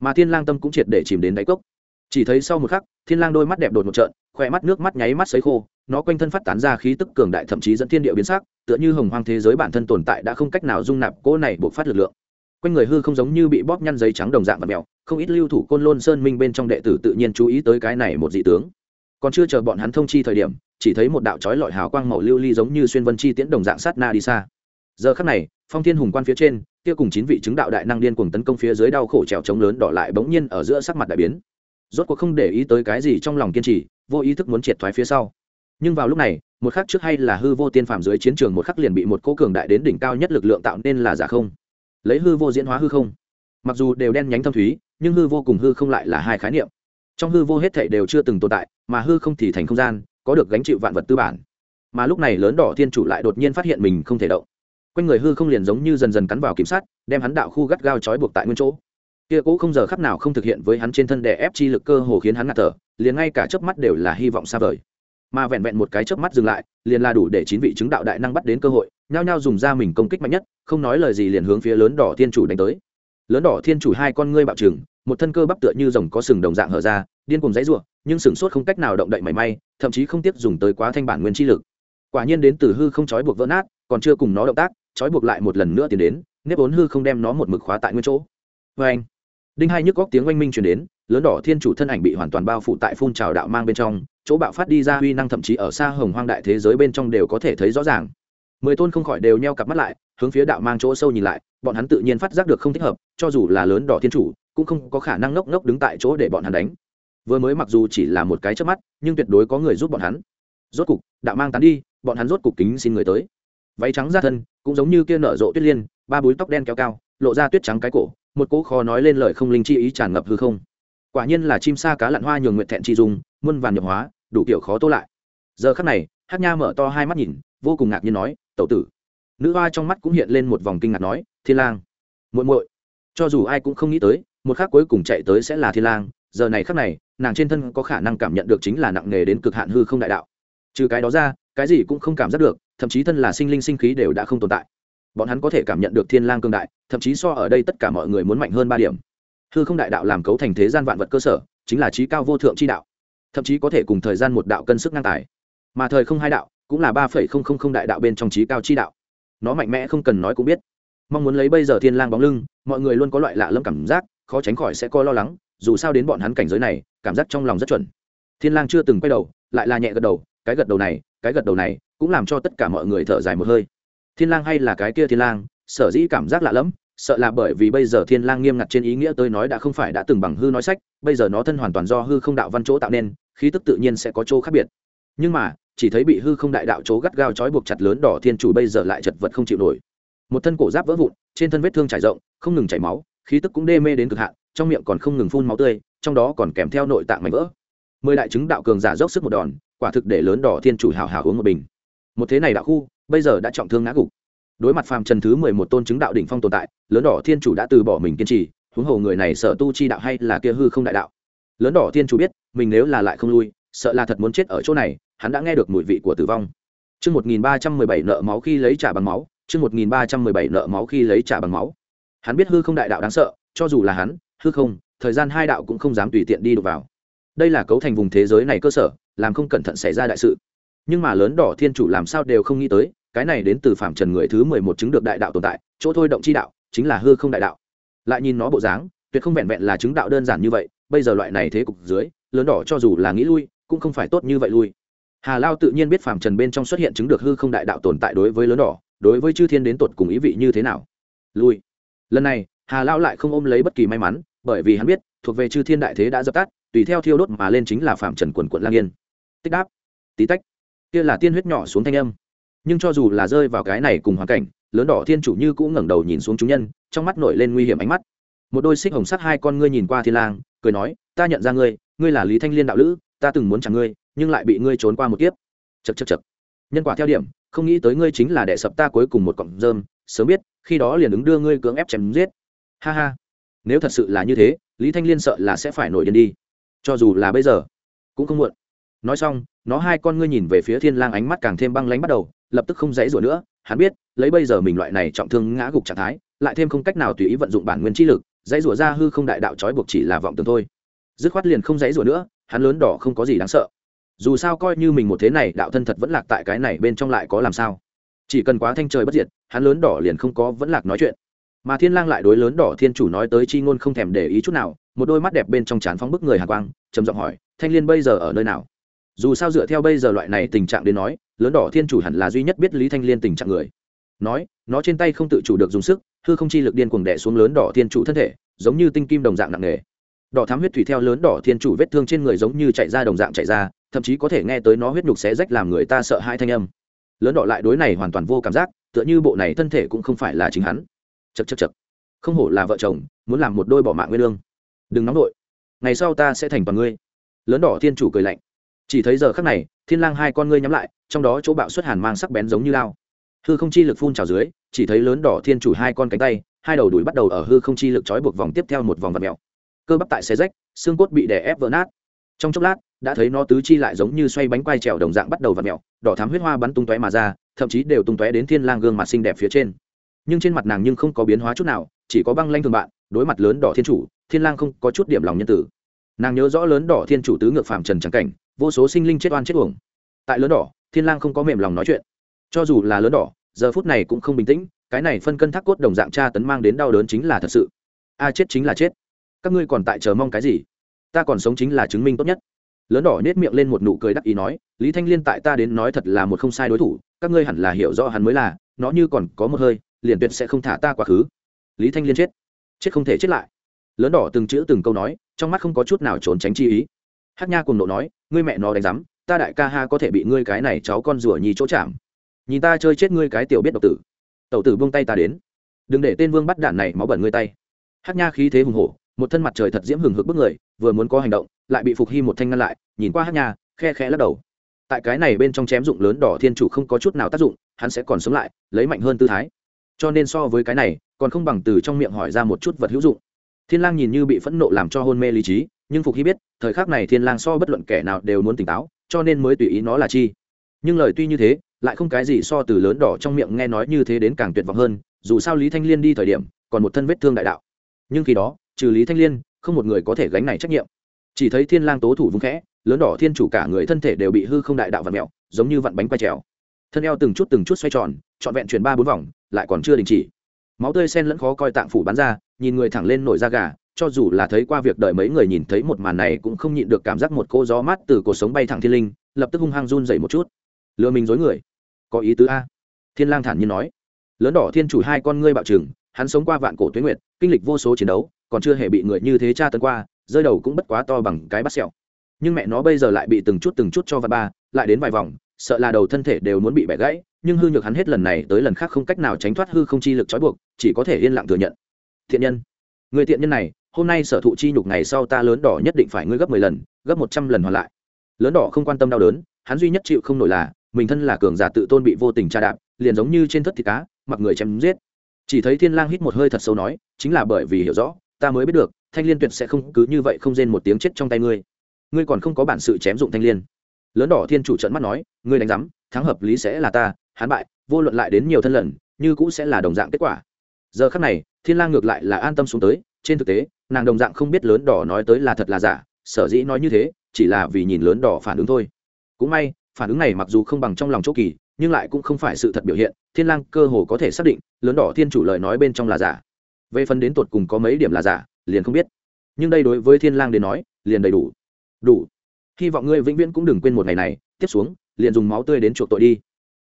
Mà thiên lang tâm cũng triệt để chìm đến đáy cốc. Chỉ thấy sau một khắc, thiên lang đôi mắt đẹp đột một trợn, khỏe mắt nước mắt nháy mắt sấy khô, nó quanh thân phát tán ra khí tức cường đại thậm chí dẫn thiên địa biến sắc, tựa như hồng hoang thế giới bản thân tồn tại đã không cách nào dung nạp cỗ này buộc phát lực lượng quanh người hư không giống như bị bóp nhăn giấy trắng đồng dạng và mèo, không ít lưu thủ côn lôn sơn minh bên trong đệ tử tự nhiên chú ý tới cái này một dị tướng. Còn chưa chờ bọn hắn thông chi thời điểm, chỉ thấy một đạo chói lọi hào quang màu lưu ly giống như xuyên vân chi tiễn đồng dạng sát na đi xa. Giờ khắc này, phong thiên hùng quan phía trên, kia cùng chín vị chứng đạo đại năng điên cùng tấn công phía dưới đau khổ trèo trống lớn đỏ lại bỗng nhiên ở giữa sắc mặt đại biến. Rốt cuộc không để ý tới cái gì trong lòng kiên trì, vô ý thức muốn triệt thoái phía sau. Nhưng vào lúc này, một khắc trước hay là hư vô tiên phàm dưới chiến trường một khắc liền bị một cô cường đại đến đỉnh cao nhất lực lượng tạo nên là giả không lấy hư vô diễn hóa hư không. Mặc dù đều đen nhánh thâm thúy, nhưng hư vô cùng hư không lại là hai khái niệm. Trong hư vô hết thảy đều chưa từng tồn tại, mà hư không thì thành không gian, có được gánh chịu vạn vật tư bản. Mà lúc này lớn đỏ thiên chủ lại đột nhiên phát hiện mình không thể động. Quanh người hư không liền giống như dần dần cắn vào kiểm sát đem hắn đạo khu gắt gao trói buộc tại nguyên chỗ. Kia cũ không giờ khắc nào không thực hiện với hắn trên thân đè ép chi lực cơ hồ khiến hắn ngạt thở, liền ngay cả chớp mắt đều là hy vọng xa vời mà vẹn vẹn một cái chớp mắt dừng lại, liền là đủ để chín vị chứng đạo đại năng bắt đến cơ hội, nhao nhao dùng ra mình công kích mạnh nhất, không nói lời gì liền hướng phía lớn đỏ thiên chủ đánh tới. Lớn đỏ thiên chủ hai con ngươi bạo trừng, một thân cơ bắp tựa như rồng có sừng đồng dạng hở ra, điên cùng dãy ruộng nhưng sừng sốt không cách nào động đậy mảy may, thậm chí không tiếp dùng tới quá thanh bản nguyên chi lực. Quả nhiên đến từ hư không trói buộc vỡ nát, còn chưa cùng nó động tác, trói buộc lại một lần nữa tiến đến, nếp vốn hư không đem nó một mực khóa tại nguyên chỗ. Vê anh, đinh hai nhức góc tiếng oanh minh chuyển đến, lớn đỏ thiên chủ thân ảnh bị hoàn toàn bao phủ tại phun trào đạo mang bên trong chỗ bạo phát đi ra uy năng thậm chí ở xa hồng hoang đại thế giới bên trong đều có thể thấy rõ ràng. Mười tôn không khỏi đều nheo cặp mắt lại, hướng phía đạo mang chỗ sâu nhìn lại, bọn hắn tự nhiên phát giác được không thích hợp, cho dù là lớn đỏ thiên chủ, cũng không có khả năng ngốc ngốc đứng tại chỗ để bọn hắn đánh. Vừa mới mặc dù chỉ là một cái trước mắt, nhưng tuyệt đối có người giúp bọn hắn. Rốt cục, đạo mang tán đi, bọn hắn rốt cục kính xin người tới. Váy trắng ra thân, cũng giống như kia nở rộ tuyết liên, ba búi tóc đen kéo cao, lộ ra tuyết trắng cái cổ, một cỗ khó nói lên lời không linh chi ý tràn ngập hư không quả nhiên là chim sa cá lặn hoa nhường nguyện thẹn chi dùng muôn vàn nhập hóa, đủ kiểu khó tô lại. Giờ khắc này, hát nha mở to hai mắt nhìn, vô cùng ngạc nhiên nói, tẩu tử. Nữ hoa trong mắt cũng hiện lên một vòng kinh ngạc nói, thiên lang. Muội muội. Cho dù ai cũng không nghĩ tới, một khắc cuối cùng chạy tới sẽ là thiên lang, giờ này khắc này, nàng trên thân có khả năng cảm nhận được chính là nặng nề đến cực hạn hư không đại đạo. Trừ cái đó ra, cái gì cũng không cảm giác được, thậm chí thân là sinh linh sinh khí đều đã không tồn tại. Bọn hắn có thể cảm nhận được thiên lang cương đại, thậm chí so ở đây tất cả mọi người muốn mạnh hơn ba điểm hư không đại đạo làm cấu thành thế gian vạn vật cơ sở, chính là trí cao vô thượng chi đạo. Thậm chí có thể cùng thời gian một đạo cân sức ngang tài. Mà thời không hai đạo, cũng là ba phẩy không không không đại đạo bên trong trí cao chi đạo. Nó mạnh mẽ không cần nói cũng biết. Mong muốn lấy bây giờ thiên lang bóng lưng, mọi người luôn có loại lạ lẫm cảm giác, khó tránh khỏi sẽ coi lo lắng, dù sao đến bọn hắn cảnh giới này, cảm giác trong lòng rất chuẩn. Thiên lang chưa từng quay đầu, lại là nhẹ gật đầu, cái gật đầu này, cái gật đầu này, cũng làm cho tất cả mọi người thở dài một hơi. Thiên lang hay là cái kia thiên lang, sở dĩ cảm giác lạ lẫm sợ là bởi vì bây giờ thiên lang nghiêm ngặt trên ý nghĩa tôi nói đã không phải đã từng bằng hư nói sách, bây giờ nó thân hoàn toàn do hư không đạo văn chỗ tạo nên, khí tức tự nhiên sẽ có chỗ khác biệt. Nhưng mà, chỉ thấy bị hư không đại đạo chỗ gắt gao trói buộc chặt lớn đỏ thiên chủ bây giờ lại chật vật không chịu nổi. Một thân cổ giáp vỡ vụn, trên thân vết thương trải rộng, không ngừng chảy máu, khí tức cũng đê mê đến cực hạn, trong miệng còn không ngừng phun máu tươi, trong đó còn kèm theo nội tạng mảnh vỡ. Mười đại chứng đạo cường giả dốc sức một đòn, quả thực để lớn đỏ thiên chủ hào hào uống một bình. Một thế này đạo khu, bây giờ đã trọng thương ngã gục. Đối mặt phàm trần thứ mười một tôn chứng đạo đỉnh phong tồn tại lớn đỏ thiên chủ đã từ bỏ mình kiên trì huống hồ người này sợ tu chi đạo hay là kia hư không đại đạo lớn đỏ thiên chủ biết mình nếu là lại không lui sợ là thật muốn chết ở chỗ này hắn đã nghe được mùi vị của tử vong Chương 1317 nợ máu khi lấy trả bằng máu, chương 1317 nợ máu khi lấy trả bằng máu. Hắn biết hư không đại đạo đáng sợ, cho dù là hắn, hư không, thời gian hai đạo cũng không dám tùy tiện đi được vào. Đây là cấu thành vùng thế giới này cơ sở, làm không cẩn thận xảy ra đại sự. Nhưng mà lớn đỏ thiên chủ làm sao đều không nghĩ tới, cái này đến từ phạm trần người thứ mười một chứng được đại đạo tồn tại, chỗ thôi động chi đạo, chính là hư không đại đạo. Lại nhìn nó bộ dáng, tuyệt không vẹn vẹn là chứng đạo đơn giản như vậy, bây giờ loại này thế cục dưới, lớn đỏ cho dù là nghĩ lui, cũng không phải tốt như vậy lui. Hà lao tự nhiên biết phàm trần bên trong xuất hiện chứng được hư không đại đạo tồn tại đối với lớn đỏ đối với chư thiên đến tột cùng ý vị như thế nào. Lui. Lần này hà lao lại không ôm lấy bất kỳ may mắn bởi vì hắn biết thuộc về chư thiên đại thế đã dập tắt tùy theo thiêu đốt mà lên chính là phàm trần quần quận lang yên. Tích đáp. Tí tách. Kia là tiên huyết nhỏ xuống thanh âm. Nhưng cho dù là rơi vào cái này cùng hoàn cảnh lớn đỏ thiên chủ như cũng ngẩng đầu nhìn xuống chúng nhân, trong mắt nổi lên nguy hiểm ánh mắt. Một đôi xích hồng sắc hai con ngươi nhìn qua thiên lang, cười nói, ta nhận ra ngươi ngươi là lý thanh liên đạo lữ, ta từng muốn chẳng ngươi, nhưng lại bị ngươi trốn qua một kiếp. Chật chật chật nhân quả theo điểm, không nghĩ tới ngươi chính là đệ sập ta cuối cùng một cọng rơm, sớm biết, khi đó liền ứng đưa ngươi cưỡng ép chém giết. Ha ha. Nếu thật sự là như thế, lý thanh liên sợ là sẽ phải nổi điên đi. Cho dù là bây giờ, cũng không muộn. Nói xong, nó hai con ngươi nhìn về phía thiên lang ánh mắt càng thêm băng lãnh bắt đầu, lập tức không dãy rủa nữa, hắn biết lấy bây giờ mình loại này trọng thương ngã gục trạng thái, lại thêm không cách nào tùy ý vận dụng bản nguyên chi lực, dãy rủa ra hư không đại đạo trói buộc chỉ là vọng tưởng thôi. Dứt khoát liền không dãy rủa nữa, hắn lớn đỏ không có gì đáng sợ. Dù sao coi như mình một thế này, đạo thân thật vẫn lạc tại cái này bên trong lại có làm sao? Chỉ cần quá thanh trời bất diệt, hắn lớn đỏ liền không có, vẫn lạc nói chuyện. Mà thiên lang lại đối lớn đỏ thiên chủ nói tới chi ngôn không thèm để ý chút nào, một đôi mắt đẹp bên trong chán phóng bức người hàn quang, trầm giọng hỏi, thanh liên bây giờ ở nơi nào? Dù sao dựa theo bây giờ loại này tình trạng đến nói, lớn đỏ thiên chủ hẳn là duy nhất biết lý thanh liên tình trạng người nói, nó trên tay không tự chủ được dùng sức, hư không chi lực điên cuồng đẻ xuống lớn đỏ thiên chủ thân thể, giống như tinh kim đồng dạng nặng nề. Đỏ thám huyết thủy theo lớn đỏ thiên chủ vết thương trên người giống như chạy ra đồng dạng chạy ra, thậm chí có thể nghe tới nó huyết nhục xé rách làm người ta sợ hai thanh âm. Lớn đỏ lại đối này hoàn toàn vô cảm giác, tựa như bộ này thân thể cũng không phải là chính hắn. Chật chật chật không hổ là vợ chồng, muốn làm một đôi bỏ mạng nguyên lương. Đừng nóng đội ngày sau ta sẽ thành bằng ngươi. Lớn đỏ thiên chủ cười lạnh. Chỉ thấy giờ khắc này, thiên lang hai con ngươi nhắm lại, trong đó chỗ bạo xuất hàn mang sắc bén giống như lao hư không chi lực phun trào dưới, chỉ thấy lớn đỏ thiên chủ hai con cánh tay, hai đầu đuổi bắt đầu ở hư không chi lực trói buộc vòng tiếp theo một vòng vật mèo. Cơ bắp tại xe rách, xương cốt bị đè ép vỡ nát. Trong chốc lát, đã thấy nó tứ chi lại giống như xoay bánh quai trèo đồng dạng bắt đầu vật mèo, đỏ thám huyết hoa bắn tung tóe mà ra, thậm chí đều tung tóe đến thiên lang gương mặt xinh đẹp phía trên. Nhưng trên mặt nàng nhưng không có biến hóa chút nào, chỉ có băng lanh thường bạn, đối mặt lớn đỏ thiên chủ, thiên lang không có chút điểm lòng nhân tử. Nàng nhớ rõ lớn đỏ thiên chủ tứ ngược phạm trần trắng cảnh, vô số sinh linh chết oan chết uổng. Tại lớn đỏ, thiên lang không có mềm lòng nói chuyện cho dù là lớn đỏ, giờ phút này cũng không bình tĩnh, cái này phân cân thác cốt đồng dạng tra tấn mang đến đau đớn chính là thật sự. A chết chính là chết. Các ngươi còn tại chờ mong cái gì? Ta còn sống chính là chứng minh tốt nhất. Lớn đỏ nết miệng lên một nụ cười đắc ý nói, lý thanh liên tại ta đến nói thật là một không sai đối thủ, các ngươi hẳn là hiểu rõ hắn mới là, nó như còn có một hơi, liền tuyệt sẽ không thả ta quá khứ. Lý thanh liên chết. Chết không thể chết lại. Lớn đỏ từng chữ từng câu nói, trong mắt không có chút nào trốn tránh chi ý. Hát nha cùng nộ nói, ngươi mẹ nó đánh rắm ta đại ca ha có thể bị ngươi cái này cháu con rủa nhì chỗ chạm nhìn ta chơi chết ngươi cái tiểu biết độc tử. Tẩu tử buông tay ta đến. Đừng để tên vương bắt đạn này máu bẩn ngươi tay. Hát nha khí thế hùng hổ, một thân mặt trời thật diễm hừng hực bức người, vừa muốn có hành động, lại bị phục hy một thanh ngăn lại, nhìn qua hát nha, khe khẽ lắc đầu. Tại cái này bên trong chém dụng lớn đỏ thiên chủ không có chút nào tác dụng, hắn sẽ còn sống lại, lấy mạnh hơn tư thái. Cho nên so với cái này, còn không bằng từ trong miệng hỏi ra một chút vật hữu dụng. Thiên lang nhìn như bị phẫn nộ làm cho hôn mê lý trí, nhưng phục hy biết, thời khắc này thiên lang so bất luận kẻ nào đều muốn tỉnh táo, cho nên mới tùy ý nó là chi. Nhưng lời tuy như thế lại không cái gì so từ lớn đỏ trong miệng nghe nói như thế đến càng tuyệt vọng hơn, dù sao lý thanh liên đi thời điểm, còn một thân vết thương đại đạo. Nhưng khi đó, trừ lý thanh liên, không một người có thể gánh này trách nhiệm. Chỉ thấy thiên lang tố thủ vung khẽ, lớn đỏ thiên chủ cả người thân thể đều bị hư không đại đạo vặn mẹo giống như vặn bánh quay trèo. Thân eo từng chút từng chút xoay tròn, trọn vẹn chuyển ba bốn vòng, lại còn chưa đình chỉ. Máu tươi sen lẫn khó coi tạng phủ bắn ra, nhìn người thẳng lên nổi da gà, cho dù là thấy qua việc đợi mấy người nhìn thấy một màn này cũng không nhịn được cảm giác một cô gió mát từ cuộc sống bay thẳng thiên linh, lập tức hung hăng run dậy một chút. Lừa mình dối người có ý tứ a? Thiên lang thản nhiên nói. Lớn đỏ thiên chủ hai con ngươi bạo trừng, hắn sống qua vạn cổ tuyến nguyệt, kinh lịch vô số chiến đấu, còn chưa hề bị người như thế tra tấn qua, rơi đầu cũng bất quá to bằng cái bắt sẹo. Nhưng mẹ nó bây giờ lại bị từng chút từng chút cho vạn ba, lại đến vài vòng, sợ là đầu thân thể đều muốn bị bẻ gãy, nhưng hư nhược hắn hết lần này tới lần khác không cách nào tránh thoát hư không chi lực trói buộc, chỉ có thể yên lặng thừa nhận. Thiện nhân, người thiện nhân này, hôm nay sở thụ chi nhục ngày sau ta lớn đỏ nhất định phải ngươi gấp mười lần, gấp một trăm lần hoàn lại. Lớn đỏ không quan tâm đau đớn, hắn duy nhất chịu không nổi là mình thân là cường giả tự tôn bị vô tình tra đạp, liền giống như trên thất thịt cá, mặc người chém giết. Chỉ thấy thiên lang hít một hơi thật sâu nói, chính là bởi vì hiểu rõ, ta mới biết được, thanh liên tuyệt sẽ không cứ như vậy không rên một tiếng chết trong tay ngươi. Ngươi còn không có bản sự chém dụng thanh liên. Lớn đỏ thiên chủ trận mắt nói, ngươi đánh giám, thắng hợp lý sẽ là ta, hắn bại, vô luận lại đến nhiều thân lần, như cũ sẽ là đồng dạng kết quả. Giờ khắc này, thiên lang ngược lại là an tâm xuống tới, trên thực tế, nàng đồng dạng không biết lớn đỏ nói tới là thật là giả, sở dĩ nói như thế, chỉ là vì nhìn lớn đỏ phản ứng thôi. Cũng may phản ứng này mặc dù không bằng trong lòng chỗ kỳ, nhưng lại cũng không phải sự thật biểu hiện, thiên lang cơ hồ có thể xác định, lớn đỏ thiên chủ lời nói bên trong là giả. Về phần đến tột cùng có mấy điểm là giả, liền không biết. Nhưng đây đối với thiên lang đến nói, liền đầy đủ. Đủ. Hy vọng ngươi vĩnh viễn cũng đừng quên một ngày này, tiếp xuống, liền dùng máu tươi đến chuộc tội đi.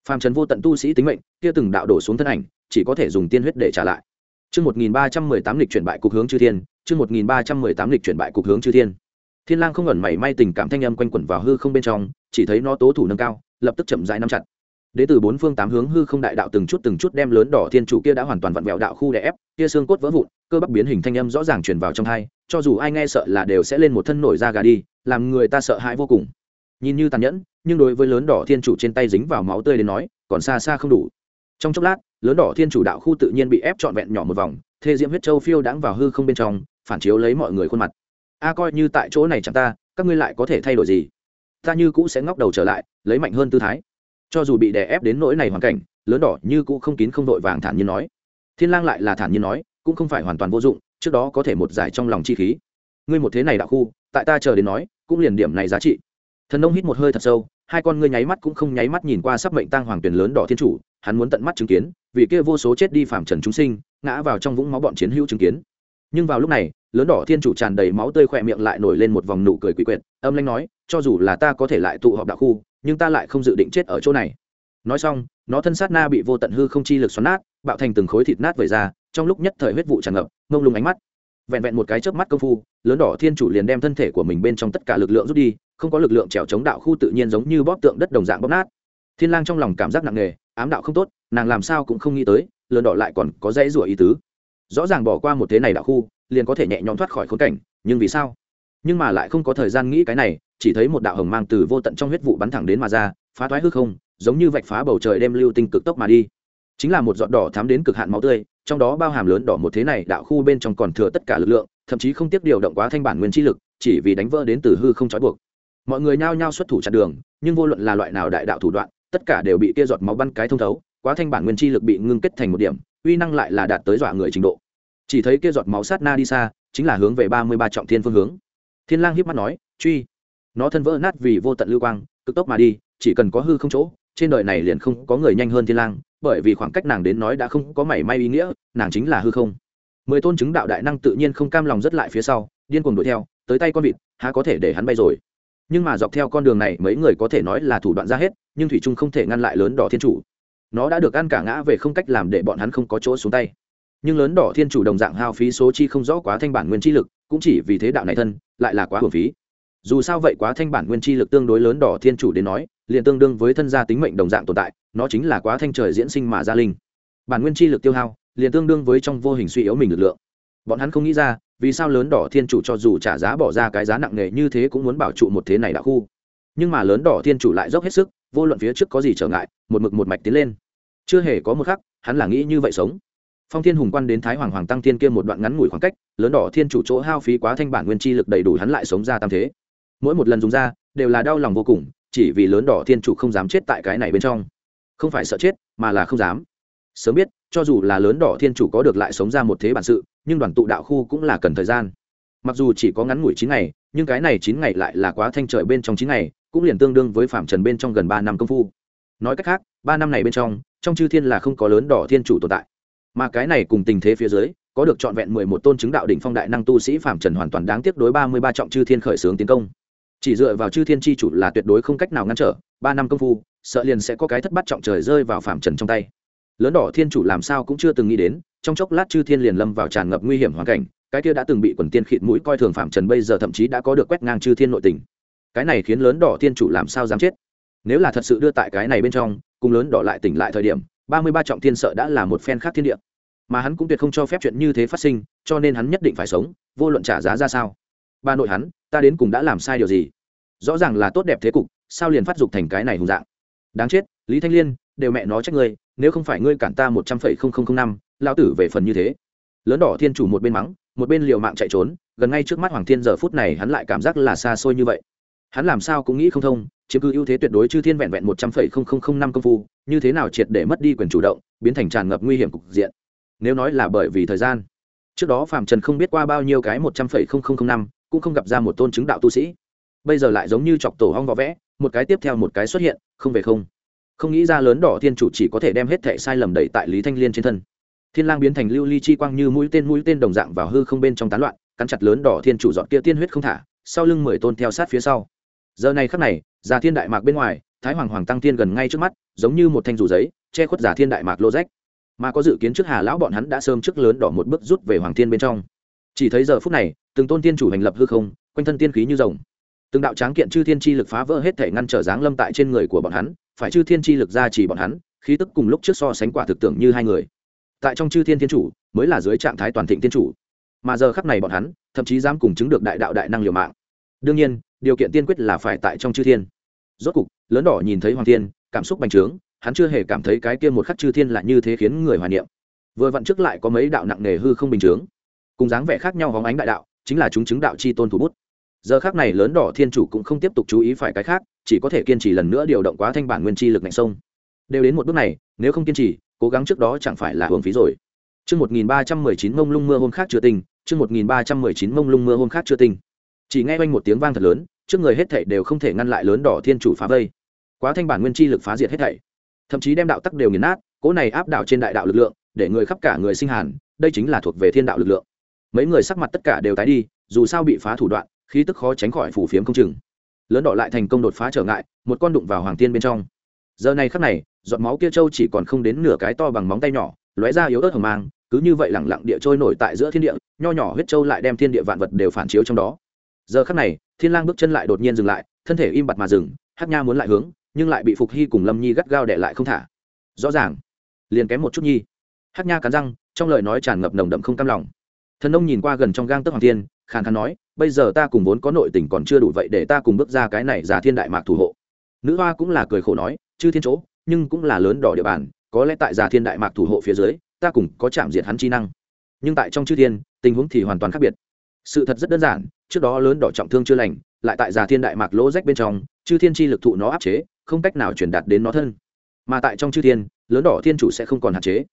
Phàm trần vô tận tu sĩ tính mệnh, kia từng đạo đổ xuống thân ảnh, chỉ có thể dùng tiên huyết để trả lại. Chương 1318 lịch chuyển bại cục hướng chư thiên, chương 1318 lịch chuyển bại cục hướng chư thiên thiên lang không ẩn mảy may tình cảm thanh âm quanh quẩn vào hư không bên trong, chỉ thấy nó tố thủ nâng cao, lập tức chậm rãi nắm chặt. Đế từ bốn phương tám hướng hư không đại đạo từng chút từng chút đem lớn đỏ thiên chủ kia đã hoàn toàn vặn vẹo đạo khu đè ép, kia xương cốt vỡ vụn, cơ bắp biến hình thanh âm rõ ràng truyền vào trong hai, cho dù ai nghe sợ là đều sẽ lên một thân nổi da gà đi, làm người ta sợ hãi vô cùng. Nhìn như tàn nhẫn, nhưng đối với lớn đỏ thiên chủ trên tay dính vào máu tươi đến nói, còn xa xa không đủ. Trong chốc lát, lớn đỏ thiên chủ đạo khu tự nhiên bị ép trọn vẹn nhỏ một vòng, thê diễm huyết châu phiêu đãng vào hư không bên trong, phản chiếu lấy mọi người khuôn mặt a coi như tại chỗ này chẳng ta, các ngươi lại có thể thay đổi gì? Ta như cũ sẽ ngóc đầu trở lại, lấy mạnh hơn tư thái. Cho dù bị đè ép đến nỗi này hoàn cảnh, lớn đỏ như cũ không kín không đội vàng thản nhiên nói. Thiên lang lại là thản nhiên nói, cũng không phải hoàn toàn vô dụng, trước đó có thể một giải trong lòng chi khí. Ngươi một thế này đạo khu, tại ta chờ đến nói, cũng liền điểm này giá trị. Thần nông hít một hơi thật sâu, hai con ngươi nháy mắt cũng không nháy mắt nhìn qua sắp mệnh tang hoàng tuyển lớn đỏ thiên chủ, hắn muốn tận mắt chứng kiến, vì kia vô số chết đi phạm trần chúng sinh, ngã vào trong vũng máu bọn chiến hữu chứng kiến. Nhưng vào lúc này lớn đỏ thiên chủ tràn đầy máu tươi khỏe miệng lại nổi lên một vòng nụ cười quỷ quyệt, âm lanh nói, cho dù là ta có thể lại tụ họp đạo khu, nhưng ta lại không dự định chết ở chỗ này. Nói xong, nó thân sát na bị vô tận hư không chi lực xoắn nát, bạo thành từng khối thịt nát vẩy ra, trong lúc nhất thời huyết vụ tràn ngập ngông lung ánh mắt. Vẹn vẹn một cái chớp mắt công phu, lớn đỏ thiên chủ liền đem thân thể của mình bên trong tất cả lực lượng rút đi, không có lực lượng trèo chống đạo khu tự nhiên giống như bóp tượng đất đồng dạng bóp nát. Thiên lang trong lòng cảm giác nặng nề, ám đạo không tốt, nàng làm sao cũng không nghĩ tới, lớn đỏ lại còn có dãy rủa ý tứ. Rõ ràng bỏ qua một thế này đạo khu liền có thể nhẹ nhõm thoát khỏi khốn cảnh, nhưng vì sao? Nhưng mà lại không có thời gian nghĩ cái này, chỉ thấy một đạo hồng mang từ vô tận trong huyết vụ bắn thẳng đến mà ra, phá toái hư không, giống như vạch phá bầu trời đem lưu tinh cực tốc mà đi. Chính là một giọt đỏ thắm đến cực hạn máu tươi, trong đó bao hàm lớn đỏ một thế này, đạo khu bên trong còn thừa tất cả lực lượng, thậm chí không tiếc điều động quá thanh bản nguyên chi lực, chỉ vì đánh vỡ đến từ hư không trói buộc. Mọi người nhao nhao xuất thủ chặn đường, nhưng vô luận là loại nào đại đạo thủ đoạn, tất cả đều bị kia giọt máu bắn cái thông thấu, quá thanh bản nguyên chi lực bị ngưng kết thành một điểm, uy năng lại là đạt tới dọa người trình độ chỉ thấy kia giọt máu sát na đi xa, chính là hướng về ba mươi ba trọng thiên phương hướng. Thiên lang hiếp mắt nói, truy. Nó thân vỡ nát vì vô tận lưu quang, cực tốc mà đi, chỉ cần có hư không chỗ, trên đời này liền không có người nhanh hơn thiên lang, bởi vì khoảng cách nàng đến nói đã không có mảy may ý nghĩa, nàng chính là hư không. Mười tôn chứng đạo đại năng tự nhiên không cam lòng rất lại phía sau, điên cuồng đuổi theo, tới tay con vịt, há có thể để hắn bay rồi. Nhưng mà dọc theo con đường này, mấy người có thể nói là thủ đoạn ra hết, nhưng thủy trung không thể ngăn lại lớn đỏ thiên chủ. Nó đã được ăn cả ngã về không cách làm để bọn hắn không có chỗ xuống tay nhưng lớn đỏ thiên chủ đồng dạng hao phí số chi không rõ quá thanh bản nguyên chi lực, cũng chỉ vì thế đạo này thân, lại là quá hưởng phí. Dù sao vậy quá thanh bản nguyên chi lực tương đối lớn đỏ thiên chủ đến nói, liền tương đương với thân gia tính mệnh đồng dạng tồn tại, nó chính là quá thanh trời diễn sinh mà gia linh. Bản nguyên chi lực tiêu hao, liền tương đương với trong vô hình suy yếu mình lực lượng. Bọn hắn không nghĩ ra, vì sao lớn đỏ thiên chủ cho dù trả giá bỏ ra cái giá nặng nề như thế cũng muốn bảo trụ một thế này đã khu. Nhưng mà lớn đỏ thiên chủ lại dốc hết sức, vô luận phía trước có gì trở ngại, một mực một mạch tiến lên. Chưa hề có một khắc, hắn là nghĩ như vậy sống phong thiên hùng quan đến thái hoàng hoàng tăng thiên kia một đoạn ngắn ngủi khoảng cách, lớn đỏ thiên chủ chỗ hao phí quá thanh bản nguyên chi lực đầy đủ hắn lại sống ra tam thế. Mỗi một lần dùng ra, đều là đau lòng vô cùng, chỉ vì lớn đỏ thiên chủ không dám chết tại cái này bên trong. Không phải sợ chết, mà là không dám. Sớm biết, cho dù là lớn đỏ thiên chủ có được lại sống ra một thế bản sự, nhưng đoàn tụ đạo khu cũng là cần thời gian. Mặc dù chỉ có ngắn ngủi chín ngày, nhưng cái này chín ngày lại là quá thanh trời bên trong chín ngày, cũng liền tương đương với phạm trần bên trong gần ba năm công phu. Nói cách khác, ba năm này bên trong trong chư thiên là không có lớn đỏ thiên chủ tồn tại mà cái này cùng tình thế phía dưới, có được trọn vẹn mười một tôn chứng đạo đỉnh phong đại năng tu sĩ phạm trần hoàn toàn đáng tiếc đối ba mươi ba trọng chư thiên khởi xướng tiến công. Chỉ dựa vào chư thiên tri chủ là tuyệt đối không cách nào ngăn trở, ba năm công phu, sợ liền sẽ có cái thất bát trọng trời rơi vào phạm trần trong tay. Lớn đỏ thiên chủ làm sao cũng chưa từng nghĩ đến, trong chốc lát chư thiên liền lâm vào tràn ngập nguy hiểm hoàn cảnh, cái kia đã từng bị quần tiên khịt mũi coi thường phạm trần bây giờ thậm chí đã có được quét ngang chư thiên nội tình. Cái này khiến lớn đỏ thiên chủ làm sao dám chết? Nếu là thật sự đưa tại cái này bên trong, cùng lớn đỏ lại tỉnh lại thời điểm ba mươi ba trọng thiên sợ đã là một phen khác thiên địa. Mà hắn cũng tuyệt không cho phép chuyện như thế phát sinh, cho nên hắn nhất định phải sống, vô luận trả giá ra sao. Ba nội hắn, ta đến cùng đã làm sai điều gì? Rõ ràng là tốt đẹp thế cục, sao liền phát dục thành cái này hùng dạng? Đáng chết, lý thanh liên, đều mẹ nó trách ngươi, nếu không phải ngươi cản ta một trăm phẩy không không không năm lao tử về phần như thế. Lớn đỏ thiên chủ một bên mắng, một bên liều mạng chạy trốn, gần ngay trước mắt hoàng thiên giờ phút này hắn lại cảm giác là xa xôi như vậy. Hắn làm sao cũng nghĩ không thông chiếm cứ ưu thế tuyệt đối chư thiên vẹn vẹn một trăm phẩy không không không năm công phu, như thế nào triệt để mất đi quyền chủ động, biến thành tràn ngập nguy hiểm cục diện. Nếu nói là bởi vì thời gian, trước đó phạm trần không biết qua bao nhiêu cái một trăm phẩy không không không năm, cũng không gặp ra một tôn chứng đạo tu sĩ. Bây giờ lại giống như chọc tổ hong võ vẽ, một cái tiếp theo một cái xuất hiện, không về không. Không nghĩ ra lớn đỏ thiên chủ chỉ có thể đem hết thệ sai lầm đẩy tại lý thanh liên trên thân. Thiên lang biến thành lưu ly chi quang như mũi tên mũi tên đồng dạng vào hư không bên trong tán loạn, cắn chặt lớn đỏ thiên chủ dọn kia tiên huyết không thả, sau lưng mười tôn theo sát phía sau giờ này khắc này già thiên đại mạc bên ngoài, thái hoàng hoàng tăng thiên gần ngay trước mắt, giống như một thanh dù giấy, che khuất giả thiên đại mạc lô rách. Mà có dự kiến trước hà lão bọn hắn đã sớm trước lớn đỏ một bước rút về hoàng thiên bên trong. Chỉ thấy giờ phút này, từng tôn tiên chủ hành lập hư không, quanh thân tiên khí như rồng. Từng đạo tráng kiện chư thiên chi lực phá vỡ hết thể ngăn trở dáng lâm tại trên người của bọn hắn, phải chư thiên chi lực ra chỉ bọn hắn, khí tức cùng lúc trước so sánh quả thực tưởng như hai người. Tại trong chư thiên thiên chủ, mới là dưới trạng thái toàn thịnh thiên chủ. Mà giờ khắc này bọn hắn, thậm chí dám cùng chứng được đại đạo đại năng liều mạng. Đương nhiên điều kiện tiên quyết là phải tại trong chư thiên. Rốt cục lớn đỏ nhìn thấy hoàng thiên cảm xúc bành trướng hắn chưa hề cảm thấy cái kia một khắc chư thiên là như thế khiến người hoài niệm. Vừa vặn trước lại có mấy đạo nặng nề hư không bình chướng cùng dáng vẻ khác nhau hóng ánh đại đạo chính là chúng chứng đạo chi tôn thủ bút. Giờ khác này lớn đỏ thiên chủ cũng không tiếp tục chú ý phải cái khác chỉ có thể kiên trì lần nữa điều động quá thanh bản nguyên chi lực ngạnh sông. Đều đến một bước này nếu không kiên trì cố gắng trước đó chẳng phải là hưởng phí rồi. Trước 1319 mông lung mưa hôm khác chưa tình, trước 1319 mông lung mưa hôm khác chưa tình. Chỉ nghe quanh một tiếng vang thật lớn, trước người hết thảy đều không thể ngăn lại lớn đỏ thiên chủ phá vây. Quá thanh bản nguyên chi lực phá diệt hết thảy. Thậm chí đem đạo tắc đều nghiền nát, cỗ này áp đảo trên đại đạo lực lượng, để người khắp cả người sinh hàn, đây chính là thuộc về thiên đạo lực lượng. Mấy người sắc mặt tất cả đều tái đi, dù sao bị phá thủ đoạn, khí tức khó tránh khỏi phủ phiếm không chừng. Lớn đỏ lại thành công đột phá trở ngại, một con đụng vào hoàng tiên bên trong. Giờ này khắc này, giọt máu kia trâu chỉ còn không đến nửa cái to bằng móng tay nhỏ, lóe ra yếu ớt hồng mang, cứ như vậy lẳng lặng địa trôi nổi tại giữa thiên địa nho nhỏ huyết châu lại đem thiên địa vạn vật đều phản chiếu trong đó giờ khắc này, thiên lang bước chân lại đột nhiên dừng lại, thân thể im bặt mà dừng hắc nha muốn lại hướng, nhưng lại bị phục hy cùng lâm nhi gắt gao đè lại không thả. Rõ ràng, liền kém một chút nhi. Hắc nha cắn răng, trong lời nói tràn ngập nồng đậm không cam lòng. Thần nông nhìn qua gần trong gang tấc hoàng thiên, khàn khàn nói, bây giờ ta cùng vốn có nội tình còn chưa đủ vậy để ta cùng bước ra cái này giả thiên đại mạc thủ hộ. Nữ hoa cũng là cười khổ nói, chư thiên chỗ, nhưng cũng là lớn đỏ địa bàn, có lẽ tại giả thiên đại mạc thủ hộ phía dưới, ta cùng có chạm diệt hắn chi năng. Nhưng tại trong chư thiên, tình huống thì hoàn toàn khác biệt. Sự thật rất đơn giản trước đó lớn đỏ trọng thương chưa lành, lại tại già thiên đại mạc lỗ rách bên trong, chư thiên chi lực thụ nó áp chế, không cách nào truyền đạt đến nó thân. Mà tại trong chư thiên, lớn đỏ thiên chủ sẽ không còn hạn chế.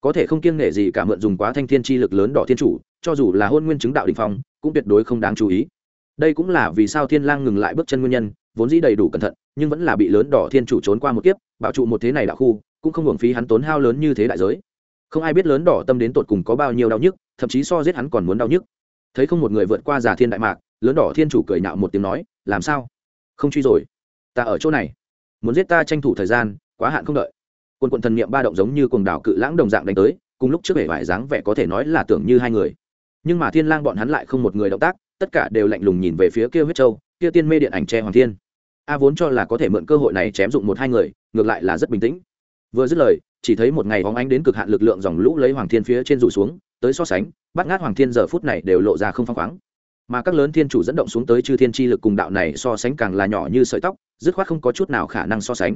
Có thể không kiêng nể gì cả mượn dùng quá thanh thiên chi lực lớn đỏ thiên chủ, cho dù là hôn nguyên chứng đạo đình phong, cũng tuyệt đối không đáng chú ý. Đây cũng là vì sao thiên lang ngừng lại bước chân nguyên nhân, vốn dĩ đầy đủ cẩn thận, nhưng vẫn là bị lớn đỏ thiên chủ trốn qua một kiếp, bảo trụ một thế này đạo khu, cũng không hưởng phí hắn tốn hao lớn như thế đại giới. Không ai biết lớn đỏ tâm đến tột cùng có bao nhiêu đau nhức, thậm chí so giết hắn còn muốn đau nhức thấy không một người vượt qua giả thiên đại mạc, lớn đỏ thiên chủ cười nhạo một tiếng nói, làm sao? Không truy rồi. Ta ở chỗ này. Muốn giết ta tranh thủ thời gian, quá hạn không đợi. Quân quận thần niệm ba động giống như cuồng đảo cự lãng đồng dạng đánh tới, cùng lúc trước vẻ vải dáng vẻ có thể nói là tưởng như hai người. Nhưng mà thiên lang bọn hắn lại không một người động tác, tất cả đều lạnh lùng nhìn về phía kia huyết châu, kia tiên mê điện ảnh che hoàng thiên. A vốn cho là có thể mượn cơ hội này chém dụng một hai người, ngược lại là rất bình tĩnh. Vừa dứt lời, chỉ thấy một ngày hóng ánh đến cực hạn lực lượng dòng lũ lấy hoàng thiên phía trên rủ xuống tới so sánh bắt ngát hoàng thiên giờ phút này đều lộ ra không phăng khoáng. Mà các lớn thiên chủ dẫn động xuống tới chư thiên chi lực cùng đạo này so sánh càng là nhỏ như sợi tóc, dứt khoát không có chút nào khả năng so sánh.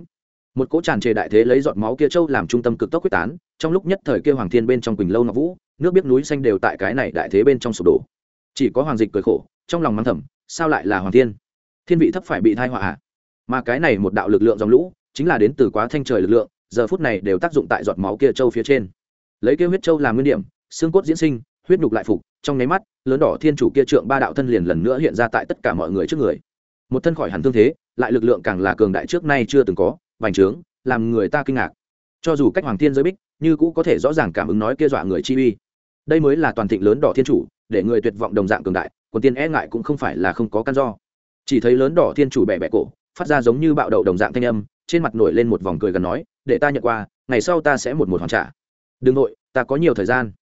Một cỗ tràn trề đại thế lấy giọt máu kia châu làm trung tâm cực tốc quyết tán, trong lúc nhất thời kia hoàng thiên bên trong quỳnh lâu ngọc vũ, nước biết núi xanh đều tại cái này đại thế bên trong sụp đổ. Chỉ có hoàng dịch cười khổ, trong lòng mắng thầm, sao lại là hoàng thiên? Thiên vị thấp phải bị thai họa à? mà cái này một đạo lực lượng dòng lũ, chính là đến từ quá thanh trời lực lượng, giờ phút này đều tác dụng tại giọt máu kia châu phía trên. Lấy kia huyết châu làm nguyên điểm xương cốt diễn sinh, huyết nhục lại phục, trong nháy mắt, lớn đỏ thiên chủ kia trượng ba đạo thân liền lần nữa hiện ra tại tất cả mọi người trước người. Một thân khỏi hẳn thương thế, lại lực lượng càng là cường đại trước nay chưa từng có, vành trướng, làm người ta kinh ngạc. Cho dù cách hoàng thiên giới bích, như cũ có thể rõ ràng cảm ứng nói kia dọa người chi uy. Đây mới là toàn thịnh lớn đỏ thiên chủ, để người tuyệt vọng đồng dạng cường đại còn tiên e ngại cũng không phải là không có căn do. Chỉ thấy lớn đỏ thiên chủ bẻ bẻ cổ, phát ra giống như bạo đậu đồng dạng thanh âm, trên mặt nổi lên một vòng cười gần nói, để ta nhận qua, ngày sau ta sẽ một một hoàn trả. Đừng nội, ta có nhiều thời gian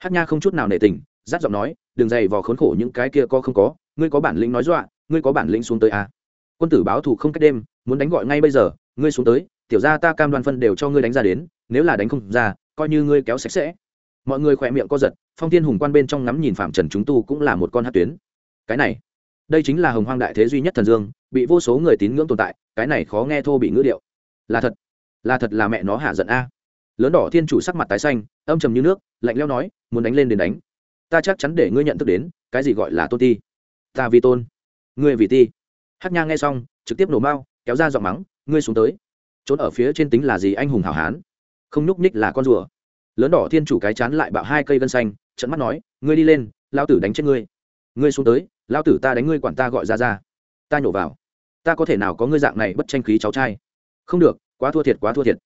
hát nha không chút nào nể tình dắt giọng nói, đừng dày vò khốn khổ những cái kia có không có, ngươi có bản lĩnh nói dọa, ngươi có bản lĩnh xuống tới à. quân tử báo thù không cách đêm, muốn đánh gọi ngay bây giờ, ngươi xuống tới, tiểu ra ta cam đoan phân đều cho ngươi đánh ra đến, nếu là đánh không ra, coi như ngươi kéo sạch sẽ. Mọi người khỏe miệng co giật, phong thiên hùng quan bên trong ngắm nhìn phạm trần chúng tu cũng là một con hát tuyến. Cái này, đây chính là hồng hoang đại thế duy nhất thần dương, bị vô số người tín ngưỡng tồn tại, cái này khó nghe thô bị ngữ điệu. Là thật là thật là mẹ nó hạ giận a lớn đỏ thiên chủ sắc mặt tái xanh, âm trầm như nước, lạnh leo nói, muốn đánh lên đến đánh. Ta chắc chắn để ngươi nhận thức đến, cái gì gọi là tôn ti? Ta vì tôn. Ngươi vì ti. Hát nha nghe xong, trực tiếp nổ mau, kéo ra giọng mắng, ngươi xuống tới. Trốn ở phía trên tính là gì anh hùng hảo hán? Không nhúc ních là con rùa. Lớn đỏ thiên chủ cái chán lại bạo hai cây gân xanh trận mắt nói, ngươi đi lên lao tử đánh chết ngươi. Ngươi xuống tới lao tử ta đánh ngươi quản ta gọi ra ra. Ta nhổ vào. Ta có thể nào có ngươi dạng này bất tranh khí cháu trai? Không được, quá thua thiệt, quá thua thiệt.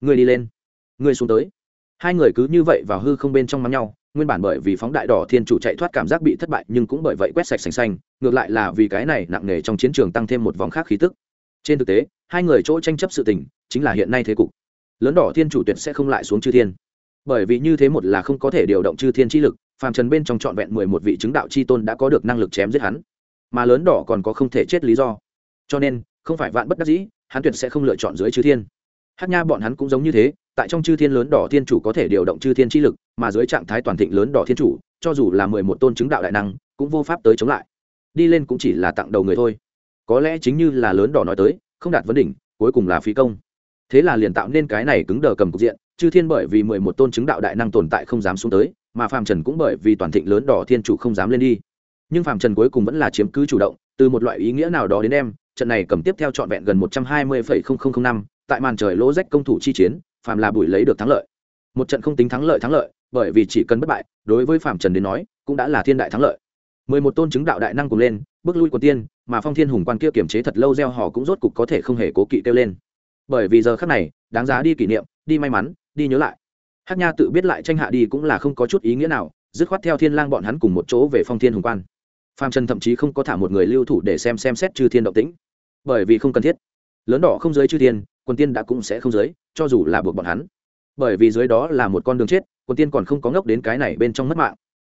Ngươi đi lên ngươi xuống tới. Hai người cứ như vậy vào hư không bên trong mắng nhau, nguyên bản bởi vì phóng đại đỏ thiên chủ chạy thoát cảm giác bị thất bại, nhưng cũng bởi vậy quét sạch sành xanh, ngược lại là vì cái này nặng nề trong chiến trường tăng thêm một vòng khác khí tức. Trên thực tế, hai người chỗ tranh chấp sự tình, chính là hiện nay thế cục. Lớn đỏ thiên chủ tuyệt sẽ không lại xuống chư thiên. Bởi vì như thế một là không có thể điều động chư thiên chi lực, phàm trần bên trong trọn vẹn mười một vị chứng đạo chi tôn đã có được năng lực chém giết hắn. Mà lớn đỏ còn có không thể chết lý do. Cho nên, không phải vạn bất đắc dĩ, hắn tuyệt sẽ không lựa chọn dưới chư thiên. Hát nha bọn hắn cũng giống như thế tại trong chư thiên lớn đỏ thiên chủ có thể điều động chư thiên chi lực, mà dưới trạng thái toàn thịnh lớn đỏ thiên chủ, cho dù là mười một tôn chứng đạo đại năng, cũng vô pháp tới chống lại. Đi lên cũng chỉ là tặng đầu người thôi. Có lẽ chính như là lớn đỏ nói tới, không đạt vấn đỉnh, cuối cùng là phí công. Thế là liền tạo nên cái này cứng đờ cầm cục diện, chư thiên bởi vì mười một tôn chứng đạo đại năng tồn tại không dám xuống tới, mà Phạm trần cũng bởi vì toàn thịnh lớn đỏ thiên chủ không dám lên đi. Nhưng Phạm trần cuối cùng vẫn là chiếm cứ chủ động, từ một loại ý nghĩa nào đó đến em trận này cầm tiếp theo trọn vẹn gần một trăm hai mươi phẩy không không không năm, tại màn trời lỗ rách công thủ chi chiến phàm là bùi lấy được thắng lợi. Một trận không tính thắng lợi thắng lợi, bởi vì chỉ cần bất bại, đối với phàm trần đến nói, cũng đã là thiên đại thắng lợi. Mười một tôn chứng đạo đại năng cùng lên, bước lui của tiên, mà phong thiên hùng quan kia kiềm chế thật lâu gieo họ cũng rốt cục có thể không hề cố kỵ kêu lên. Bởi vì giờ khắc này, đáng giá đi kỷ niệm, đi may mắn, đi nhớ lại. Hát nha tự biết lại tranh hạ đi cũng là không có chút ý nghĩa nào, dứt khoát theo thiên lang bọn hắn cùng một chỗ về phong thiên hùng quan. Phạm trần thậm chí không có thả một người lưu thủ để xem xem xét chư thiên động tĩnh. Bởi vì không cần thiết. Lớn đỏ không giới chư thiên quân tiên đã cũng sẽ không giới cho dù là buộc bọn hắn. Bởi vì dưới đó là một con đường chết quân tiên còn không có ngốc đến cái này bên trong mất mạng.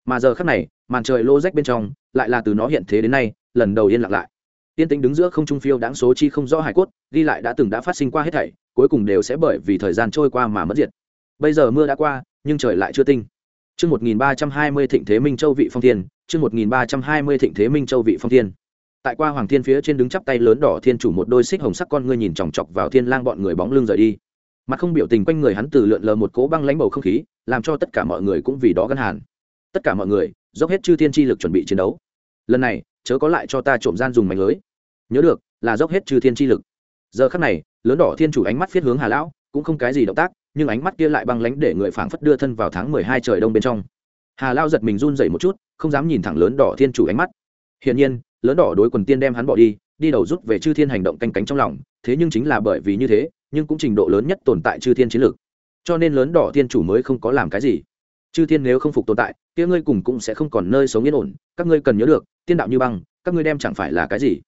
Mà giờ khắc này màn trời lô rách bên trong lại là từ nó hiện thế đến nay lần đầu yên lặng lại. Tiên tính đứng giữa không trung phiêu đáng số chi không rõ hải cốt ghi lại đã từng đã phát sinh qua hết thảy cuối cùng đều sẽ bởi vì thời gian trôi qua mà mất diệt. Bây giờ mưa đã qua nhưng trời lại chưa tinh. Chương 1320 Thịnh Thế Minh Châu vị phong thiên, chương 1320 Thịnh Thế Minh Châu vị phong thiên. Tại qua Hoàng Thiên phía trên đứng chắp tay lớn đỏ thiên chủ một đôi xích hồng sắc con ngươi nhìn chòng chọc vào Thiên Lang bọn người bóng lưng rời đi. Mặt không biểu tình quanh người hắn từ lượn lờ một cỗ băng lãnh bầu không khí, làm cho tất cả mọi người cũng vì đó gân hàn. Tất cả mọi người dốc hết chư thiên chi lực chuẩn bị chiến đấu. Lần này, chớ có lại cho ta trộm gian dùng mảnh lưới. Nhớ được, là dốc hết chư thiên chi lực. Giờ khắc này, lớn đỏ thiên chủ ánh mắt phiết hướng Hà lão, cũng không cái gì động tác, nhưng ánh mắt kia lại băng lánh để người phảng phất đưa thân vào tháng mười hai trời đông bên trong hà lao giật mình run dậy một chút không dám nhìn thẳng lớn đỏ thiên chủ ánh mắt hiển nhiên lớn đỏ đối quần tiên đem hắn bỏ đi đi đầu rút về chư thiên hành động canh cánh trong lòng, thế nhưng chính là bởi vì như thế, nhưng cũng trình độ lớn nhất tồn tại chư thiên chiến lược. Cho nên lớn đỏ thiên chủ mới không có làm cái gì. Chư thiên nếu không phục tồn tại, kia ngươi cùng cũng sẽ không còn nơi sống yên ổn, các ngươi cần nhớ được, tiên đạo như băng, các ngươi đem chẳng phải là cái gì.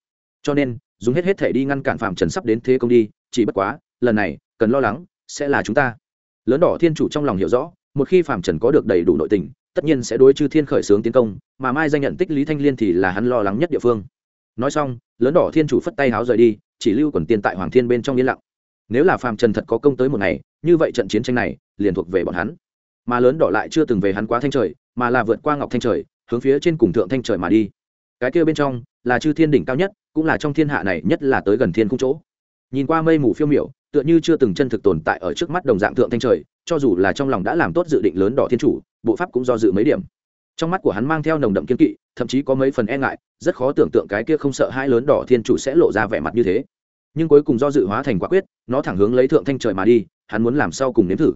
Cho nên, dùng hết hết thể đi ngăn cản phạm trần sắp đến thế công đi, chỉ bất quá, lần này, cần lo lắng, sẽ là chúng ta. Lớn đỏ thiên chủ trong lòng hiểu rõ, một khi phạm trần có được đầy đủ nội tình tất nhiên sẽ đối chư thiên khởi xướng tiến công, mà mai danh nhận tích lý thanh liên thì là hắn lo lắng nhất địa phương. Nói xong, lớn đỏ thiên chủ phất tay háo rời đi, chỉ lưu quần tiên tại hoàng thiên bên trong yên lặng. Nếu là phạm trần thật có công tới một ngày, như vậy trận chiến tranh này, liền thuộc về bọn hắn. Mà lớn đỏ lại chưa từng về hắn quá thanh trời, mà là vượt qua ngọc thanh trời, hướng phía trên cùng thượng thanh trời mà đi. Cái kia bên trong, là chư thiên đỉnh cao nhất, cũng là trong thiên hạ này nhất là tới gần thiên cung chỗ. Nhìn qua mây mù phiêu miểu, tựa như chưa từng chân thực tồn tại ở trước mắt đồng dạng thượng thanh trời, cho dù là trong lòng đã làm tốt dự định lớn đỏ thiên chủ bộ pháp cũng do dự mấy điểm. Trong mắt của hắn mang theo nồng đậm kiên kỵ, thậm chí có mấy phần e ngại, rất khó tưởng tượng cái kia không sợ hai lớn đỏ thiên chủ sẽ lộ ra vẻ mặt như thế. Nhưng cuối cùng do dự hóa thành quả quyết, nó thẳng hướng lấy thượng thanh trời mà đi, hắn muốn làm sao cùng nếm thử.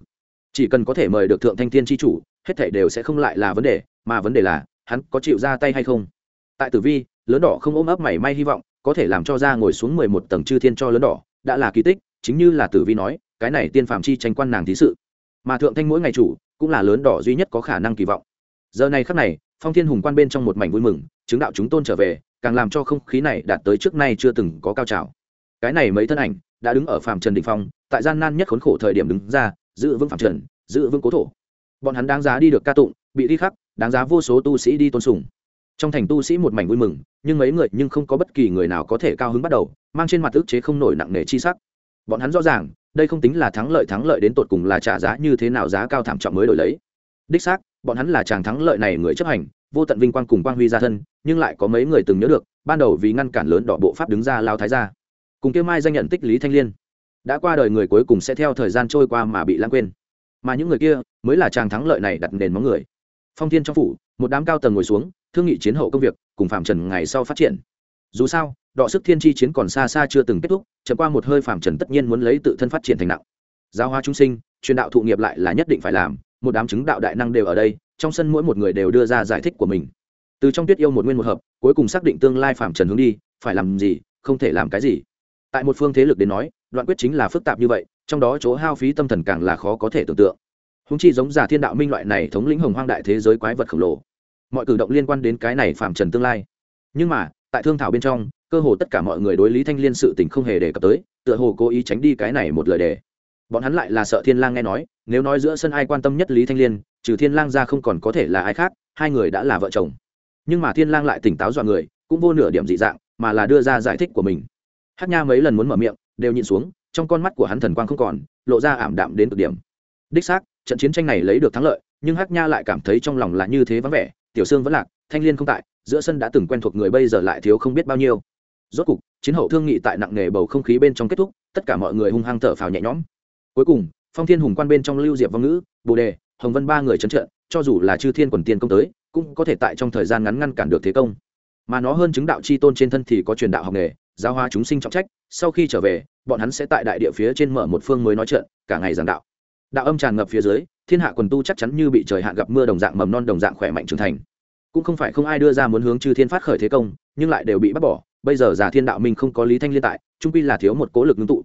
Chỉ cần có thể mời được thượng thanh thiên tri chủ, hết thảy đều sẽ không lại là vấn đề, mà vấn đề là, hắn có chịu ra tay hay không? Tại tử vi, lớn đỏ không ôm ấp mảy may hy vọng, có thể làm cho ra ngồi xuống mười một tầng chư thiên cho lớn đỏ, đã là kỳ tích, chính như là tử vi nói, cái này tiên phạm chi tranh quan nàng thí sự. Mà thượng thanh mỗi ngày chủ cũng là lớn đỏ duy nhất có khả năng kỳ vọng. Giờ này khắc này, phong thiên hùng quan bên trong một mảnh vui mừng, chứng đạo chúng tôn trở về, càng làm cho không khí này đạt tới trước nay chưa từng có cao trào. Cái này mấy thân ảnh, đã đứng ở phạm trần đình phong, tại gian nan nhất khốn khổ thời điểm đứng ra, giữ vững phạm trần, giữ vững cố thổ. Bọn hắn đáng giá đi được ca tụng, bị đi khắc, đáng giá vô số tu sĩ đi tôn sùng. Trong thành tu sĩ một mảnh vui mừng, nhưng mấy người nhưng không có bất kỳ người nào có thể cao hứng bắt đầu, mang trên mặt ức chế không nổi nặng nề chi sắc. Bọn hắn rõ ràng đây không tính là thắng lợi thắng lợi đến tột cùng là trả giá như thế nào giá cao thảm trọng mới đổi lấy. Đích xác, bọn hắn là chàng thắng lợi này người chấp hành, vô tận vinh quang cùng quang huy ra thân, nhưng lại có mấy người từng nhớ được, ban đầu vì ngăn cản lớn đỏ bộ pháp đứng ra lao thái ra cùng kêu mai danh nhận tích lý thanh liên. Đã qua đời người cuối cùng sẽ theo thời gian trôi qua mà bị lãng quên. Mà những người kia, mới là chàng thắng lợi này đặt nền móng người. Phong thiên trong phủ, một đám cao tầng ngồi xuống, thương nghị chiến hậu công việc, cùng phạm trần ngày sau phát triển dù sao, đọ sức thiên chi chiến còn xa xa chưa từng kết thúc, chậm qua một hơi phàm trần tất nhiên muốn lấy tự thân phát triển thành nặng. Giáo hóa trung sinh, truyền đạo thụ nghiệp lại là nhất định phải làm, một đám chứng đạo đại năng đều ở đây, trong sân mỗi một người đều đưa ra giải thích của mình. Từ trong tuyết yêu một nguyên một hợp, cuối cùng xác định tương lai phàm trần hướng đi, phải làm gì, không thể làm cái gì. Tại một phương thế lực đến nói, đoạn quyết chính là phức tạp như vậy, trong đó chỗ hao phí tâm thần càng là khó có thể tưởng tượng. Húng chi giống giả thiên đạo minh loại này thống lĩnh hồng hoang đại thế giới quái vật khổng lồ. Mọi cử động liên quan đến cái này phàm trần tương lai. Nhưng mà tại thương thảo bên trong, cơ hồ tất cả mọi người đối lý thanh liên sự tình không hề đề cập tới, tựa hồ cố ý tránh đi cái này một lời đề. Bọn hắn lại là sợ thiên lang nghe nói, nếu nói giữa sân ai quan tâm nhất lý thanh liên, trừ thiên lang ra không còn có thể là ai khác, hai người đã là vợ chồng. Nhưng mà thiên lang lại tỉnh táo dọa người, cũng vô nửa điểm dị dạng, mà là đưa ra giải thích của mình. Hát nha mấy lần muốn mở miệng, đều nhìn xuống, trong con mắt của hắn thần quang không còn, lộ ra ảm đạm đến cực điểm. Đích xác, trận chiến tranh này lấy được thắng lợi, nhưng hắc nha lại cảm thấy trong lòng là như thế vắng vẻ, tiểu sương vẫn lạc, thanh liên không tại giữa sân đã từng quen thuộc người bây giờ lại thiếu không biết bao nhiêu. Rốt cục, chiến hậu thương nghị tại nặng nề bầu không khí bên trong kết thúc, tất cả mọi người hung hăng thở phào nhẹ nhõm. Cuối cùng, phong thiên hùng quan bên trong lưu diệp vong ngữ, bồ đề, hồng vân ba người trấn trận cho dù là chư thiên quần tiên công tới, cũng có thể tại trong thời gian ngắn ngăn cản được thế công. Mà nó hơn chứng đạo chi tôn trên thân thì có truyền đạo học nghề, giáo hóa chúng sinh trọng trách, sau khi trở về, bọn hắn sẽ tại đại địa phía trên mở một phương mới nói trận, cả ngày giảng đạo. Đạo âm tràn ngập phía dưới, thiên hạ quần tu chắc chắn như bị trời hạn gặp mưa đồng dạng mầm non đồng dạng khỏe mạnh trưởng thành cũng không phải không ai đưa ra muốn hướng chư thiên phát khởi thế công, nhưng lại đều bị bắt bỏ. Bây giờ giả thiên đạo minh không có lý thanh liên tại, trung pi là thiếu một cố lực ngưng tụ.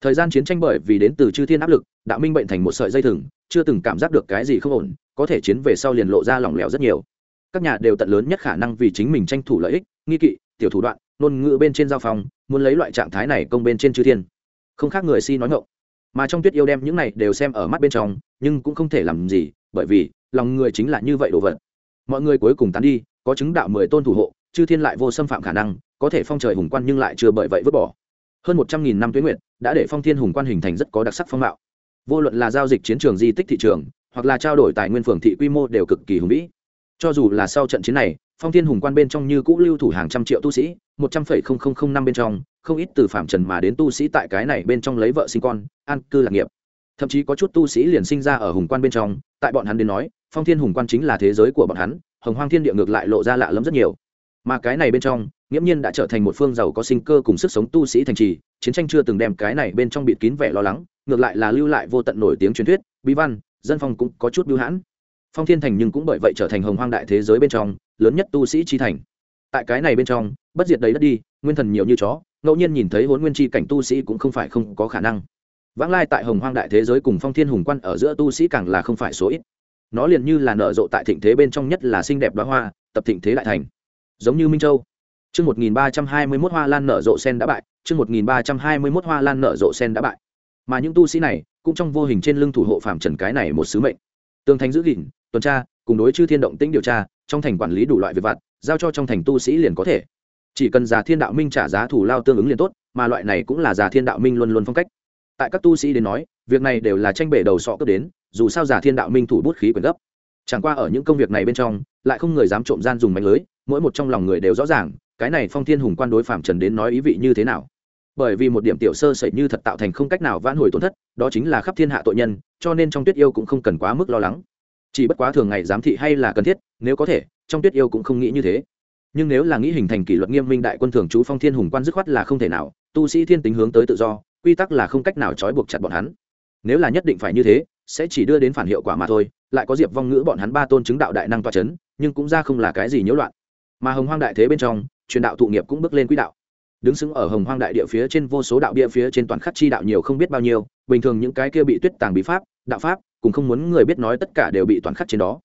Thời gian chiến tranh bởi vì đến từ chư thiên áp lực, đạo minh bệnh thành một sợi dây thừng, chưa từng cảm giác được cái gì không ổn, có thể chiến về sau liền lộ ra lỏng lẻo rất nhiều. Các nhà đều tận lớn nhất khả năng vì chính mình tranh thủ lợi ích, nghi kỵ, tiểu thủ đoạn, ngôn ngữ bên trên giao phòng muốn lấy loại trạng thái này công bên trên chư thiên. Không khác người si nói ngộng mà trong tuyết yêu đem những này đều xem ở mắt bên trong, nhưng cũng không thể làm gì, bởi vì lòng người chính là như vậy đồ vật mọi người cuối cùng tán đi, có chứng đạo mười tôn thủ hộ, chư thiên lại vô xâm phạm khả năng, có thể phong trời hùng quan nhưng lại chưa bởi vậy vứt bỏ. Hơn một trăm nghìn năm tuyến nguyện đã để phong thiên hùng quan hình thành rất có đặc sắc phong mạo. Vô luận là giao dịch chiến trường di tích thị trường, hoặc là trao đổi tài nguyên phường thị quy mô đều cực kỳ hùng vĩ. Cho dù là sau trận chiến này, phong thiên hùng quan bên trong như cũ lưu thủ hàng trăm triệu tu sĩ, một trăm phẩy không không không năm bên trong, không ít từ phạm trần mà đến tu sĩ tại cái này bên trong lấy vợ sinh con, an cư lạc nghiệp. Thậm chí có chút tu sĩ liền sinh ra ở hùng quan bên trong, tại bọn hắn đến nói phong thiên hùng quan chính là thế giới của bọn hắn, hồng hoang thiên địa ngược lại lộ ra lạ lẫm rất nhiều. Mà cái này bên trong, nghiễm nhiên đã trở thành một phương giàu có sinh cơ cùng sức sống tu sĩ thành trì, chiến tranh chưa từng đem cái này bên trong bịt kín vẻ lo lắng, ngược lại là lưu lại vô tận nổi tiếng truyền thuyết, bí văn, dân phong cũng có chút bưu hãn. Phong thiên thành nhưng cũng bởi vậy trở thành hồng hoang đại thế giới bên trong, lớn nhất tu sĩ chi thành. Tại cái này bên trong, bất diệt đầy đất đi, nguyên thần nhiều như chó, ngẫu nhiên nhìn thấy huấn nguyên chi cảnh tu sĩ cũng không phải không có khả năng. Vãng lai tại hồng hoang đại thế giới cùng phong thiên hùng quan ở giữa tu sĩ càng là không phải số ít nó liền như là nở rộ tại thịnh thế bên trong nhất là xinh đẹp đoá hoa tập thịnh thế đại thành giống như minh châu Chương 1321 Hoa Lan nở rộ sen đã bại, chương 1321 Hoa Lan nở rộ sen đã bại. Mà những tu sĩ này, cũng trong vô hình trên lưng thủ hộ phạm trần cái này một sứ mệnh. Tương thành giữ gìn, tuần tra, cùng đối chư thiên động tĩnh điều tra, trong thành quản lý đủ loại việc vặt, giao cho trong thành tu sĩ liền có thể. Chỉ cần già thiên đạo minh trả giá thủ lao tương ứng liền tốt, mà loại này cũng là già thiên đạo minh luôn luôn phong cách. Tại các tu sĩ đến nói, việc này đều là tranh bể đầu sọ cấp đến, dù sao giả thiên đạo minh thủ bút khí quyền gấp. Chẳng qua ở những công việc này bên trong, lại không người dám trộm gian dùng mạnh lưới, mỗi một trong lòng người đều rõ ràng, cái này phong thiên hùng quan đối phạm trần đến nói ý vị như thế nào. Bởi vì một điểm tiểu sơ sẩy như thật tạo thành không cách nào vãn hồi tổn thất đó chính là khắp thiên hạ tội nhân cho nên trong tuyết yêu cũng không cần quá mức lo lắng. Chỉ bất quá thường ngày giám thị hay là cần thiết nếu có thể trong tuyết yêu cũng không nghĩ như thế. Nhưng nếu là nghĩ hình thành kỷ luật nghiêm minh đại quân thường chú phong thiên hùng quan dứt khoát là không thể nào tu sĩ thiên tính hướng tới tự do quy tắc là không cách nào trói buộc chặt bọn hắn. Nếu là nhất định phải như thế sẽ chỉ đưa đến phản hiệu quả mà thôi, lại có diệp vong ngữ bọn hắn ba tôn chứng đạo đại năng toa c h ấ n nhưng cũng ra không là cái gì nhiễu loạn. Mà hồng hoang đại thế bên trong, truyền đạo thụ nghiệp cũng bước lên quỹ đạo. Đứng xứng ở hồng hoang đại địa phía trên vô số đạo bia phía trên toàn khắc chi đạo nhiều không biết bao nhiêu, bình thường những cái kia bị tuyết tàng bí pháp, đạo pháp cũng không muốn người biết nói tất cả đều bị toàn khắc trên đó.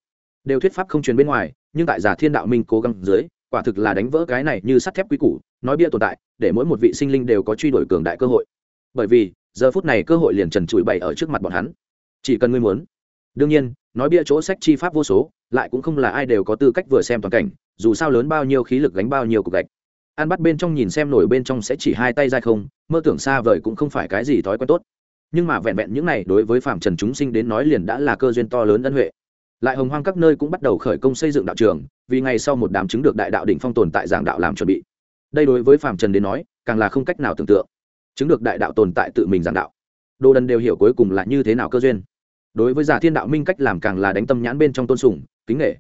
Đều thuyết pháp không truyền bên ngoài, nhưng tại giả thiên đạo minh cố gắng dưới, quả thực là đánh vỡ cái này như sắt thép quý củ, nói bia tồn tại, để mỗi một vị sinh linh đều có truy đuổi cường đại cơ hội. Bởi vì, giờ phút này cơ hội liền trần trụi bày ở trước mặt bọn hắn chỉ cần ngươi muốn. Đương nhiên, nói bia chỗ sách chi pháp vô số, lại cũng không là ai đều có tư cách vừa xem toàn cảnh, dù sao lớn bao nhiêu khí lực gánh bao nhiêu cục gạch. Ăn bắt bên trong nhìn xem nổi bên trong sẽ chỉ hai tay ra không, mơ tưởng xa vời cũng không phải cái gì thói quen tốt. Nhưng mà vẹn vẹn những này đối với phạm trần chúng sinh đến nói liền đã là cơ duyên to lớn ân huệ. Lại hồng hoang các nơi cũng bắt đầu khởi công xây dựng đạo trường, vì ngày sau một đám chứng được đại đạo đỉnh phong tồn tại giảng đạo làm chuẩn bị. Đây đối với phạm trần đến nói, càng là không cách nào tưởng tượng. Chứng được đại đạo tồn tại tự mình giảng đạo. Đồ đần đều hiểu cuối cùng là như thế nào cơ duyên đối với giả thiên đạo minh cách làm càng là đánh tâm nhãn bên trong tôn sùng, kính nghệ.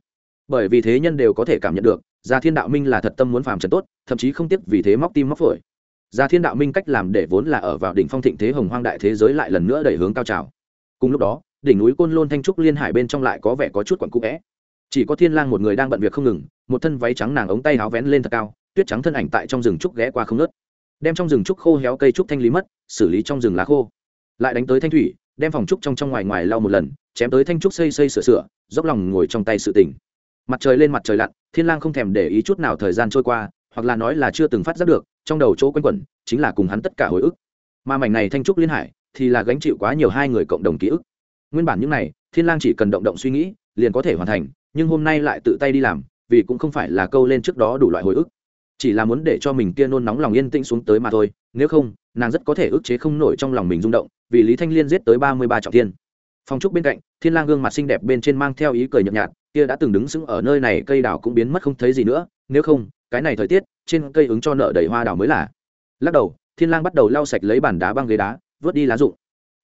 Bởi vì thế nhân đều có thể cảm nhận được gia thiên đạo minh là thật tâm muốn phàm trần tốt, thậm chí không tiếc vì thế móc tim móc phổi. Gia thiên đạo minh cách làm để vốn là ở vào đỉnh phong thịnh thế hồng hoang đại thế giới lại lần nữa đẩy hướng cao trào. Cùng lúc đó, đỉnh núi côn lôn thanh trúc liên hải bên trong lại có vẻ có chút quặn cũ vẽ chỉ có thiên lang một người đang bận việc không ngừng, một thân váy trắng nàng ống tay áo vén lên thật cao, tuyết trắng thân ảnh tại trong rừng trúc ghé qua không nớt đem trong rừng trúc khô héo cây trúc thanh lý mất, xử lý trong rừng lá khô. Lại đánh tới thanh thủy đem phòng trúc trong trong ngoài ngoài lau một lần, chém tới thanh trúc xây xây sửa sửa, dốc lòng ngồi trong tay sự tỉnh mặt trời lên mặt trời lặn, thiên lang không thèm để ý chút nào thời gian trôi qua, hoặc là nói là chưa từng phát giác được, trong đầu chỗ quanh quẩn, chính là cùng hắn tất cả hồi ức. Mà mảnh này thanh trúc liên hải, thì là gánh chịu quá nhiều hai người cộng đồng ký ức. Nguyên bản những này, thiên lang chỉ cần động động suy nghĩ, liền có thể hoàn thành, nhưng hôm nay lại tự tay đi làm, vì cũng không phải là câu lên trước đó đủ loại hồi ức. Chỉ là muốn để cho mình kia nôn nóng lòng yên tĩnh xuống tới mà thôi, nếu không, nàng rất có thể ức chế không nổi trong lòng mình rung động vì lý thanh liên giết tới ba mươi ba trọng thiên. Phong trúc bên cạnh, thiên lang gương mặt xinh đẹp bên trên mang theo ý cười nhợt nhạt, kia đã từng đứng sững ở nơi này cây đào cũng biến mất không thấy gì nữa, nếu không, cái này thời tiết, trên cây ứng cho nợ đầy hoa đào mới là. Lắc đầu, thiên lang bắt đầu lau sạch lấy bàn đá băng ghế đá, vớt đi lá rụng.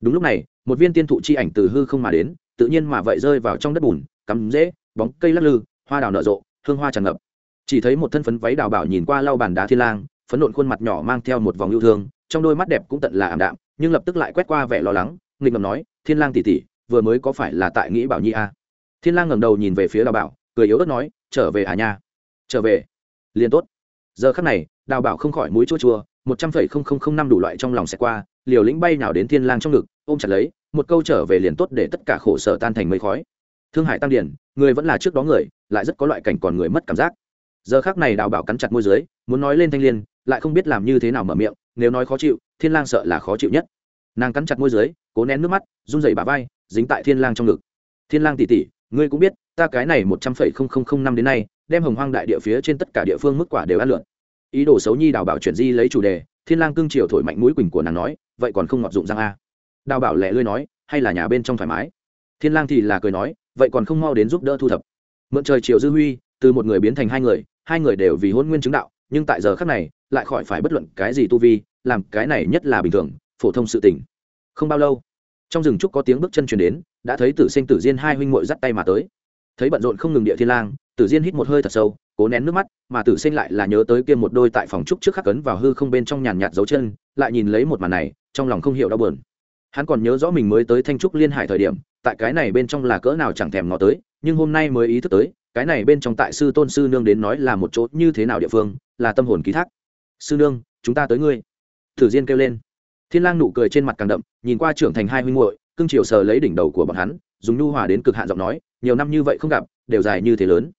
Đúng lúc này, một viên tiên thụ chi ảnh từ hư không mà đến, tự nhiên mà vậy rơi vào trong đất bùn, cắm rễ, bóng cây lắc lư, hoa đào nở rộ, hương hoa tràn ngập. Chỉ thấy một thân phấn váy đào bảo nhìn qua lau bàn đá thiên lang, phấn nộn khuôn mặt nhỏ mang theo một vòng yêu thương, trong đôi mắt đẹp cũng tận là ảm đạm nhưng lập tức lại quét qua vẻ lo lắng, nghịch ngầm nói, thiên lang tỷ tỷ, vừa mới có phải là tại nghĩ bảo nhi a à? thiên lang ngẩng đầu nhìn về phía đào bảo, cười yếu ớt nói, trở về à nha? Trở về. Liền tốt. Giờ khắc này, đào bảo không khỏi mũi chua chua, một trăm phẩy không không không năm đủ loại trong lòng sẽ qua, liều lĩnh bay nào đến thiên lang trong ngực, ôm chặt lấy, một câu trở về liền tốt để tất cả khổ sở tan thành mây khói. Thương Hải tăng điển người vẫn là trước đó người, lại rất có loại cảnh còn người mất cảm giác. Giờ khắc này đào bảo cắn chặt môi dưới, muốn nói lên thanh liên, lại không biết làm như thế nào mở miệng nếu nói khó chịu, thiên lang sợ là khó chịu nhất. Nàng cắn chặt môi dưới, cố nén nước mắt, run rẩy bả vai, dính tại thiên lang trong ngực. Thiên lang tỷ tỷ ngươi cũng biết, ta cái này một trăm phẩy không không không năm đến nay, đem hồng hoang đại địa phía trên tất cả địa phương mức quả đều ăn lượn. Ý đồ xấu nhi đào bảo chuyển di lấy chủ đề, thiên lang cương triều thổi mạnh mũi quỳnh của nàng nói, vậy còn không ngọt dụng răng a. Đào bảo lẹ lươi nói, hay là nhà bên trong thoải mái. Thiên lang thì là cười nói, vậy còn không mau đến giúp đỡ thu thập. Mượn trời triều dư huy, từ một người biến thành hai người hai người đều vì hôn nguyên chứng đạo, nhưng tại giờ khắc này lại khỏi phải bất luận cái gì tu vi, làm cái này nhất là bình thường, phổ thông sự tình. Không bao lâu, trong rừng trúc có tiếng bước chân truyền đến, đã thấy tử sinh tử diên hai huynh muội dắt tay mà tới. Thấy bận rộn không ngừng địa thiên lang, tử diên hít một hơi thật sâu, cố nén nước mắt, mà tử sinh lại là nhớ tới kia một đôi tại phòng trúc trước khắc cấn vào hư không bên trong nhàn nhạt dấu chân, lại nhìn lấy một màn này, trong lòng không hiểu đau buồn. Hắn còn nhớ rõ mình mới tới thanh trúc liên hải thời điểm, tại cái này bên trong là cỡ nào chẳng thèm ngó tới, nhưng hôm nay mới ý thức tới, cái này bên trong tại sư tôn sư nương đến nói là một chỗ như thế nào địa phương, là tâm hồn ký thác sư nương, chúng ta tới ngươi. Tử diên kêu lên. Thiên lang nụ cười trên mặt càng đậm, nhìn qua trưởng thành hai huynh muội cương triều sờ lấy đỉnh đầu của bọn hắn, dùng nhu hòa đến cực hạn giọng nói, nhiều năm như vậy không gặp, đều dài như thế lớn.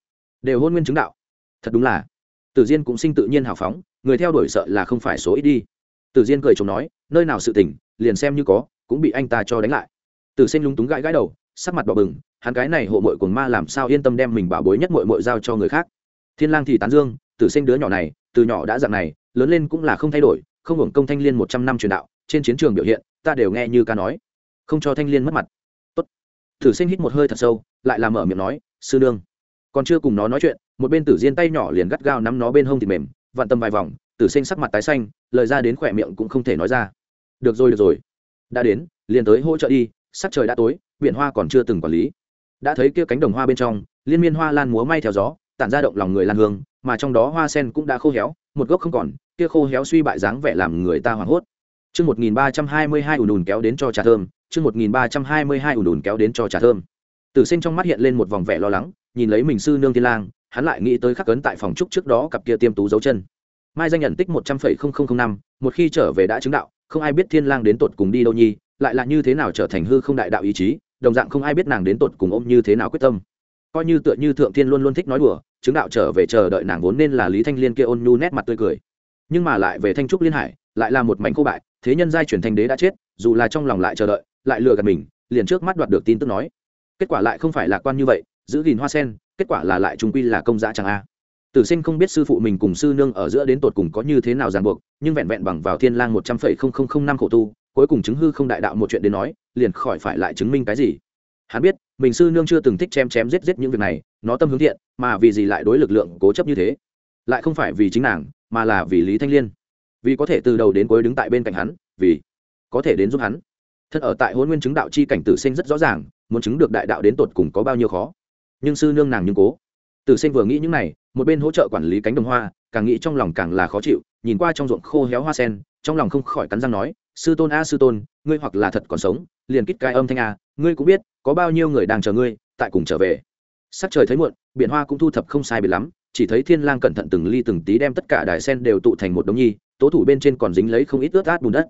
Đều hôn nguyên chứng đạo. Thật đúng là. Tử diên cũng sinh tự nhiên hào phóng, người theo đuổi sợ là không phải số ít đi. Tử diên cười chồng nói, nơi nào sự tình, liền xem như có, cũng bị anh ta cho đánh lại. Tử sinh lúng túng gãi gãi đầu, sắc mặt đỏ bừng, hắn cái này hộ mội của ma làm sao yên tâm đem mình bảo bối nhất mội mội giao cho người khác. Thiên lang thì tán dương, tử sinh đứa nhỏ này, từ nhỏ đã dạng này lớn lên cũng là không thay đổi, không hưởng công thanh liên một trăm năm truyền đạo, trên chiến trường biểu hiện, ta đều nghe như ca nói. Không cho thanh liên mất mặt. Tốt. Tử sinh hít một hơi thật sâu, lại làm mở miệng nói, sư nương. Còn chưa cùng nó nói chuyện, một bên tử diên tay nhỏ liền gắt gao nắm nó bên hông thịt mềm, vặn tâm vài vòng, tử sinh sắc mặt tái xanh, lời ra đến khỏe miệng cũng không thể nói ra. Được rồi được rồi. Đã đến, liền tới hỗ trợ đi sắc trời đã tối, biển hoa còn chưa từng quản lý. Đã thấy kia cánh đồng hoa bên trong, liên miên hoa lan múa may theo gió, tản ra động lòng người lan hương mà trong đó hoa sen cũng đã khô héo một gốc không còn kia khô héo suy bại dáng vẻ làm người ta hoảng hốt Chương 1322 ùn ùn kéo đến cho trà thơm, chương 1322 ùn ùn kéo đến cho trà thơm. Tử Sinh trong mắt hiện lên một vòng vẻ lo lắng, nhìn lấy mình sư nương Thiên Lang, hắn lại nghĩ tới khắc cấn tại phòng trúc trước đó cặp kia tiêm tú dấu chân. Mai danh nhận tích 100,0005, một khi trở về đã chứng đạo, không ai biết Thiên Lang đến tột cùng đi đâu nhi, lại là như thế nào trở thành hư không đại đạo ý chí, đồng dạng không ai biết nàng đến tột cùng ôm như thế nào quyết tâm. Coi như tựa như thượng thiên luôn luôn thích nói đùa, chứng đạo trở về chờ đợi nàng vốn nên là Lý Thanh Liên kia ôn nhu nét mặt tươi cười. Nhưng mà lại về Thanh trúc liên hải, lại là một mảnh cô bại, thế nhân giai chuyển thành đế đã chết dù là trong lòng lại chờ đợi lại lừa gạt mình liền trước mắt đoạt được tin tức nói. Kết quả lại không phải lạc quan như vậy giữ gìn hoa sen kết quả là lại trung quy là công giá chẳng a. Tử sinh không biết sư phụ mình cùng sư nương ở giữa đến tột cùng có như thế nào ràng buộc nhưng vẹn vẹn bằng vào thiên lang một trăm phẩy không không không năm khổ tu cuối cùng chứng hư không đại đạo một chuyện đến nói liền khỏi phải lại chứng minh cái gì hắn biết, mình sư nương chưa từng thích chém chém giết giết những việc này, nó tâm hướng thiện, mà vì gì lại đối lực lượng cố chấp như thế? Lại không phải vì chính nàng, mà là vì lý thanh liên. Vì có thể từ đầu đến cuối đứng tại bên cạnh hắn, vì có thể đến giúp hắn. Thân ở tại hôn nguyên chứng đạo chi cảnh tử sinh rất rõ ràng, muốn chứng được đại đạo đến tột cùng có bao nhiêu khó. Nhưng sư nương nàng nhưng cố. Tử sinh vừa nghĩ những này, một bên hỗ trợ quản lý cánh đồng hoa, càng nghĩ trong lòng càng là khó chịu, nhìn qua trong ruộng khô héo hoa sen, trong lòng không khỏi cắn răng nói, sư tôn a, sư tôn, ngươi hoặc là thật còn sống, liền kít cai âm thanh a ngươi cũng biết, có bao nhiêu người đang chờ ngươi, tại cùng trở về. Sắc trời thấy muộn, biển hoa cũng thu thập không sai biệt lắm, chỉ thấy thiên lang cẩn thận từng ly từng tí đem tất cả đài sen đều tụ thành một đống nhi, tố thủ bên trên còn dính lấy không ít ướt át bùn đất.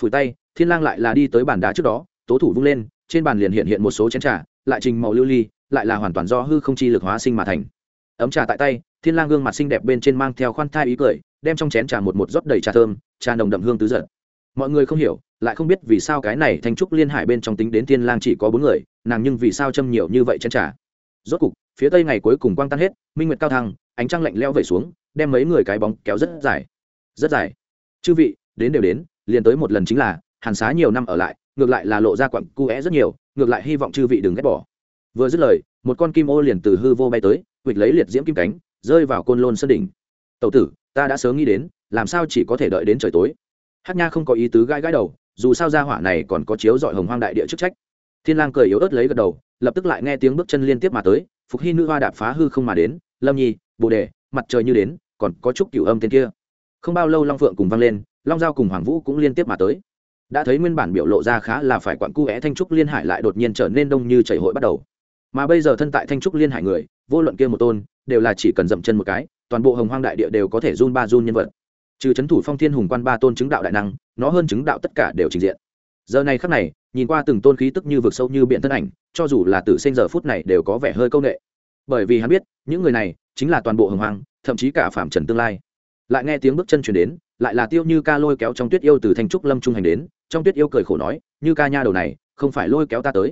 Phủi tay, thiên lang lại là đi tới bàn đá trước đó, tố thủ vung lên, trên bàn liền hiện hiện một số chén trà, lại trình màu lưu ly, lại là hoàn toàn do hư không chi lực hóa sinh mà thành. Ấm trà tại tay, thiên lang gương mặt xinh đẹp bên trên mang theo khoan thai ý cười, đem trong chén trà một một rót đầy trà thơm, trà nồng đậm hương tứ giật mọi người không hiểu, lại không biết vì sao cái này thanh trúc liên hải bên trong tính đến thiên lang chỉ có bốn người, nàng nhưng vì sao châm nhiều như vậy chân trà? Rốt cục, phía tây ngày cuối cùng quang tan hết, minh nguyệt cao thăng, ánh trăng lạnh leo về xuống, đem mấy người cái bóng kéo rất dài. Rất dài. Chư vị, đến đều đến, liền tới một lần chính là, hàn xá nhiều năm ở lại, ngược lại là lộ ra quặng cu é rất nhiều, ngược lại hy vọng chư vị đừng ghét bỏ. Vừa dứt lời, một con kim ô liền từ hư vô bay tới vịt lấy liệt diễm kim cánh, rơi vào côn lôn sân đỉnh. Tậu tử, ta đã sớm nghĩ đến, làm sao chỉ có thể đợi đến trời tối hát nha không có ý tứ gãi gãi đầu, dù sao gia hỏa này còn có chiếu dọi hồng hoang đại địa chức trách. Thiên lang cười yếu ớt lấy gật đầu, lập tức lại nghe tiếng bước chân liên tiếp mà tới, phục hy nữ hoa đạp phá hư không mà đến, lâm nhi, bồ đề, mặt trời như đến, còn có chút cửu âm tên kia. Không bao lâu long phượng cùng vang lên, long giao cùng hoàng vũ cũng liên tiếp mà tới. Đã thấy nguyên bản biểu lộ ra khá là phải quặn cu é thanh trúc liên hải lại đột nhiên trở nên đông như chảy hội bắt đầu. Mà bây giờ thân tại thanh trúc liên hải người, vô luận kia một tôn, đều là chỉ cần dậm chân một cái, toàn bộ hồng hoang đại địa đều có thể run ba run nhân vật trừ c h ấ n thủ phong thiên hùng quan ba tôn chứng đạo đại năng, nó hơn chứng đạo tất cả đều trình diện. Giờ này khắc này, nhìn qua từng tôn khí tức như vực sâu như biển thân ảnh, cho dù là từ sinh giờ phút này đều có vẻ hơi c â u n ệ bởi vì hắn biết, những người này chính là toàn bộ hồng hoàng thậm chí cả phạm trần tương lai. Lại nghe tiếng bước chân chuyển đến, lại là tiêu như ca lôi kéo trong tuyết yêu từ thanh trúc lâm trung hành đến, trong tuyết yêu cười khổ nói, như ca nha đầu này, không phải lôi kéo ta tới.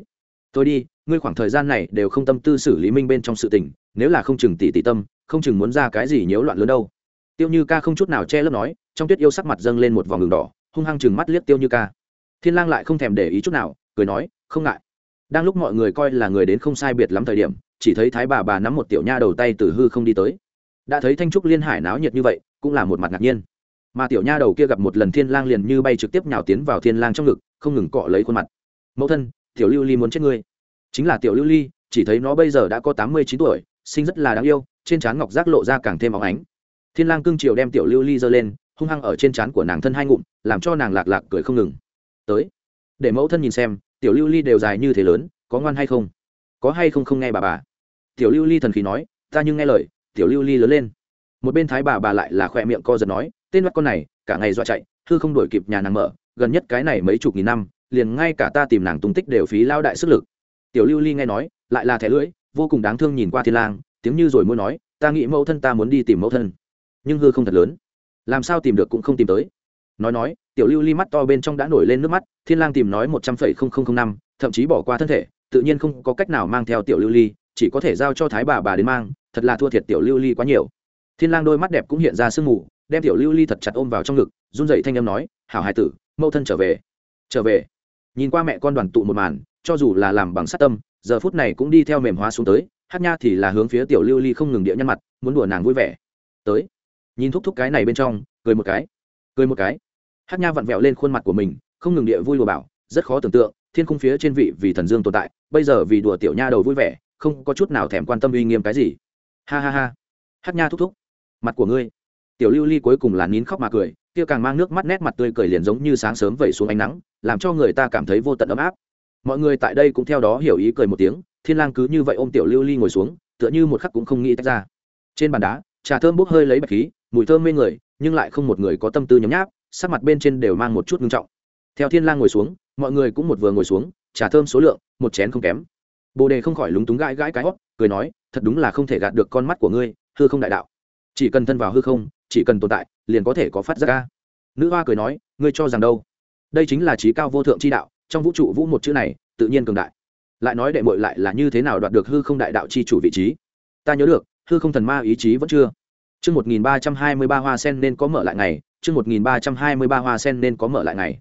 Tôi đi, ngươi khoảng thời gian này đều không tâm tư xử lý minh bên trong sự tình, nếu là không chừng tỷ tỷ tâm, không chừng muốn ra cái gì nhiễu loạn lớn đâu tiêu như ca không chút nào che lấp nói, trong tuyết yêu sắc mặt dâng lên một vòng đường đỏ, hung hăng chừng mắt liếc tiêu như ca. Thiên lang lại không thèm để ý chút nào, cười nói, không ngại. Đang lúc mọi người coi là người đến không sai biệt lắm thời điểm, chỉ thấy thái bà bà nắm một tiểu nha đầu tay từ hư không đi tới. Đã thấy thanh trúc liên hải náo nhiệt như vậy, cũng là một mặt ngạc nhiên. Mà tiểu nha đầu kia gặp một lần thiên lang liền như bay trực tiếp nhào tiến vào thiên lang trong ngực, không ngừng cọ lấy khuôn mặt. Mẫu thân, tiểu lưu ly muốn chết ngươi. Chính là tiểu lưu ly, chỉ thấy nó bây giờ đã có tám mươi chín tuổi sinh rất là đáng yêu, trên trán ngọc giác lộ ra càng thêm óng ánh thiên lang cương triều đem tiểu lưu ly giơ lên, hung hăng ở trên trán của nàng thân hai ngụm, làm cho nàng lạc lạc cười không ngừng. Tới, để mẫu thân nhìn xem, tiểu lưu ly đều dài như thế lớn, có ngoan hay không? Có hay không không nghe bà bà? Tiểu lưu ly thần khí nói, ta nhưng nghe lời, tiểu lưu ly lớn lên. Một bên thái bà bà lại là khoe miệng co giật nói, tên mắt con này, cả ngày dọa chạy thư không đổi kịp nhà nàng mở, gần nhất cái này mấy chục nghìn năm, liền ngay cả ta tìm nàng tung tích đều phí lao đại sức lực. Tiểu lưu ly nghe nói, lại là thẻ lưỡi, vô cùng đáng thương nhìn qua thiên lang, tiếng như rồi muốn nói, ta nghĩ mẫu thân ta muốn đi tìm mẫu thân nhưng hư không thật lớn. Làm sao tìm được cũng không tìm tới. Nói nói, tiểu lưu ly mắt to bên trong đã nổi lên nước mắt, thiên lang tìm nói một trăm phẩy không không không năm, thậm chí bỏ qua thân thể, tự nhiên không có cách nào mang theo tiểu lưu ly, chỉ có thể giao cho thái bà bà đến mang, thật là thua thiệt tiểu lưu ly quá nhiều. Thiên lang đôi mắt đẹp cũng hiện ra sương mù, đem tiểu lưu ly thật chặt ôm vào trong ngực, run rẩy thanh âm nói, hảo hài tử, mẫu thân trở về. Trở về? Nhìn qua mẹ con đoàn tụ một màn, cho dù là làm bằng sát tâm, giờ phút này cũng đi theo mềm hóa xuống tới, hát nha thì là hướng phía tiểu lưu ly không ngừng địa nhân mặt, muốn đùa nàng vui vẻ. Tới nhìn thúc thúc cái này bên trong, cười một cái, cười một cái. Hát nha vặn vẹo lên khuôn mặt của mình, không ngừng địa vui đùa bảo, rất khó tưởng tượng, thiên khung phía trên vị vì thần dương tồn tại, bây giờ vì đùa tiểu nha đầu vui vẻ, không có chút nào thèm quan tâm uy nghiêm cái gì. Ha ha ha. Hát nha thúc thúc, mặt của ngươi. Tiểu lưu ly cuối cùng là nín khóc mà cười, kia càng mang nước mắt nét mặt tươi cười liền giống như sáng sớm vẩy xuống ánh nắng, làm cho người ta cảm thấy vô tận ấm áp. Mọi người tại đây cũng theo đó hiểu ý cười một tiếng, thiên lang cứ như vậy ôm tiểu lưu ly ngồi xuống, tựa như một khắc cũng không nghĩ tách ra. Trên bàn đá, trà thơm bốc hơi lấy bạch khí mùi thơm mê người, nhưng lại không một người có tâm tư nhấm nháp, sắc mặt bên trên đều mang một chút ngưng trọng. Theo thiên lang ngồi xuống, mọi người cũng một vừa ngồi xuống, trà thơm số lượng, một chén không kém. Bồ đề không khỏi lúng túng gãi gãi cái hót, cười nói, thật đúng là không thể gạt được con mắt của ngươi, hư không đại đạo. Chỉ cần thân vào hư không, chỉ cần tồn tại, liền có thể có phát giác ca nữ hoa cười nói, ngươi cho rằng đâu? Đây chính là trí cao vô thượng chi đạo, trong vũ trụ vũ một chữ này, tự nhiên cường đại. Lại nói đệ mội lại là như thế nào đoạt được hư không đại đạo chi chủ vị trí? Ta nhớ được, hư không thần ma ý chí vẫn chưa. Chương 1323 hoa sen nên có mở lại ngày, chương 1323 hoa sen nên có mở lại ngày.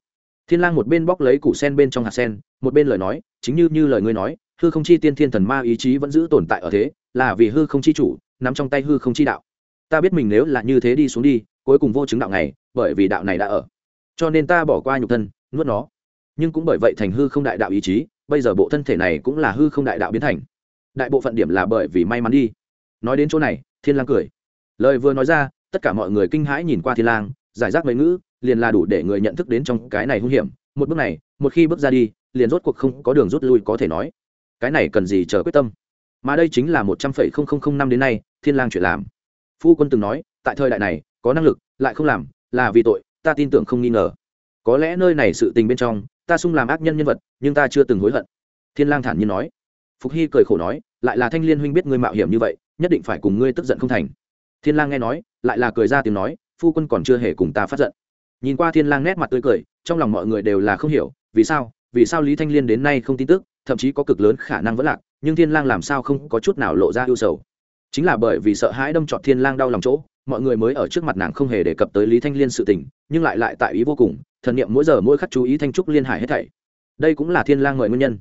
Thiên Lang một bên bóc lấy củ sen bên trong hạt sen, một bên lời nói, chính như như lời ngươi nói, hư không chi tiên thiên thần ma ý chí vẫn giữ tồn tại ở thế, là vì hư không chi chủ, nắm trong tay hư không chi đạo. Ta biết mình nếu là như thế đi xuống đi, cuối cùng vô chứng đạo này, bởi vì đạo này đã ở. Cho nên ta bỏ qua nhục thân, nuốt nó. Nhưng cũng bởi vậy thành hư không đại đạo ý chí, bây giờ bộ thân thể này cũng là hư không đại đạo biến thành. Đại bộ phận điểm là bởi vì may mắn đi. Nói đến chỗ này, Thiên Lang cười lời vừa nói ra, tất cả mọi người kinh hãi nhìn qua thiên lang, giải rác mấy ngữ, liền là đủ để người nhận thức đến trong cái này hung hiểm. Một bước này, một khi bước ra đi, liền rốt cuộc không có đường rút lui có thể nói. Cái này cần gì chờ quyết tâm? Mà đây chính là một trăm phẩy không không không năm đến nay, thiên lang chuyện làm. Phu quân từng nói, tại thời đại này, có năng lực, lại không làm, là vì tội, ta tin tưởng không nghi ngờ. Có lẽ nơi này sự tình bên trong, ta sung làm ác nhân nhân vật, nhưng ta chưa từng hối hận. Thiên lang thản nhiên nói. Phục hy cười khổ nói, lại là thanh liên huynh biết ngươi mạo hiểm như vậy, nhất định phải cùng ngươi tức giận không thành thiên lang nghe nói, lại là cười ra tiếng nói, phu quân còn chưa hề cùng ta phát giận. Nhìn qua thiên lang nét mặt tươi cười, trong lòng mọi người đều là không hiểu, vì sao vì sao lý thanh liên đến nay không tin tức, thậm chí có cực lớn khả năng vẫn lạc, nhưng thiên lang làm sao không có chút nào lộ ra ưu sầu. Chính là bởi vì sợ hãi đâm trọt thiên lang đau lòng chỗ, mọi người mới ở trước mặt nàng không hề đề cập tới lý thanh liên sự tình, nhưng lại lại tại ý vô cùng, thần niệm mỗi giờ mỗi khắc chú ý thanh trúc liên hải hết thảy. Đây cũng là thiên lang mời nguyên nhân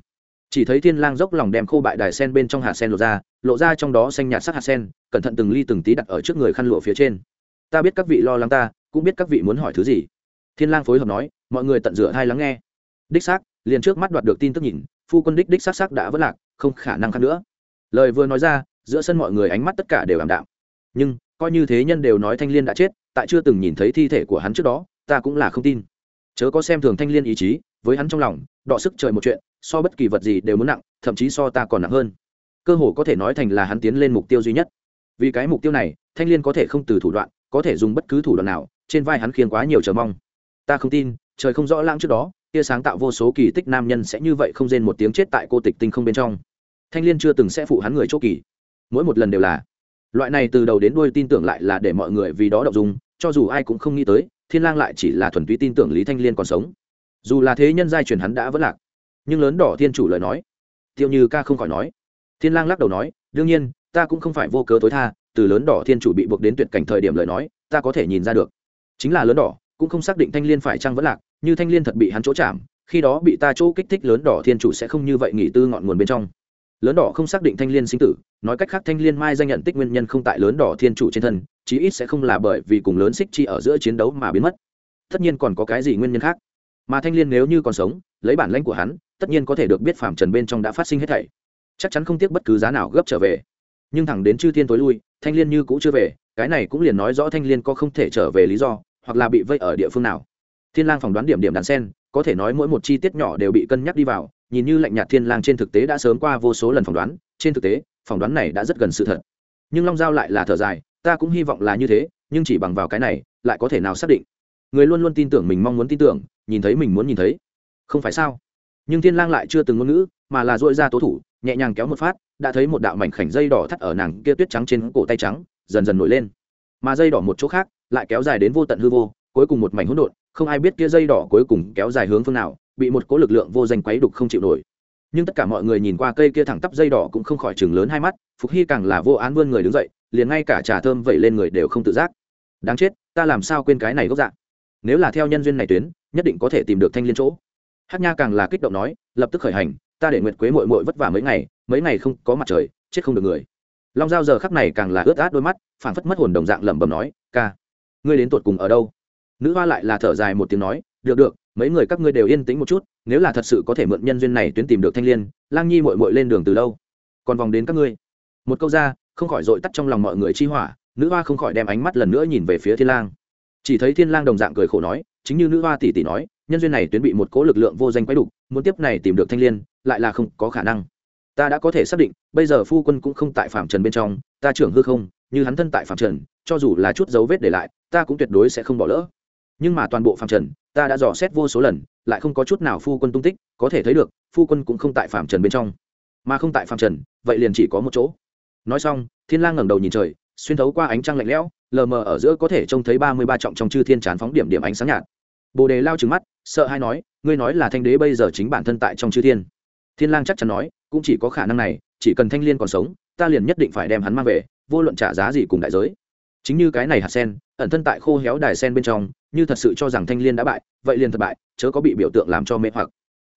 chỉ thấy thiên lang dốc lòng đem khô bại đài sen bên trong hạt sen lộ ra lộ ra trong đó xanh nhạt sắc hạt sen, cẩn thận từng ly từng tí đặt ở trước người khăn lụa phía trên. Ta biết các vị lo lắng ta, cũng biết các vị muốn hỏi thứ gì. Thiên lang phối hợp nói, mọi người tận rửa hai lắng nghe. Đích xác, liền trước mắt đoạt được tin tức nhìn, phu quân đích đích xác xác đã vỡ lạc, không khả năng khác nữa. Lời vừa nói ra, giữa sân mọi người ánh mắt tất cả đều ảm đạm. Nhưng, coi như thế nhân đều nói thanh liên đã chết, tại chưa từng nhìn thấy thi thể của hắn trước đó, ta cũng là không tin. Chớ có xem thường thanh liên ý chí với hắn trong lòng, đọ sức trời một chuyện, so bất kỳ vật gì đều muốn nặng, thậm chí so ta còn nặng hơn. Cơ hồ có thể nói thành là hắn tiến lên mục tiêu duy nhất. Vì cái mục tiêu này, thanh liên có thể không từ thủ đoạn, có thể dùng bất cứ thủ đoạn nào, trên vai hắn khiến quá nhiều chờ mong. Ta không tin, trời không rõ lãng trước đó kia sáng tạo vô số kỳ tích nam nhân sẽ như vậy không rên một tiếng chết tại cô tịch tinh không bên trong. Thanh liên chưa từng sẽ phụ hắn người chỗ kỳ. Mỗi một lần đều là. Loại này từ đầu đến đuôi tin tưởng lại là để mọi người vì đó đọc dùng cho dù ai cũng không nghĩ tới, thiên lang lại chỉ là thuần túy tin tưởng lý thanh liên còn sống dù là thế nhân giai truyền hắn đã vẫn lạc. Nhưng lớn đỏ thiên chủ lời nói, tiêu như ca không khỏi nói. Thiên lang lắc đầu nói, đương nhiên, ta cũng không phải vô cớ tối tha, từ lớn đỏ thiên chủ bị buộc đến tuyệt cảnh thời điểm lời nói, ta có thể nhìn ra được. Chính là lớn đỏ, cũng không xác định thanh liên phải chăng vẫn lạc, như thanh liên thật bị hắn chỗ chạm, khi đó bị ta chỗ kích thích lớn đỏ thiên chủ sẽ không như vậy nghỉ tư ngọn nguồn bên trong. Lớn đỏ không xác định thanh liên sinh tử, nói cách khác thanh liên mai danh nhận tích nguyên nhân không tại lớn đỏ thiên chủ trên thân, chí ít sẽ không là bởi vì cùng lớn xích chi ở giữa chiến đấu mà biến mất. Tất nhiên còn có cái gì nguyên nhân khác? Mà thanh liên nếu như còn sống, lấy bản lãnh của hắn, tất nhiên có thể được biết phạm trần bên trong đã phát sinh hết thảy. Chắc chắn không tiếc bất cứ giá nào gấp trở về. Nhưng thẳng đến chư thiên tối lui, thanh liên như cũng chưa về, cái này cũng liền nói rõ thanh liên có không thể trở về lý do, hoặc là bị vây ở địa phương nào. Thiên lang phỏng đoán điểm điểm đàn sen, có thể nói mỗi một chi tiết nhỏ đều bị cân nhắc đi vào, nhìn như lạnh nhạt thiên lang trên thực tế đã sớm qua vô số lần phỏng đoán, trên thực tế, phỏng đoán này đã rất gần sự thật. Nhưng long giao lại là thở dài, ta cũng hy vọng là như thế, nhưng chỉ bằng vào cái này, lại có thể nào xác định? Người luôn luôn tin tưởng mình mong muốn tin tưởng, nhìn thấy mình muốn nhìn thấy. Không phải sao? Nhưng thiên lang lại chưa từng ngôn ngữ, mà là dội ra tố thủ, nhẹ nhàng kéo một phát, đã thấy một đạo mảnh khảnh dây đỏ thắt ở nàng kia tuyết trắng trên cổ tay trắng, dần dần nổi lên. Mà dây đỏ một chỗ khác, lại kéo dài đến vô tận hư vô, cuối cùng một mảnh hỗn độn, không ai biết kia dây đỏ cuối cùng kéo dài hướng phương nào, bị một cỗ lực lượng vô danh quấy đục không chịu nổi. Nhưng tất cả mọi người nhìn qua cây kia thẳng tắp dây đỏ cũng không khỏi chừng lớn hai mắt, phục hy càng là vô án vươn người đứng dậy, liền ngay cả trà thơm vẩy lên người đều không tự giác. Đáng chết, ta làm sao quên cái này gốc dạng nếu là theo nhân duyên này tuyến, nhất định có thể tìm được thanh liên chỗ. Hát nha càng là kích động nói, lập tức khởi hành, ta để nguyệt quế mội mội vất vả mấy ngày mấy ngày không có mặt trời, chết không được người. Long giao giờ khắc này càng là ướt át đôi mắt, phảng phất mất hồn đồng dạng lẩm bẩm nói, ca, ngươi đến tuột cùng ở đâu? Nữ hoa lại là thở dài một tiếng nói, được được, mấy người các ngươi đều yên tĩnh một chút, nếu là thật sự có thể mượn nhân duyên này tuyến tìm được thanh liên, lang nhi mội mội lên đường từ lâu. Còn vòng đến các ngươi. Một câu ra, không khỏi dội tắt trong lòng mọi người chi hỏa, nữ hoa không khỏi đem ánh mắt lần nữa nhìn về phía thiên lang chỉ thấy thiên lang đồng dạng cười khổ nói, chính như nữ hoa tỷ tỷ nói, nhân duyên này tuyến bị một cố lực lượng vô danh quấy đục, muốn tiếp này tìm được thanh liên, lại là không có khả năng. Ta đã có thể xác định, bây giờ phu quân cũng không tại phạm trần bên trong, ta trưởng hư không, như hắn thân tại phạm trần, cho dù là chút dấu vết để lại, ta cũng tuyệt đối sẽ không bỏ lỡ. Nhưng mà toàn bộ phạm trần, ta đã dò xét vô số lần, lại không có chút nào phu quân tung tích, có thể thấy được, phu quân cũng không tại phạm trần bên trong. Mà không tại phạm trần, vậy liền chỉ có một chỗ. Nói xong, thiên lang ngẩng đầu nhìn trời xuyên thấu qua ánh trăng lạnh lẽo, lờ mờ ở giữa có thể trông thấy ba mươi ba trọng trong chư thiên chán phóng điểm điểm ánh sáng nhạt. Bồ đề lao trừng mắt, sợ hay nói, ngươi nói là thanh đế bây giờ chính bản thân tại trong chư thiên. Thiên lang chắc chắn nói, cũng chỉ có khả năng này, chỉ cần thanh liên còn sống, ta liền nhất định phải đem hắn mang về, vô luận trả giá gì cùng đại giới. Chính như cái này hạt sen, ẩn thân tại khô héo đài sen bên trong, như thật sự cho rằng thanh liên đã bại, vậy liền thất bại, chớ có bị biểu tượng làm cho mê hoặc.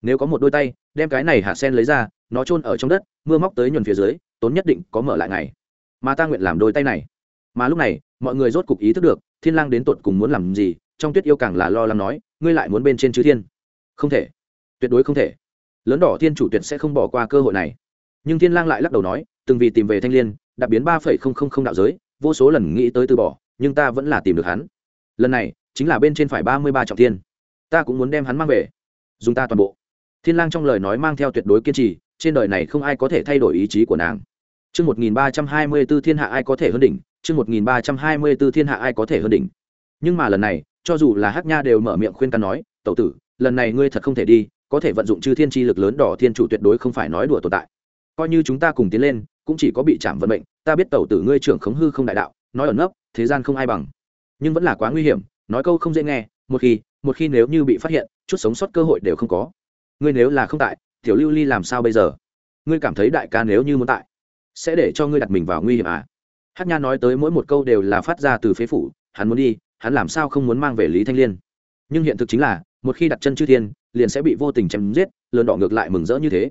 Nếu có một đôi tay, đem cái này hạt sen lấy ra, nó chôn ở trong đất, mưa móc tới nhuần phía dưới, tốn nhất định có mở lại ngày mà ta nguyện làm đôi tay này. Mà lúc này, mọi người rốt cục ý thức được, thiên lang đến tột cùng muốn làm gì, trong tuyết yêu càng là lo lắng nói, ngươi lại muốn bên trên chư thiên. Không thể. Tuyệt đối không thể. Lớn đỏ thiên chủ tuyệt sẽ không bỏ qua cơ hội này. Nhưng thiên lang lại lắc đầu nói, từng vì tìm về thanh liên đặc biến ba phẩy không không không đạo giới, vô số lần nghĩ tới từ bỏ, nhưng ta vẫn là tìm được hắn. Lần này, chính là bên trên phải ba mươi ba trọng thiên. Ta cũng muốn đem hắn mang về. Dùng ta toàn bộ. Thiên lang trong lời nói mang theo tuyệt đối kiên trì, trên đời này không ai có thể thay đổi ý chí của nàng. Chương 1324 thiên hạ ai có thể hơn đỉnh, chương 1324 thiên hạ ai có thể hơn đỉnh. Nhưng mà lần này, cho dù là Hắc Nha đều mở miệng khuyên can nói, "Tẩu tử, lần này ngươi thật không thể đi, có thể vận dụng chư thiên chi lực lớn đỏ thiên chủ tuyệt đối không phải nói đùa tồn tại. Coi như chúng ta cùng tiến lên, cũng chỉ có bị chạm vận mệnh, ta biết tẩu tử ngươi trưởng khống hư không đại đạo, nói ở nấp, thế gian không ai bằng. Nhưng vẫn là quá nguy hiểm, nói câu không dễ nghe, một khi, một khi nếu như bị phát hiện, chút sống sót cơ hội đều không có. Ngươi nếu là không tại, tiểu Lưu Ly làm sao bây giờ? Ngươi cảm thấy đại ca nếu như muốn tại, sẽ để cho ngươi đặt mình vào nguy hiểm à? Hát nha nói tới mỗi một câu đều là phát ra từ phế phủ, hắn muốn đi, hắn làm sao không muốn mang về lý thanh liên? Nhưng hiện thực chính là, một khi đặt chân chư thiên, liền sẽ bị vô tình chém giết, lớn đỏ ngược lại mừng rỡ như thế.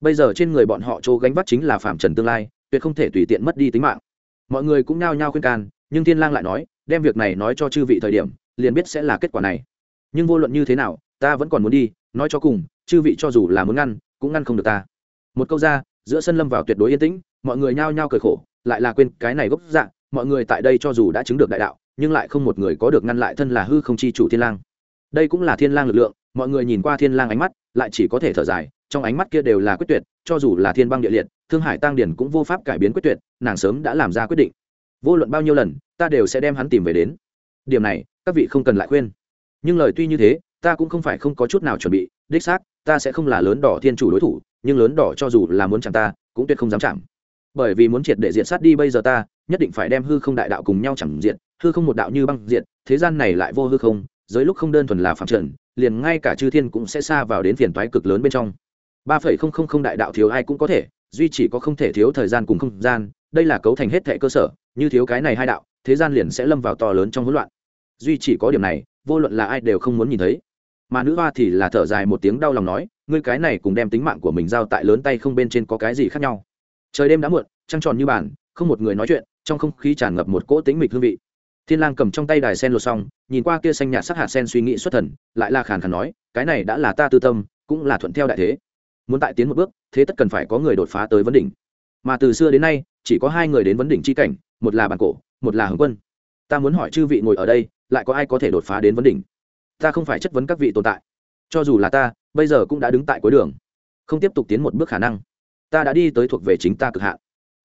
Bây giờ trên người bọn họ chỗ gánh vác chính là phạm trần tương lai, tuyệt không thể tùy tiện mất đi tính mạng. Mọi người cũng nao nhao khuyên can, nhưng thiên lang lại nói, đem việc này nói cho chư vị thời điểm, liền biết sẽ là kết quả này. Nhưng vô luận như thế nào, ta vẫn còn muốn đi, nói cho cùng, chư vị cho dù là muốn ngăn, cũng ngăn không được ta. Một câu ra, giữa sân lâm vào tuyệt đối yên tĩnh mọi người nhao nhao cười khổ, lại là quên cái này gốc dạng mọi người tại đây cho dù đã chứng được đại đạo, nhưng lại không một người có được ngăn lại thân là hư không chi chủ thiên lang. Đây cũng là thiên lang lực lượng, mọi người nhìn qua thiên lang ánh mắt, lại chỉ có thể thở dài, trong ánh mắt kia đều là quyết tuyệt, cho dù là thiên băng địa liệt, thương hải tăng điển cũng vô pháp cải biến quyết tuyệt, nàng sớm đã làm ra quyết định. Vô luận bao nhiêu lần, ta đều sẽ đem hắn tìm về đến. Điểm này, các vị không cần lại khuyên. Nhưng lời tuy như thế, ta cũng không phải không có chút nào chuẩn bị, đích xác, ta sẽ không là lớn đỏ thiên chủ đối thủ, nhưng lớn đỏ cho dù là muốn chạm ta, cũng tuyệt không dám chạm bởi vì muốn triệt để diện sát đi bây giờ ta, nhất định phải đem hư không đại đạo cùng nhau chẳng diện hư không một đạo như băng diện thế gian này lại vô hư không, giới lúc không đơn thuần là phạm trần, liền ngay cả chư thiên cũng sẽ xa vào đến phiền toái cực lớn bên trong. Ba phẩy không không không đại đạo thiếu ai cũng có thể, duy chỉ có không thể thiếu thời gian cùng không gian, đây là cấu thành hết thệ cơ sở, như thiếu cái này hai đạo, thế gian liền sẽ lâm vào to lớn trong hỗn loạn. Duy chỉ có điểm này, vô luận là ai đều không muốn nhìn thấy. Mà nữ hoa thì là thở dài một tiếng đau lòng nói, ngươi cái này cùng đem tính mạng của mình giao tại lớn tay không bên trên có cái gì khác nhau? Trời đêm đã muộn, trăng tròn như bàn, không một người nói chuyện, trong không khí tràn ngập một cỗ tính mịch hương vị. Thiên lang cầm trong tay đài sen lột xong, nhìn qua kia xanh nhạt sắc hạt sen suy nghĩ xuất thần, lại là khàn khàn nói, cái này đã là ta tư tâm, cũng là thuận theo đại thế. Muốn tại tiến một bước, thế tất cần phải có người đột phá tới vấn đỉnh. Mà từ xưa đến nay, chỉ có hai người đến vấn đỉnh chi cảnh, một là bản cổ, một là hướng quân. Ta muốn hỏi chư vị ngồi ở đây, lại có ai có thể đột phá đến vấn đỉnh? Ta không phải chất vấn các vị tồn tại. Cho dù là ta, bây giờ cũng đã đứng tại cuối đường. Không tiếp tục tiến một bước khả năng ta đã đi tới thuộc về chính ta cực hạn.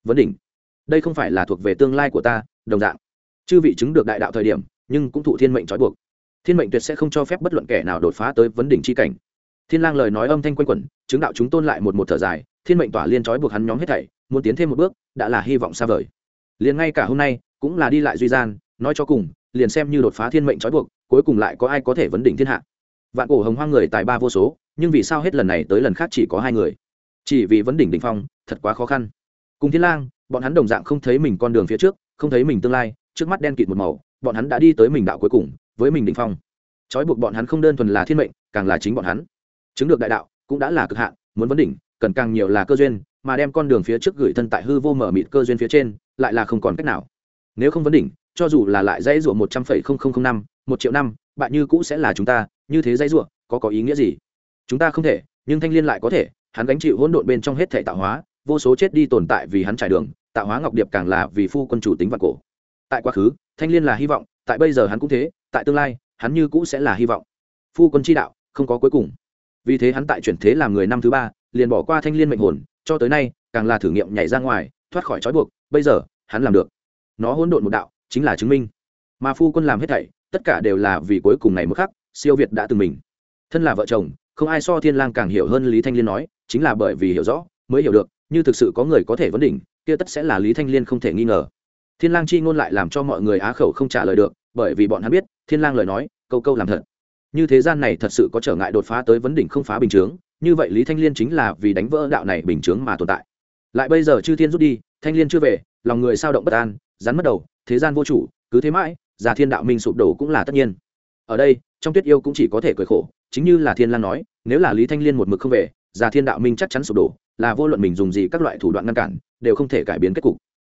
Vấn đỉnh. Đây không phải là thuộc về tương lai của ta, đồng dạng. Chư vị chứng được đại đạo thời điểm, nhưng cũng thụ thiên mệnh trói buộc. Thiên mệnh tuyệt sẽ không cho phép bất luận kẻ nào đột phá tới vấn đỉnh c h i cảnh. Thiên lang lời nói âm thanh quanh quẩn, chứng đạo chúng tôn lại một một thở dài, thiên mệnh tỏa liên trói buộc hắn nhóm hết thảy, muốn tiến thêm một bước, đã là hy vọng xa vời. Liền ngay cả hôm nay, cũng là đi lại duy gian, nói cho cùng, liền xem như đột phá thiên mệnh trói buộc, cuối cùng lại có ai có thể vấn đỉnh thiên hạ. Vạn cổ hồng hoang người tài ba vô số, nhưng vì sao hết lần này tới lần khác chỉ có hai người? Chỉ vì vấn đỉnh đỉnh phong, thật quá khó khăn. Cùng thiên lang, bọn hắn đồng dạng không thấy mình con đường phía trước, không thấy mình tương lai, trước mắt đen kịt một màu, bọn hắn đã đi tới mình đạo cuối cùng, với mình đỉnh phong. Trói buộc bọn hắn không đơn thuần là thiên mệnh, càng là chính bọn hắn. Chứng được đại đạo, cũng đã là cực hạn, muốn vấn đỉnh, cần càng nhiều là cơ duyên, mà đem con đường phía trước gửi thân tại hư vô mở mịt cơ duyên phía trên, lại là không còn cách nào. Nếu không vấn đỉnh, cho dù là lại dãy ruộng một trăm phẩy không không không năm, một triệu năm, bạn như cũ sẽ là chúng ta, như thế dãy ruộng có có ý nghĩa gì? Chúng ta không thể, nhưng thanh liên lại có thể hắn gánh chịu hỗn độn bên trong hết thể tạo hóa, vô số chết đi tồn tại vì hắn trải đường, tạo hóa ngọc điệp càng là vì phu quân chủ tính vạn cổ. Tại quá khứ, thanh liên là hy vọng, tại bây giờ hắn cũng thế, tại tương lai, hắn như cũ sẽ là hy vọng. Phu quân chi đạo, không có cuối cùng. Vì thế hắn tại chuyển thế làm người năm thứ ba, liền bỏ qua thanh liên mệnh hồn, cho tới nay, càng là thử nghiệm nhảy ra ngoài, thoát khỏi trói buộc, bây giờ, hắn làm được. Nó hỗn độn một đạo, chính là chứng minh. Mà phu quân làm hết thảy, tất cả đều là vì cuối cùng này mức khắc, siêu việt đã từng mình. Thân là vợ chồng, không ai so thiên lang càng hiểu hơn lý thanh liên nói chính là bởi vì hiểu rõ, mới hiểu được, như thực sự có người có thể vấn đỉnh, kia tất sẽ là lý thanh liên không thể nghi ngờ. Thiên lang chi ngôn lại làm cho mọi người á khẩu không trả lời được, bởi vì bọn hắn biết, thiên lang lời nói, câu câu làm thật. Như thế gian này thật sự có trở ngại đột phá tới vấn đỉnh không phá bình chướng, như vậy lý thanh liên chính là vì đánh vỡ đạo này bình chướng mà tồn tại. Lại bây giờ chư thiên rút đi, thanh liên chưa về, lòng người sao động bất an, rắn mất đầu, thế gian vô chủ, cứ thế mãi già thiên đạo minh sụp đổ cũng là tất nhiên. Ở đây, trong tuyết yêu cũng chỉ có thể cười khổ, chính như là thiên lan nói, nếu là lý thanh liên một mực không về già thiên đạo minh chắc chắn sụp đổ, là vô luận mình dùng gì các loại thủ đoạn ngăn cản, đều không thể cải biến kết cục.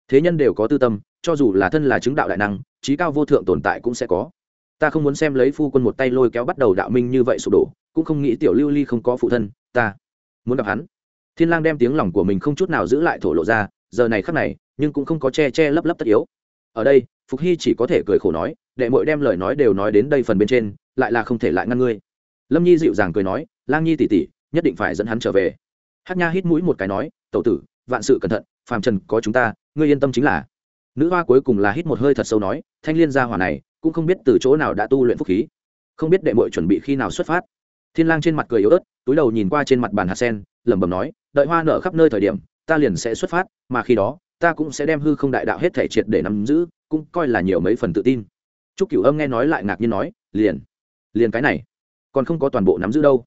Thế nhân đều có tư tâm, cho dù là thân là chứng đạo đại năng trí cao vô thượng tồn tại cũng sẽ có. Ta không muốn xem lấy phu quân một tay lôi kéo bắt đầu đạo minh như vậy sụp đổ, cũng không nghĩ tiểu lưu ly không có phụ thân, ta muốn gặp hắn. Thiên lang đem tiếng lòng của mình không chút nào giữ lại thổ lộ ra, giờ này khắc này, nhưng cũng không có che che lấp lấp tất yếu. Ở đây, phục hy chỉ có thể cười khổ nói, đệ muội đem lời nói đều nói đến đây phần bên trên, lại là không thể lại ngăn ngươi. Lâm nhi dịu dàng cười nói, lang nhi tỷ tỷ nhất định phải dẫn hắn trở về. Hát nha hít mũi một cái nói, tẩu tử, vạn sự cẩn thận, phàm trần có chúng ta, ngươi yên tâm chính là. Nữ hoa cuối cùng là hít một hơi thật sâu nói, thanh liên gia hỏa này, cũng không biết từ chỗ nào đã tu luyện phúc khí. Không biết đệ mội chuẩn bị khi nào xuất phát. Thiên lang trên mặt cười yếu ớt, túi đầu nhìn qua trên mặt bàn hạt sen, lẩm bẩm nói, đợi hoa nở khắp nơi thời điểm, ta liền sẽ xuất phát, mà khi đó, ta cũng sẽ đem hư không đại đạo hết thể triệt để nắm giữ, cũng coi là nhiều mấy phần tự tin. Trúc cửu âm nghe nói lại ngạc nhiên nói, liền liền cái này, còn không có toàn bộ nắm giữ đâu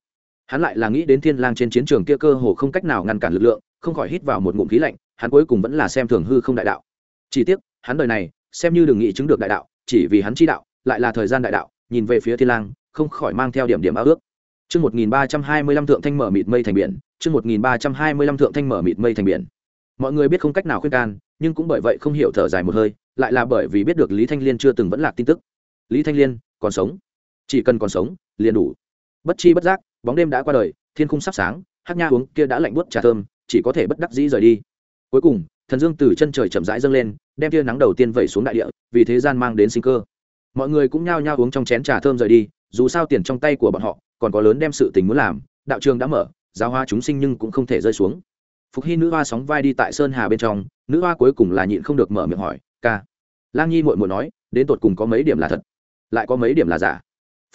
hắn lại là nghĩ đến thiên lang trên chiến trường kia cơ hồ không cách nào ngăn cản lực lượng không khỏi hít vào một ngụm khí lạnh hắn cuối cùng vẫn là xem thường hư không đại đạo chỉ tiếc hắn đời này xem như đừng nghĩ chứng được đại đạo chỉ vì hắn chi đạo lại là thời gian đại đạo nhìn về phía thiên lang không khỏi mang theo điểm điểm ao ước Chương 1325 thượng thanh mở mịt mây thành biển, chương 1325 thượng thanh mở mịt mây thành biển. Mọi người biết không cách nào khuyên can, nhưng cũng bởi vậy không hiểu thở dài một hơi, lại là bởi vì biết được Lý Thanh Liên chưa từng vẫn lạc tin tức. Lý Thanh Liên còn sống, chỉ cần còn sống, liền đủ. Bất chi bất giác, bóng đêm đã qua đời, thiên khung sắp sáng, hát Nha uống kia đã lạnh buốt trà thơm, chỉ có thể bất đắc dĩ rời đi. Cuối cùng, thần dương từ chân trời chậm rãi dâng lên, đem tia nắng đầu tiên vẩy xuống đại địa, vì thế gian mang đến sinh cơ. Mọi người cũng nhao nhao uống trong chén trà thơm rời đi, dù sao tiền trong tay của bọn họ còn có lớn đem sự tình muốn làm đạo trường đã mở giáo hoa chúng sinh nhưng cũng không thể rơi xuống phục hy nữ hoa sóng vai đi tại sơn hà bên trong nữ hoa cuối cùng là nhịn không được mở miệng hỏi ca lang nhi muội muội nói đến tột cùng có mấy điểm là thật lại có mấy điểm là giả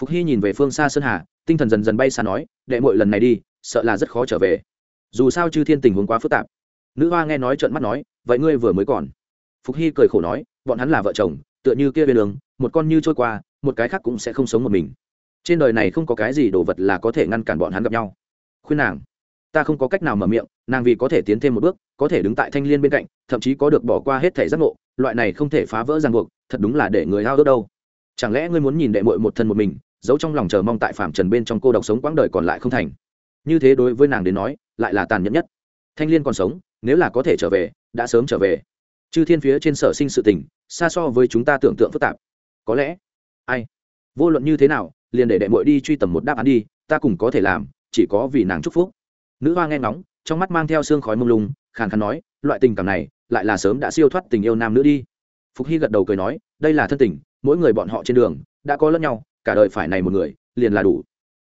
phục hy nhìn về phương xa sơn hà tinh thần dần dần bay xa nói, đệ mội lần này đi, sợ là rất khó trở về. Dù sao chư thiên tình huống quá phức tạp. Nữ hoa nghe nói trợn mắt nói, vậy ngươi vừa mới còn? Phục hy cười khổ nói, bọn hắn là vợ chồng, tựa như kia bên đường, một con như trôi qua, một cái khác cũng sẽ không sống một mình. Trên đời này không có cái gì đồ vật là có thể ngăn cản bọn hắn gặp nhau. Khuyên nàng, ta không có cách nào mở miệng, nàng vì có thể tiến thêm một bước, có thể đứng tại thanh l i ê n bên cạnh, thậm chí có được bỏ qua hết thẻ giác ngộ, loại này không thể phá vỡ ràng buộc, thật đúng là để người hao ước đâu. Chẳng lẽ ngươi muốn nhìn đệ mội một thân một mình giấu trong lòng chờ mong tại phạm trần bên trong cô độc sống quãng đời còn lại không thành. Như thế đối với nàng đến nói, lại là tàn nhẫn nhất. Thanh l i ê n còn sống, nếu là có thể trở về, đã sớm trở về. Chư thiên phía trên sở sinh sự tình, xa so với chúng ta tưởng tượng phức tạp. Có lẽ, ai? Vô luận như thế nào, liền để đệ mội đi truy tầm một đáp án đi, ta cùng có thể làm, chỉ có vì nàng chúc phúc. Nữ hoa nghe ngóng, trong mắt mang theo xương khói mông lung, khàn khàn nói, loại tình cảm này, lại là sớm đã siêu thoát tình yêu nam nữ đi. Phục hy gật đầu cười nói, đây là thân tình, mỗi người bọn họ trên đường, đã có lẫn nhau cả đời phải này một người, liền là đủ.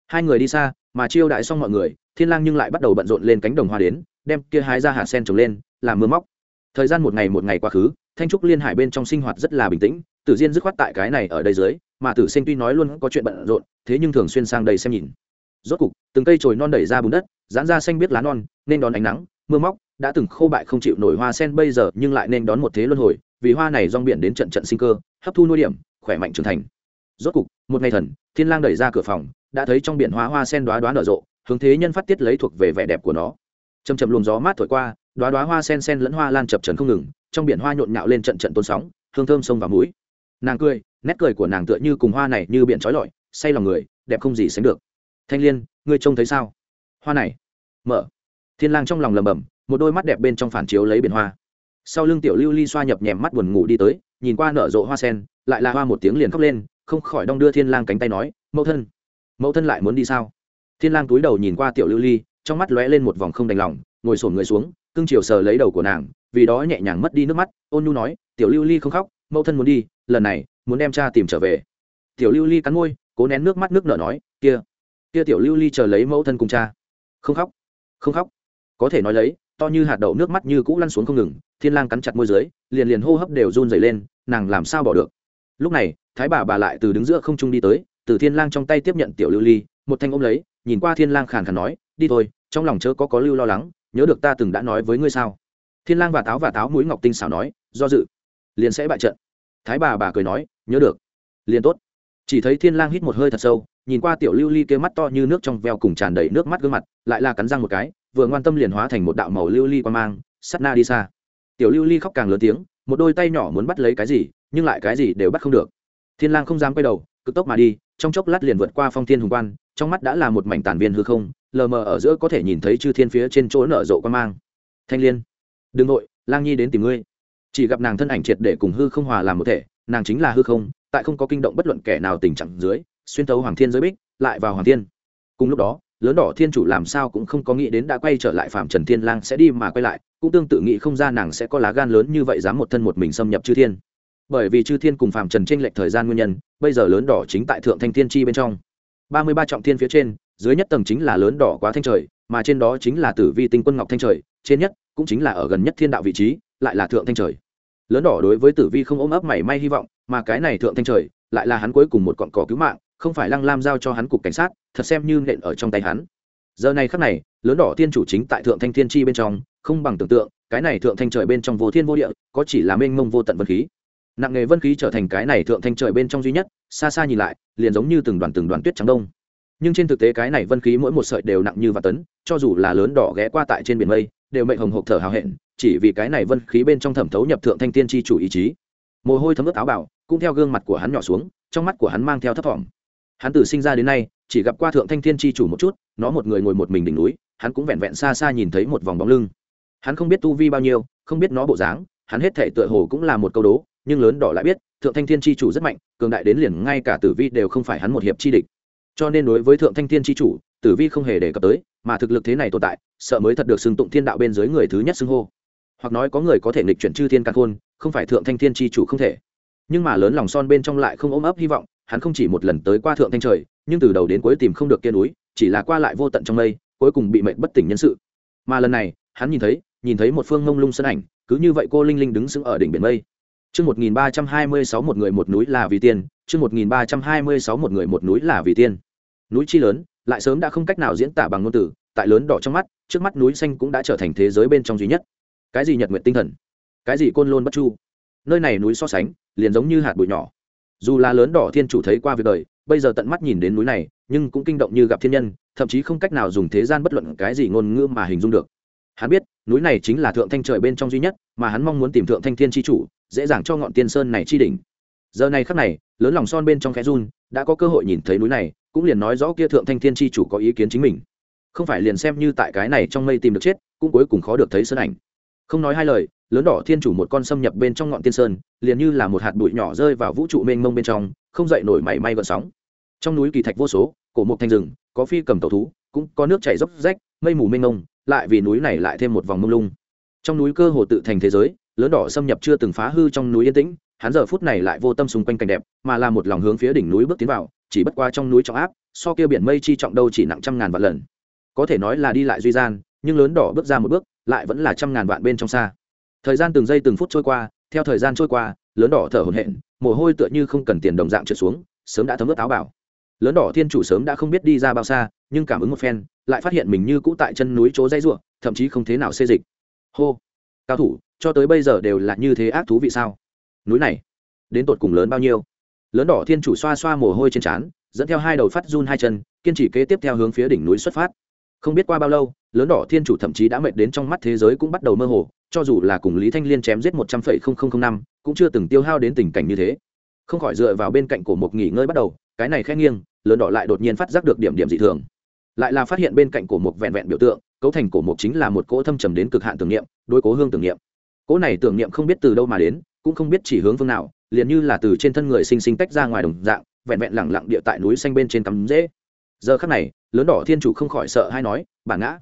Hai người đi xa, mà chiêu đại xong mọi người, thiên lang nhưng lại bắt đầu bận rộn lên cánh đồng hoa đến, đem kia hái ra hạt sen trồng lên, làm mưa móc. Thời gian một ngày một ngày quá khứ, thanh trúc liên hải bên trong sinh hoạt rất là bình tĩnh, tử diên dứt khoát tại cái này ở đây dưới, mà tử sinh tuy nói luôn có chuyện bận rộn, thế nhưng thường xuyên sang đây xem nhìn. Rốt cục, từng cây chồi non đẩy ra bùn đất dán ra xanh biết lá non, nên đón ánh nắng, mưa móc, đã từng khô bại không chịu nổi hoa sen bây giờ, nhưng lại nên đón một thế luân hồi, vì hoa này rong biển đến trận trận sinh cơ, hấp thu nuôi điểm, khỏe mạnh trưởng thành. Rốt cục một ngày thần, thiên lang đẩy ra cửa phòng, đã thấy trong biển hoa hoa sen đoá đoá nở rộ, hướng thế nhân phát tiết lấy thuộc về vẻ đẹp của nó. Chầm chầm luồng gió mát thổi qua đoá đoá hoa sen sen lẫn hoa lan chập trần không ngừng, trong biển hoa nhộn nhạo lên trận trận tôn sóng, hương thơm sông vào mũi. Nàng cười, nét cười của nàng tựa như cùng hoa này như biển trói lọi, say lòng người, đẹp không gì sánh được. Thanh liên, ngươi trông thấy sao? Hoa này. Mở. Thiên lang trong lòng lầm bầm một đôi mắt đẹp bên trong phản chiếu lấy biển hoa. Sau lưng tiểu lưu ly xoa nhập nhèm mắt buồn ngủ đi tới, nhìn qua nở rộ hoa sen, lại là hoa một tiếng liền khóc lên không khỏi đong đưa thiên lang cánh tay nói, mẫu thân mẫu thân lại muốn đi sao? Thiên lang túi đầu nhìn qua tiểu lưu ly, trong mắt lóe lên một vòng không đành lòng, ngồi sổn người xuống cưng chiều sờ lấy đầu của nàng, vì đó nhẹ nhàng mất đi nước mắt, ôn nhu nói, tiểu lưu ly không khóc, mẫu thân muốn đi, lần này muốn đem cha tìm trở về. Tiểu lưu ly cắn môi, cố nén nước mắt nước nở nói, kia kia tiểu lưu ly chờ lấy mẫu thân cùng cha. Không khóc không khóc. Có thể nói lấy, to như hạt đậu nước mắt như cũ lăn xuống không ngừng, thiên lang cắn chặt môi dưới, liền liền hô hấp đều run rẩy lên, nàng làm sao bỏ được? Lúc này thái bà bà lại từ đứng giữa không trung đi tới, từ thiên lang trong tay tiếp nhận tiểu lưu ly, một thanh ôm lấy, nhìn qua thiên lang khàn khàn nói, đi thôi, trong lòng chớ có có lưu lo lắng, nhớ được ta từng đã nói với ngươi sao? Thiên lang và táo và táo mũi ngọc tinh xảo nói, do dự, liền sẽ bại trận. Thái bà bà cười nói, nhớ được, liền tốt. Chỉ thấy thiên lang hít một hơi thật sâu, nhìn qua tiểu lưu ly kia mắt to như nước trong veo cùng tràn đầy nước mắt gương mặt, lại là cắn răng một cái, vừa ngoan tâm liền hóa thành một đạo màu lưu ly quang mang, sắt na đi xa. Tiểu lưu ly khóc càng lớn tiếng, một đôi tay nhỏ muốn bắt lấy cái gì, nhưng lại cái gì đều bắt không được thiên lang không dám quay đầu, cực tốc mà đi, trong chốc lát liền vượt qua phong thiên hùng quan, trong mắt đã là một mảnh tàn viên hư không, lờ mờ ở giữa có thể nhìn thấy chư thiên phía trên chỗ nở rộ quan mang. Thanh liên, đừng nội lang nhi đến tìm ngươi. Chỉ gặp nàng thân ảnh triệt để cùng hư không hòa làm một thể, nàng chính là hư không, tại không có kinh động bất luận kẻ nào tình trạng dưới, xuyên tấu hoàng thiên giới bích, lại vào hoàng thiên. Cùng lúc đó, lớn đỏ thiên chủ làm sao cũng không có nghĩ đến đã quay trở lại phạm trần thiên lang sẽ đi mà quay lại, cũng tương tự nghĩ không ra nàng sẽ có lá gan lớn như vậy dám một thân một mình xâm nhập chư thiên bởi vì chư thiên cùng phạm trần tranh lệch thời gian nguyên nhân, bây giờ lớn đỏ chính tại thượng thanh thiên chi bên trong. Ba mươi ba trọng thiên phía trên, dưới nhất tầng chính là lớn đỏ quá thanh trời, mà trên đó chính là tử vi tinh quân ngọc thanh trời, trên nhất cũng chính là ở gần nhất thiên đạo vị trí, lại là thượng thanh trời. Lớn đỏ đối với tử vi không ôm ấp mảy may hy vọng, mà cái này thượng thanh trời, lại là hắn cuối cùng một cọn cỏ cứu mạng, không phải lăng lam giao cho hắn cục cảnh sát, thật xem như nện ở trong tay hắn. Giờ này khắc này, lớn đỏ thiên chủ chính tại thượng thanh thiên chi bên trong, không bằng tưởng tượng, cái này thượng thanh trời bên trong vô thiên vô địa, có chỉ là mênh mông vô tận vật khí nặng nghề vân khí trở thành cái này thượng thanh trời bên trong duy nhất, xa xa nhìn lại, liền giống như từng đoàn từng đoàn tuyết trắng đông. Nhưng trên thực tế cái này vân khí mỗi một sợi đều nặng như vạn tấn, cho dù là lớn đỏ ghé qua tại trên biển mây, đều mệnh hồng hộp thở hào hẹn, chỉ vì cái này vân khí bên trong thẩm thấu nhập thượng thanh tiên tri chủ ý chí. Mồ hôi thấm ướt áo bảo cũng theo gương mặt của hắn nhỏ xuống, trong mắt của hắn mang theo thấp thỏm. Hắn từ sinh ra đến nay, chỉ gặp qua thượng thanh thiên tri chủ một chút, nó một người ngồi một mình đỉnh núi, hắn cũng vẹn vẹn xa xa nhìn thấy một vòng bóng lưng. Hắn không biết tu vi bao nhiêu, không biết nó bộ dáng, hắn hết thể tựa hồ cũng là một câu đố nhưng lớn đỏ lại biết, thượng thanh thiên tri chủ rất mạnh, cường đại đến liền ngay cả tử vi đều không phải hắn một hiệp chi địch. Cho nên đối với thượng thanh thiên tri chủ, tử vi không hề đề cập tới, mà thực lực thế này tồn tại, sợ mới thật được xưng tụng thiên đạo bên dưới người thứ nhất xưng hô. Hoặc nói có người có thể nghịch chuyển chư thiên căn khôn, không phải thượng thanh thiên tri chủ không thể. Nhưng mà lớn lòng son bên trong lại không ôm ấp hy vọng, hắn không chỉ một lần tới qua thượng thanh trời, nhưng từ đầu đến cuối tìm không được kia núi, chỉ là qua lại vô tận trong mây, cuối cùng bị mệnh bất tỉnh nhân sự. Mà lần này, hắn nhìn thấy nhìn thấy một phương mông lung sân ảnh, cứ như vậy cô linh linh đứng sững ở đỉnh biển mây. Chương 1326 một người một núi là vì tiền, chương 1326 một người một núi là vì tiền. Núi chi lớn, lại sớm đã không cách nào diễn tả bằng ngôn từ, tại lớn đỏ trong mắt, trước mắt núi xanh cũng đã trở thành thế giới bên trong duy nhất. Cái gì nhật nguyệt tinh thần, cái gì côn lôn bất chu. Nơi này núi so sánh, liền giống như hạt bụi nhỏ. Dù là lớn đỏ thiên chủ thấy qua việc đời, bây giờ tận mắt nhìn đến núi này, nhưng cũng kinh động như gặp thiên nhân, thậm chí không cách nào dùng thế gian bất luận cái gì ngôn ngữ mà hình dung được. Hắn biết, núi này chính là thượng thanh trời bên trong duy nhất, mà hắn mong muốn tìm thượng thanh thiên chi chủ, dễ dàng cho ngọn tiên sơn này chi đỉnh. Giờ này khắc này, lớn lòng son bên trong khẽ run, đã có cơ hội nhìn thấy núi này, cũng liền nói rõ kia thượng thanh thiên chi chủ có ý kiến chính mình. Không phải liền xem như tại cái này trong mây tìm được chết, cũng cuối cùng khó được thấy sơn ảnh. Không nói hai lời, lớn đỏ thiên chủ một con xâm nhập bên trong ngọn tiên sơn, liền như là một hạt bụi nhỏ rơi vào vũ trụ mênh mông bên trong, không dậy nổi mảy may gợn sóng. Trong núi kỳ thạch vô số, cổ một thanh rừng, có phi cầm tàu thú, cũng có nước chảy dốc rách, mây mù mênh mông, lại vì núi này lại thêm một vòng mông lung. Trong núi cơ hồ tự thành thế giới lớn đỏ xâm nhập chưa từng phá hư trong núi yên tĩnh, hắn giờ phút này lại vô tâm xung quanh cảnh đẹp, mà là một lòng hướng phía đỉnh núi bước tiến vào, chỉ bất qua trong núi trọng áp, so kia biển mây chi trọng đâu chỉ nặng trăm ngàn vạn lần. Có thể nói là đi lại duy gian, nhưng lớn đỏ bước ra một bước, lại vẫn là trăm ngàn vạn bên trong xa. Thời gian từng giây từng phút trôi qua, theo thời gian trôi qua, lớn đỏ thở hổn hển, mồ hôi tựa như không cần tiền đồng dạng trượt xuống, sớm đã thấm ướt áo bảo lớn đỏ thiên chủ sớm đã không biết đi ra bao xa, nhưng cảm ứng một phen, lại phát hiện mình như cũ tại chân núi chỗ dây ruộng thậm chí không thế nào xê dịch. Hô! Cao thủ, cho tới bây giờ đều là như thế ác thú vị sao? Núi này, đến tột cùng lớn bao nhiêu? Lớn đỏ thiên chủ xoa xoa mồ hôi trên trán, dẫn theo hai đầu phát run hai chân, kiên trì kế tiếp theo hướng phía đỉnh núi xuất phát. Không biết qua bao lâu, lớn đỏ thiên chủ thậm chí đã mệt đến trong mắt thế giới cũng bắt đầu mơ hồ, cho dù là cùng lý thanh liên chém giết một trăm phẩy không không không năm, cũng chưa từng tiêu hao đến tình cảnh như thế. Không khỏi dựa vào bên cạnh cổ một nghỉ ngơi bắt đầu, cái này khẽ nghiêng, lớn đỏ lại đột nhiên phát giác được điểm điểm dị thường lại là phát hiện bên cạnh cổ một vẹn vẹn biểu tượng, cấu thành cổ một chính là một cỗ thâm trầm đến cực hạn tưởng niệm đôi cố hương tưởng niệm. Cỗ này tưởng niệm không biết từ đâu mà đến, cũng không biết chỉ hướng phương nào, liền như là từ trên thân người sinh sinh tách ra ngoài đồng dạng, vẹn vẹn lẳng lặng địa tại núi xanh bên trên tắm dễ. Giờ khắc này, lớn đỏ thiên chủ không khỏi sợ hay nói, bản ngã,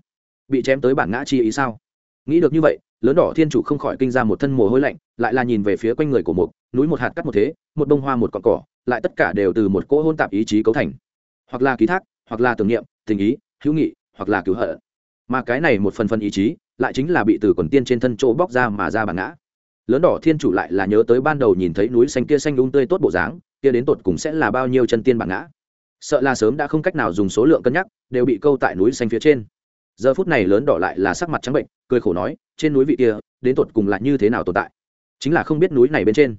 bị chém tới bản ngã chi ý sao? Nghĩ được như vậy, lớn đỏ thiên chủ không khỏi kinh ra một thân mồ hôi lạnh, lại là nhìn về phía quanh người của một núi một hạt cắt một thế, một bông hoa một cọn cỏ, lại tất cả đều từ một cỗ hôn tạp ý chí cấu thành. Hoặc là ký thác hoặc là tưởng niệm, tình ý, hữu nghị, hoặc là cứu hận. Mà cái này một phần phần ý chí, lại chính là bị từ quần tiên trên thân chỗ bóc ra mà ra bản ngã. Lớn đỏ thiên chủ lại là nhớ tới ban đầu nhìn thấy núi xanh kia xanh đúng tươi tốt bộ dáng, kia đến tột cùng sẽ là bao nhiêu chân tiên bản ngã. Sợ là sớm đã không cách nào dùng số lượng cân nhắc, đều bị câu tại núi xanh phía trên. Giờ phút này lớn đỏ lại là sắc mặt trắng bệnh, cười khổ nói, trên núi vị kia, đến tột cùng là như thế nào tồn tại? Chính là không biết núi này bên trên,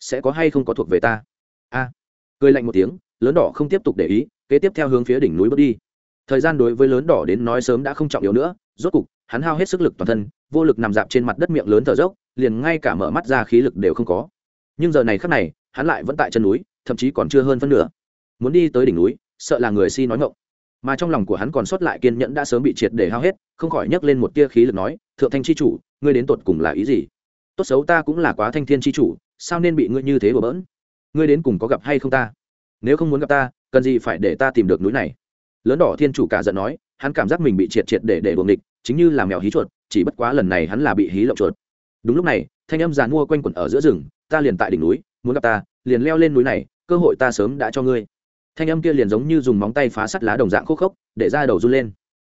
sẽ có hay không có thuộc về ta? A. Cười lạnh một tiếng, lớn đỏ không tiếp tục để ý kế tiếp theo hướng phía đỉnh núi bước đi. Thời gian đối với lớn đỏ đến nói sớm đã không trọng yếu nữa, rốt cục, hắn hao hết sức lực toàn thân, vô lực nằm dạp trên mặt đất miệng lớn thở dốc, liền ngay cả mở mắt ra khí lực đều không có. Nhưng giờ này khắc này, hắn lại vẫn tại chân núi, thậm chí còn chưa hơn phân nửa. Muốn đi tới đỉnh núi, sợ là người si nói ngộng mà trong lòng của hắn còn sót lại kiên nhẫn đã sớm bị triệt để hao hết, không khỏi nhấc lên một tia khí lực nói, thượng thanh chi chủ, ngươi đến tột cùng là ý gì? Tốt xấu ta cũng là quá thanh thiên chi chủ, sao nên bị ngươi như thế bừa bỡn? Ngươi đến cùng có gặp hay không ta? Nếu không muốn gặp ta cần gì phải để ta tìm được núi này? Lớn đỏ thiên chủ cả giận nói, hắn cảm giác mình bị triệt triệt để để buồng địch chính như là mèo hí chuột, chỉ bất quá lần này hắn là bị hí lộng chuột. Đúng lúc này, thanh âm giàn mua quanh quẩn ở giữa rừng, ta liền tại đỉnh núi, muốn gặp ta, liền leo lên núi này, cơ hội ta sớm đã cho ngươi. Thanh âm kia liền giống như dùng móng tay phá sắt lá đồng dạng khô khốc, để ra đầu run lên.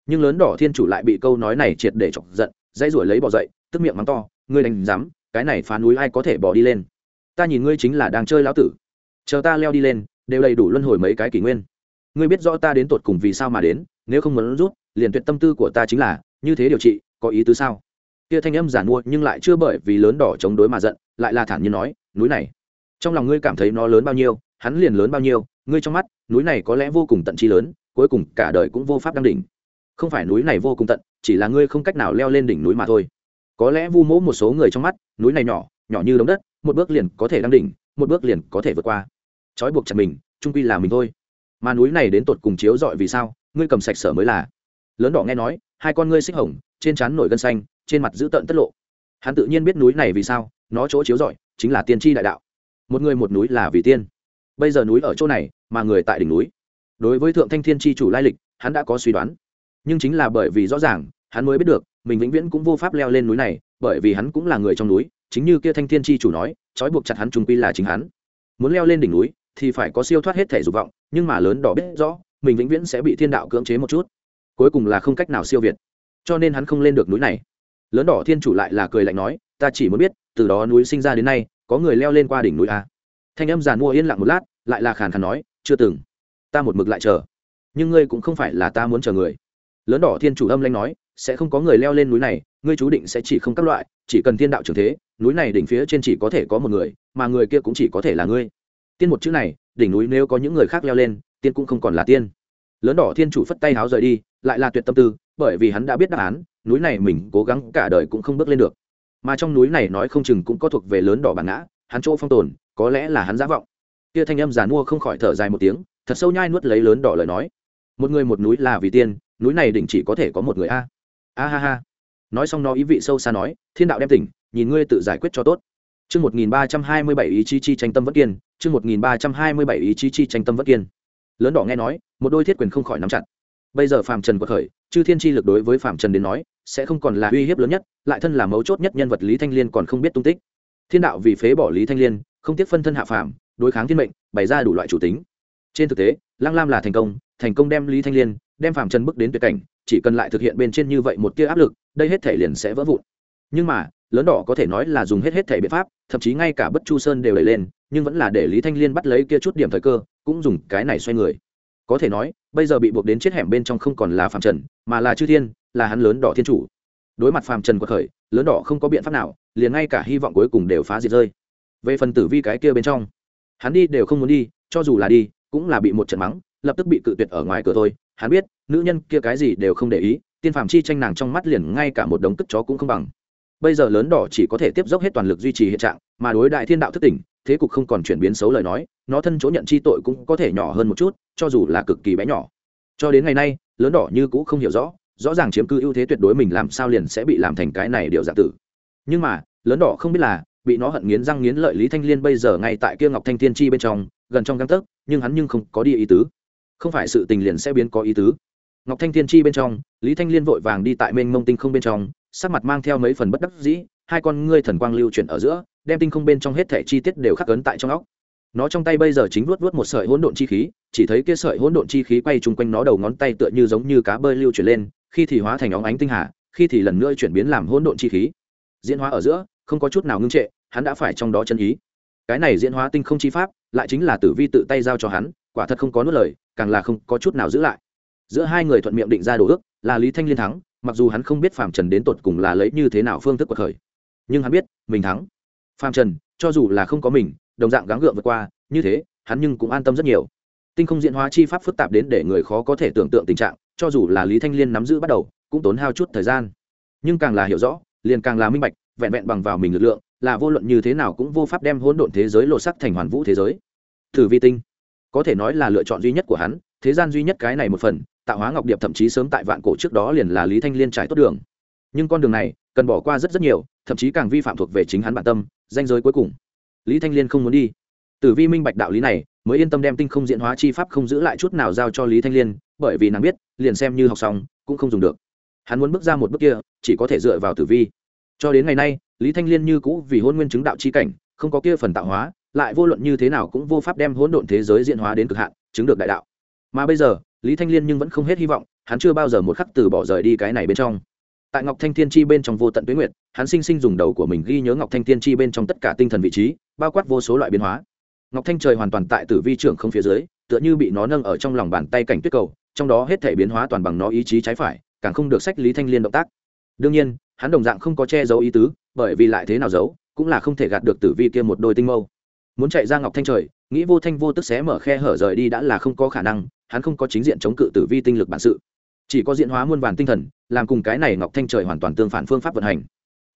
Nhưng lớn đỏ thiên chủ lại bị câu nói này triệt để chọc giận, dãy ruổi lấy bỏ dậy, tức miệng mắng to, ngươi đánh dám cái này phá núi ai có thể bỏ đi lên? Ta nhìn ngươi chính là đang chơi lão tử. Chờ ta leo đi lên đều đầy đủ luân hồi mấy cái kỷ nguyên. Ngươi biết rõ ta đến tột cùng vì sao mà đến, nếu không muốn rút, liền tuyệt tâm tư của ta chính là, như thế điều trị, có ý tứ sao? Kia thanh âm giản mua nhưng lại chưa bởi vì lớn đỏ chống đối mà giận, lại là thản nhiên nói, núi này, trong lòng ngươi cảm thấy nó lớn bao nhiêu, hắn liền lớn bao nhiêu, ngươi trong mắt, núi này có lẽ vô cùng tận chi lớn, cuối cùng cả đời cũng vô pháp đăng đỉnh. Không phải núi này vô cùng tận, chỉ là ngươi không cách nào leo lên đỉnh núi mà thôi. Có lẽ vu mỗ một số người trong mắt, núi này nhỏ nhỏ như đống đất, một bước liền có thể đăng đỉnh, một bước liền có thể vượt qua trói buộc chặt mình trung quy là mình thôi. Mà núi này đến tột cùng chiếu dọi vì sao? Ngươi cầm sạch sở mới là. Lớn đỏ nghe nói, hai con ngươi xích hồng, trên trán nổi gân xanh, trên mặt giữ tợn tất lộ. Hắn tự nhiên biết núi này vì sao, nó chỗ chiếu rọi, chính là tiên tri đại đạo. Một người một núi là vì tiên. Bây giờ núi ở chỗ này, mà người tại đỉnh núi. Đối với thượng thanh thiên tri chủ lai lịch, hắn đã có suy đoán. Nhưng chính là bởi vì rõ ràng, hắn mới biết được, mình vĩnh viễn cũng vô pháp leo lên núi này, bởi vì hắn cũng là người trong núi, chính như kia thanh thiên tri chủ nói, trói buộc chặt hắn trung quy là chính hắn. Muốn leo lên đỉnh núi thì phải có siêu thoát hết thể dục vọng, nhưng mà lớn đỏ biết rõ, mình vĩnh viễn sẽ bị thiên đạo cưỡng chế một chút. Cuối cùng là không cách nào siêu việt. Cho nên hắn không lên được núi này. Lớn đỏ thiên chủ lại là cười lạnh nói, ta chỉ muốn biết, từ đó núi sinh ra đến nay, có người leo lên qua đỉnh núi a thanh âm giàn mua yên lặng một lát, lại là khàn khàn nói, chưa từng. Ta một mực lại chờ. Nhưng ngươi cũng không phải là ta muốn chờ người. Lớn đỏ thiên chủ âm lanh nói, sẽ không có người leo lên núi này, ngươi chú định sẽ chỉ không các loại, chỉ cần thiên đạo trường thế, núi này đỉnh phía trên chỉ có thể có một người, mà người kia cũng chỉ có thể là ngươi tiên một chữ này đỉnh núi nếu có những người khác leo lên tiên cũng không còn là tiên. Lớn đỏ thiên chủ phất tay háo rời đi lại là tuyệt tâm tư bởi vì hắn đã biết đáp án núi này mình cố gắng cả đời cũng không bước lên được. Mà trong núi này nói không chừng cũng có thuộc về lớn đỏ bản ngã hắn chỗ phong tồn có lẽ là hắn giả vọng. Kia thanh âm giàn mua không khỏi thở dài một tiếng thật sâu nhai nuốt lấy lớn đỏ lời nói. Một người một núi là vì tiên núi này đỉnh chỉ có thể có một người a. A ha ha. Nói xong nó ý vị sâu xa nói thiên đạo đem tỉnh nhìn ngươi tự giải quyết cho tốt. Trước 1327 ý chí chi tranh tâm vẫn kiên, chương 1327 ý chí chi tranh tâm vẫn kiên. Lớn đỏ nghe nói, một đôi thiết quyền không khỏi nắm chặt. Bây giờ Phạm Trần quật khởi, chư thiên chi lực đối với Phạm Trần đến nói, sẽ không còn là uy hiếp lớn nhất, lại thân là mấu chốt nhất nhân vật Lý Thanh Liên còn không biết tung tích. Thiên đạo vì phế bỏ Lý Thanh Liên, không tiếc phân thân hạ phàm, đối kháng thiên mệnh, bày ra đủ loại chủ tính. Trên thực tế, Lăng Lam là thành công, thành công đem Lý Thanh Liên, đem Phạm Trần bước đến tuyệt cảnh, chỉ cần lại thực hiện bên trên như vậy một tia áp lực, đây hết thể liền sẽ vỡ vụn. Nhưng mà, lớn đỏ có thể nói là dùng hết hết thể biện pháp thậm chí ngay cả bất chu sơn đều đẩy lên nhưng vẫn là để lý thanh liên bắt lấy kia chút điểm thời cơ, cũng dùng cái này xoay người. Có thể nói, bây giờ bị buộc đến chết hẻm bên trong không còn là phạm trần, mà là chư thiên, là hắn lớn đỏ thiên chủ. Đối mặt phạm trần của khởi, lớn đỏ không có biện pháp nào, liền ngay cả hy vọng cuối cùng đều phá diệt rơi. Về phần tử vi cái kia bên trong, hắn đi đều không muốn đi, cho dù là đi, cũng là bị một trận mắng, lập tức bị cự tuyệt ở ngoài cửa thôi. Hắn biết, nữ nhân kia cái gì đều không để ý, tiên phạm chi tranh nàng trong mắt liền ngay cả một đống cất chó cũng không bằng bây giờ lớn đỏ chỉ có thể tiếp dốc hết toàn lực duy trì hiện trạng, mà đối đại thiên đạo thức tỉnh, thế cục không còn chuyển biến xấu lời nói, nó thân chỗ nhận chi tội cũng có thể nhỏ hơn một chút, cho dù là cực kỳ bé nhỏ. Cho đến ngày nay, lớn đỏ như cũ không hiểu rõ rõ ràng chiếm cư ưu thế tuyệt đối mình làm sao liền sẽ bị làm thành cái này điều giả tử. Nhưng mà, lớn đỏ không biết là, bị nó hận nghiến răng nghiến lợi lý thanh liên bây giờ ngay tại kia ngọc thanh thiên chi bên trong, gần trong găng tấc, nhưng hắn nhưng không có đi ý tứ. Không phải sự tình liền sẽ biến có ý tứ. Ngọc thanh thiên chi bên trong, lý thanh liên vội vàng đi tại mênh mông tinh không bên trong sắc mặt mang theo mấy phần bất đắc dĩ, hai con ngươi thần quang lưu chuyển ở giữa, đem tinh không bên trong hết thể chi tiết đều khắc ấn tại trong óc. Nó trong tay bây giờ chính vuốt vuốt một sợi hỗn độn chi khí, chỉ thấy kia sợi hỗn độn chi khí quay chung quanh nó đầu ngón tay tựa như giống như cá bơi lưu chuyển lên, khi thì hóa thành óng ánh tinh hà, khi thì lần nữa chuyển biến làm hỗn độn chi khí. Diễn hóa ở giữa, không có chút nào ngưng trệ, hắn đã phải trong đó chân ý. Cái này diễn hóa tinh không chi pháp, lại chính là tử vi tự tay giao cho hắn, quả thật không có nuốt lời, càng là không có chút nào giữ lại. Giữa hai người thuận miệng định ra đồ ước, là lý thanh liên thắng mặc dù hắn không biết phạm trần đến tột cùng là lấy như thế nào phương thức cuộc khởi, nhưng hắn biết mình thắng. Phạm trần, cho dù là không có mình, đồng dạng gắng gượng vượt qua, như thế, hắn nhưng cũng an tâm rất nhiều. Tinh không diễn hóa chi pháp phức tạp đến để người khó có thể tưởng tượng tình trạng, cho dù là lý thanh liên nắm giữ bắt đầu, cũng tốn hao chút thời gian. Nhưng càng là hiểu rõ, liền càng là minh bạch, vẹn vẹn bằng vào mình lực lượng, là vô luận như thế nào cũng vô pháp đem hỗn độn thế giới lộ sắc thành hoàn vũ thế giới. Thử vi tinh, có thể nói là lựa chọn duy nhất của hắn, thế gian duy nhất cái này một phần tạo hóa ngọc điệp thậm chí sớm tại vạn cổ trước đó liền là lý thanh liên trải tốt đường. Nhưng con đường này cần bỏ qua rất rất nhiều, thậm chí càng vi phạm thuộc về chính hắn bản tâm, danh giới cuối cùng. Lý thanh liên không muốn đi. Tử vi minh bạch đạo lý này, mới yên tâm đem tinh không diễn hóa chi pháp không giữ lại chút nào giao cho lý thanh liên, bởi vì nàng biết, liền xem như học xong, cũng không dùng được. Hắn muốn bước ra một bước kia, chỉ có thể dựa vào tử vi. Cho đến ngày nay, lý thanh liên như cũ vì hôn nguyên chứng đạo chi cảnh, không có kia phần tạo hóa, lại vô luận như thế nào cũng vô pháp đem hỗn độn thế giới diễn hóa đến cực hạn, chứng được đại đạo. Mà bây giờ lý thanh liên nhưng vẫn không hết hy vọng, hắn chưa bao giờ một khắc từ bỏ rời đi cái này bên trong. Tại ngọc thanh thiên chi bên trong vô tận tuyến nguyệt, hắn sinh sinh dùng đầu của mình ghi nhớ ngọc thanh thiên chi bên trong tất cả tinh thần vị trí, bao quát vô số loại biến hóa. Ngọc thanh trời hoàn toàn tại tử vi trưởng không phía dưới, tựa như bị nó nâng ở trong lòng bàn tay cảnh tuyết cầu, trong đó hết thể biến hóa toàn bằng nó ý chí trái phải, càng không được sách lý thanh liên động tác. Đương nhiên, hắn đồng dạng không có che giấu ý tứ, bởi vì lại thế nào giấu, cũng là không thể gạt được tử vi kia một đôi tinh mâu. Muốn chạy ra ngọc thanh trời, nghĩ vô thanh vô tức xé mở khe hở rời đi đã là không có khả năng hắn không có chính diện chống cự tử vi tinh lực bản sự. Chỉ có diện hóa muôn vàn tinh thần, làm cùng cái này ngọc thanh trời hoàn toàn tương phản phương pháp vận hành.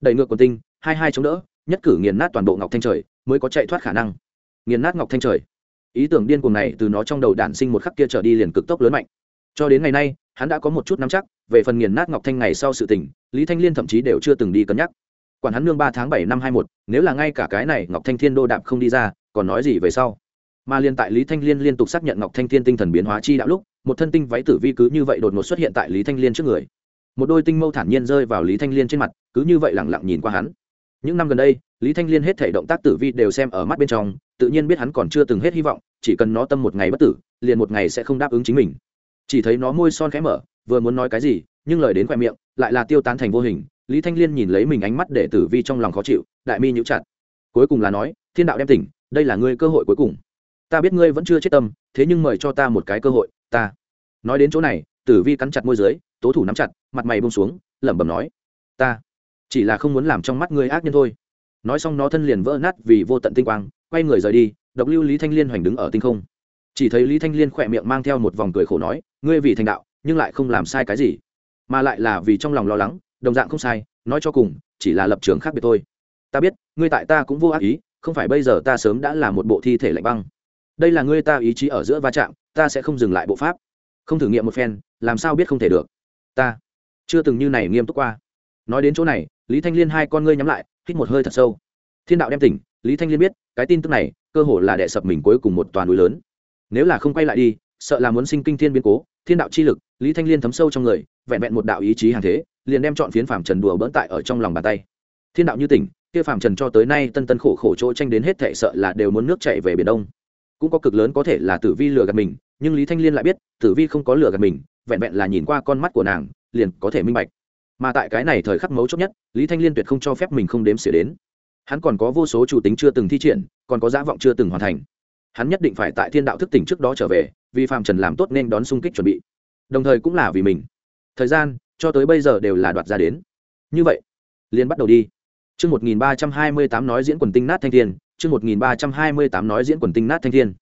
Đẩy ngược quần tinh, hai hai chống đỡ, nhất cử nghiền nát toàn bộ ngọc thanh trời, mới có chạy thoát khả năng. Nghiền nát ngọc thanh trời. Ý tưởng điên cuồng này từ nó trong đầu đản sinh một khắc kia trở đi liền cực tốc lớn mạnh. Cho đến ngày nay, hắn đã có một chút nắm chắc, về phần nghiền nát ngọc thanh ngày sau sự tình, lý thanh liên thậm chí đều chưa từng đi cân nhắc. Quản hắn nương ba tháng bảy năm hai một nếu là ngay cả cái này ngọc thanh thiên đô đạp không đi ra, còn nói gì về sau? Mà liên tại lý thanh liên liên tục xác nhận ngọc thanh thiên tinh thần biến hóa chi đạo lúc, một thân tinh váy tử vi cứ như vậy đột ngột xuất hiện tại lý thanh liên trước người. Một đôi tinh mâu thản nhiên rơi vào lý thanh liên trên mặt, cứ như vậy lẳng lặng nhìn qua hắn. Những năm gần đây, lý thanh liên hết thể động tác tử vi đều xem ở mắt bên trong, tự nhiên biết hắn còn chưa từng hết hy vọng, chỉ cần nó tâm một ngày bất tử, liền một ngày sẽ không đáp ứng chính mình. Chỉ thấy nó môi son khẽ mở, vừa muốn nói cái gì, nhưng lời đến khoe miệng, lại là tiêu tán thành vô hình. Lý thanh liên nhìn lấy mình ánh mắt để tử vi trong lòng khó chịu, đại mi nhũ chặt. Cuối cùng là nói, thiên đạo đem tỉnh, đây là ngươi cơ hội cuối cùng ta biết ngươi vẫn chưa chết tâm, thế nhưng mời cho ta một cái cơ hội, ta. Nói đến chỗ này, tử vi cắn chặt môi dưới, tố thủ nắm chặt, mặt mày bông xuống, lẩm bẩm nói. Ta. Chỉ là không muốn làm trong mắt ngươi ác nhân thôi. Nói xong nó thân liền vỡ nát vì vô tận tinh quang, quay người rời đi, độc lưu lý thanh liên hoành đứng ở tinh không. Chỉ thấy lý thanh liên khỏe miệng mang theo một vòng cười khổ nói, ngươi vì thành đạo, nhưng lại không làm sai cái gì. Mà lại là vì trong lòng lo lắng, đồng dạng không sai, nói cho cùng, chỉ là lập trường khác biệt thôi. Ta biết, ngươi tại ta cũng vô ác ý, không phải bây giờ ta sớm đã là một bộ thi thể lạnh băng đây là ngươi ta ý chí ở giữa va chạm, ta sẽ không dừng lại bộ pháp. Không thử nghiệm một phen, làm sao biết không thể được? Ta chưa từng như này nghiêm túc qua. Nói đến chỗ này, lý thanh liên hai con ngươi nhắm lại, hít một hơi thật sâu. Thiên đạo đem tỉnh, lý thanh liên biết, cái tin tức này, cơ hồ là đẻ sập mình cuối cùng một toàn núi lớn. Nếu là không quay lại đi, sợ là muốn sinh kinh thiên biến cố, thiên đạo chi lực, lý thanh liên thấm sâu trong người, vẹn vẹn một đạo ý chí hàng thế, liền đem chọn phiến phàm trần đùa bỡn tại ở trong lòng bàn tay. Thiên đạo như tỉnh, kia phàm trần cho tới nay tân tân khổ khổ chỗ tranh đến hết thệ sợ là đều muốn nước chạy về biển đông cũng có cực lớn có thể là tử vi lừa gạt mình nhưng lý thanh liên lại biết tử vi không có lừa gạt mình vẹn vẹn là nhìn qua con mắt của nàng liền có thể minh bạch. Mà tại cái này thời khắc mấu chốt nhất lý thanh liên tuyệt không cho phép mình không đếm xỉa đến. Hắn còn có vô số chủ tính chưa từng thi triển còn có giả vọng chưa từng hoàn thành. Hắn nhất định phải tại thiên đạo thức tỉnh trước đó trở về vì phạm trần làm tốt nên đón xung kích chuẩn bị. Đồng thời cũng là vì mình. Thời gian cho tới bây giờ đều là đoạt ra đến. Như vậy liên bắt đầu đi. Trước 1328 nói diễn quần tinh nát thanh thiên, chương 1328 nói diễn quần tinh nát thanh thiên.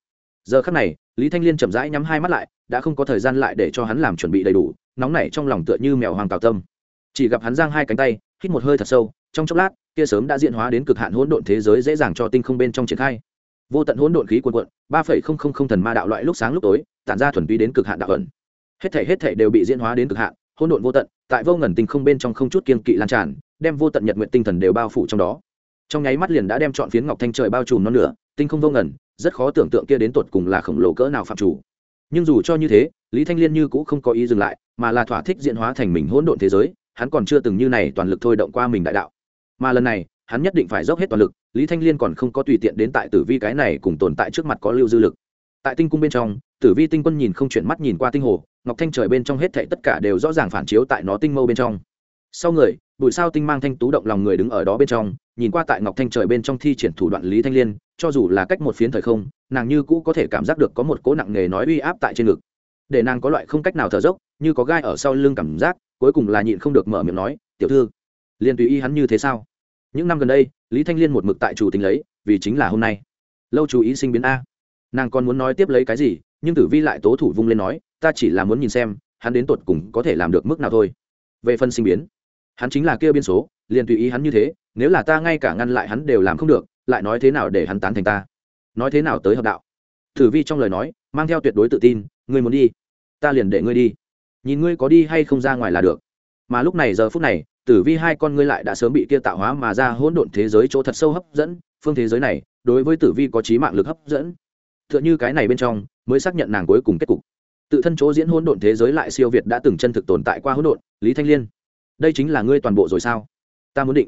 Giờ khắc này, Lý Thanh Liên chậm rãi nhắm hai mắt lại, đã không có thời gian lại để cho hắn làm chuẩn bị đầy đủ, nóng nảy trong lòng tựa như mèo hoàng cào tâm. Chỉ gặp hắn giang hai cánh tay, hít một hơi thật sâu, trong chốc lát, kia sớm đã diễn hóa đến cực hạn hỗn độn thế giới dễ dàng cho tinh không bên trong triển khai. Vô tận hỗn độn khí cuồn cuộn, 3.000 thần ma đạo loại lúc sáng lúc tối, tản ra thuần túy đến cực hạn đạo ẩn. Hết thảy hết thảy đều bị diễn hóa đến cực hạn, hỗn độn vô tận, tại vô ngần tinh không bên trong không chút kiên kỵ lan tràn, đem vô tận nhật nguyện tinh thần đều bao phủ trong đó trong nháy mắt liền đã đem chọn phiến ngọc thanh trời bao trùm non nửa, tinh không vô ngần, rất khó tưởng tượng kia đến tột cùng là khổng lồ cỡ nào phạm chủ. Nhưng dù cho như thế, lý thanh liên như cũng không có ý dừng lại, mà là thỏa thích diện hóa thành mình hỗn độn thế giới, hắn còn chưa từng như này toàn lực thôi động qua mình đại đạo. Mà lần này, hắn nhất định phải dốc hết toàn lực, lý thanh liên còn không có tùy tiện đến tại tử vi cái này cùng tồn tại trước mặt có lưu dư lực. Tại tinh cung bên trong, tử vi tinh quân nhìn không chuyển mắt nhìn qua tinh hồ, ngọc thanh trời bên trong hết thảy tất cả đều rõ ràng phản chiếu tại nó tinh mâu bên trong sau người bụi sao tinh mang thanh tú động lòng người đứng ở đó bên trong, nhìn qua tại ngọc thanh trời bên trong thi triển thủ đoạn lý thanh liên, cho dù là cách một phiến thời không, nàng như cũ có thể cảm giác được có một cố nặng nghề nói uy áp tại trên ngực. Để nàng có loại không cách nào thở dốc, như có gai ở sau lưng cảm giác, cuối cùng là nhịn không được mở miệng nói, tiểu thư liền tùy y hắn như thế sao? Những năm gần đây, lý thanh liên một mực tại chủ tính lấy, vì chính là hôm nay. Lâu chú ý sinh biến a. Nàng còn muốn nói tiếp lấy cái gì, nhưng tử vi lại tố thủ vung lên nói, ta chỉ là muốn nhìn xem, hắn đến tột cùng có thể làm được mức nào thôi. Về phân sinh biến hắn chính là kia biên số, liền tùy ý hắn như thế, nếu là ta ngay cả ngăn lại hắn đều làm không được, lại nói thế nào để hắn tán thành ta? Nói thế nào tới hợp đạo? Thử vi trong lời nói, mang theo tuyệt đối tự tin, ngươi muốn đi, ta liền để ngươi đi. Nhìn ngươi có đi hay không ra ngoài là được. Mà lúc này giờ phút này, tử vi hai con ngươi lại đã sớm bị kia tạo hóa mà ra hỗn độn thế giới chỗ thật sâu hấp dẫn, phương thế giới này, đối với tử vi có trí mạng lực hấp dẫn. T h ư ợ n h ư cái này bên trong, mới xác nhận nàng cuối cùng kết cục. Tự thân chỗ diễn hỗn độn thế giới lại siêu việt đã từng chân thực tồn tại qua hỗn độn, lý thanh liên đây chính là ngươi toàn bộ rồi sao? Ta muốn định.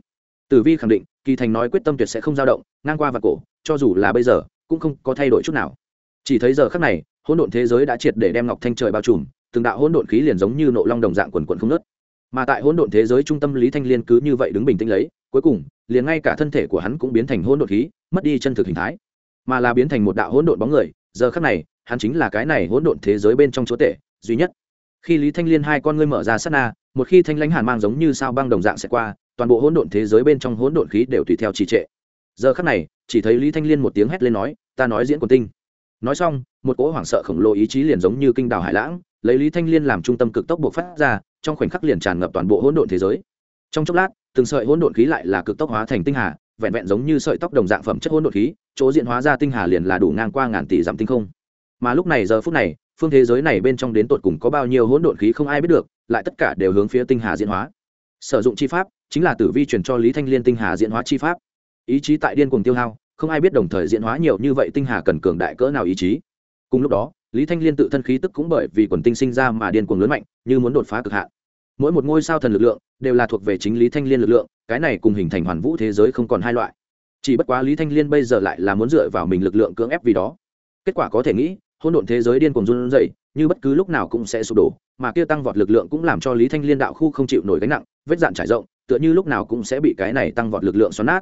Tử vi khẳng định, kỳ thành nói quyết tâm tuyệt sẽ không dao động, ngang qua và cổ, cho dù là bây giờ, cũng không có thay đổi chút nào. Chỉ thấy giờ khắc này, hỗn độn thế giới đã triệt để đem ngọc thanh trời bao trùm, từng đạo hỗn độn khí liền giống như nộ long đồng dạng quần quần không nớt mà tại hỗn độn thế giới trung tâm lý thanh liên cứ như vậy đứng bình tĩnh lấy, cuối cùng, liền ngay cả thân thể của hắn cũng biến thành hỗn độn khí, mất đi chân thực hình thái. Mà là biến thành một đạo hỗn độn bóng người, giờ khắc này, hắn chính là cái này hỗn độn thế giới bên trong chúa tể, duy nhất khi lý thanh liên hai con ngươi mở ra sát na, một khi thanh lãnh hàn mang giống như sao băng đồng dạng sẽ qua, toàn bộ hỗn độn thế giới bên trong hỗn độn khí đều tùy theo trì trệ. Giờ khắc này, chỉ thấy lý thanh liên một tiếng hét lên nói, ta nói diễn quần tinh. Nói xong, một cỗ hoảng sợ khổng lồ ý chí liền giống như kinh đào hải lãng, lấy lý thanh liên làm trung tâm cực tốc buộc phát ra, trong khoảnh khắc liền tràn ngập toàn bộ hỗn độn thế giới. Trong chốc lát, từng sợi hỗn độn khí lại là cực tốc hóa thành tinh hà, vẹn vẹn giống như sợi tóc đồng dạng phẩm chất hỗn độn khí, chỗ diễn hóa ra tinh hà liền là đủ ngang qua ngàn tỷ dặm tinh không. Mà lúc này giờ phút này phương thế giới này bên trong đến tột cùng có bao nhiêu hỗn độn khí không ai biết được, lại tất cả đều hướng phía tinh hà diễn hóa. Sử dụng chi pháp chính là tử vi truyền cho lý thanh liên tinh hà diễn hóa chi pháp. Ý chí tại điên cuồng tiêu hao, không ai biết đồng thời diễn hóa nhiều như vậy tinh hà cần cường đại cỡ nào ý chí. Cùng lúc đó, lý thanh liên tự thân khí tức cũng bởi vì quần tinh sinh ra mà điên cuồng lớn mạnh, như muốn đột phá cực hạn. Mỗi một ngôi sao thần lực lượng đều là thuộc về chính lý thanh liên lực lượng, cái này cùng hình thành hoàn vũ thế giới không còn hai loại. Chỉ bất quá lý thanh liên bây giờ lại là muốn dựa vào mình lực lượng cưỡng ép vì đó. Kết quả có thể nghĩ hỗn độn thế giới điên cuồng run rẩy, như bất cứ lúc nào cũng sẽ sụp đổ, mà kia tăng vọt lực lượng cũng làm cho lý thanh liên đạo khu không chịu nổi gánh nặng, vết dạn trải rộng, tựa như lúc nào cũng sẽ bị cái này tăng vọt lực lượng xoắn nát.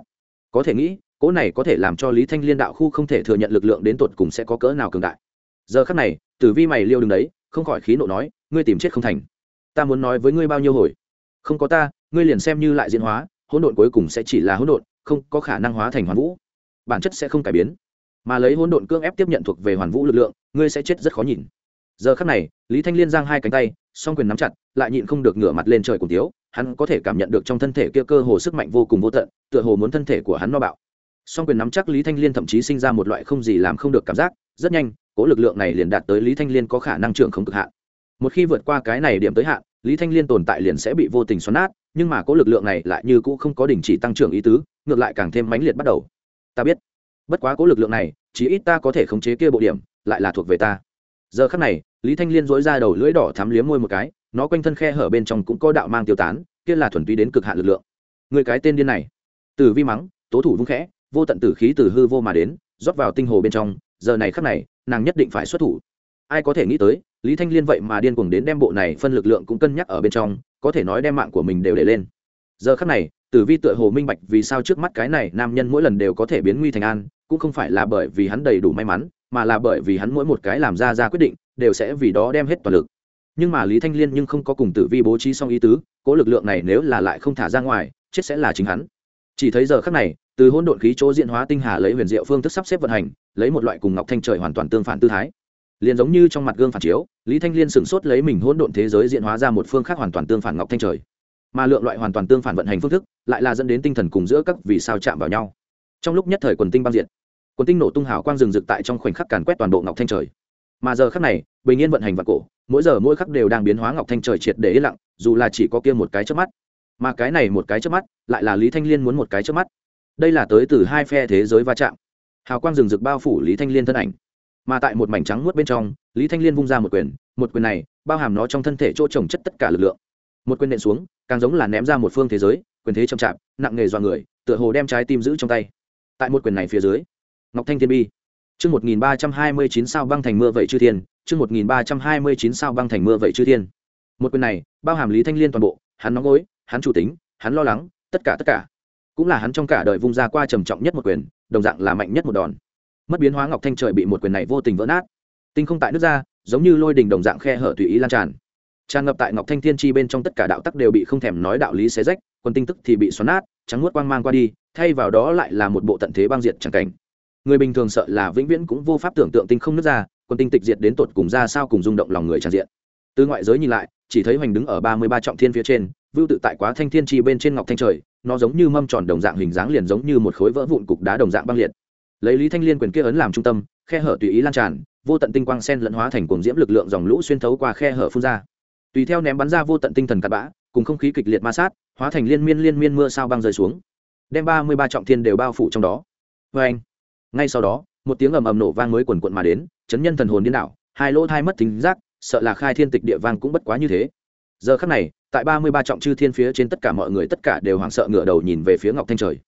Có thể nghĩ, cỗ này có thể làm cho lý thanh liên đạo khu không thể thừa nhận lực lượng đến tột cùng sẽ có cỡ nào cường đại. Giờ khắc này, tử vi mày liêu đứng đấy, không khỏi khí nộ nói, ngươi tìm chết không thành. Ta muốn nói với ngươi bao nhiêu hồi? Không có ta, ngươi liền xem như lại diễn hóa, hỗn độn cuối cùng sẽ chỉ là hỗn độn, không có khả năng hóa thành hoàn vũ. Bản chất sẽ không cải biến. Mà lấy hỗn độn cương ép tiếp nhận thuộc về hoàn vũ lực lượng ngươi sẽ chết rất khó nhìn. Giờ khắc này, lý thanh liên giang hai cánh tay, song quyền nắm chặt, lại nhịn không được ngửa mặt lên trời cùng tiếu, hắn có thể cảm nhận được trong thân thể kia cơ hồ sức mạnh vô cùng vô tận, tựa hồ muốn thân thể của hắn no bạo. Song quyền nắm chắc lý thanh liên thậm chí sinh ra một loại không gì làm không được cảm giác, rất nhanh, cố lực lượng này liền đạt tới lý thanh liên có khả năng trưởng không cực hạn. Một khi vượt qua cái này điểm tới hạn, lý thanh liên tồn tại liền sẽ bị vô tình xoắn nát, nhưng mà cố lực lượng này lại như cũ không có đình chỉ tăng trưởng ý tứ, ngược lại càng thêm mãnh liệt bắt đầu. Ta biết, bất quá cố lực lượng này chỉ ít ta có thể khống chế kia bộ điểm lại là thuộc về ta. Giờ khắc này, lý thanh liên dối ra đầu lưỡi đỏ thắm liếm môi một cái, nó quanh thân khe hở bên trong cũng có đạo mang tiêu tán, kia là thuần túy đến cực hạn lực lượng. Người cái tên điên này. Từ vi mắng, tố thủ vung khẽ, vô tận tử khí từ hư vô mà đến, rót vào tinh hồ bên trong, giờ này khắc này, nàng nhất định phải xuất thủ. Ai có thể nghĩ tới, lý thanh liên vậy mà điên cuồng đến đem bộ này phân lực lượng cũng cân nhắc ở bên trong, có thể nói đem mạng của mình đều để lên. Giờ khắc này tử vi tựa hồ minh bạch vì sao trước mắt cái này nam nhân mỗi lần đều có thể biến nguy thành an, cũng không phải là bởi vì hắn đầy đủ may mắn mà là bởi vì hắn mỗi một cái làm ra ra quyết định, đều sẽ vì đó đem hết toàn lực. Nhưng mà lý thanh liên nhưng không có cùng tử vi bố trí xong ý tứ, cố lực lượng này nếu là lại không thả ra ngoài, chết sẽ là chính hắn. Chỉ thấy giờ khắc này, từ hỗn độn khí chỗ diễn hóa tinh hà lấy huyền diệu phương thức sắp xếp vận hành, lấy một loại cùng ngọc thanh trời hoàn toàn tương phản tư thái. Liền giống như trong mặt gương phản chiếu, lý thanh liên sửng sốt lấy mình hỗn độn thế giới diễn hóa ra một phương khác hoàn toàn tương phản ngọc thanh trời. Mà lượng loại hoàn toàn tương phản vận hành phương thức, lại là dẫn đến tinh thần cùng giữa các vì sao chạm vào nhau. Trong lúc nhất thời quần tinh băng diện quần tinh nổ tung hào quang rừng rực tại trong khoảnh khắc càn quét toàn bộ ngọc thanh trời. Mà giờ khắc này, bình yên vận hành vạn cổ, mỗi giờ mỗi khắc đều đang biến hóa ngọc thanh trời triệt để yên lặng, dù là chỉ có kia một cái trước mắt. Mà cái này một cái trước mắt, lại là lý thanh liên muốn một cái trước mắt. Đây là tới từ hai phe thế giới va chạm. Hào quang rừng rực bao phủ lý thanh liên thân ảnh. Mà tại một mảnh trắng muốt bên trong, lý thanh liên vung ra một quyền một quyền này bao hàm nó trong thân thể chỗ trồng chất tất cả lực lượng. Một quyền nện xuống, càng giống là ném ra một phương thế giới, quyền thế chậm chạp, nặng nghề dọa người, tựa hồ đem trái tim giữ trong tay. Tại một quyền này phía dưới ngọc thanh thiên bi. Chương một nghìn ba trăm hai mươi chín sao băng thành mưa vậy chư thiên, chương một nghìn ba trăm hai mươi chín sao băng thành mưa vậy chư thiên. Một quyền này, bao hàm lý thanh liên toàn bộ, hắn nóng gối, hắn chủ tính, hắn lo lắng, tất cả tất cả. Cũng là hắn trong cả đời vung ra qua trầm trọng nhất một quyền, đồng dạng là mạnh nhất một đòn. Mất biến hóa ngọc thanh trời bị một quyền này vô tình vỡ nát. Tinh không tại nước ra, giống như lôi đình đồng dạng khe hở tùy ý lan tràn. Tràn ngập tại ngọc thanh thiên chi bên trong tất cả đạo tắc đều bị không thèm nói đạo lý xé rách, quân tinh tức thì bị xoắn nát, trắng nuốt quang mang qua đi, thay vào đó lại là một bộ tận thế băng diệt chẳng cảnh người bình thường sợ là vĩnh viễn cũng vô pháp tưởng tượng tinh không nước ra quân tinh tịch diệt đến tột cùng ra sao cùng rung động lòng người tràn diện. Từ ngoại giới nhìn lại, chỉ thấy hoành đứng ở ba mươi ba trọng thiên phía trên, vưu tự tại quá thanh thiên chi bên trên ngọc thanh trời, nó giống như mâm tròn đồng dạng hình dáng liền giống như một khối vỡ vụn cục đá đồng dạng băng liệt. Lấy lý thanh liên quyền kia ấn làm trung tâm, khe hở tùy ý lan tràn, vô tận tinh quang sen lẫn hóa thành cuồng diễm lực lượng dòng lũ xuyên thấu qua khe hở phun ra. Tùy theo ném bắn ra vô tận tinh thần cặn bã, cùng không khí kịch liệt ma sát, hóa thành liên miên liên miên mưa sao băng rơi xuống. Đem ba mươi ba trọng thiên đều bao phủ trong đó. Vê anh ngay sau đó, một tiếng ầm ầm nổ vang mới quần quận mà đến, chấn nhân thần hồn điên đảo, hai lỗ thai mất tính giác, sợ là khai thiên tịch địa vang cũng bất quá như thế. Giờ khắc này, tại ba mươi ba trọng chư thiên phía trên tất cả mọi người tất cả đều hoảng sợ ngửa đầu nhìn về phía ngọc thanh trời.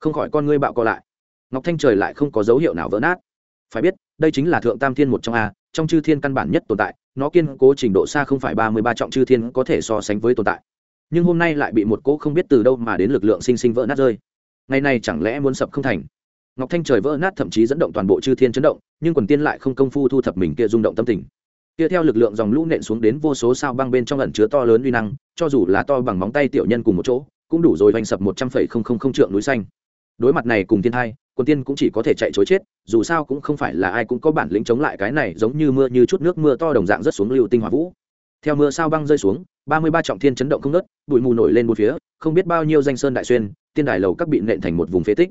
Không khỏi con ngươi bạo co lại. Ngọc thanh trời lại không có dấu hiệu nào vỡ nát. Phải biết, đây chính là thượng tam thiên một trong a, trong chư thiên căn bản nhất tồn tại, nó kiên cố trình độ xa không phải ba mươi ba trọng chư thiên có thể so sánh với tồn tại. Nhưng hôm nay lại bị một cỗ không biết từ đâu mà đến lực lượng sinh sinh vỡ nát rơi. Ngày nay chẳng lẽ muốn sập không thành? Ngọc thanh trời vỡ nát thậm chí dẫn động toàn bộ chư thiên chấn động, nhưng quần tiên lại không công phu thu thập mình kia rung động tâm tình. Kia theo lực lượng dòng lũ nện xuống đến vô số sao băng bên trong ẩn chứa to lớn uy năng, cho dù là to bằng móng tay tiểu nhân cùng một chỗ, cũng đủ rồi vành sập một trăm phẩy không không không trượng núi xanh. Đối mặt này cùng thiên hai quần tiên cũng chỉ có thể chạy chối chết, dù sao cũng không phải là ai cũng có bản lĩnh chống lại cái này giống như mưa như chút nước mưa to đồng dạng rất xuống lưu tinh hỏa vũ. Theo mưa sao băng rơi xuống, ba mươi ba trọng thiên chấn động không nớt bụi mù nổi lên một phía, không biết bao nhiêu danh sơn đại xuyên, tiên đài lầu các bị nện thành một vùng phế tích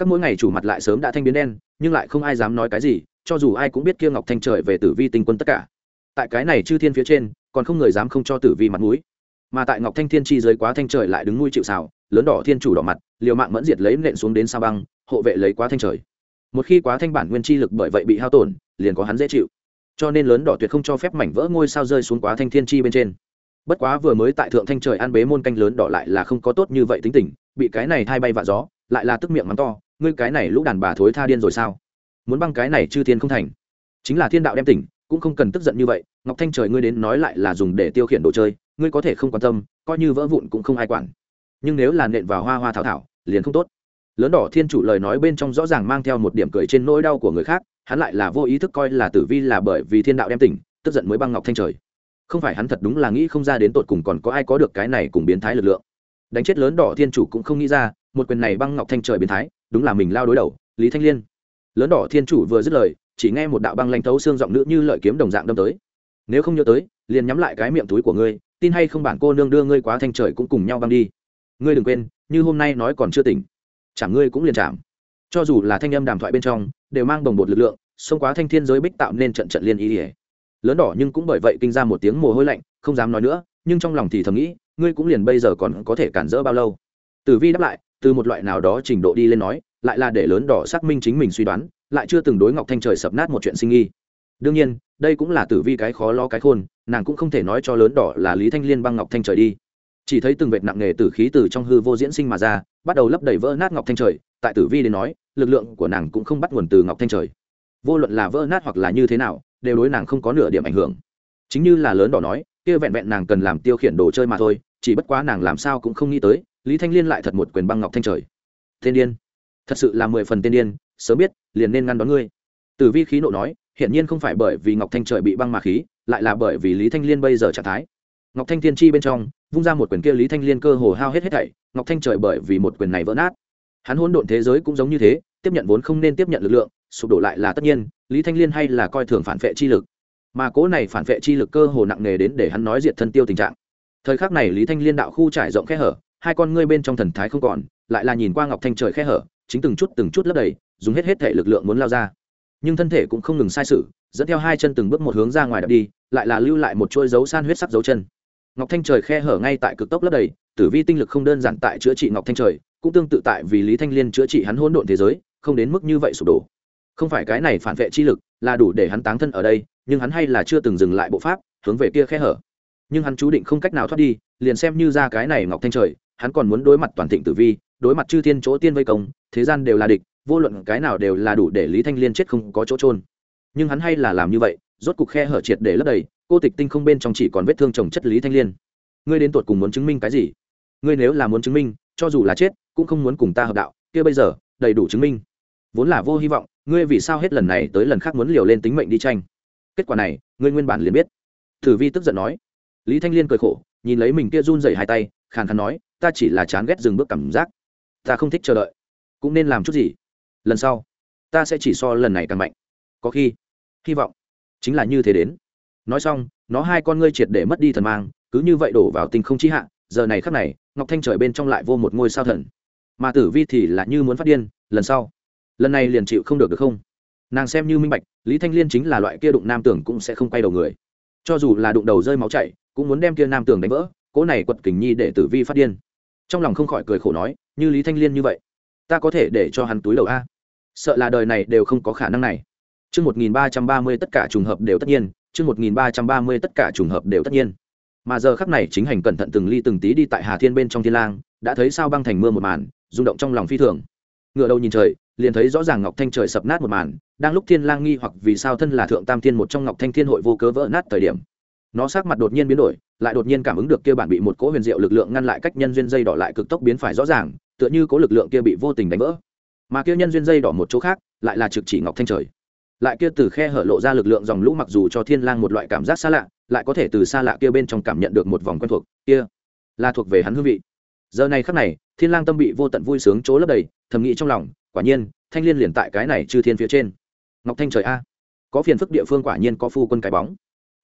các mỗi ngày chủ mặt lại sớm đã thanh biến đen, nhưng lại không ai dám nói cái gì, cho dù ai cũng biết kia ngọc thanh trời về tử vi tinh quân tất cả. Tại cái này chư thiên phía trên, còn không người dám không cho tử vi mặt mũi. Mà tại ngọc thanh thiên chi dưới quá thanh trời lại đứng nuôi chịu xào lớn đỏ thiên chủ đỏ mặt, liều mạng mẫn diệt lấy nện xuống đến sao băng, hộ vệ lấy quá thanh trời. Một khi quá thanh bản nguyên chi lực bởi vậy bị hao tổn, liền có hắn dễ chịu. Cho nên lớn đỏ tuyệt không cho phép mảnh vỡ ngôi sao rơi xuống quá thanh thiên chi bên trên. Bất quá vừa mới tại thượng thanh trời an bế môn canh lớn đỏ lại là không có tốt như vậy tính tình, bị cái này thay bay vạ gió, lại là tức miệng mắng to ngươi cái này lũ đàn bà thối tha điên rồi sao? Muốn băng cái này chư thiên không thành. Chính là thiên đạo đem tỉnh, cũng không cần tức giận như vậy, ngọc thanh trời ngươi đến nói lại là dùng để tiêu khiển đồ chơi, ngươi có thể không quan tâm, coi như vỡ vụn cũng không ai quản. Nhưng nếu là nện vào hoa hoa thảo thảo, liền không tốt. Lớn đỏ thiên chủ lời nói bên trong rõ ràng mang theo một điểm cười trên nỗi đau của người khác, hắn lại là vô ý thức coi là tử vi là bởi vì thiên đạo đem tỉnh, tức giận mới băng ngọc thanh trời. Không phải hắn thật đúng là nghĩ không ra đến tột cùng còn có ai có được cái này cùng biến thái lực lượng. Đánh chết lớn đỏ thiên chủ cũng không nghĩ ra, một quyền này băng ngọc thanh trời biến thái đúng là mình lao đối đầu, lý thanh liên. Lớn đỏ thiên chủ vừa dứt lời, chỉ nghe một đạo băng lanh thấu xương giọng nữ như lợi kiếm đồng dạng đâm tới. Nếu không nhớ tới, liền nhắm lại cái miệng túi của ngươi, tin hay không bản cô nương đưa ngươi quá thanh trời cũng cùng nhau băng đi. Ngươi đừng quên, như hôm nay nói còn chưa tỉnh, chẳng ngươi cũng liền chạm. Cho dù là thanh âm đàm thoại bên trong, đều mang đồng bột lực lượng xông quá thanh thiên giới bích tạo nên trận trận liên ý ỉa. Lớn đỏ nhưng cũng bởi vậy kinh ra một tiếng mồ hôi lạnh, không dám nói nữa, nhưng trong lòng thì thầm nghĩ, ngươi cũng liền bây giờ còn có thể cản rỡ bao lâu. Tử vi đáp lại từ một loại nào đó trình độ đi lên nói, lại là để lớn đỏ xác minh chính mình suy đoán, lại chưa từng đối ngọc thanh trời sập nát một chuyện sinh nghi. Đương nhiên, đây cũng là tử vi cái khó lo cái khôn, nàng cũng không thể nói cho lớn đỏ là lý thanh liên băng ngọc thanh trời đi. Chỉ thấy từng vệt nặng nề tử khí từ trong hư vô diễn sinh mà ra, bắt đầu lấp đầy vỡ nát ngọc thanh trời, tại tử vi đến nói, lực lượng của nàng cũng không bắt nguồn từ ngọc thanh trời. Vô luận là vỡ nát hoặc là như thế nào, đều đối nàng không có nửa điểm ảnh hưởng. Chính như là lớn đỏ nói, kia vẹn vẹn nàng cần làm tiêu khiển đồ chơi mà thôi, chỉ bất quá nàng làm sao cũng không nghĩ tới lý thanh liên lại thật một quyền băng ngọc thanh trời. Tên điên. Thật sự là mười phần tên điên, sớm biết, liền nên ngăn đón ngươi. Tử vi khí nộ nói hiện nhiên không phải bởi vì ngọc thanh trời bị băng mà khí, lại là bởi vì lý thanh liên bây giờ trạng thái. Ngọc thanh thiên chi bên trong, vung ra một quyền kia lý thanh liên cơ hồ hao hết hết thảy, ngọc thanh trời bởi vì một quyền này vỡ nát. Hắn hỗn độn thế giới cũng giống như thế, tiếp nhận vốn không nên tiếp nhận lực lượng, sụp đổ lại là tất nhiên, lý thanh liên hay là coi thường phản vệ chi lực. Mà cố này phản vệ chi lực cơ hồ nặng nề đến để hắn nói diệt thân tiêu tình trạng. Thời khắc này lý thanh liên đạo khu trải rộng khe hở hai con ngươi bên trong thần thái không còn, lại là nhìn qua ngọc thanh trời khe hở, chính từng chút từng chút lấp đầy, dùng hết hết thể lực lượng muốn lao ra. Nhưng thân thể cũng không ngừng sai sự, dẫn theo hai chân từng bước một hướng ra ngoài đập đi, lại là lưu lại một chuỗi dấu san huyết sắc dấu chân. Ngọc thanh trời khe hở ngay tại cực tốc lấp đầy, tử vi tinh lực không đơn giản tại chữa trị ngọc thanh trời, cũng tương tự tại vì lý thanh liên chữa trị hắn hỗn độn thế giới, không đến mức như vậy sụp đổ. Không phải cái này phản vệ chi lực là đủ để hắn táng thân ở đây, nhưng hắn hay là chưa từng dừng lại bộ pháp, hướng về kia khe hở. Nhưng hắn chú định không cách nào thoát đi, liền xem như ra cái này ngọc thanh trời hắn còn muốn đối mặt toàn thịnh tử vi, đối mặt chư thiên chỗ tiên vây công, thế gian đều là địch, vô luận cái nào đều là đủ để lý thanh liên chết không có chỗ trôn nhưng hắn hay là làm như vậy, rốt cục khe hở triệt để lấp đầy, cô tịch tinh không bên trong chỉ còn vết thương chồng chất lý thanh liên. Ngươi đến tột cùng muốn chứng minh cái gì? Ngươi nếu là muốn chứng minh, cho dù là chết, cũng không muốn cùng ta hợp đạo, kia bây giờ, đầy đủ chứng minh. Vốn là vô hy vọng, ngươi vì sao hết lần này tới lần khác muốn liều lên tính mệnh đi tranh kết quả này, ngươi nguyên bản liền biết. Thử vi tức giận nói. Lý thanh liên cười khổ, nhìn lấy mình kia run rẩy hai tay, khàn khàn nói ta chỉ là chán ghét dừng bước cảm giác. Ta không thích chờ đợi. Cũng nên làm chút gì? Lần sau, ta sẽ chỉ so lần này càng mạnh. Có khi, hy vọng chính là như thế đến. Nói xong, nó hai con ngươi triệt để mất đi thần mang, cứ như vậy đổ vào tình không chi hạ. Giờ này khắc này, ngọc thanh trời bên trong lại vô một ngôi sao thần. Mà tử vi thì là như muốn phát điên, lần sau, lần này liền chịu không được được không? Nàng xem như minh bạch, lý thanh liên chính là loại kia đụng nam tưởng cũng sẽ không quay đầu người. Cho dù là đụng đầu rơi máu chảy, cũng muốn đem kia nam tưởng đánh vỡ cỗ này quật kình nhi để tử vi phát điên trong lòng không khỏi cười khổ nói như lý thanh liên như vậy ta có thể để cho hắn túi đầu a sợ là đời này đều không có khả năng này Chương 1330 tất cả trùng hợp đều tất nhiên, chương 1330 tất cả trùng hợp đều tất nhiên. Mà giờ khắc này chính hành cẩn thận từng ly từng tí đi tại Hà Thiên bên trong thiên lang, đã thấy sao băng thành mưa một màn, rung động trong lòng phi thường. Ngựa đầu nhìn trời, liền thấy rõ ràng ngọc thanh trời sập nát một màn, đang lúc thiên lang nghi hoặc vì sao thân là thượng tam thiên một trong ngọc thanh thiên hội vô cớ vỡ nát thời điểm. Nó sắc mặt đột nhiên biến đổi, lại đột nhiên cảm ứng được kia bản bị một cỗ huyền diệu lực lượng ngăn lại cách nhân duyên dây đỏ lại cực tốc biến phải rõ ràng, tựa như có lực lượng kia bị vô tình đánh vỡ. Mà kia nhân duyên dây đỏ một chỗ khác, lại là trực chỉ ngọc thanh trời. Lại kia từ khe hở lộ ra lực lượng dòng lũ mặc dù cho thiên lang một loại cảm giác xa lạ lại có thể từ xa lạ kia bên trong cảm nhận được một vòng quen thuộc kia là thuộc về hắn hương vị. Giờ này khắc này thiên lang tâm bị vô tận vui sướng chỗ lấp đầy thầm nghĩ trong lòng quả nhiên thanh liên liền tại cái này chư thiên phía trên. Ngọc thanh trời a có phiền phức địa phương quả nhiên có phu quân cái bóng.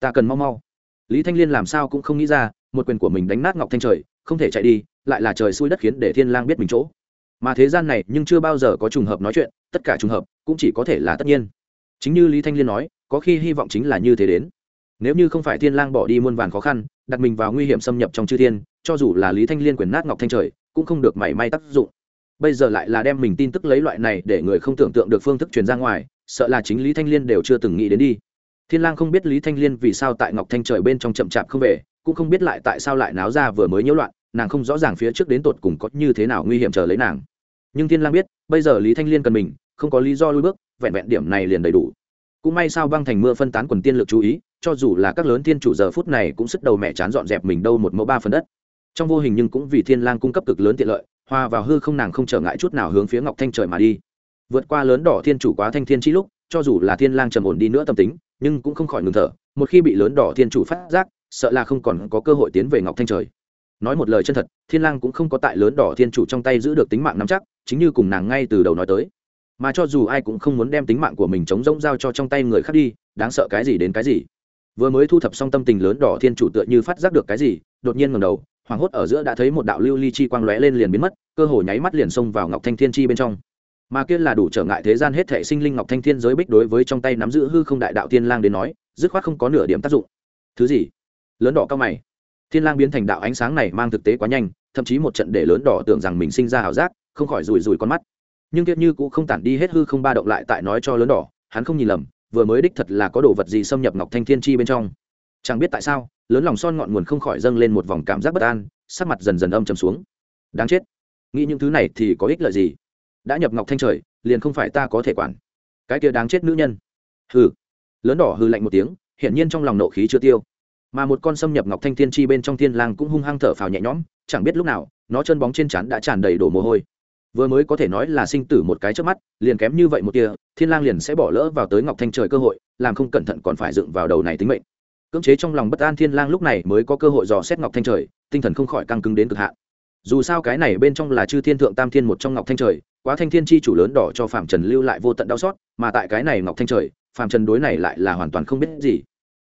Ta cần mau mau lý thanh liên làm sao cũng không nghĩ ra, một quyền của mình đánh nát ngọc thanh trời, không thể chạy đi, lại là trời xui đất khiến để thiên lang biết mình chỗ. Mà thế gian này nhưng chưa bao giờ có trùng hợp nói chuyện, tất cả trùng hợp cũng chỉ có thể là tất nhiên. Chính như lý thanh liên nói, có khi hy vọng chính là như thế đến. Nếu như không phải thiên lang bỏ đi muôn vàn khó khăn, đặt mình vào nguy hiểm xâm nhập trong chư thiên, cho dù là lý thanh liên quyền nát ngọc thanh trời, cũng không được mảy may tác dụng. Bây giờ lại là đem mình tin tức lấy loại này để người không tưởng tượng được phương thức truyền ra ngoài, sợ là chính lý thanh liên đều chưa từng nghĩ đến đi thiên lang không biết lý thanh liên vì sao tại ngọc thanh trời bên trong chậm chạp không về, cũng không biết lại tại sao lại náo ra vừa mới nhiễu loạn, nàng không rõ ràng phía trước đến tột cùng có như thế nào nguy hiểm chờ lấy nàng. Nhưng thiên lang biết, bây giờ lý thanh liên cần mình, không có lý do lui bước, vẹn vẹn điểm này liền đầy đủ. Cũng may sao băng thành mưa phân tán quần tiên lực chú ý, cho dù là các lớn thiên chủ giờ phút này cũng sức đầu mẹ chán dọn dẹp mình đâu một mẫu ba phần đất. Trong vô hình nhưng cũng vì thiên lang cung cấp cực lớn tiện lợi hòa vào hư không nàng không trở ngại chút nào hướng phía ngọc thanh trời mà đi. Vượt qua lớn đỏ thiên chủ quá thanh thiên chi lúc, cho dù là thiên lang trầm ổn đi nữa tâm tính nhưng cũng không khỏi ngừng thở, một khi bị lớn đỏ thiên chủ phát giác, sợ là không còn có cơ hội tiến về ngọc thanh trời. Nói một lời chân thật, thiên lang cũng không có tại lớn đỏ thiên chủ trong tay giữ được tính mạng nắm chắc, chính như cùng nàng ngay từ đầu nói tới. Mà cho dù ai cũng không muốn đem tính mạng của mình chống rỗng giao cho trong tay người khác đi, đáng sợ cái gì đến cái gì. Vừa mới thu thập xong tâm tình lớn đỏ thiên chủ tựa như phát giác được cái gì, đột nhiên ngẩng đầu hoàng hốt ở giữa đã thấy một đạo lưu ly chi quang lóe lên liền biến mất, cơ hồ nháy mắt liền xông vào ngọc thanh thiên chi bên trong mà kia là đủ trở ngại thế gian hết thệ sinh linh ngọc thanh thiên giới bích đối với trong tay nắm giữ hư không đại đạo thiên lang đến nói, dứt khoát không có nửa điểm tác dụng. Thứ gì? Lớn đỏ cao mày. Thiên lang biến thành đạo ánh sáng này mang thực tế quá nhanh, thậm chí một trận để lớn đỏ tưởng rằng mình sinh ra hảo giác, không khỏi rủi rủi con mắt. Nhưng kiệt như cũng không tản đi hết hư không ba động lại tại nói cho lớn đỏ, hắn không nhìn lầm, vừa mới đích thật là có đồ vật gì xâm nhập ngọc thanh thiên chi bên trong. Chẳng biết tại sao, lớn lòng son ngọn nguồn không khỏi dâng lên một vòng cảm giác bất an, sắc mặt dần dần âm trầm xuống. Đáng chết. Nghĩ những thứ này thì có ích lợi gì? Đã nhập ngọc thanh trời, liền không phải ta có thể quản. Cái kia đáng chết nữ nhân. Hừ. Lớn đỏ hư lạnh một tiếng, hiển nhiên trong lòng nộ khí chưa tiêu. Mà một con xâm nhập ngọc thanh thiên chi bên trong thiên lang cũng hung hăng thở phào nhẹ nhõm, chẳng biết lúc nào, nó chân bóng trên chắn đã tràn đầy đổ mồ hôi. Vừa mới có thể nói là sinh tử một cái trước mắt, liền kém như vậy một tia, thiên lang liền sẽ bỏ lỡ vào tới ngọc thanh trời cơ hội, làm không cẩn thận còn phải dựng vào đầu này tính mệnh. Cưỡng chế trong lòng bất an thiên lang lúc này mới có cơ hội dò xét ngọc thanh trời, tinh thần không khỏi căng cứng đến cực hạn. Dù sao cái này bên trong là chư thiên thượng tam thiên một trong ngọc thanh trời quá thanh thiên chi chủ lớn đỏ cho phạm trần lưu lại vô tận đau xót, mà tại cái này ngọc thanh trời, phạm trần đối này lại là hoàn toàn không biết gì.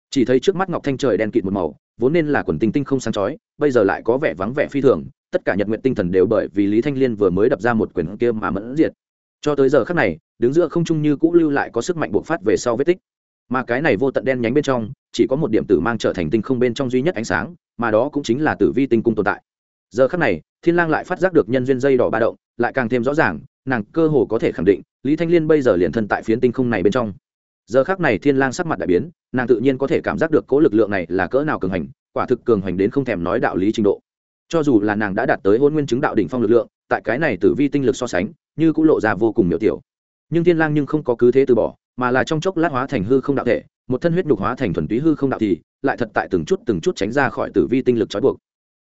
Chỉ thấy trước mắt ngọc thanh trời đen kịt một màu, vốn nên là quần tinh tinh không sáng chói, bây giờ lại có vẻ vắng vẻ phi thường, tất cả nhật nguyện tinh thần đều bởi vì lý thanh liên vừa mới đập ra một quyền kia mà mẫn diệt. Cho tới giờ khắc này, đứng giữa không trung như cũ lưu lại có sức mạnh bộc phát về sau vết tích. Mà cái này vô tận đen nhánh bên trong, chỉ có một điểm tử mang trở thành tinh không bên trong duy nhất ánh sáng, mà đó cũng chính là tử vi tinh cung tồn tại. Giờ khắc này, thiên lang lại phát giác được nhân duyên dây đỏ ba động, lại càng thêm rõ ràng nàng cơ hồ có thể khẳng định, lý thanh liên bây giờ liền thân tại phiến tinh không này bên trong. Giờ khắc này thiên lang sắc mặt đại biến, nàng tự nhiên có thể cảm giác được cố lực lượng này là cỡ nào cường hành, quả thực cường hành đến không thèm nói đạo lý trình độ. Cho dù là nàng đã đạt tới hôn nguyên chứng đạo đỉnh phong lực lượng, tại cái này tử vi tinh lực so sánh, như cũng lộ ra vô cùng miểu tiểu. Nhưng thiên lang nhưng không có cứ thế từ bỏ, mà là trong chốc lát hóa thành hư không đạo thể, một thân huyết nhục hóa thành thuần túy hư không đạo thì, lại thật tại từng chút từng chút tránh ra khỏi tử vi tinh lực trói buộc.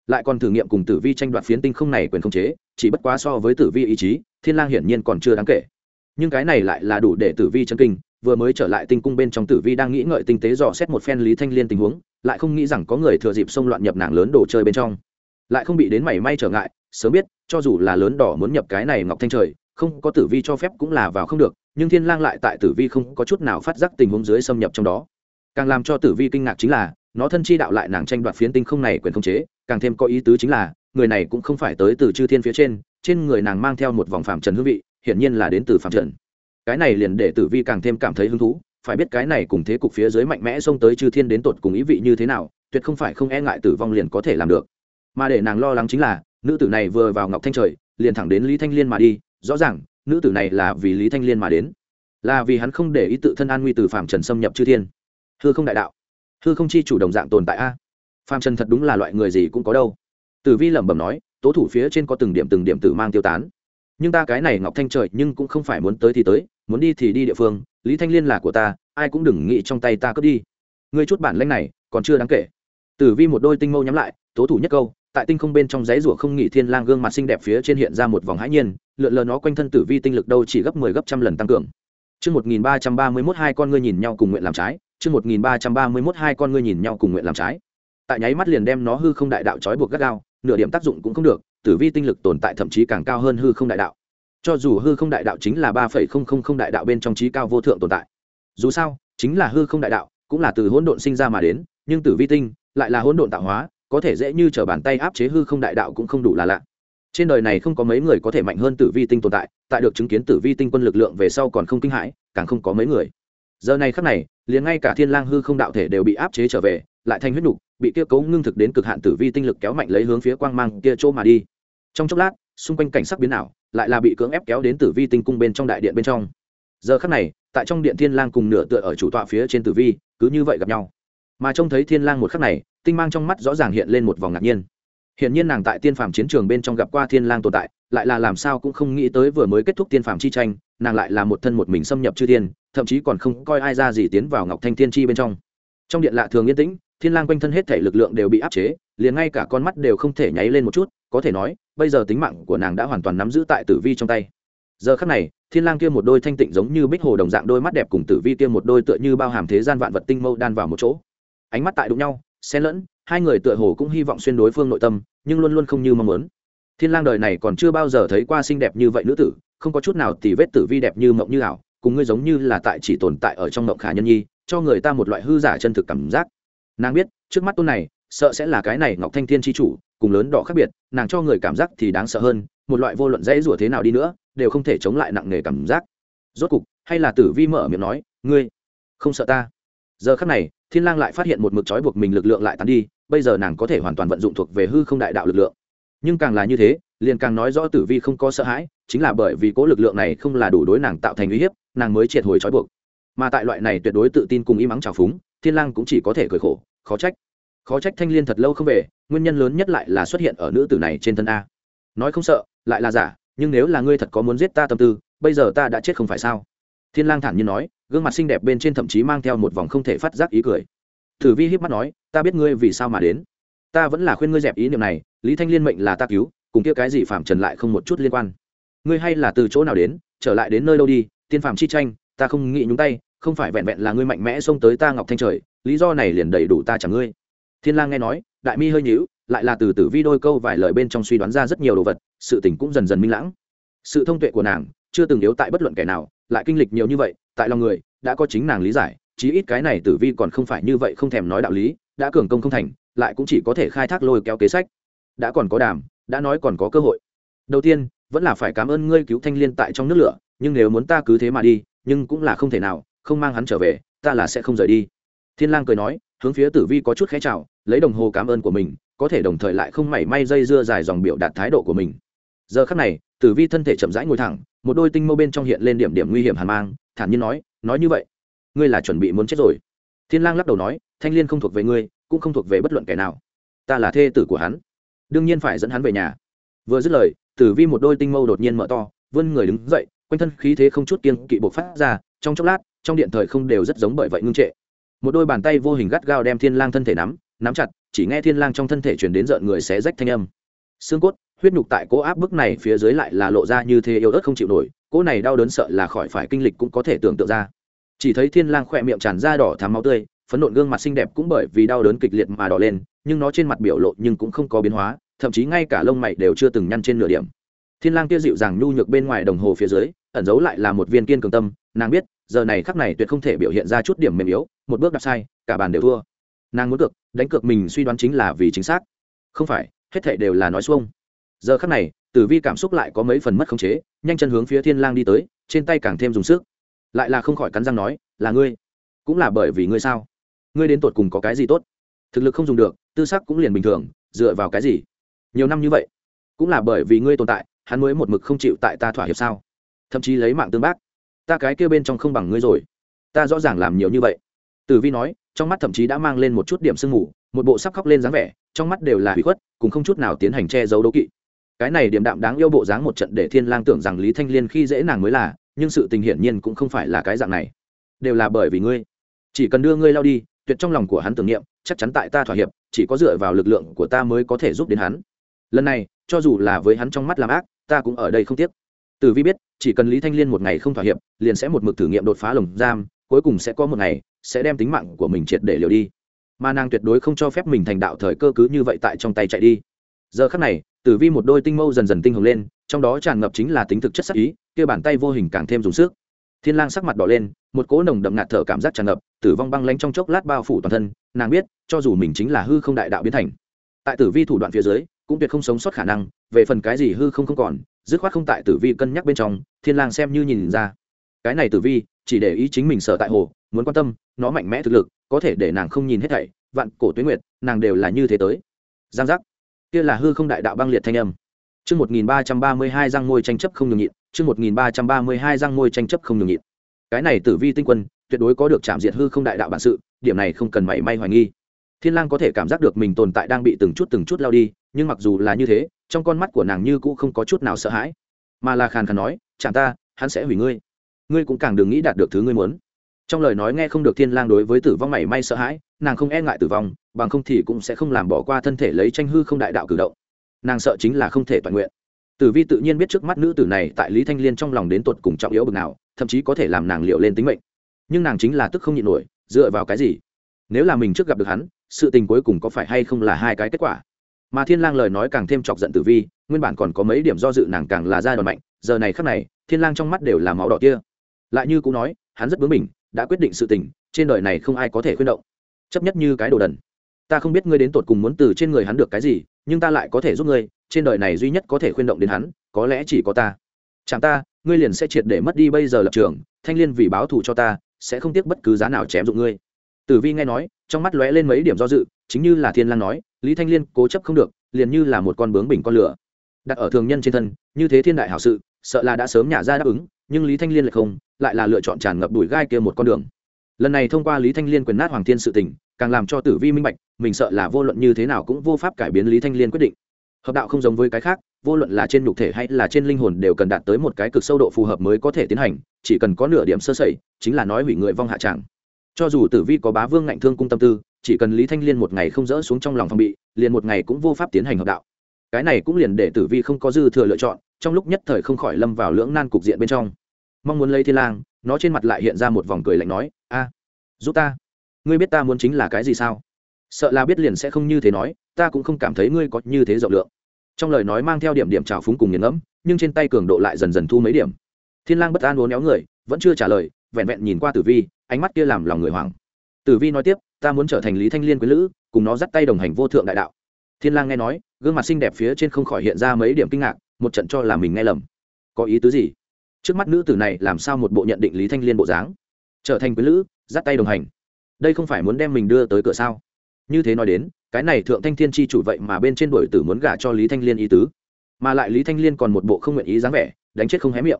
Lại còn thử nghiệm cùng tử vi tranh đoạt phiến tinh không này quyền không chế, chỉ bất quá so với tử vi ý chí thiên lang hiển nhiên còn chưa đáng kể. Nhưng cái này lại là đủ để tử vi chân kinh, vừa mới trở lại tinh cung bên trong tử vi đang nghĩ ngợi tinh tế dò xét một phen lý thanh liên tình huống, lại không nghĩ rằng có người thừa dịp xông loạn nhập nàng lớn đồ chơi bên trong. Lại không bị đến mảy may trở ngại, sớm biết, cho dù là lớn đỏ muốn nhập cái này ngọc thanh trời, không có tử vi cho phép cũng là vào không được, nhưng thiên lang lại tại tử vi không có chút nào phát giác tình huống dưới xâm nhập trong đó. Càng làm cho tử vi kinh ngạc chính là, nó thân chi đạo lại nàng tranh đoạt phiến tinh không này quyền không chế, càng thêm có ý tứ chính là, người này cũng không phải tới từ chư thiên phía trên trên người nàng mang theo một vòng phạm trần hương vị, hiển nhiên là đến từ phạm trần. Cái này liền để tử vi càng thêm cảm thấy hứng thú, phải biết cái này cùng thế cục phía dưới mạnh mẽ xông tới chư thiên đến tột cùng ý vị như thế nào, tuyệt không phải không e ngại tử vong liền có thể làm được. Mà để nàng lo lắng chính là, nữ tử này vừa vào ngọc thanh trời, liền thẳng đến lý thanh liên mà đi, rõ ràng, nữ tử này là vì lý thanh liên mà đến. Là vì hắn không để ý tự thân an nguy từ phạm trần xâm nhập chư thiên. Hư không đại đạo, hư không chi chủ đồng dạng tồn tại a. Phạm trần thật đúng là loại người gì cũng có đâu. Tử vi lẩm bẩm nói tố thủ phía trên có từng điểm từng điểm tử mang tiêu tán. Nhưng ta cái này ngọc thanh trời nhưng cũng không phải muốn tới thì tới, muốn đi thì đi địa phương, lý thanh liên là của ta, ai cũng đừng nghĩ trong tay ta cướp đi. Ngươi chút bản lanh này, còn chưa đáng kể. Tử vi một đôi tinh mâu nhắm lại, tố thủ nhất câu, tại tinh không bên trong giấy rủa không nghỉ thiên lang gương mặt xinh đẹp phía trên hiện ra một vòng hãi nhiên, lượn lờ nó quanh thân tử vi tinh lực đâu chỉ gấp 10 gấp trăm lần tăng cường. Chương 1331 hai con ngươi nhìn nhau cùng nguyện làm trái, chương 1331 hai con ngươi nhìn nhau cùng nguyện làm trái. Tại nháy mắt liền đem nó hư không đại đạo trói buộc gắt gao nửa điểm tác dụng cũng không được, tử vi tinh lực tồn tại thậm chí càng cao hơn hư không đại đạo. Cho dù hư không đại đạo chính là ba phẩy không không không đại đạo bên trong trí cao vô thượng tồn tại. Dù sao, chính là hư không đại đạo, cũng là từ hỗn độn sinh ra mà đến, nhưng tử vi tinh lại là hỗn độn tạo hóa, có thể dễ như t r ở bàn tay áp chế hư không đại đạo cũng không đủ là lạ. Trên đời này không có mấy người có thể mạnh hơn tử vi tinh tồn tại tại được chứng kiến tử vi tinh quân lực lượng về sau còn không kinh hãi, càng không có mấy người. Giờ này khắc này liền ngay cả thiên lang hư không đạo thể đều bị áp chế trở về, lại thành huyết nục, bị kia cấu ngưng thực đến cực hạn tử vi tinh lực kéo mạnh lấy hướng phía quang mang kia chỗ mà đi. Trong chốc lát, xung quanh cảnh sắc biến ảo, lại là bị cưỡng ép kéo đến tử vi tinh cung bên trong đại điện bên trong. Giờ khắc này, tại trong điện thiên lang cùng nửa tựa ở chủ tọa phía trên tử vi, cứ như vậy gặp nhau. Mà trông thấy thiên lang một khắc này, tinh mang trong mắt rõ ràng hiện lên một vòng ngạc nhiên. Hiện nhiên nàng tại tiên phàm chiến trường bên trong gặp qua thiên lang tồn tại, lại là làm sao cũng không nghĩ tới vừa mới kết thúc tiên phàm chi tranh, nàng lại là một thân một mình xâm nhập chư thiên thậm chí còn không coi ai ra gì tiến vào ngọc thanh thiên chi bên trong. Trong điện lạ thường yên tĩnh, thiên lang quanh thân hết thể lực lượng đều bị áp chế, liền ngay cả con mắt đều không thể nháy lên một chút, có thể nói, bây giờ tính mạng của nàng đã hoàn toàn nắm giữ tại tử vi trong tay. Giờ khắc này, thiên lang kia một đôi thanh tịnh giống như bích hồ đồng dạng đôi mắt đẹp cùng tử vi kia một đôi tựa như bao hàm thế gian vạn vật tinh mâu đan vào một chỗ. Ánh mắt tại đụng nhau, xen lẫn, hai người tựa hồ cũng hy vọng xuyên đối phương nội tâm, nhưng luôn luôn không như mong muốn. Thiên lang đời này còn chưa bao giờ thấy qua xinh đẹp như vậy nữ tử, không có chút nào tì vết tử vi đẹp như mộng như ảo cùng ngươi giống như là tại chỉ tồn tại ở trong mộng khả nhân nhi, cho người ta một loại hư giả chân thực cảm giác. Nàng biết, trước mắt tôn này, sợ sẽ là cái này ngọc thanh thiên chi chủ, cùng lớn đỏ khác biệt, nàng cho người cảm giác thì đáng sợ hơn, một loại vô luận dễ rủa thế nào đi nữa, đều không thể chống lại nặng nề cảm giác. Rốt cục, hay là tử vi mở miệng nói, ngươi, không sợ ta? Giờ khắc này, thiên lang lại phát hiện một mực trói buộc mình lực lượng lại tán đi, bây giờ nàng có thể hoàn toàn vận dụng thuộc về hư không đại đạo lực lượng. Nhưng càng là như thế liền càng nói rõ tử vi không có sợ hãi, chính là bởi vì cố lực lượng này không là đủ đối nàng tạo thành uy hiếp, nàng mới triệt hồi trói buộc. Mà tại loại này tuyệt đối tự tin cùng im ắng trào phúng, thiên lang cũng chỉ có thể cười khổ, khó trách. Khó trách thanh liên thật lâu không về, nguyên nhân lớn nhất lại là xuất hiện ở nữ tử này trên thân a. Nói không sợ, lại là giả, nhưng nếu là ngươi thật có muốn giết ta tâm tư, bây giờ ta đã chết không phải sao? Thiên lang thản nhiên nói, gương mặt xinh đẹp bên trên thậm chí mang theo một vòng không thể phát giác ý cười. Tử vi híp mắt nói, ta biết ngươi vì sao mà đến. Ta vẫn là khuyên ngươi dẹp ý niệm này, lý thanh liên mệnh là ta cứu cùng kia cái gì phạm trần lại không một chút liên quan. Ngươi hay là từ chỗ nào đến, trở lại đến nơi đâu đi, tiên phạm chi tranh, ta không nghĩ nhúng tay, không phải vẹn vẹn là ngươi mạnh mẽ xông tới ta ngọc thanh trời, lý do này liền đầy đủ ta chẳng ngươi. Thiên lang nghe nói, đại mi hơi nhíu, lại là từ tử vi đôi câu vài lời bên trong suy đoán ra rất nhiều đồ vật, sự tình cũng dần dần minh lãng. Sự thông tuệ của nàng, chưa từng yếu tại bất luận kẻ nào, lại kinh lịch nhiều như vậy, tại lòng người, đã có chính nàng lý giải, chí ít cái này tử vi còn không phải như vậy không thèm nói đạo lý, đã cường công không thành, lại cũng chỉ có thể khai thác lôi kéo kế sách. Đã còn có đàm đã nói còn có cơ hội. Đầu tiên, vẫn là phải cảm ơn ngươi cứu thanh liên tại trong nước lửa, nhưng nếu muốn ta cứ thế mà đi, nhưng cũng là không thể nào, không mang hắn trở về, ta là sẽ không rời đi. Thiên lang cười nói, hướng phía tử vi có chút khẽ chào, lấy đồng hồ cảm ơn của mình, có thể đồng thời lại không mảy may dây dưa dài dòng biểu đạt thái độ của mình. Giờ khắc này, tử vi thân thể chậm rãi ngồi thẳng, một đôi tinh mâu bên trong hiện lên điểm điểm nguy hiểm hàn mang, thản nhiên nói nói như vậy, ngươi là chuẩn bị muốn chết rồi. Thiên lang lắc đầu nói, thanh liên không thuộc về ngươi, cũng không thuộc về bất luận kẻ nào. Ta là thê tử của hắn đương nhiên phải dẫn hắn về nhà. Vừa dứt lời, tử vi một đôi tinh mâu đột nhiên mở to, vươn người đứng dậy, quanh thân khí thế không chút kiên kỵ bộc phát ra, trong chốc lát, trong điện thời không đều rất giống bởi vậy ngưng trệ. Một đôi bàn tay vô hình gắt gao đem thiên lang thân thể nắm nắm chặt, chỉ nghe thiên lang trong thân thể truyền đến rợn người xé rách thanh âm. Xương cốt, huyết nhục tại cố áp bức này phía dưới lại là lộ ra như thế yếu ớt không chịu nổi, cố này đau đớn sợ là khỏi phải kinh lịch cũng có thể tưởng tượng ra. Chỉ thấy thiên lang khỏe miệng tràn ra đỏ thắm máu tươi, phấn nộn gương mặt xinh đẹp cũng bởi vì đau đớn kịch liệt mà đỏ lên, nhưng nó trên mặt biểu lộ nhưng cũng không có biến hóa thậm chí ngay cả lông mày đều chưa từng nhăn trên nửa điểm. Thiên lang kia dịu dàng nhu nhược bên ngoài đồng hồ phía dưới, ẩn giấu lại là một viên kiên cường tâm, nàng biết, giờ này khắc này tuyệt không thể biểu hiện ra chút điểm mềm yếu, một bước đặt sai, cả bàn đều thua. Nàng muốn cược, đánh cược mình suy đoán chính là vì chính xác. Không phải, hết thảy đều là nói xuông. Giờ khắc này, tử vi cảm xúc lại có mấy phần mất khống chế, nhanh chân hướng phía thiên lang đi tới, trên tay càng thêm dùng sức. Lại là không khỏi cắn răng nói, là ngươi? Cũng là bởi vì ngươi sao? Ngươi đến tột cùng có cái gì tốt? Thực lực không dùng được, tư sắc cũng liền bình thường, dựa vào cái gì? Nhiều năm như vậy. Cũng là bởi vì ngươi tồn tại, hắn mới một mực không chịu tại ta thỏa hiệp sao? Thậm chí lấy mạng tương bác. Ta cái kia bên trong không bằng ngươi rồi. Ta rõ ràng làm nhiều như vậy. Tử vi nói, trong mắt thậm chí đã mang lên một chút điểm sương mù, một bộ sắp khóc lên dáng vẻ, trong mắt đều là hủy khuất, cùng không chút nào tiến hành che giấu đấu kỵ. Cái này điểm đạm đáng yêu bộ dáng một trận để thiên lang tưởng rằng lý thanh liên khi dễ nàng mới là, nhưng sự tình hiển nhiên cũng không phải là cái dạng này. Đều là bởi vì ngươi. Chỉ cần đưa ngươi lao đi, tuyệt trong lòng của hắn tưởng niệm, chắc chắn tại ta thỏa hiệp, chỉ có dựa vào lực lượng của ta mới có thể giúp đến hắn lần này, cho dù là với hắn trong mắt làm ác, ta cũng ở đây không tiếc. Tử vi biết, chỉ cần lý thanh liên một ngày không thỏa hiệp, liền sẽ một mực thử nghiệm đột phá lồng giam, cuối cùng sẽ có một ngày, sẽ đem tính mạng của mình triệt để liều đi. Mà nàng tuyệt đối không cho phép mình thành đạo thời cơ cứ như vậy tại trong tay chạy đi. Giờ khắc này tử vi một đôi tinh mâu dần dần tinh hồng lên, trong đó tràn ngập chính là tính thực chất sắc ý, kia bàn tay vô hình càng thêm dùng sức. Thiên lang sắc mặt đỏ lên, một cỗ nồng đậm ngạt thở cảm giác tràn ngập, tử vong băng lanh trong chốc lát bao phủ toàn thân. Nàng biết, cho dù mình chính là hư không đại đạo biến thành. Tại tử vi thủ đoạn phía dưới cũng tuyệt không sống sót khả năng về phần cái gì hư không không còn dứt khoát không tại tử vi cân nhắc bên trong thiên lang xem như nhìn ra cái này tử vi chỉ để ý chính mình sở tại hồ muốn quan tâm nó mạnh mẽ thực lực có thể để nàng không nhìn hết thảy vạn cổ tuyết nguyệt nàng đều là như thế tới giang giác kia là hư không đại đạo băng liệt thanh âm Chương 1332 răng môi tranh chấp không nhường nhịn, chương 1332 răng môi tranh chấp không nhường nhịn. Cái này Tử Vi tinh quân, tuyệt đối có được chạm diệt hư không đại đạo bản sự, điểm này không cần mảy may hoài nghi. Thiên Lang có thể cảm giác được mình tồn tại đang bị từng chút từng chút lao đi, nhưng mặc dù là như thế, trong con mắt của nàng như cũ không có chút nào sợ hãi, mà là khàn khàn nói, "Chẳng ta, hắn sẽ hủy ngươi. Ngươi cũng càng đừng nghĩ đạt được thứ ngươi muốn." Trong lời nói nghe không được Thiên Lang đối với tử vong mảy may sợ hãi, nàng không e ngại tử vong, bằng không thì cũng sẽ không làm bỏ qua thân thể lấy tranh hư không đại đạo cử động. Nàng sợ chính là không thể toàn nguyện. Tử vi tự nhiên biết trước mắt nữ tử này tại lý thanh liên trong lòng đến tột cùng trọng yếu bực nào thậm chí có thể làm nàng liệu lên tính mệnh. Nhưng nàng chính là tức không nhịn nổi dựa vào cái gì? Nếu là mình trước gặp được hắn sự tình cuối cùng có phải hay không là hai cái kết quả? Mà thiên lang lời nói càng thêm chọc giận tử vi, nguyên bản còn có mấy điểm do dự nàng càng là ra đòn mạnh, giờ này khắc này, thiên lang trong mắt đều là máu đỏ kia. Lại như cũ nói, hắn rất bướng mình đã quyết định sự tình, trên đời này không ai có thể khuyên động. Chấp nhất như cái đồ đần. Ta không biết ngươi đến tột cùng muốn từ trên người hắn được cái gì, nhưng ta lại có thể giúp ngươi, trên đời này duy nhất có thể khuyên động đến hắn, có lẽ chỉ có ta. Chẳng ta, ngươi liền sẽ triệt để mất đi bây giờ lập trường, thanh liên vì báo thù cho ta, sẽ không tiếc bất cứ giá nào chém dụng ngươi. Tử vi nghe nói, trong mắt lóe lên mấy điểm do dự, chính như là thiên lan nói lý thanh liên cố chấp không được, liền như là một con bướng bình con lửa. Đặt ở thường nhân trên thân, như thế thiên đại hảo sự, sợ là đã sớm nhả ra đáp ứng, nhưng lý thanh liên lại không, lại là lựa chọn tràn ngập đùi gai kia một con đường. Lần này thông qua lý thanh liên quyền nát hoàng thiên sự tình, càng làm cho tử vi minh bạch, mình sợ là vô luận như thế nào cũng vô pháp cải biến lý thanh liên quyết định. Hợp đạo không giống với cái khác, vô luận là trên nhục thể hay là trên linh hồn đều cần đạt tới một cái cực sâu độ phù hợp mới có thể tiến hành, chỉ cần có nửa điểm sơ sẩy, chính là nói hủy người vong hạ tràng cho dù tử vi có bá vương ngạnh thương cung tâm tư chỉ cần lý thanh liên một ngày không dỡ xuống trong lòng phòng bị, liền một ngày cũng vô pháp tiến hành hợp đạo. Cái này cũng liền để tử vi không có dư thừa lựa chọn, trong lúc nhất thời không khỏi lâm vào lưỡng nan cục diện bên trong. Mong muốn lấy thiên lang, nó trên mặt lại hiện ra một vòng cười lạnh nói, a, giúp ta. Ngươi biết ta muốn chính là cái gì sao? Sợ là biết liền sẽ không như thế nói, ta cũng không cảm thấy ngươi có như thế rộng lượng. Trong lời nói mang theo điểm điểm trào phúng cùng nghiền ngẫm, nhưng trên tay cường độ lại dần dần thu mấy điểm. Thiên lang bất an uốn éo người, vẫn chưa trả lời, vẹn vẹn nhìn qua tử vi, ánh mắt kia làm lòng người hoảng. Tử vi nói tiếp ta muốn trở thành lý thanh liên quý lữ, cùng nó dắt tay đồng hành vô thượng đại đạo. Thiên lang nghe nói, gương mặt xinh đẹp phía trên không khỏi hiện ra mấy điểm kinh ngạc, một trận cho là mình nghe lầm. Có ý tứ gì? Trước mắt nữ tử này làm sao một bộ nhận định lý thanh liên bộ dáng? Trở thành quý lữ, dắt tay đồng hành. Đây không phải muốn đem mình đưa tới cửa sao? Như thế nói đến, cái này thượng thanh thiên chi chủ vậy mà bên trên đổi tử muốn gả cho lý thanh liên ý tứ. Mà lại lý thanh liên còn một bộ không nguyện ý dáng vẻ, đánh chết không hé miệng.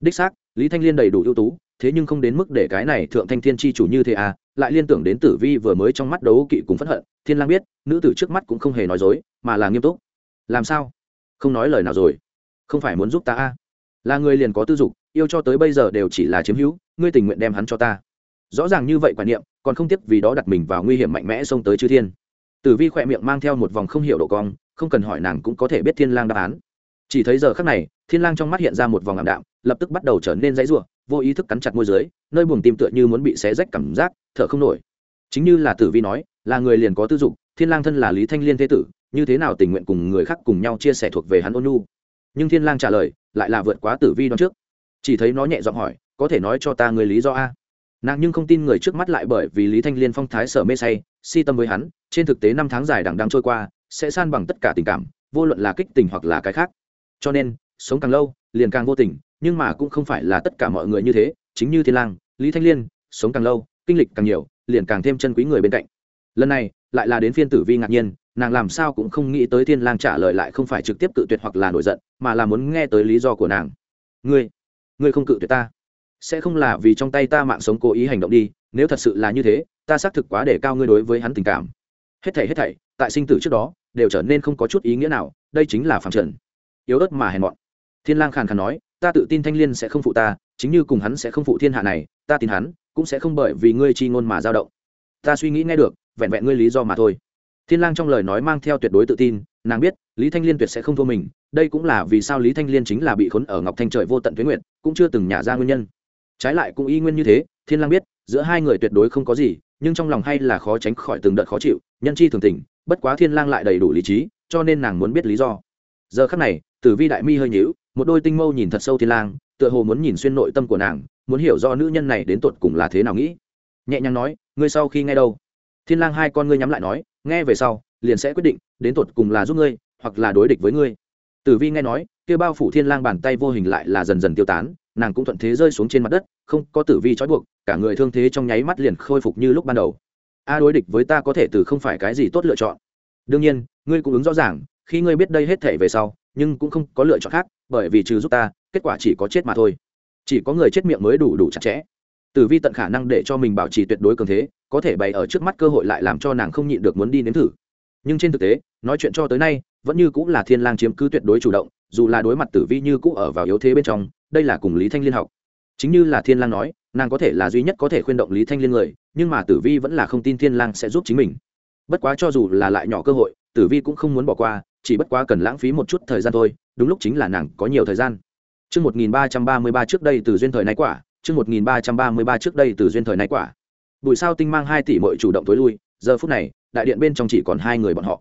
Đích xác, lý thanh liên đầy đủ ưu tú, thế nhưng không đến mức để cái này thượng thanh thiên chi chủ như thế à? Lại liên tưởng đến tử vi vừa mới trong mắt đấu kỵ cùng phẫn hận, thiên lang biết, nữ tử trước mắt cũng không hề nói dối, mà là nghiêm túc. Làm sao? Không nói lời nào rồi. Không phải muốn giúp ta à? Là người liền có tư dục, yêu cho tới bây giờ đều chỉ là chiếm hữu, ngươi tình nguyện đem hắn cho ta. Rõ ràng như vậy quan niệm, còn không tiếc vì đó đặt mình vào nguy hiểm mạnh mẽ xông tới chư thiên. Tử vi khỏe miệng mang theo một vòng không hiểu độ cong, không cần hỏi nàng cũng có thể biết thiên lang đáp án. Chỉ thấy giờ khắc này, thiên lang trong mắt hiện ra một vòng ảm đạm, lập tức bắt đầu trở nên dãy rủa vô ý thức cắn chặt môi dưới, nơi buồng tim tựa như muốn bị xé rách cảm giác, thở không nổi. Chính như là tử vi nói, là người liền có tư dục, thiên lang thân là lý thanh liên thế tử, như thế nào tình nguyện cùng người khác cùng nhau chia sẻ thuộc về hắn ôn nhu? Nhưng thiên lang trả lời, lại là vượt quá tử vi đoán trước. Chỉ thấy nó nhẹ giọng hỏi, có thể nói cho ta người lý do a? Nàng nhưng không tin người trước mắt lại bởi vì lý thanh liên phong thái sở mê say, si tâm với hắn, trên thực tế năm tháng dài đằng đang trôi qua, sẽ san bằng tất cả tình cảm, vô luận là kích tình hoặc là cái khác. Cho nên, sống càng lâu, liền càng vô tình nhưng mà cũng không phải là tất cả mọi người như thế, chính như thiên lang, lý thanh liên, sống càng lâu, kinh lịch càng nhiều, liền càng thêm chân quý người bên cạnh. Lần này, lại là đến phiên tử vi ngạc nhiên, nàng làm sao cũng không nghĩ tới thiên lang trả lời lại không phải trực tiếp cự tuyệt hoặc là nổi giận, mà là muốn nghe tới lý do của nàng. Ngươi ngươi không cự tuyệt ta? Sẽ không là vì trong tay ta mạng sống cố ý hành động đi, nếu thật sự là như thế, ta xác thực quá để cao ngươi đối với hắn tình cảm. Hết thảy hết thảy, tại sinh tử trước đó, đều trở nên không có chút ý nghĩa nào, đây chính là phản trần. Yếu ớt mà hèn mọn. Thiên lang khàn khàn nói ta tự tin thanh liên sẽ không phụ ta, chính như cùng hắn sẽ không phụ thiên hạ này, ta tin hắn cũng sẽ không bởi vì ngươi chi ngôn mà dao động. Ta suy nghĩ nghe được, vẹn vẹn ngươi lý do mà thôi. Thiên lang trong lời nói mang theo tuyệt đối tự tin, nàng biết, lý thanh liên tuyệt sẽ không thua mình, đây cũng là vì sao lý thanh liên chính là bị khốn ở ngọc thanh trời vô tận tuyến nguyện cũng chưa từng nhả ra nguyên nhân. Trái lại cũng y nguyên như thế, thiên lang biết, giữa hai người tuyệt đối không có gì, nhưng trong lòng hay là khó tránh khỏi từng đợt khó chịu, nhân chi thường tình, bất quá thiên lang lại đầy đủ lý trí, cho nên nàng muốn biết lý do. Giờ khắc này, tử vi đại mi hơi nhíu một đôi tinh mâu nhìn thật sâu thiên lang, tựa hồ muốn nhìn xuyên nội tâm của nàng, muốn hiểu do nữ nhân này đến tột cùng là thế nào nghĩ. Nhẹ nhàng nói, ngươi sau khi nghe đâu? Thiên lang hai con ngươi nhắm lại nói, nghe về sau, liền sẽ quyết định, đến tột cùng là giúp ngươi, hoặc là đối địch với ngươi. Tử vi nghe nói, kia bao phủ thiên lang bàn tay vô hình lại là dần dần tiêu tán, nàng cũng thuận thế rơi xuống trên mặt đất, không có tử vi trói buộc, cả người thương thế trong nháy mắt liền khôi phục như lúc ban đầu. A, đối địch với ta có thể từ không phải cái gì tốt lựa chọn. Đương nhiên, ngươi cũng ứng rõ ràng, khi ngươi biết đây hết thể về sau nhưng cũng không có lựa chọn khác, bởi vì trừ giúp ta, kết quả chỉ có chết mà thôi. Chỉ có người chết miệng mới đủ đủ chặt chẽ. Tử vi tận khả năng để cho mình bảo trì tuyệt đối cường thế, có thể bày ở trước mắt cơ hội lại làm cho nàng không nhịn được muốn đi nếm thử. Nhưng trên thực tế, nói chuyện cho tới nay, vẫn như cũng là thiên lang chiếm cứ tuyệt đối chủ động, dù là đối mặt tử vi như cũ ở vào yếu thế bên trong, đây là cùng lý thanh liên học. Chính như là thiên lang nói, nàng có thể là duy nhất có thể khuyên động lý thanh liên người, nhưng mà tử vi vẫn là không tin thiên lang sẽ giúp chính mình. Bất quá cho dù là lại nhỏ cơ hội, tử vi cũng không muốn bỏ qua chỉ bất quá cần lãng phí một chút thời gian thôi đúng lúc chính là nàng có nhiều thời gian Chương 1333 trước đây từ duyên thời nay quả, chương 1333 trước đây từ duyên thời nay quả. Bùi Sao Tinh mang 2 tỷ mọi chủ động tối lui, giờ phút này, đại điện bên trong chỉ còn hai người bọn họ.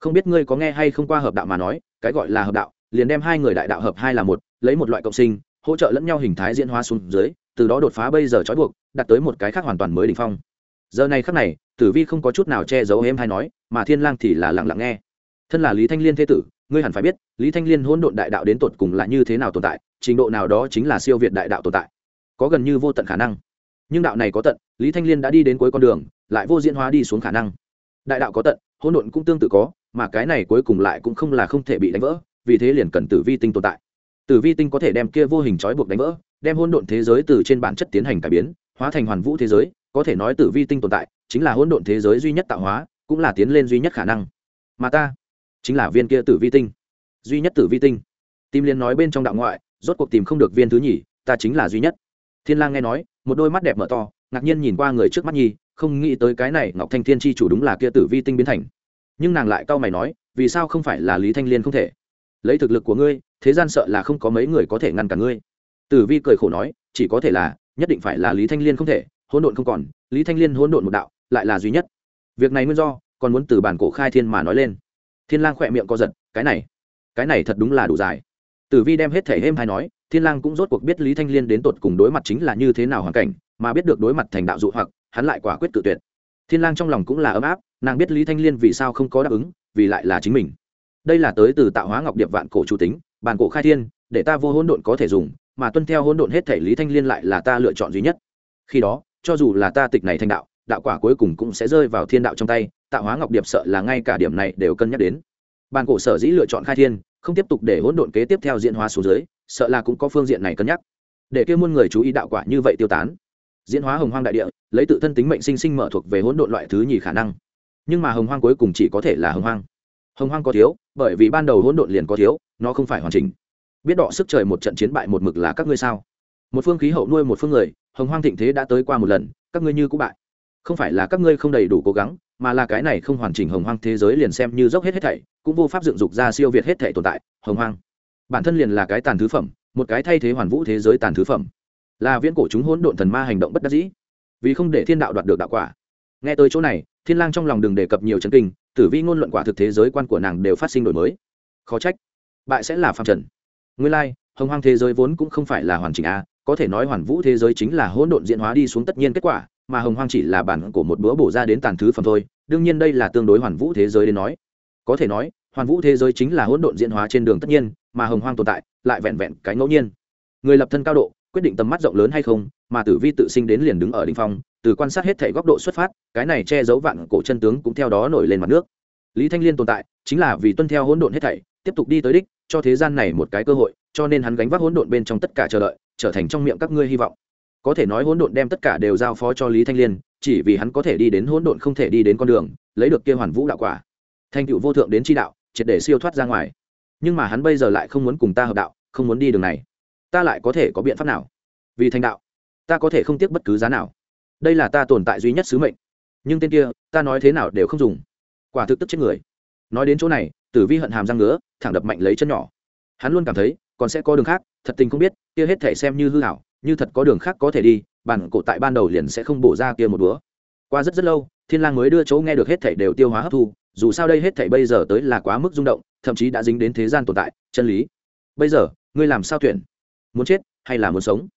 Không biết ngươi có nghe hay không qua hợp đạo mà nói, cái gọi là hợp đạo, liền đem hai người đại đạo hợp hai là một, lấy một loại cộng sinh, hỗ trợ lẫn nhau hình thái diễn hóa xuống dưới, từ đó đột phá bây giờ trói buộc, đạt tới một cái khác hoàn toàn mới đỉnh phong. Giờ này khắc này, Tử Vi không có chút nào che giấu em hay nói, mà Thiên Lang thì là lặng lặng nghe. Thân là Lý Thanh Liên thế tử, ngươi hẳn phải biết, Lý Thanh Liên hỗn độn đại đạo đến tột cùng là như thế nào tồn tại, trình độ nào đó chính là siêu việt đại đạo tồn tại. Có gần như vô tận khả năng. Nhưng đạo này có tận lý thanh liên đã đi đến cuối con đường lại vô diễn hóa đi xuống khả năng. Đại đạo có tận hỗn độn cũng tương tự có mà cái này cuối cùng lại cũng không là không thể bị đánh vỡ vì thế liền cần tử vi tinh tồn tại. Tử vi tinh có thể đem kia vô hình trói buộc đánh vỡ đem hỗn độn thế giới từ trên bản chất tiến hành cải biến hóa thành hoàn vũ thế giới có thể nói tử vi tinh tồn tại chính là hỗn độn thế giới duy nhất tạo hóa cũng là tiến lên duy nhất khả năng. Mà ta chính là viên kia tử vi tinh. Duy nhất tử vi tinh. Tim liên nói bên trong đạo ngoại, rốt cuộc tìm không được viên thứ nhì, ta chính là duy nhất. Thiên lang nghe nói, một đôi mắt đẹp mở to, ngạc nhiên nhìn qua người trước mắt nhi, không nghĩ tới cái này ngọc thanh thiên chi chủ đúng là kia tử vi tinh biến thành. Nhưng nàng lại cau mày nói, vì sao không phải là lý thanh liên không thể? Lấy thực lực của ngươi, thế gian sợ là không có mấy người có thể ngăn cản ngươi. Tử vi cười khổ nói, chỉ có thể là, nhất định phải là lý thanh liên không thể, hỗn độn không còn, lý thanh liên hỗn độn một đạo, lại là duy nhất. Việc này nguyên do, còn muốn từ bản cổ khai thiên mà nói lên thiên lang khỏe miệng co giật, cái này cái này thật đúng là đủ dài. Tử vi đem hết thể êm hay nói, thiên lang cũng rốt cuộc biết lý thanh liên đến tột cùng đối mặt chính là như thế nào hoàn cảnh, mà biết được đối mặt thành đạo dụ hoặc, hắn lại quả quyết tự tuyệt. Thiên lang trong lòng cũng là ấm áp, nàng biết lý thanh liên vì sao không có đáp ứng, vì lại là chính mình. Đây là tới từ tạo hóa ngọc điệp vạn cổ chủ tính, bản cổ khai thiên, để ta vô hỗn độn có thể dùng, mà tuân theo hỗn độn hết thể lý thanh liên lại là ta lựa chọn duy nhất. Khi đó, cho dù là ta tịch này thành đạo đạo quả cuối cùng cũng sẽ rơi vào thiên đạo trong tay, tạo hóa ngọc điệp sợ là ngay cả điểm này đều cân nhắc đến. Bàn cổ sở dĩ lựa chọn khai thiên, không tiếp tục để hỗn độn kế tiếp theo diễn hóa xuống dưới, sợ là cũng có phương diện này cân nhắc. Để kêu muôn người chú ý đạo quả như vậy tiêu tán. Diễn hóa hồng hoang đại địa, lấy tự thân tính mệnh sinh sinh mở thuộc về hỗn độn loại thứ nhì khả năng. Nhưng mà hồng hoang cuối cùng chỉ có thể là hồng hoang. Hồng hoang có thiếu, bởi vì ban đầu hỗn độn liền có thiếu, nó không phải hoàn chỉnh. Biết đọ sức trời một trận chiến bại một mực là các ngươi sao? Một phương khí hậu nuôi một phương người, hồng hoang thịnh thế đã tới qua một lần, các ngươi như cũng bại không phải là các ngươi không đầy đủ cố gắng mà là cái này không hoàn chỉnh hồng hoang thế giới liền xem như dốc hết hết thảy cũng vô pháp dựng dục ra siêu việt hết thảy tồn tại hồng hoang. Bản thân liền là cái tàn thứ phẩm một cái thay thế hoàn vũ thế giới tàn thứ phẩm. Là viễn cổ chúng hỗn độn thần ma hành động bất đắc dĩ. Vì không để thiên đạo đoạt được đạo quả. Nghe tới chỗ này thiên lang trong lòng đừng đề cập nhiều chấn kinh tử vi ngôn luận quả thực thế giới quan của nàng đều phát sinh đổi mới. Khó trách bại sẽ là phàm trần. Nguyên lai like, hồng hoang thế giới vốn cũng không phải là hoàn chỉnh a có thể nói hoàn vũ thế giới chính là hỗn độn diễn hóa đi xuống tất nhiên kết quả mà hồng hoang chỉ là bản của một bữa bổ ra đến tàn thứ phẩm thôi, đương nhiên đây là tương đối hoàn vũ thế giới đến nói. Có thể nói, hoàn vũ thế giới chính là hỗn độn diễn hóa trên đường tất nhiên, mà hồng hoang tồn tại, lại vẹn vẹn cái ngẫu nhiên. Người lập thân cao độ, quyết định tầm mắt rộng lớn hay không, mà tử vi tự sinh đến liền đứng ở đ ỉ n h phong, từ quan sát hết thể góc độ xuất phát, cái này che giấu vạn cổ chân tướng cũng theo đó nổi lên mặt nước. Lý thanh liên tồn tại, chính là vì tuân theo hỗn độn hết thảy, tiếp tục đi tới đích, cho thế gian này một cái cơ hội, cho nên hắn gánh vác hỗn độn bên trong tất cả chờ đợi, trở thành trong miệng các ngươi hy vọng có thể nói hỗn độn đem tất cả đều giao phó cho lý thanh liên, chỉ vì hắn có thể đi đến hỗn độn không thể đi đến con đường, lấy được kia hoàn vũ đạo quả. Thành tựu vô thượng đến chi đạo, triệt để siêu thoát ra ngoài. Nhưng mà hắn bây giờ lại không muốn cùng ta hợp đạo, không muốn đi đường này. Ta lại có thể có biện pháp nào? Vì thành đạo, ta có thể không tiếc bất cứ giá nào. Đây là ta tồn tại duy nhất sứ mệnh. Nhưng tên kia, ta nói thế nào đều không dùng. Quả thực tức chết người. Nói đến chỗ này, tử vi hận hàm răng ngứa, thẳng đập mạnh lấy chân nhỏ. Hắn luôn cảm thấy, còn sẽ có đường khác, thật tình không biết, kia hết thể xem như hư hảo như thật có đường khác có thể đi, bản cổ tại ban đầu liền sẽ không bổ ra kia một búa qua rất rất lâu, thiên lang mới đưa chỗ nghe được hết thảy đều tiêu hóa hấp thu, dù sao đây hết thảy bây giờ tới là quá mức rung động, thậm chí đã dính đến thế gian tồn tại, chân lý. Bây giờ, ngươi làm sao tuyển? Muốn chết hay là muốn sống?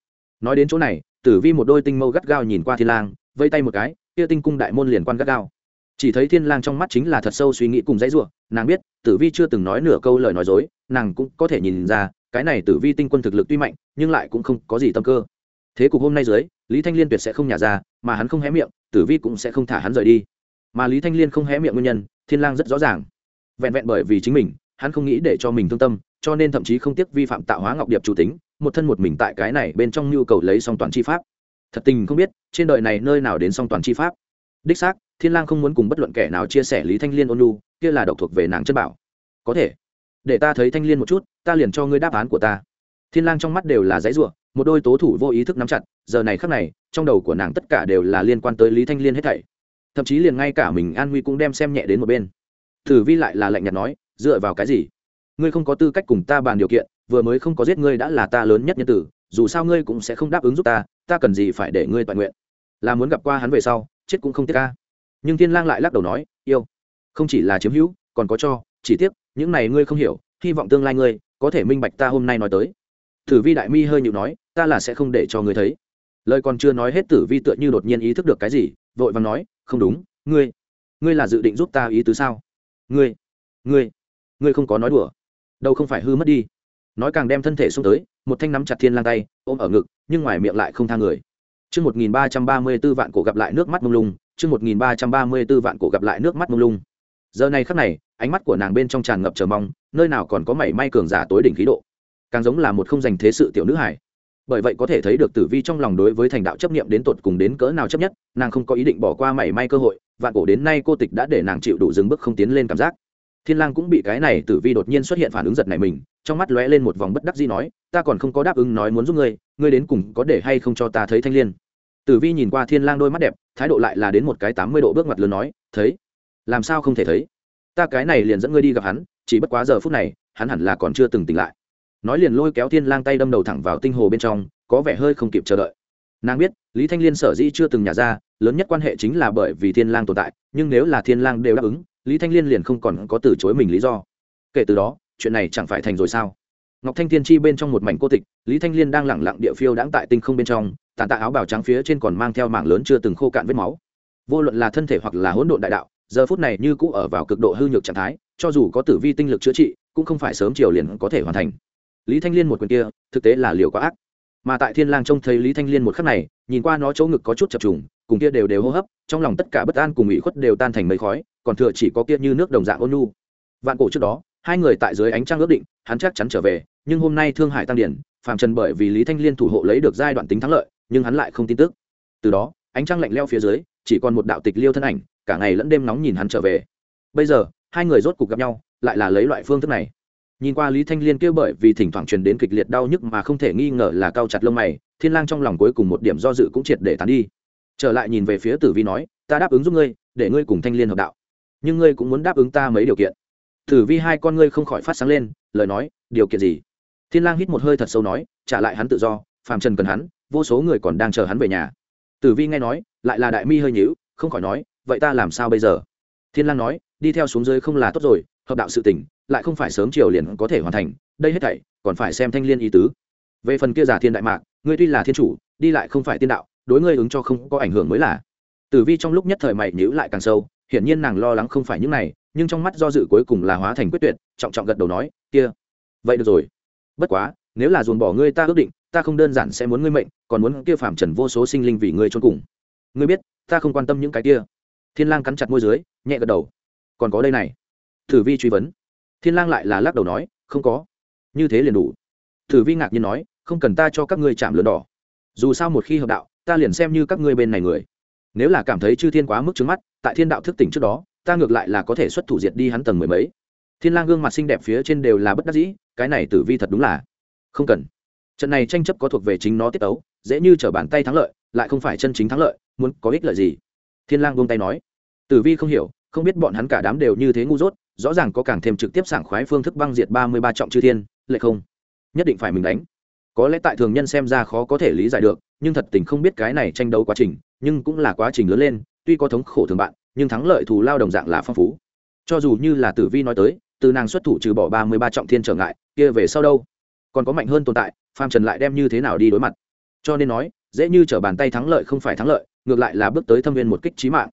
Nói đến chỗ này, tử vi một đôi tinh mâu gắt gao nhìn qua thiên lang, vây tay một cái, kia tinh cung đại môn liền quan gắt gao. Chỉ thấy thiên lang trong mắt chính là thật sâu suy nghĩ cùng dãy ruộng nàng biết, tử vi chưa từng nói nửa câu lời nói dối, nàng cũng có thể nhìn ra cái này tử vi tinh quân thực lực tuy mạnh, nhưng lại cũng không có gì tâm cơ. Thế cục hôm nay dưới, lý thanh liên tuyệt sẽ không nhả ra, mà hắn không hé miệng, tử vi cũng sẽ không thả hắn rời đi. Mà lý thanh liên không hé miệng nguyên nhân, thiên lang rất rõ ràng. Vẹn vẹn bởi vì chính mình, hắn không nghĩ để cho mình thương tâm, cho nên thậm chí không tiếc vi phạm tạo hóa ngọc điệp chủ tính, một thân một mình tại cái này bên trong nhu cầu lấy song toàn chi pháp. Thật tình không biết, trên đời này nơi nào đến song toàn chi pháp. Đích xác, thiên lang không muốn cùng bất luận kẻ nào chia sẻ lý thanh liên ôn nhu, kia là độc thuộc về nàng chân bảo. Có thể để ta thấy thanh liên một chút, ta liền cho ngươi đáp án của ta. Thiên lang trong mắt đều là dãy ruộng một đôi tố thủ vô ý thức nắm chặt, giờ này khắc này, trong đầu của nàng tất cả đều là liên quan tới lý thanh liên hết thảy. Thậm chí liền ngay cả mình an nguy cũng đem xem nhẹ đến một bên. Thử vi lại là lạnh nhạt nói, dựa vào cái gì? Ngươi không có tư cách cùng ta bàn điều kiện, vừa mới không có giết ngươi đã là ta lớn nhất nhân tử, dù sao ngươi cũng sẽ không đáp ứng giúp ta ta cần gì phải để ngươi toàn nguyện? Là muốn gặp qua hắn về sau, chết cũng không tiếc ca nhưng thiên lang lại lắc đầu nói, yêu, không chỉ là chiếm hữu, còn có cho, chỉ tiếc những này ngươi không hiểu hy vọng tương lai ngươi có thể minh bạch ta hôm nay nói tới. Tử vi đại mi hơi nhịu nói ta là sẽ không để cho ngươi thấy. Lời còn chưa nói hết tử vi tựa như đột nhiên ý thức được cái gì vội vàng nói không đúng ngươi ngươi là dự định giúp ta ý tứ sao? Ngươi ngươi ngươi không có nói đùa. Đâu không phải hư mất đi. Nói càng đem thân thể xuống tới một thanh nắm chặt thiên lang tay ôm ở ngực nhưng ngoài miệng lại không tha người. Chương 1334 vạn cổ gặp lại nước mắt mông lung, chương 1334 vạn cổ gặp lại nước mắt mông lung. Giờ này khắc này, ánh mắt của nàng bên trong tràn ngập chờ mong, nơi nào còn có mảy may cường giả tối đỉnh khí độ. Càng giống là một không dành thế sự tiểu nữ hài. Bởi vậy có thể thấy được Tử Vi trong lòng đối với thành đạo chấp niệm đến tột cùng đến cỡ nào chấp nhất, nàng không có ý định bỏ qua mảy may cơ hội, vạn cổ đến nay cô tịch đã để nàng chịu đủ dừng bước không tiến lên cảm giác. Thiên Lang cũng bị cái này Tử Vi đột nhiên xuất hiện phản ứng giật này mình, trong mắt lóe lên một vòng bất đắc dĩ nói, ta còn không có đáp ứng nói muốn giúp ngươi, ngươi đến cùng có để hay không cho ta thấy thanh liên tử vi nhìn qua thiên lang đôi mắt đẹp thái độ lại là đến một cái tám mươi độ bước ngoặt lớn nói thấy làm sao không thể thấy? Ta cái này liền dẫn ngươi đi gặp hắn, chỉ bất quá giờ phút này, hắn hẳn là còn chưa từng tỉnh lại. Nói liền lôi kéo thiên lang tay đâm đầu thẳng vào tinh hồ bên trong, có vẻ hơi không kịp chờ đợi. Nàng biết, lý thanh liên sở dĩ chưa từng nhả ra, lớn nhất quan hệ chính là bởi vì thiên lang tồn tại, nhưng nếu là thiên lang đều đáp ứng, lý thanh liên liền không còn có từ chối mình lý do. Kể từ đó, chuyện này chẳng phải thành rồi sao? Ngọc thanh thiên chi bên trong một mảnh cô tịch, lý thanh liên đang lẳng lặng địa phiêu đãng tại tinh không bên trong tàn tạ áo bào trắng phía trên còn mang theo mảng lớn chưa từng khô cạn vết máu. Vô luận là thân thể hoặc là hỗn độn đại đạo giờ phút này như cũ ở vào cực độ hư nhược trạng thái, cho dù có tử vi tinh lực chữa trị, cũng không phải sớm chiều liền có thể hoàn thành. Lý thanh liên một quyền kia, thực tế là liều quá ác. Mà tại thiên lang trông thấy lý thanh liên một khắc này, nhìn qua nó chỗ ngực có chút chập trùng, cùng kia đều đều hô hấp, trong lòng tất cả bất an cùng ủy khuất đều tan thành mây khói, còn thừa chỉ có kia như nước đồng dạng ôn nhu. Vạn cổ trước đó, hai người tại dưới ánh trăng ước định, hắn chắc chắn trở về, nhưng hôm nay thương hải tăng điển phàm trần bởi vì lý thanh liên thủ hộ lấy được giai đoạn tính thắng lợi, nhưng hắn lại không tin tức. Từ đó, ánh trăng lạnh leo phía dưới chỉ còn một đạo tịch liêu thân ảnh, cả ngày lẫn đêm nóng nhìn hắn trở về. Bây giờ, hai người rốt cục gặp nhau, lại là lấy loại phương thức này. Nhìn qua lý thanh liên kêu bởi vì thỉnh thoảng truyền đến kịch liệt đau nhức mà không thể nghi ngờ là cao chặt lông mày, thiên lang trong lòng cuối cùng một điểm do dự cũng triệt để tán đi. Trở lại nhìn về phía tử vi nói, ta đáp ứng giúp ngươi, để ngươi cùng thanh liên hợp đạo. Nhưng ngươi cũng muốn đáp ứng ta mấy điều kiện. Tử vi hai con ngươi không khỏi phát sáng lên, lời nói, điều kiện gì? Thiên lang hít một hơi thật sâu nói, trả lại hắn tự do, phàm trần cần hắn, vô số người còn đang chờ hắn về nhà tử vi nghe nói, lại là đại mi hơi nhíu, không khỏi nói, vậy ta làm sao bây giờ? Thiên lang nói, đi theo xuống dưới không là tốt rồi, hợp đạo sự tình, lại không phải sớm chiều liền có thể hoàn thành, đây hết thảy, còn phải xem thanh liên ý tứ. Về phần kia giả thiên đại mạc, ngươi tuy là thiên chủ, đi lại không phải tiên đạo, đối ngươi ứng cho không có ảnh hưởng mới là. Tử vi trong lúc nhất thời mày nhíu lại càng sâu, hiển nhiên nàng lo lắng không phải những này, nhưng trong mắt do dự cuối cùng là hóa thành quyết tuyệt, trọng trọng gật đầu nói, kia, vậy được rồi. Bất quá, nếu là dồn bỏ ngươi ta ước định ta không đơn giản sẽ muốn ngươi mệnh, còn muốn kia phạm trần vô số sinh linh vì ngươi trốn cùng. Ngươi biết, ta không quan tâm những cái kia. Thiên lang cắn chặt môi dưới, nhẹ gật đầu. Còn có đây này. Thử vi truy vấn. Thiên lang lại là lắc đầu nói, không có. Như thế liền đủ. Thử vi ngạc nhiên nói, không cần ta cho các ngươi chạm lớn đỏ. Dù sao một khi hợp đạo, ta liền xem như các ngươi bên này người. Nếu là cảm thấy chư thiên quá mức trước mắt, tại thiên đạo thức tỉnh trước đó, ta ngược lại là có thể xuất thủ diệt đi hắn tầng mười mấy. Thiên lang gương mặt xinh đẹp phía trên đều là bất đắc dĩ, cái này tử vi thật đúng là không cần trận này tranh chấp có thuộc về chính nó tiết tấu, dễ như t bàn tay thắng lợi, lại không phải chân chính thắng lợi, muốn có ích lợi gì? Thiên lang buông tay nói. Tử vi không hiểu, không biết bọn hắn cả đám đều như thế ngu dốt, rõ ràng có càng thêm trực tiếp sảng khoái phương thức băng diệt ba mươi ba trọng chư thiên lệ không? Nhất định phải mình đánh. Có lẽ tại thường nhân xem ra khó có thể lý giải được, nhưng thật tình không biết cái này tranh đấu quá trình, nhưng cũng là quá trình lớn lên, tuy có thống khổ thường bạn, nhưng thắng lợi thù lao đồng dạng là phong phú. Cho dù như là tử vi nói tới, từ nàng xuất thủ trừ bỏ ba mươi ba trọng thiên trở ngại, kia về sau đâu? Còn có mạnh hơn tồn tại phàm trần lại đem như thế nào đi đối mặt. Cho nên nói, dễ như t r ở bàn tay thắng lợi không phải thắng lợi, ngược lại là bước tới thâm viên một kích trí mạng.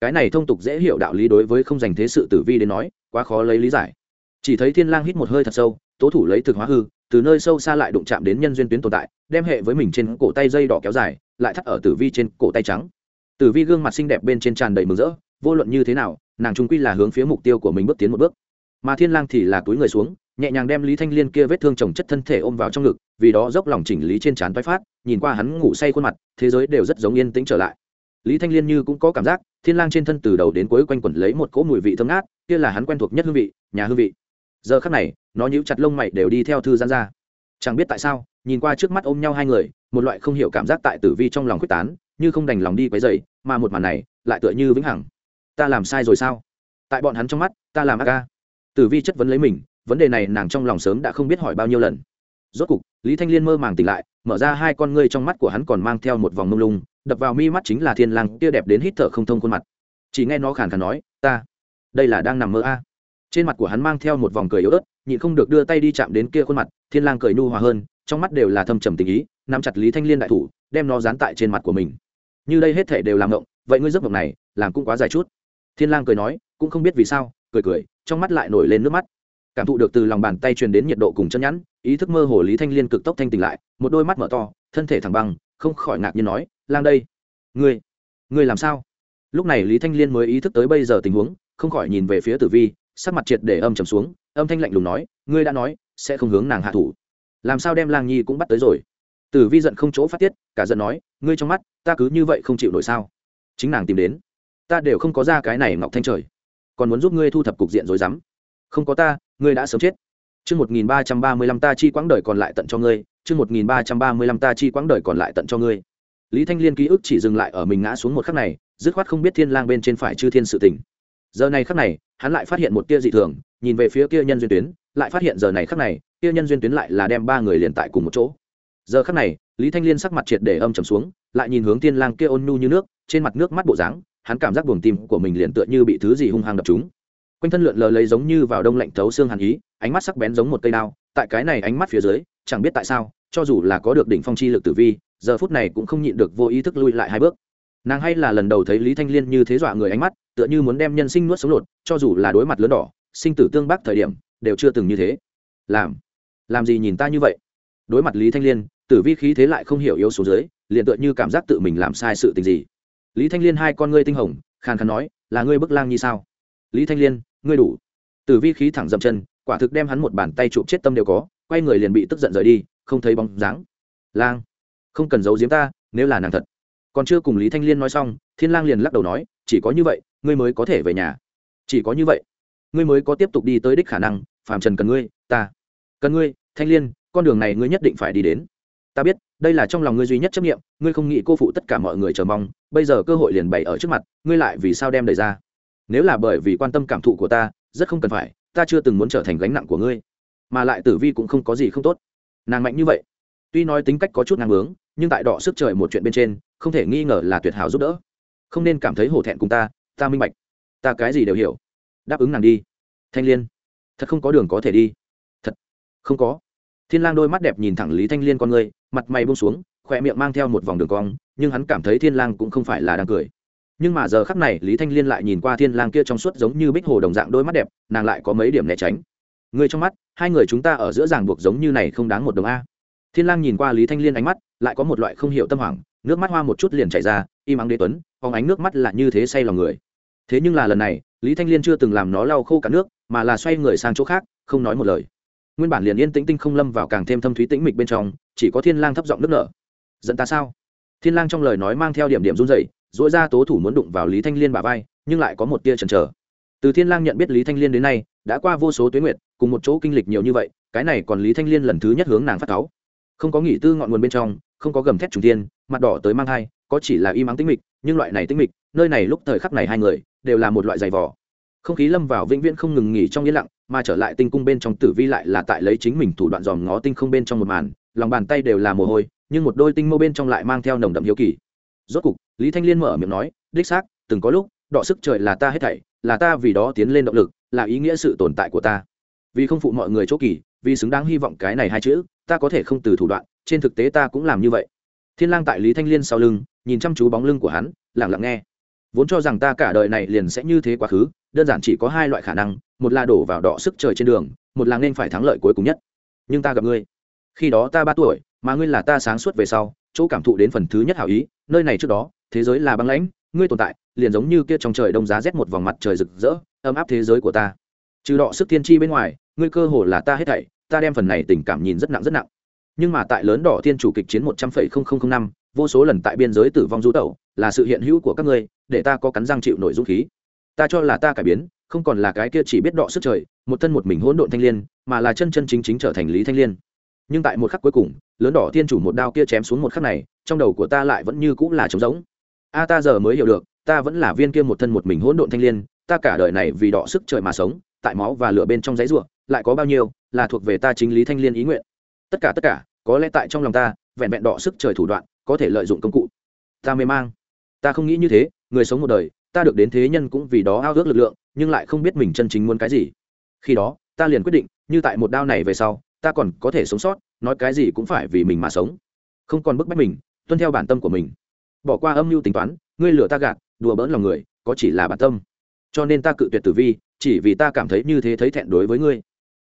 Cái này thông tục dễ hiểu đạo lý đối với không dành thế sự tử vi đến nói, quá khó lấy lý giải. Chỉ thấy thiên lang hít một hơi thật sâu, tố thủ lấy thực hóa hư, từ nơi sâu xa lại đụng chạm đến nhân duyên tuyến tồn tại, đem hệ với mình trên cổ tay dây đỏ kéo dài, lại thắt ở tử vi trên cổ tay trắng. Tử vi gương mặt xinh đẹp bên trên tràn đầy mừng rỡ, vô luận như thế nào, nàng trung quy là hướng phía mục tiêu của mình bước tiến một bước. Mà thiên lang thì là túi người xuống nhẹ nhàng đem lý thanh liên kia vết thương chồng chất thân thể ôm vào trong ngực, vì đó dốc lòng chỉnh lý trên trán vai phát, nhìn qua hắn ngủ say khuôn mặt, thế giới đều rất giống yên tĩnh trở lại. Lý thanh liên như cũng có cảm giác, thiên lang trên thân từ đầu đến cuối quanh quẩn lấy một cỗ mùi vị thơm ngát, kia là hắn quen thuộc nhất hương vị, nhà hương vị. Giờ khắc này, nó nhíu chặt lông mày đều đi theo thư giãn ra. Chẳng biết tại sao, nhìn qua trước mắt ôm nhau hai người, một loại không hiểu cảm giác tại tử vi trong lòng quyết tán, như không đành lòng đi quấy dày mà một màn này lại tựa như vĩnh hằng. Ta làm sai rồi sao? Tại bọn hắn trong mắt, ta làm ác ca. Tử vi chất vấn lấy mình vấn đề này nàng trong lòng sớm đã không biết hỏi bao nhiêu lần. Rốt cục, lý thanh liên mơ màng tỉnh lại, mở ra hai con ngươi trong mắt của hắn còn mang theo một vòng mông lung, đập vào mi mắt chính là thiên lang kia đẹp đến hít thở không thông khuôn mặt. Chỉ nghe nó khàn khàn nói, ta, đây là đang nằm mơ a. Trên mặt của hắn mang theo một vòng cười yếu ớt, nhịn không được đưa tay đi chạm đến kia khuôn mặt, thiên lang cười nu hòa hơn, trong mắt đều là thâm trầm tình ý, nắm chặt lý thanh liên đại thủ, đem nó dán tại trên mặt của mình. Như đây hết thể đều làm ngộng vậy ngươi giấc mộng này, làm cũng quá dài chút. Thiên lang cười nói, cũng không biết vì sao, cười cười, trong mắt lại nổi lên nước mắt cảm thụ được từ lòng bàn tay truyền đến nhiệt độ cùng chân nhẵn ý thức mơ hồ lý thanh liên cực tốc thanh tỉnh lại, một đôi mắt mở to, thân thể thẳng băng, không khỏi ngạc nhiên nói, lang đây, ngươi ngươi làm sao? Lúc này lý thanh liên mới ý thức tới bây giờ tình huống, không khỏi nhìn về phía tử vi, sắc mặt triệt để âm trầm xuống, âm thanh lạnh lùng nói, ngươi đã nói, sẽ không hướng nàng hạ thủ. Làm sao đem lang nhi cũng bắt tới rồi? Tử vi giận không chỗ phát tiết, cả giận nói, ngươi trong mắt, ta cứ như vậy không chịu nổi sao? Chính nàng tìm đến, ta đều không có ra cái này ngọc thanh trời. Còn muốn giúp ngươi thu thập cục diện rồi dám. Không có ta ngươi đã sớm chết. Chương một nghìn ba trăm ba mươi lăm ta chi quãng đời còn lại tận cho ngươi, chương một nghìn ba trăm ba mươi lăm ta chi quãng đời còn lại tận cho ngươi. Lý thanh liên ký ức chỉ dừng lại ở mình ngã xuống một khắc này, dứt khoát không biết thiên lang bên trên phải chư thiên sự tình. Giờ này khắc này, hắn lại phát hiện một tia dị thường, nhìn về phía kia nhân duyên tuyến, lại phát hiện giờ này khắc này, kia nhân duyên tuyến lại là đem ba người liền tại cùng một chỗ. Giờ khắc này, lý thanh liên sắc mặt triệt để âm trầm xuống, lại nhìn hướng thiên lang kia ôn nhu như nước, trên mặt nước mắt bộ dáng, hắn cảm giác buồng tim của mình liền tựa như bị thứ gì hung hăng đập chúng quanh thân lượn lờ lấy giống như vào đông lạnh thấu xương hàn ý, ánh mắt sắc bén giống một cây đao, tại cái này ánh mắt phía dưới, chẳng biết tại sao, cho dù là có được đỉnh phong chi lực tử vi, giờ phút này cũng không nhịn được vô ý thức lui lại hai bước. Nàng hay là lần đầu thấy lý thanh liên như thế dọa người ánh mắt, tựa như muốn đem nhân sinh nuốt sống lột, cho dù là đối mặt lớn đỏ, sinh tử tương bác thời điểm, đều chưa từng như thế. Làm làm gì nhìn ta như vậy? Đối mặt lý thanh liên, tử vi khí thế lại không hiểu yếu số dưới, liền tựa như cảm giác tự mình làm sai sự tình gì. Lý thanh liên hai con ngươi tinh hồng, khàn khàn nói, là ngươi bức lang như sao? Lý thanh liên ngươi đủ. Tử vi khí thẳng dậm chân, quả thực đem hắn một bàn tay chụp chết tâm đều có, quay người liền bị tức giận rời đi, không thấy bóng dáng. Lang, không cần giấu giếm ta, nếu là nàng thật. Còn chưa cùng lý thanh liên nói xong, thiên lang liền lắc đầu nói, chỉ có như vậy, ngươi mới có thể về nhà. Chỉ có như vậy, ngươi mới có tiếp tục đi tới đích khả năng, phàm trần cần ngươi, ta. Cần ngươi, thanh liên, con đường này ngươi nhất định phải đi đến. Ta biết, đây là trong lòng ngươi duy nhất chấp nghiệm ngươi không nghĩ cô phụ tất cả mọi người chờ mong, bây giờ cơ hội liền bày ở trước mặt, ngươi lại vì sao đem đẩy ra? Nếu là bởi vì quan tâm cảm thụ của ta, rất không cần phải, ta chưa từng muốn trở thành gánh nặng của ngươi. Mà lại tử vi cũng không có gì không tốt. Nàng mạnh như vậy. Tuy nói tính cách có chút ngang bướng nhưng tại đỏ sức trời một chuyện bên trên, không thể nghi ngờ là tuyệt hảo giúp đỡ. Không nên cảm thấy hổ thẹn cùng ta ta minh bạch. Ta cái gì đều hiểu. Đáp ứng nàng đi. Thanh liên. Thật không có đường có thể đi. Thật. Không có. Thiên lang đôi mắt đẹp nhìn thẳng lý thanh liên con người mặt mày buông xuống khoe miệng mang theo một vòng đường cong, nhưng hắn cảm thấy thiên lang cũng không phải là đang cười nhưng mà giờ khắc này, lý thanh liên lại nhìn qua thiên lang kia trong suốt giống như bích hồ đồng dạng đôi mắt đẹp, nàng lại có mấy điểm né tránh. Người trong mắt, hai người chúng ta ở giữa ràng buộc giống như này không đáng một đồng a. Thiên lang nhìn qua lý thanh liên ánh mắt, lại có một loại không hiểu tâm hoảng, nước mắt hoa một chút liền chảy ra, im ắng đế tuấn, phóng ánh nước mắt là như thế say lòng người. Thế nhưng là lần này, lý thanh liên chưa từng làm nó lau khô cả nước, mà là xoay người sang chỗ khác, không nói một lời. Nguyên bản liền yên tĩnh tinh không lâm vào càng thêm thâm thúy tĩnh mịch bên trong, chỉ có thiên lang thấp giọng nước nở. Giận ta sao? Thiên lang trong lời nói mang theo điểm điểm run rẩy dỗi ra tố thủ muốn đụng vào lý thanh liên bà vai nhưng lại có một tia chần chờ. Từ thiên lang nhận biết lý thanh liên đến nay đã qua vô số tuyến nguyệt cùng một chỗ kinh lịch nhiều như vậy cái này còn lý thanh liên lần thứ nhất hướng nàng phát táo, không có nghỉ tư ngọn nguồn bên trong không có gầm thét trùng tiên mặt đỏ tới mang thai có chỉ là y mắng tĩnh mịch nhưng loại này tĩnh mịch nơi này lúc thời khắc này hai người đều là một loại dày vỏ không khí lâm vào vĩnh viễn không ngừng nghỉ trong yên lặng mà trở lại tinh cung bên trong tử vi lại là tại lấy chính mình thủ đoạn dòm ngó tinh không bên trong một màn lòng bàn tay đều là mồ hôi nhưng một đôi tinh mâu bên trong lại mang theo nồng đậm hiếu kỳ. Rốt cục lý thanh liên mở miệng nói, đích xác, từng có lúc, đọ sức trời là ta hết thảy, là ta vì đó tiến lên động lực, là ý nghĩa sự tồn tại của ta. Vì không phụ mọi người chỗ kỳ, vì xứng đáng hy vọng cái này hai chữ, ta có thể không từ thủ đoạn, trên thực tế ta cũng làm như vậy. Thiên lang tại lý thanh liên sau lưng, nhìn chăm chú bóng lưng của hắn, lặng lặng nghe. Vốn cho rằng ta cả đời này liền sẽ như thế quá khứ, đơn giản chỉ có hai loại khả năng, một là đổ vào đỏ sức trời trên đường, một là nên phải thắng lợi cuối cùng nhất. Nhưng ta gặp ngươi. Khi đó ta ba tuổi, mà ngươi là ta sáng suốt về sau, chỗ cảm thụ đến phần thứ nhất hảo ý, nơi này trước đó thế giới là băng lãnh, ngươi tồn tại, liền giống như kia trong trời đông giá rét một vòng mặt trời rực rỡ, ấm áp thế giới của ta. Trừ đọ sức thiên tri bên ngoài, ngươi cơ hồ là ta hết thảy, ta đem phần này tình cảm nhìn rất nặng rất nặng. Nhưng mà tại lớn đỏ thiên chủ kịch chiến một trăm phẩy không không không năm, vô số lần tại biên giới tử vong du tẩu, là sự hiện hữu của các ngươi, để ta có cắn răng chịu nổi dũng khí. Ta cho là ta cải biến, không còn là cái kia chỉ biết đọ sức trời, một thân một mình hỗn độn thanh liên, mà là chân chân chính chính trở thành lý thanh liên. Nhưng tại một khắc cuối cùng, lớn đỏ thiên chủ một đao kia chém xuống một khắc này, trong đầu của ta lại vẫn như cũng là trống rỗng a ta giờ mới hiểu được, ta vẫn là viên kia một thân một mình hỗn độn thanh liên, ta cả đời này vì đọ sức trời mà sống, tại máu và lửa bên trong giấy ruộng lại có bao nhiêu, là thuộc về ta chính lý thanh liên ý nguyện. Tất cả tất cả, có lẽ tại trong lòng ta, vẹn vẹn đọ sức trời thủ đoạn, có thể lợi dụng công cụ. Ta mê mang. Ta không nghĩ như thế, người sống một đời, ta được đến thế nhân cũng vì đó ao ước lực lượng, nhưng lại không biết mình chân chính muốn cái gì. Khi đó, ta liền quyết định, như tại một đao này về sau, ta còn có thể sống sót, nói cái gì cũng phải vì mình mà sống. Không còn bức bách mình, tuân theo bản tâm của mình bỏ qua âm mưu tính toán, ngươi lừa ta gạt, đùa bỡn lòng người, có chỉ là bản tâm. Cho nên ta cự tuyệt tử vi, chỉ vì ta cảm thấy như thế thấy thẹn đối với ngươi.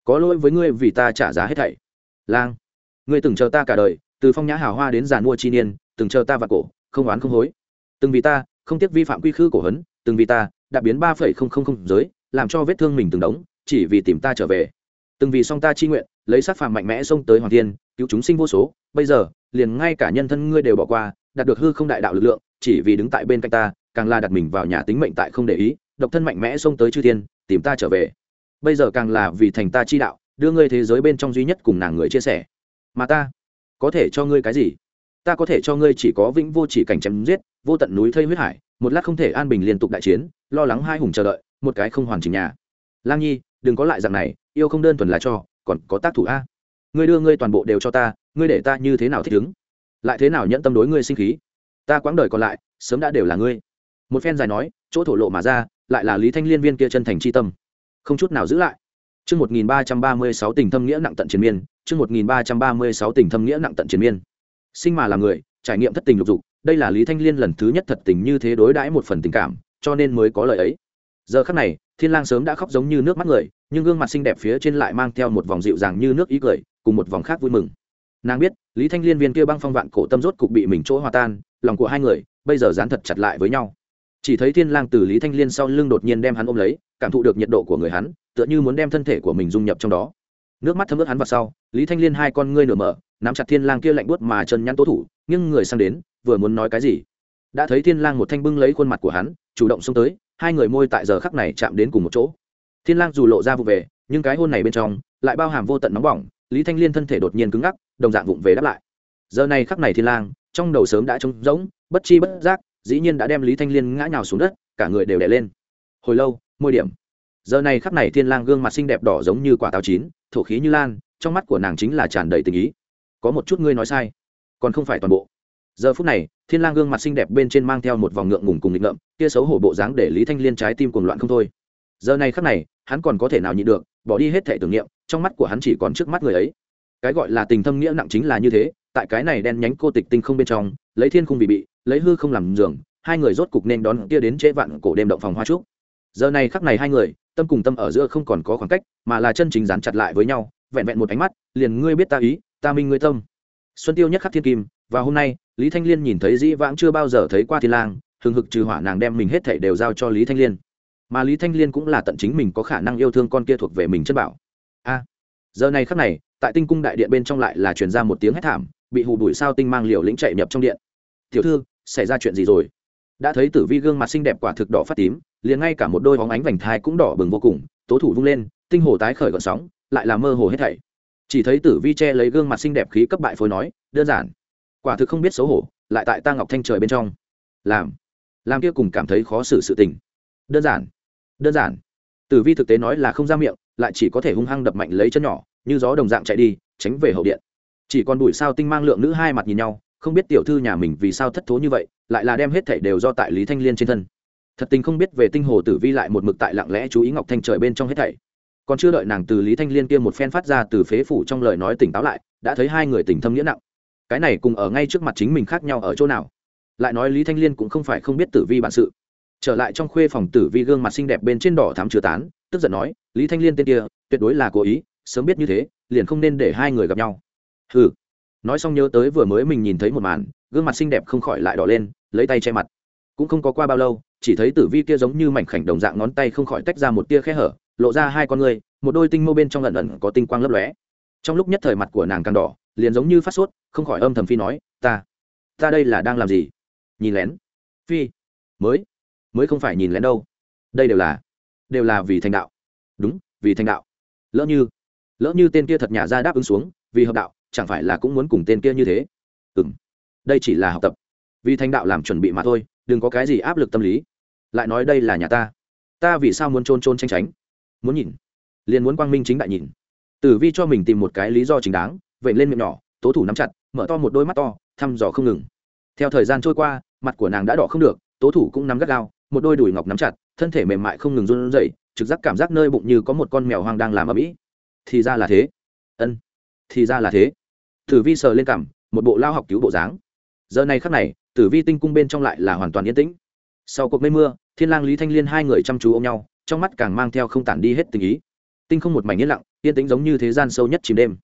Có lỗi với ngươi vì ta trả giá hết thảy. Lang, ngươi từng chờ ta cả đời, từ phong nhã hào hoa đến giàn mua chi niên, từng chờ ta và cổ, không oán không hối. Từng vì ta, không tiếc vi phạm quy khư cổ hấn, từng vì ta, đã biến ba phẩy không không không giới, làm cho vết thương mình từng đống, chỉ vì tìm ta trở về. Từng vì song ta chi nguyện, lấy sát phàm mạnh mẽ xông tới hoàng thiên, cứu chúng sinh vô số. Bây giờ, liền ngay cả nhân thân ngươi đều bỏ qua đạt được hư không đại đạo lực lượng, chỉ vì đứng tại bên cạnh ta, càng là đặt mình vào nhà tính mệnh tại không để ý, độc thân mạnh mẽ xông tới chư thiên, tìm ta trở về. Bây giờ càng là vì thành ta chi đạo, đưa ngươi thế giới bên trong duy nhất cùng nàng người chia sẻ. Mà ta, có thể cho ngươi cái gì? Ta có thể cho ngươi chỉ có vĩnh vô chỉ cảnh chém giết, vô tận núi thây huyết hải, một lát không thể an bình liên tục đại chiến, lo lắng hai hùng chờ đợi, một cái không hoàn chỉnh nhà. Lang nhi, đừng có lại dạng này, yêu không đơn thuần là cho, còn có tác thủ a. Ngươi đưa ngươi toàn bộ đều cho ta, ngươi để ta như thế nào thích ứng? Lại thế nào nhẫn tâm đối ngươi sinh khí ta quãng đời còn lại sớm đã đều là ngươi một phen dài nói chỗ thổ lộ mà ra lại là lý thanh liên viên kia chân thành c h i tâm không chút nào giữ lại Trước 1336 tình thâm nghĩa nặng tận chiến miên, trước 1336 tình thâm nghĩa nặng tận chiến miên. Sinh mà là người, trải nghiệm thất tình lục dục, đây là Lý Thanh Liên lần thứ nhất thật tình như thế đối đãi một phần tình cảm, cho nên mới có lời ấy. Giờ khắc này, Thiên Lang sớm đã khóc giống như nước mắt người, nhưng gương mặt xinh đẹp phía trên lại mang theo một vòng dịu dàng như nước ý cười, cùng một vòng khác vui mừng. Nàng biết, Lý Thanh Liên viên kia băng phong vạn cổ tâm rốt cục bị mình chỗ hòa tan, lòng của hai người bây giờ dán thật chặt lại với nhau. Chỉ thấy thiên lang từ lý thanh liên sau lưng đột nhiên đem hắn ôm lấy cảm thụ được nhiệt độ của người hắn tựa như muốn đem thân thể của mình dung nhập trong đó. Nước mắt thấm ướt hắn vào sau lý thanh liên hai con ngươi nửa mở nắm chặt thiên lang kia lạnh buốt mà chân nhăn tố thủ nhưng người sang đến vừa muốn nói cái gì? Đã thấy thiên lang một thanh bưng lấy khuôn mặt của hắn chủ động xông tới hai người môi tại giờ khắc này chạm đến cùng một chỗ. Thiên lang dù lộ ra vụ về nhưng cái hôn này bên trong lại bao hàm vô tận nóng bỏng lý thanh liên thân thể đột nhiên cứng ngắc, đồng dạng vụng về đáp lại. Giờ này khắc này thiên lang, trong đầu sớm đã trống rỗng, bất chi bất giác, dĩ nhiên đã đem lý thanh liên ngã nhào xuống đất, cả người đều đè lên. Hồi lâu, môi điểm. Giờ này khắc này thiên lang gương mặt xinh đẹp đỏ giống như quả táo chín, thổ khí như lan, trong mắt của nàng chính là tràn đầy tình ý. Có một chút ngươi nói sai, còn không phải toàn bộ. Giờ phút này, thiên lang gương mặt xinh đẹp bên trên mang theo một vòng ngượng ngùng cùng nghịch ngợm, kia xấu hổ bộ dáng để lý thanh liên trái tim cuồng loạn không thôi. Giờ này khắc này, hắn còn có thể nào nhịn được, bỏ đi hết thể tưởng niệm trong mắt của hắn chỉ còn trước mắt người ấy. Cái gọi là tình thâm nghĩa nặng chính là như thế, tại cái này đen nhánh cô tịch tinh không bên trong, lấy thiên không bị bị, lấy hư không làm giường, hai người rốt cục nên đón kia đến chế vạn cổ đêm động phòng hoa trúc. Giờ này khắc này hai người, tâm cùng tâm ở giữa không còn có khoảng cách, mà là chân chính dán chặt lại với nhau, vẹn vẹn một ánh mắt, liền ngươi biết ta ý, ta minh ngươi tâm. Xuân tiêu nhất khắc thiên kim, và hôm nay, lý thanh liên nhìn thấy dĩ vãng chưa bao giờ thấy qua thiên lang, hừng hực trừ hỏa nàng đem mình hết thảy đều giao cho lý thanh liên. Mà lý thanh liên cũng là tận chính mình có khả năng yêu thương con kia thuộc về mình chân bảo a giờ này khắc này, tại tinh cung đại điện bên trong lại là truyền ra một tiếng hét thảm, bị hù đuổi sao tinh mang liều lĩnh chạy nhập trong điện. Tiểu thư, xảy ra chuyện gì rồi? Đã thấy tử vi gương mặt xinh đẹp quả thực đỏ phát tím, liền ngay cả một đôi bóng ánh vành thai cũng đỏ bừng vô cùng, tố thủ vung lên, tinh hồ tái khởi gọn sóng, lại là mơ hồ hết thảy. Chỉ thấy tử vi che lấy gương mặt xinh đẹp khí cấp bại phối nói, đơn giản, quả thực không biết xấu hổ, lại tại ta ngọc thanh trời bên trong. Làm làm kia cùng cảm thấy khó xử sự tình. Đơn giản đơn giản. Tử vi thực tế nói là không ra miệng lại chỉ có thể hung hăng đập mạnh lấy chân nhỏ, như gió đồng dạng chạy đi, tránh về hậu điện. Chỉ còn đuổi sao tinh mang lượng nữ hai mặt nhìn nhau, không biết tiểu thư nhà mình vì sao thất thố như vậy, lại là đem hết thảy đều do tại lý thanh liên trên thân. Thật tình không biết về tinh hồ tử vi lại một mực tại lặng lẽ chú ý ngọc thanh trời bên trong hết thảy. Còn chưa đợi nàng từ lý thanh liên kia một phen phát ra từ phế phủ trong lời nói tỉnh táo lại, đã thấy hai người tình thâm nghĩa nặng. Cái này cùng ở ngay trước mặt chính mình khác nhau ở chỗ nào? Lại nói lý thanh liên cũng không phải không biết tử vi bản sự. Trở lại trong khuê phòng tử vi gương mặt xinh đẹp bên trên đỏ thắm chứa tán tức giận nói, lý thanh liên tên kia, tuyệt đối là cố ý, sớm biết như thế, liền không nên để hai người gặp nhau. Hừ. Nói xong nhớ tới vừa mới mình nhìn thấy một màn, gương mặt xinh đẹp không khỏi lại đỏ lên, lấy tay che mặt. Cũng không có qua bao lâu, chỉ thấy tử vi kia giống như mảnh khảnh đồng dạng ngón tay không khỏi tách ra một tia khe hở, lộ ra hai con người một đôi tinh mâu bên trong lần ẩn có tinh quang lấp lóe. Trong lúc nhất thời mặt của nàng càng đỏ, liền giống như phát sốt, không khỏi âm thầm phi nói, ta ta đây là đang làm gì? Nhìn lén. Phi. Mới. Mới không phải nhìn lén đâu. Đây đều là đều là vì thành đạo. Đúng, vì thành đạo. Lỡ như lỡ như tên kia thật nhà ra đáp ứng xuống, vì hợp đạo, chẳng phải là cũng muốn cùng tên kia như thế? Ừ m đây chỉ là học tập. Vì thành đạo làm chuẩn bị mà thôi, đừng có cái gì áp lực tâm lý. Lại nói đây là nhà ta. Ta vì sao muốn trôn trôn tranh tránh? Muốn nhìn. Liền muốn quang minh chính đại nhìn. Tử vi cho mình tìm một cái lý do chính đáng vậy lên miệng nhỏ, tố thủ nắm chặt, mở to một đôi mắt to, thăm dò không ngừng. Theo thời gian trôi qua, mặt của nàng đã đỏ không được, tố thủ cũng nắm gắt gao, một đôi đùi ngọc nắm chặt thân thể mềm mại không ngừng run rẩy, trực giác cảm giác nơi bụng như có một con mèo hoang đang làm ở mỹ. Thì ra là thế. Ân, thì ra là thế. Tử vi sờ lên cằm, một bộ lao học cứu bộ dáng. Giờ này khắc này, tử vi tinh cung bên trong lại là hoàn toàn yên tĩnh. Sau cuộc mây mưa, thiên lang, lý thanh liên hai người chăm chú ôm nhau, trong mắt càng mang theo không tản đi hết tình ý. Tinh không một mảnh yên lặng, yên tĩnh giống như thế gian sâu nhất chìm đêm.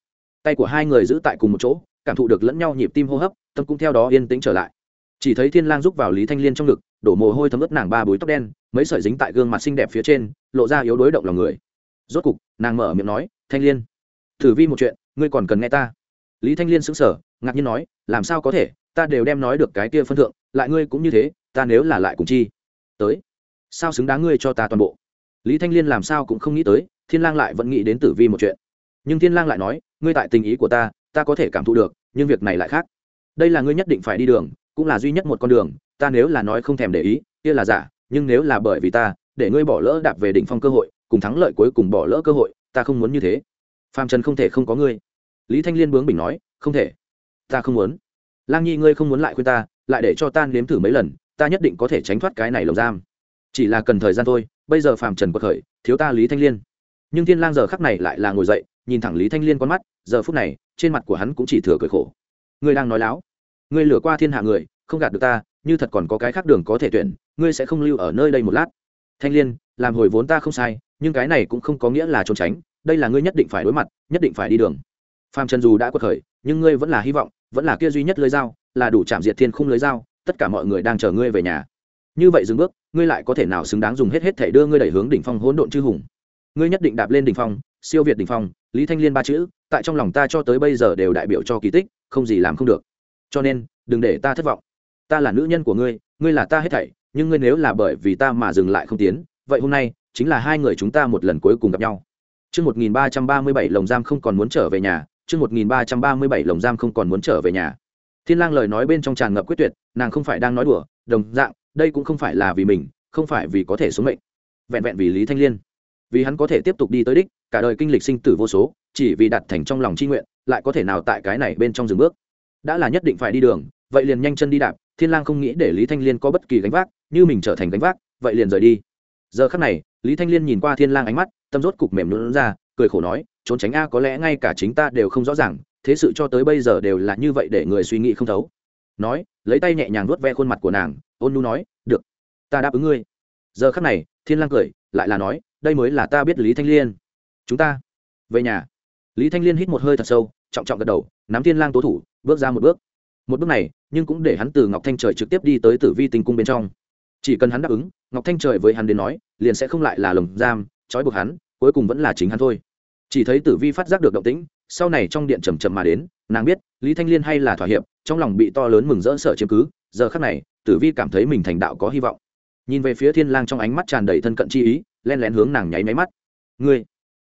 Tay của hai người giữ tại cùng một chỗ, cảm thụ được lẫn nhau nhịp tim hô hấp, tâm cũng theo đó yên tĩnh trở lại. Chỉ thấy thiên lang rúc vào lý thanh liên trong ngực đổ mồ hôi thấm ướt nàng ba búi tóc đen, mấy sợi dính tại gương mặt xinh đẹp phía trên, lộ ra yếu đối động lòng người. Rốt cục, nàng mở miệng nói, thanh liên, thử vi một chuyện, ngươi còn cần nghe ta. Lý thanh liên sững sờ, ngạc nhiên nói, làm sao có thể, ta đều đem nói được cái kia phân thượng, lại ngươi cũng như thế, ta nếu là lại cùng chi? Tới, sao xứng đáng ngươi cho ta toàn bộ? Lý thanh liên làm sao cũng không nghĩ tới, thiên lang lại vẫn nghĩ đến tử vi một chuyện. Nhưng thiên lang lại nói, ngươi tại tình ý của ta ta có thể cảm thụ được, nhưng việc này lại khác. Đây là ngươi nhất định phải đi đường, cũng là duy nhất một con đường ta nếu là nói không thèm để ý, kia là giả, nhưng nếu là bởi vì ta, để ngươi bỏ lỡ đạp về đỉnh phong cơ hội, cùng thắng lợi cuối cùng bỏ lỡ cơ hội, ta không muốn như thế. Phàm trần không thể không có ngươi. Lý thanh liên bướng bình nói, không thể. Ta không muốn. Lang nhi ngươi không muốn lại khuyên ta, lại để cho ta nếm thử mấy lần, ta nhất định có thể tránh thoát cái này lồng giam. Chỉ là cần thời gian thôi, bây giờ phàm trần quật khởi, thiếu ta lý thanh liên. Nhưng thiên lang giờ khắc này lại là ngồi dậy, nhìn thẳng lý thanh liên con mắt, giờ phút này, trên mặt của hắn cũng chỉ thừa cười khổ. Ngươi đang nói láo. Ngươi lừa qua thiên hạ người, không gạt được ta như thật còn có cái khác đường có thể tuyển, ngươi sẽ không lưu ở nơi đây một lát. Thanh liên, làm hồi vốn ta không sai, nhưng cái này cũng không có nghĩa là trốn tránh, đây là ngươi nhất định phải đối mặt, nhất định phải đi đường. Phàm trần dù đã quật khởi, nhưng ngươi vẫn là hy vọng, vẫn là kia duy nhất lưới dao, là đủ chạm diệt thiên khung lưới dao, tất cả mọi người đang chờ ngươi về nhà. Như vậy dừng bước, ngươi lại có thể nào xứng đáng dùng hết hết thể đưa ngươi đẩy hướng đỉnh phong hỗn độn chư hùng? Ngươi nhất định đạp lên đỉnh phong, siêu việt đỉnh phong, lý thanh liên ba chữ, tại trong lòng ta cho tới bây giờ đều đại biểu cho kỳ tích, không gì làm không được. Cho nên, đừng để ta thất vọng ta là nữ nhân của ngươi ngươi là ta hết thảy nhưng ngươi nếu là bởi vì ta mà dừng lại không tiến vậy hôm nay chính là hai người chúng ta một lần cuối cùng gặp nhau Trước 1337 lồng giam không còn muốn trở về nhà, chương 1337 lồng giam không còn muốn trở về nhà. Thiên Lang lời nói bên trong tràn ngập quyết tuyệt, nàng không phải đang nói đùa, đồng dạng, đây cũng không phải là vì mình, không phải vì có thể sống mệnh. Vẹn vẹn vì Lý Thanh Liên. Vì hắn có thể tiếp tục đi tới đích, cả đời kinh lịch sinh tử vô số, chỉ vì đặt thành trong lòng chi nguyện, lại có thể nào tại cái này bên trong dừng bước. Đã là nhất định phải đi đường, vậy liền nhanh chân đi đạp, Thiên Lang không nghĩ để Lý Thanh Liên có bất kỳ gánh vác, như mình trở thành gánh vác, vậy liền rời đi. Giờ khắc này, Lý Thanh Liên nhìn qua Thiên Lang ánh mắt, tâm rốt cục mềm lún ra, cười khổ nói trốn tránh a có lẽ ngay cả chính ta đều không rõ ràng thế sự cho tới bây giờ đều là như vậy để người suy nghĩ không thấu. Nói lấy tay nhẹ nhàng nuốt ve khuôn mặt của nàng ôn nu nói được ta đáp ứng ngươi. Giờ khắc này thiên lang cười lại là nói đây mới là ta biết lý thanh liên. Chúng ta về nhà. Lý thanh liên hít một hơi thật sâu trọng trọng gật đầu nắm thiên lang tố thủ bước ra một bước một bước này, nhưng cũng để hắn từ ngọc thanh trời trực tiếp đi tới tử vi tinh cung bên trong. Chỉ cần hắn đáp ứng, ngọc thanh trời với hắn đến nói, liền sẽ không lại là lồng giam, trói buộc hắn, cuối cùng vẫn là chính hắn thôi. Chỉ thấy tử vi phát giác được động tĩnh, sau này trong điện trầm trầm mà đến, nàng biết, lý thanh liên hay là thỏa hiệp, trong lòng bị to lớn mừng rỡ sợ chiếm cứ, giờ khắc này, tử vi cảm thấy mình thành đạo có hy vọng. Nhìn về phía thiên lang trong ánh mắt tràn đầy thân cận chi ý, len lén hướng nàng nháy máy mắt. Ngươi,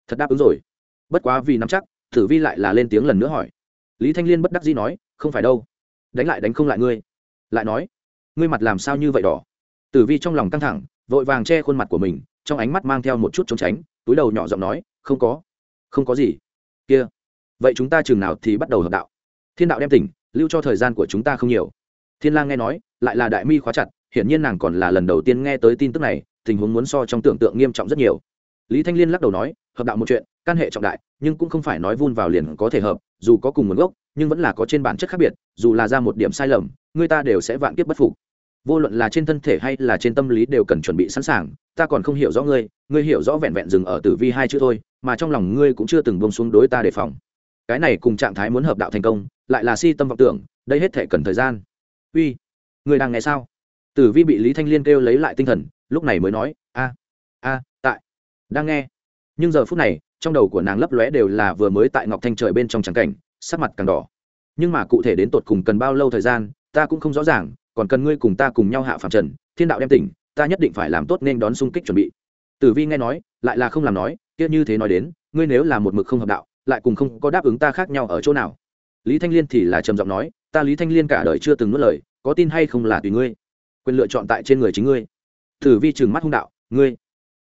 thật đáp ứng rồi. Bất quá vì nắm chắc, tử vi lại là lên tiếng lần nữa hỏi. Lý thanh liên bất đắc dĩ nói, không phải đâu đánh lại đánh không lại ngươi. Lại nói, ngươi mặt làm sao như vậy đỏ? Tử vi trong lòng căng thẳng, vội vàng che khuôn mặt của mình, trong ánh mắt mang theo một chút trốn tránh, túi đầu nhỏ giọng nói, không có không có gì. Kia, vậy chúng ta chừng nào thì bắt đầu hợp đạo? Thiên đạo đem tỉnh, lưu cho thời gian của chúng ta không nhiều. Thiên lang nghe nói, lại là đại mi khóa chặt, hiển nhiên nàng còn là lần đầu tiên nghe tới tin tức này, tình huống muốn so trong tưởng tượng nghiêm trọng rất nhiều. Lý thanh liên lắc đầu nói, hợp đạo một chuyện căn hệ trọng đại, nhưng cũng không phải nói vun vào liền có thể hợp, dù có cùng nguồn gốc, nhưng vẫn là có trên bản chất khác biệt, dù là ra một điểm sai lầm, người ta đều sẽ vạn kiếp bất phục. Vô luận là trên thân thể hay là trên tâm lý đều cần chuẩn bị sẵn sàng, ta còn không hiểu rõ ngươi ngươi hiểu rõ vẹn vẹn dừng ở tử vi hai chữ thôi, mà trong lòng ngươi cũng chưa từng bông xuống đối ta đề phòng. Cái này cùng trạng thái muốn hợp đạo thành công, lại là si tâm vọng tưởng, đây hết thể cần thời gian. Uy người đang nghe sao? Tử vi bị lý thanh liên kêu lấy lại tinh thần, lúc này mới nói, a a, tại, đang nghe. Nhưng giờ phút này trong đầu của nàng lấp lóe đều là vừa mới tại ngọc thanh trời bên trong trắng cảnh, sắc mặt càng đỏ. Nhưng mà cụ thể đến tột cùng cần bao lâu thời gian, ta cũng không rõ ràng, còn cần ngươi cùng ta cùng nhau hạ phạm trần, thiên đạo đem tỉnh, ta nhất định phải làm tốt nên đón xung kích chuẩn bị. Tử vi nghe nói, lại là không làm nói, kia như thế nói đến, ngươi nếu là một mực không hợp đạo, lại cùng không có đáp ứng ta khác nhau ở chỗ nào? Lý thanh liên thì là trầm giọng nói, ta lý thanh liên cả đời chưa từng nuốt lời, có tin hay không là tùy ngươi. Quyền lựa chọn tại trên người chính ngươi. Tử vi trừng mắt hung đạo, ngươi.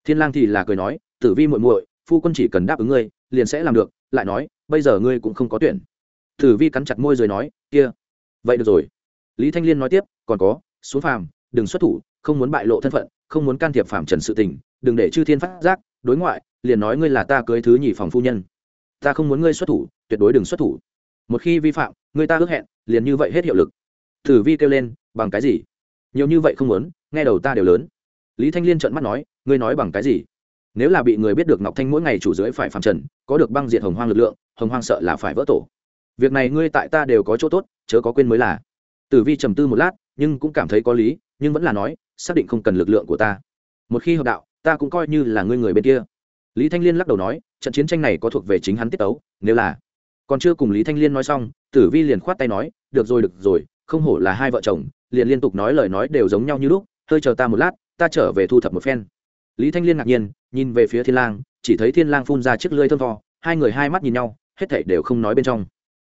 Thiên lang thì là cười nói, tử vi muội muội phu quân chỉ cần đáp ứng ngươi, liền sẽ làm được, lại nói, bây giờ ngươi cũng không có tuyển. Tử vi cắn chặt môi rồi nói, kia, vậy được rồi. Lý thanh liên nói tiếp, còn có, xuống phàm, đừng xuất thủ, không muốn bại lộ thân phận, không muốn can thiệp phàm trần sự tình, đừng để chư thiên phát giác, đối ngoại, liền nói ngươi là ta cưới thứ nhì phòng phu nhân. Ta không muốn ngươi xuất thủ, tuyệt đối đừng xuất thủ. Một khi vi phạm người ta ước hẹn, liền như vậy hết hiệu lực. Thử vi kêu lên, bằng cái gì? Nhiều như vậy không muốn, nghe đầu ta đều lớn. Lý thanh liên trợn mắt nói, ngươi nói bằng cái gì? Nếu là bị người biết được ngọc thanh mỗi ngày chủ dưới phải phạm trần, có được băng diện hồng hoang lực lượng, hồng hoang sợ là phải vỡ tổ. Việc này ngươi tại ta đều có chỗ tốt, chớ có quên mới là. Tử vi trầm tư một lát, nhưng cũng cảm thấy có lý, nhưng vẫn là nói, xác định không cần lực lượng của ta. Một khi hợp đạo, ta cũng coi như là ngươi người bên kia. Lý thanh liên lắc đầu nói, trận chiến tranh này có thuộc về chính hắn tiết tấu, nếu là. Còn chưa cùng lý thanh liên nói xong, tử vi liền khoát tay nói, được rồi được rồi, không hổ là hai vợ chồng, liền liên tục nói lời nói đều giống nhau như lúc, hơi chờ ta một lát, ta trở về thu thập một phen lý thanh liên ngạc nhiên nhìn về phía thiên lang chỉ thấy thiên lang phun ra chiếc lưỡi thơm to, hai người hai mắt nhìn nhau hết thảy đều không nói bên trong.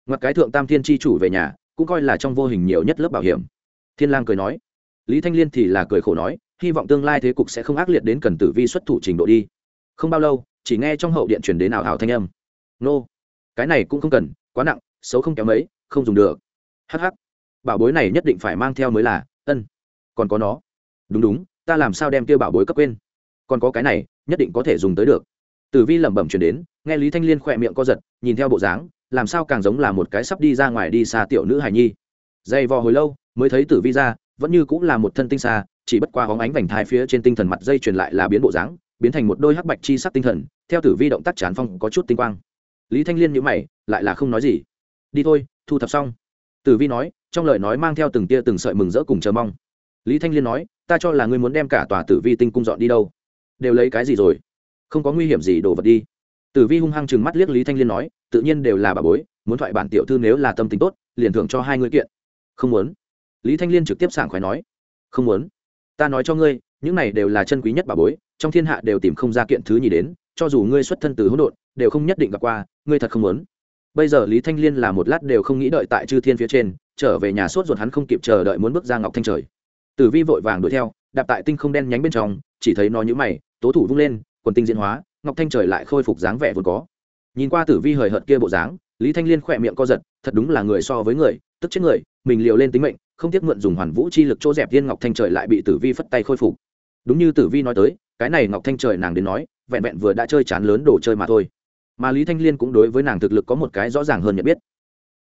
Ngoặt cái thượng tam thiên chi chủ về nhà cũng coi là trong vô hình nhiều nhất lớp bảo hiểm. Thiên lang cười nói. Lý thanh liên thì là cười khổ nói hy vọng tương lai thế cục sẽ không ác liệt đến cần tử vi xuất thủ trình độ đi. Không bao lâu chỉ nghe trong hậu điện truyền đến ảo ảo thanh âm. Nô cái này cũng không cần quá nặng xấu không kéo mấy không dùng được. Hh bảo bối này nhất định phải mang theo mới là ân còn có nó. Đúng đúng ta làm sao đem kia bảo bối cấp quên? Còn có cái này, nhất định có thể dùng tới được. Tử vi lẩm bẩm chuyển đến, nghe lý thanh liên khỏe miệng co giật, nhìn theo bộ dáng, làm sao càng giống là một cái sắp đi ra ngoài đi xa tiểu nữ hài nhi. Dày vò hồi lâu, mới thấy tử vi ra, vẫn như cũng là một thân tinh xa, chỉ bất qua hóng ánh vành thai phía trên tinh thần mặt dây truyền lại là biến bộ dáng, biến thành một đôi hắc bạch chi sắc tinh thần, theo tử vi động tác chán phong có chút tinh quang. Lý thanh liên nhữ mày, lại là không nói gì. Đi thôi, thu thập xong. Tử vi nói, trong lời nói mang theo từng tia từng sợi mừng rỡ cùng chờ mong. Lý thanh liên nói, ta cho là ngươi muốn đem cả tòa tử vi tinh cung dọn đi đâu? Đều lấy cái gì rồi? Không có nguy hiểm gì đổ vật đi. Tử vi hung hăng chừng mắt liếc lý thanh liên nói, tự nhiên đều là bà bối, muốn thoại bản tiểu thư nếu là tâm tính tốt, liền thưởng cho hai ngươi kiện. Không muốn. Lý thanh liên trực tiếp sảng khoái nói, không muốn. Ta nói cho ngươi, những này đều là chân quý nhất bà bối, trong thiên hạ đều tìm không ra kiện thứ nhì đến, cho dù ngươi xuất thân từ hỗn độn, đều không nhất định gặp qua, ngươi thật không muốn. Bây giờ lý thanh liên là một lát đều không nghĩ đợi tại chư thiên phía trên, trở về nhà sốt ruột hắn không kịp chờ đợi muốn bước ra ngọc thanh trời. Tử vi vội vàng đuổi theo đạp tại tinh không đen nhánh bên trong, chỉ thấy nó nhũ mày, tố thủ vung lên, quần tinh diễn hóa, ngọc thanh trời lại khôi phục dáng vẻ vốn có. Nhìn qua tử vi hời hợt kia bộ dáng, lý thanh liên khỏe miệng co giật, thật đúng là người so với người, tức chết người, mình liều lên tính mệnh, không tiếc mượn dùng hoàn vũ chi lực chỗ dẹp viên ngọc thanh trời lại bị tử vi phất tay khôi phục. Đúng như tử vi nói tới, cái này ngọc thanh trời nàng đến nói, vẹn vẹn vừa đã chơi chán lớn đồ chơi mà thôi. Mà lý thanh liên cũng đối với nàng thực lực có một cái rõ ràng hơn nhận biết.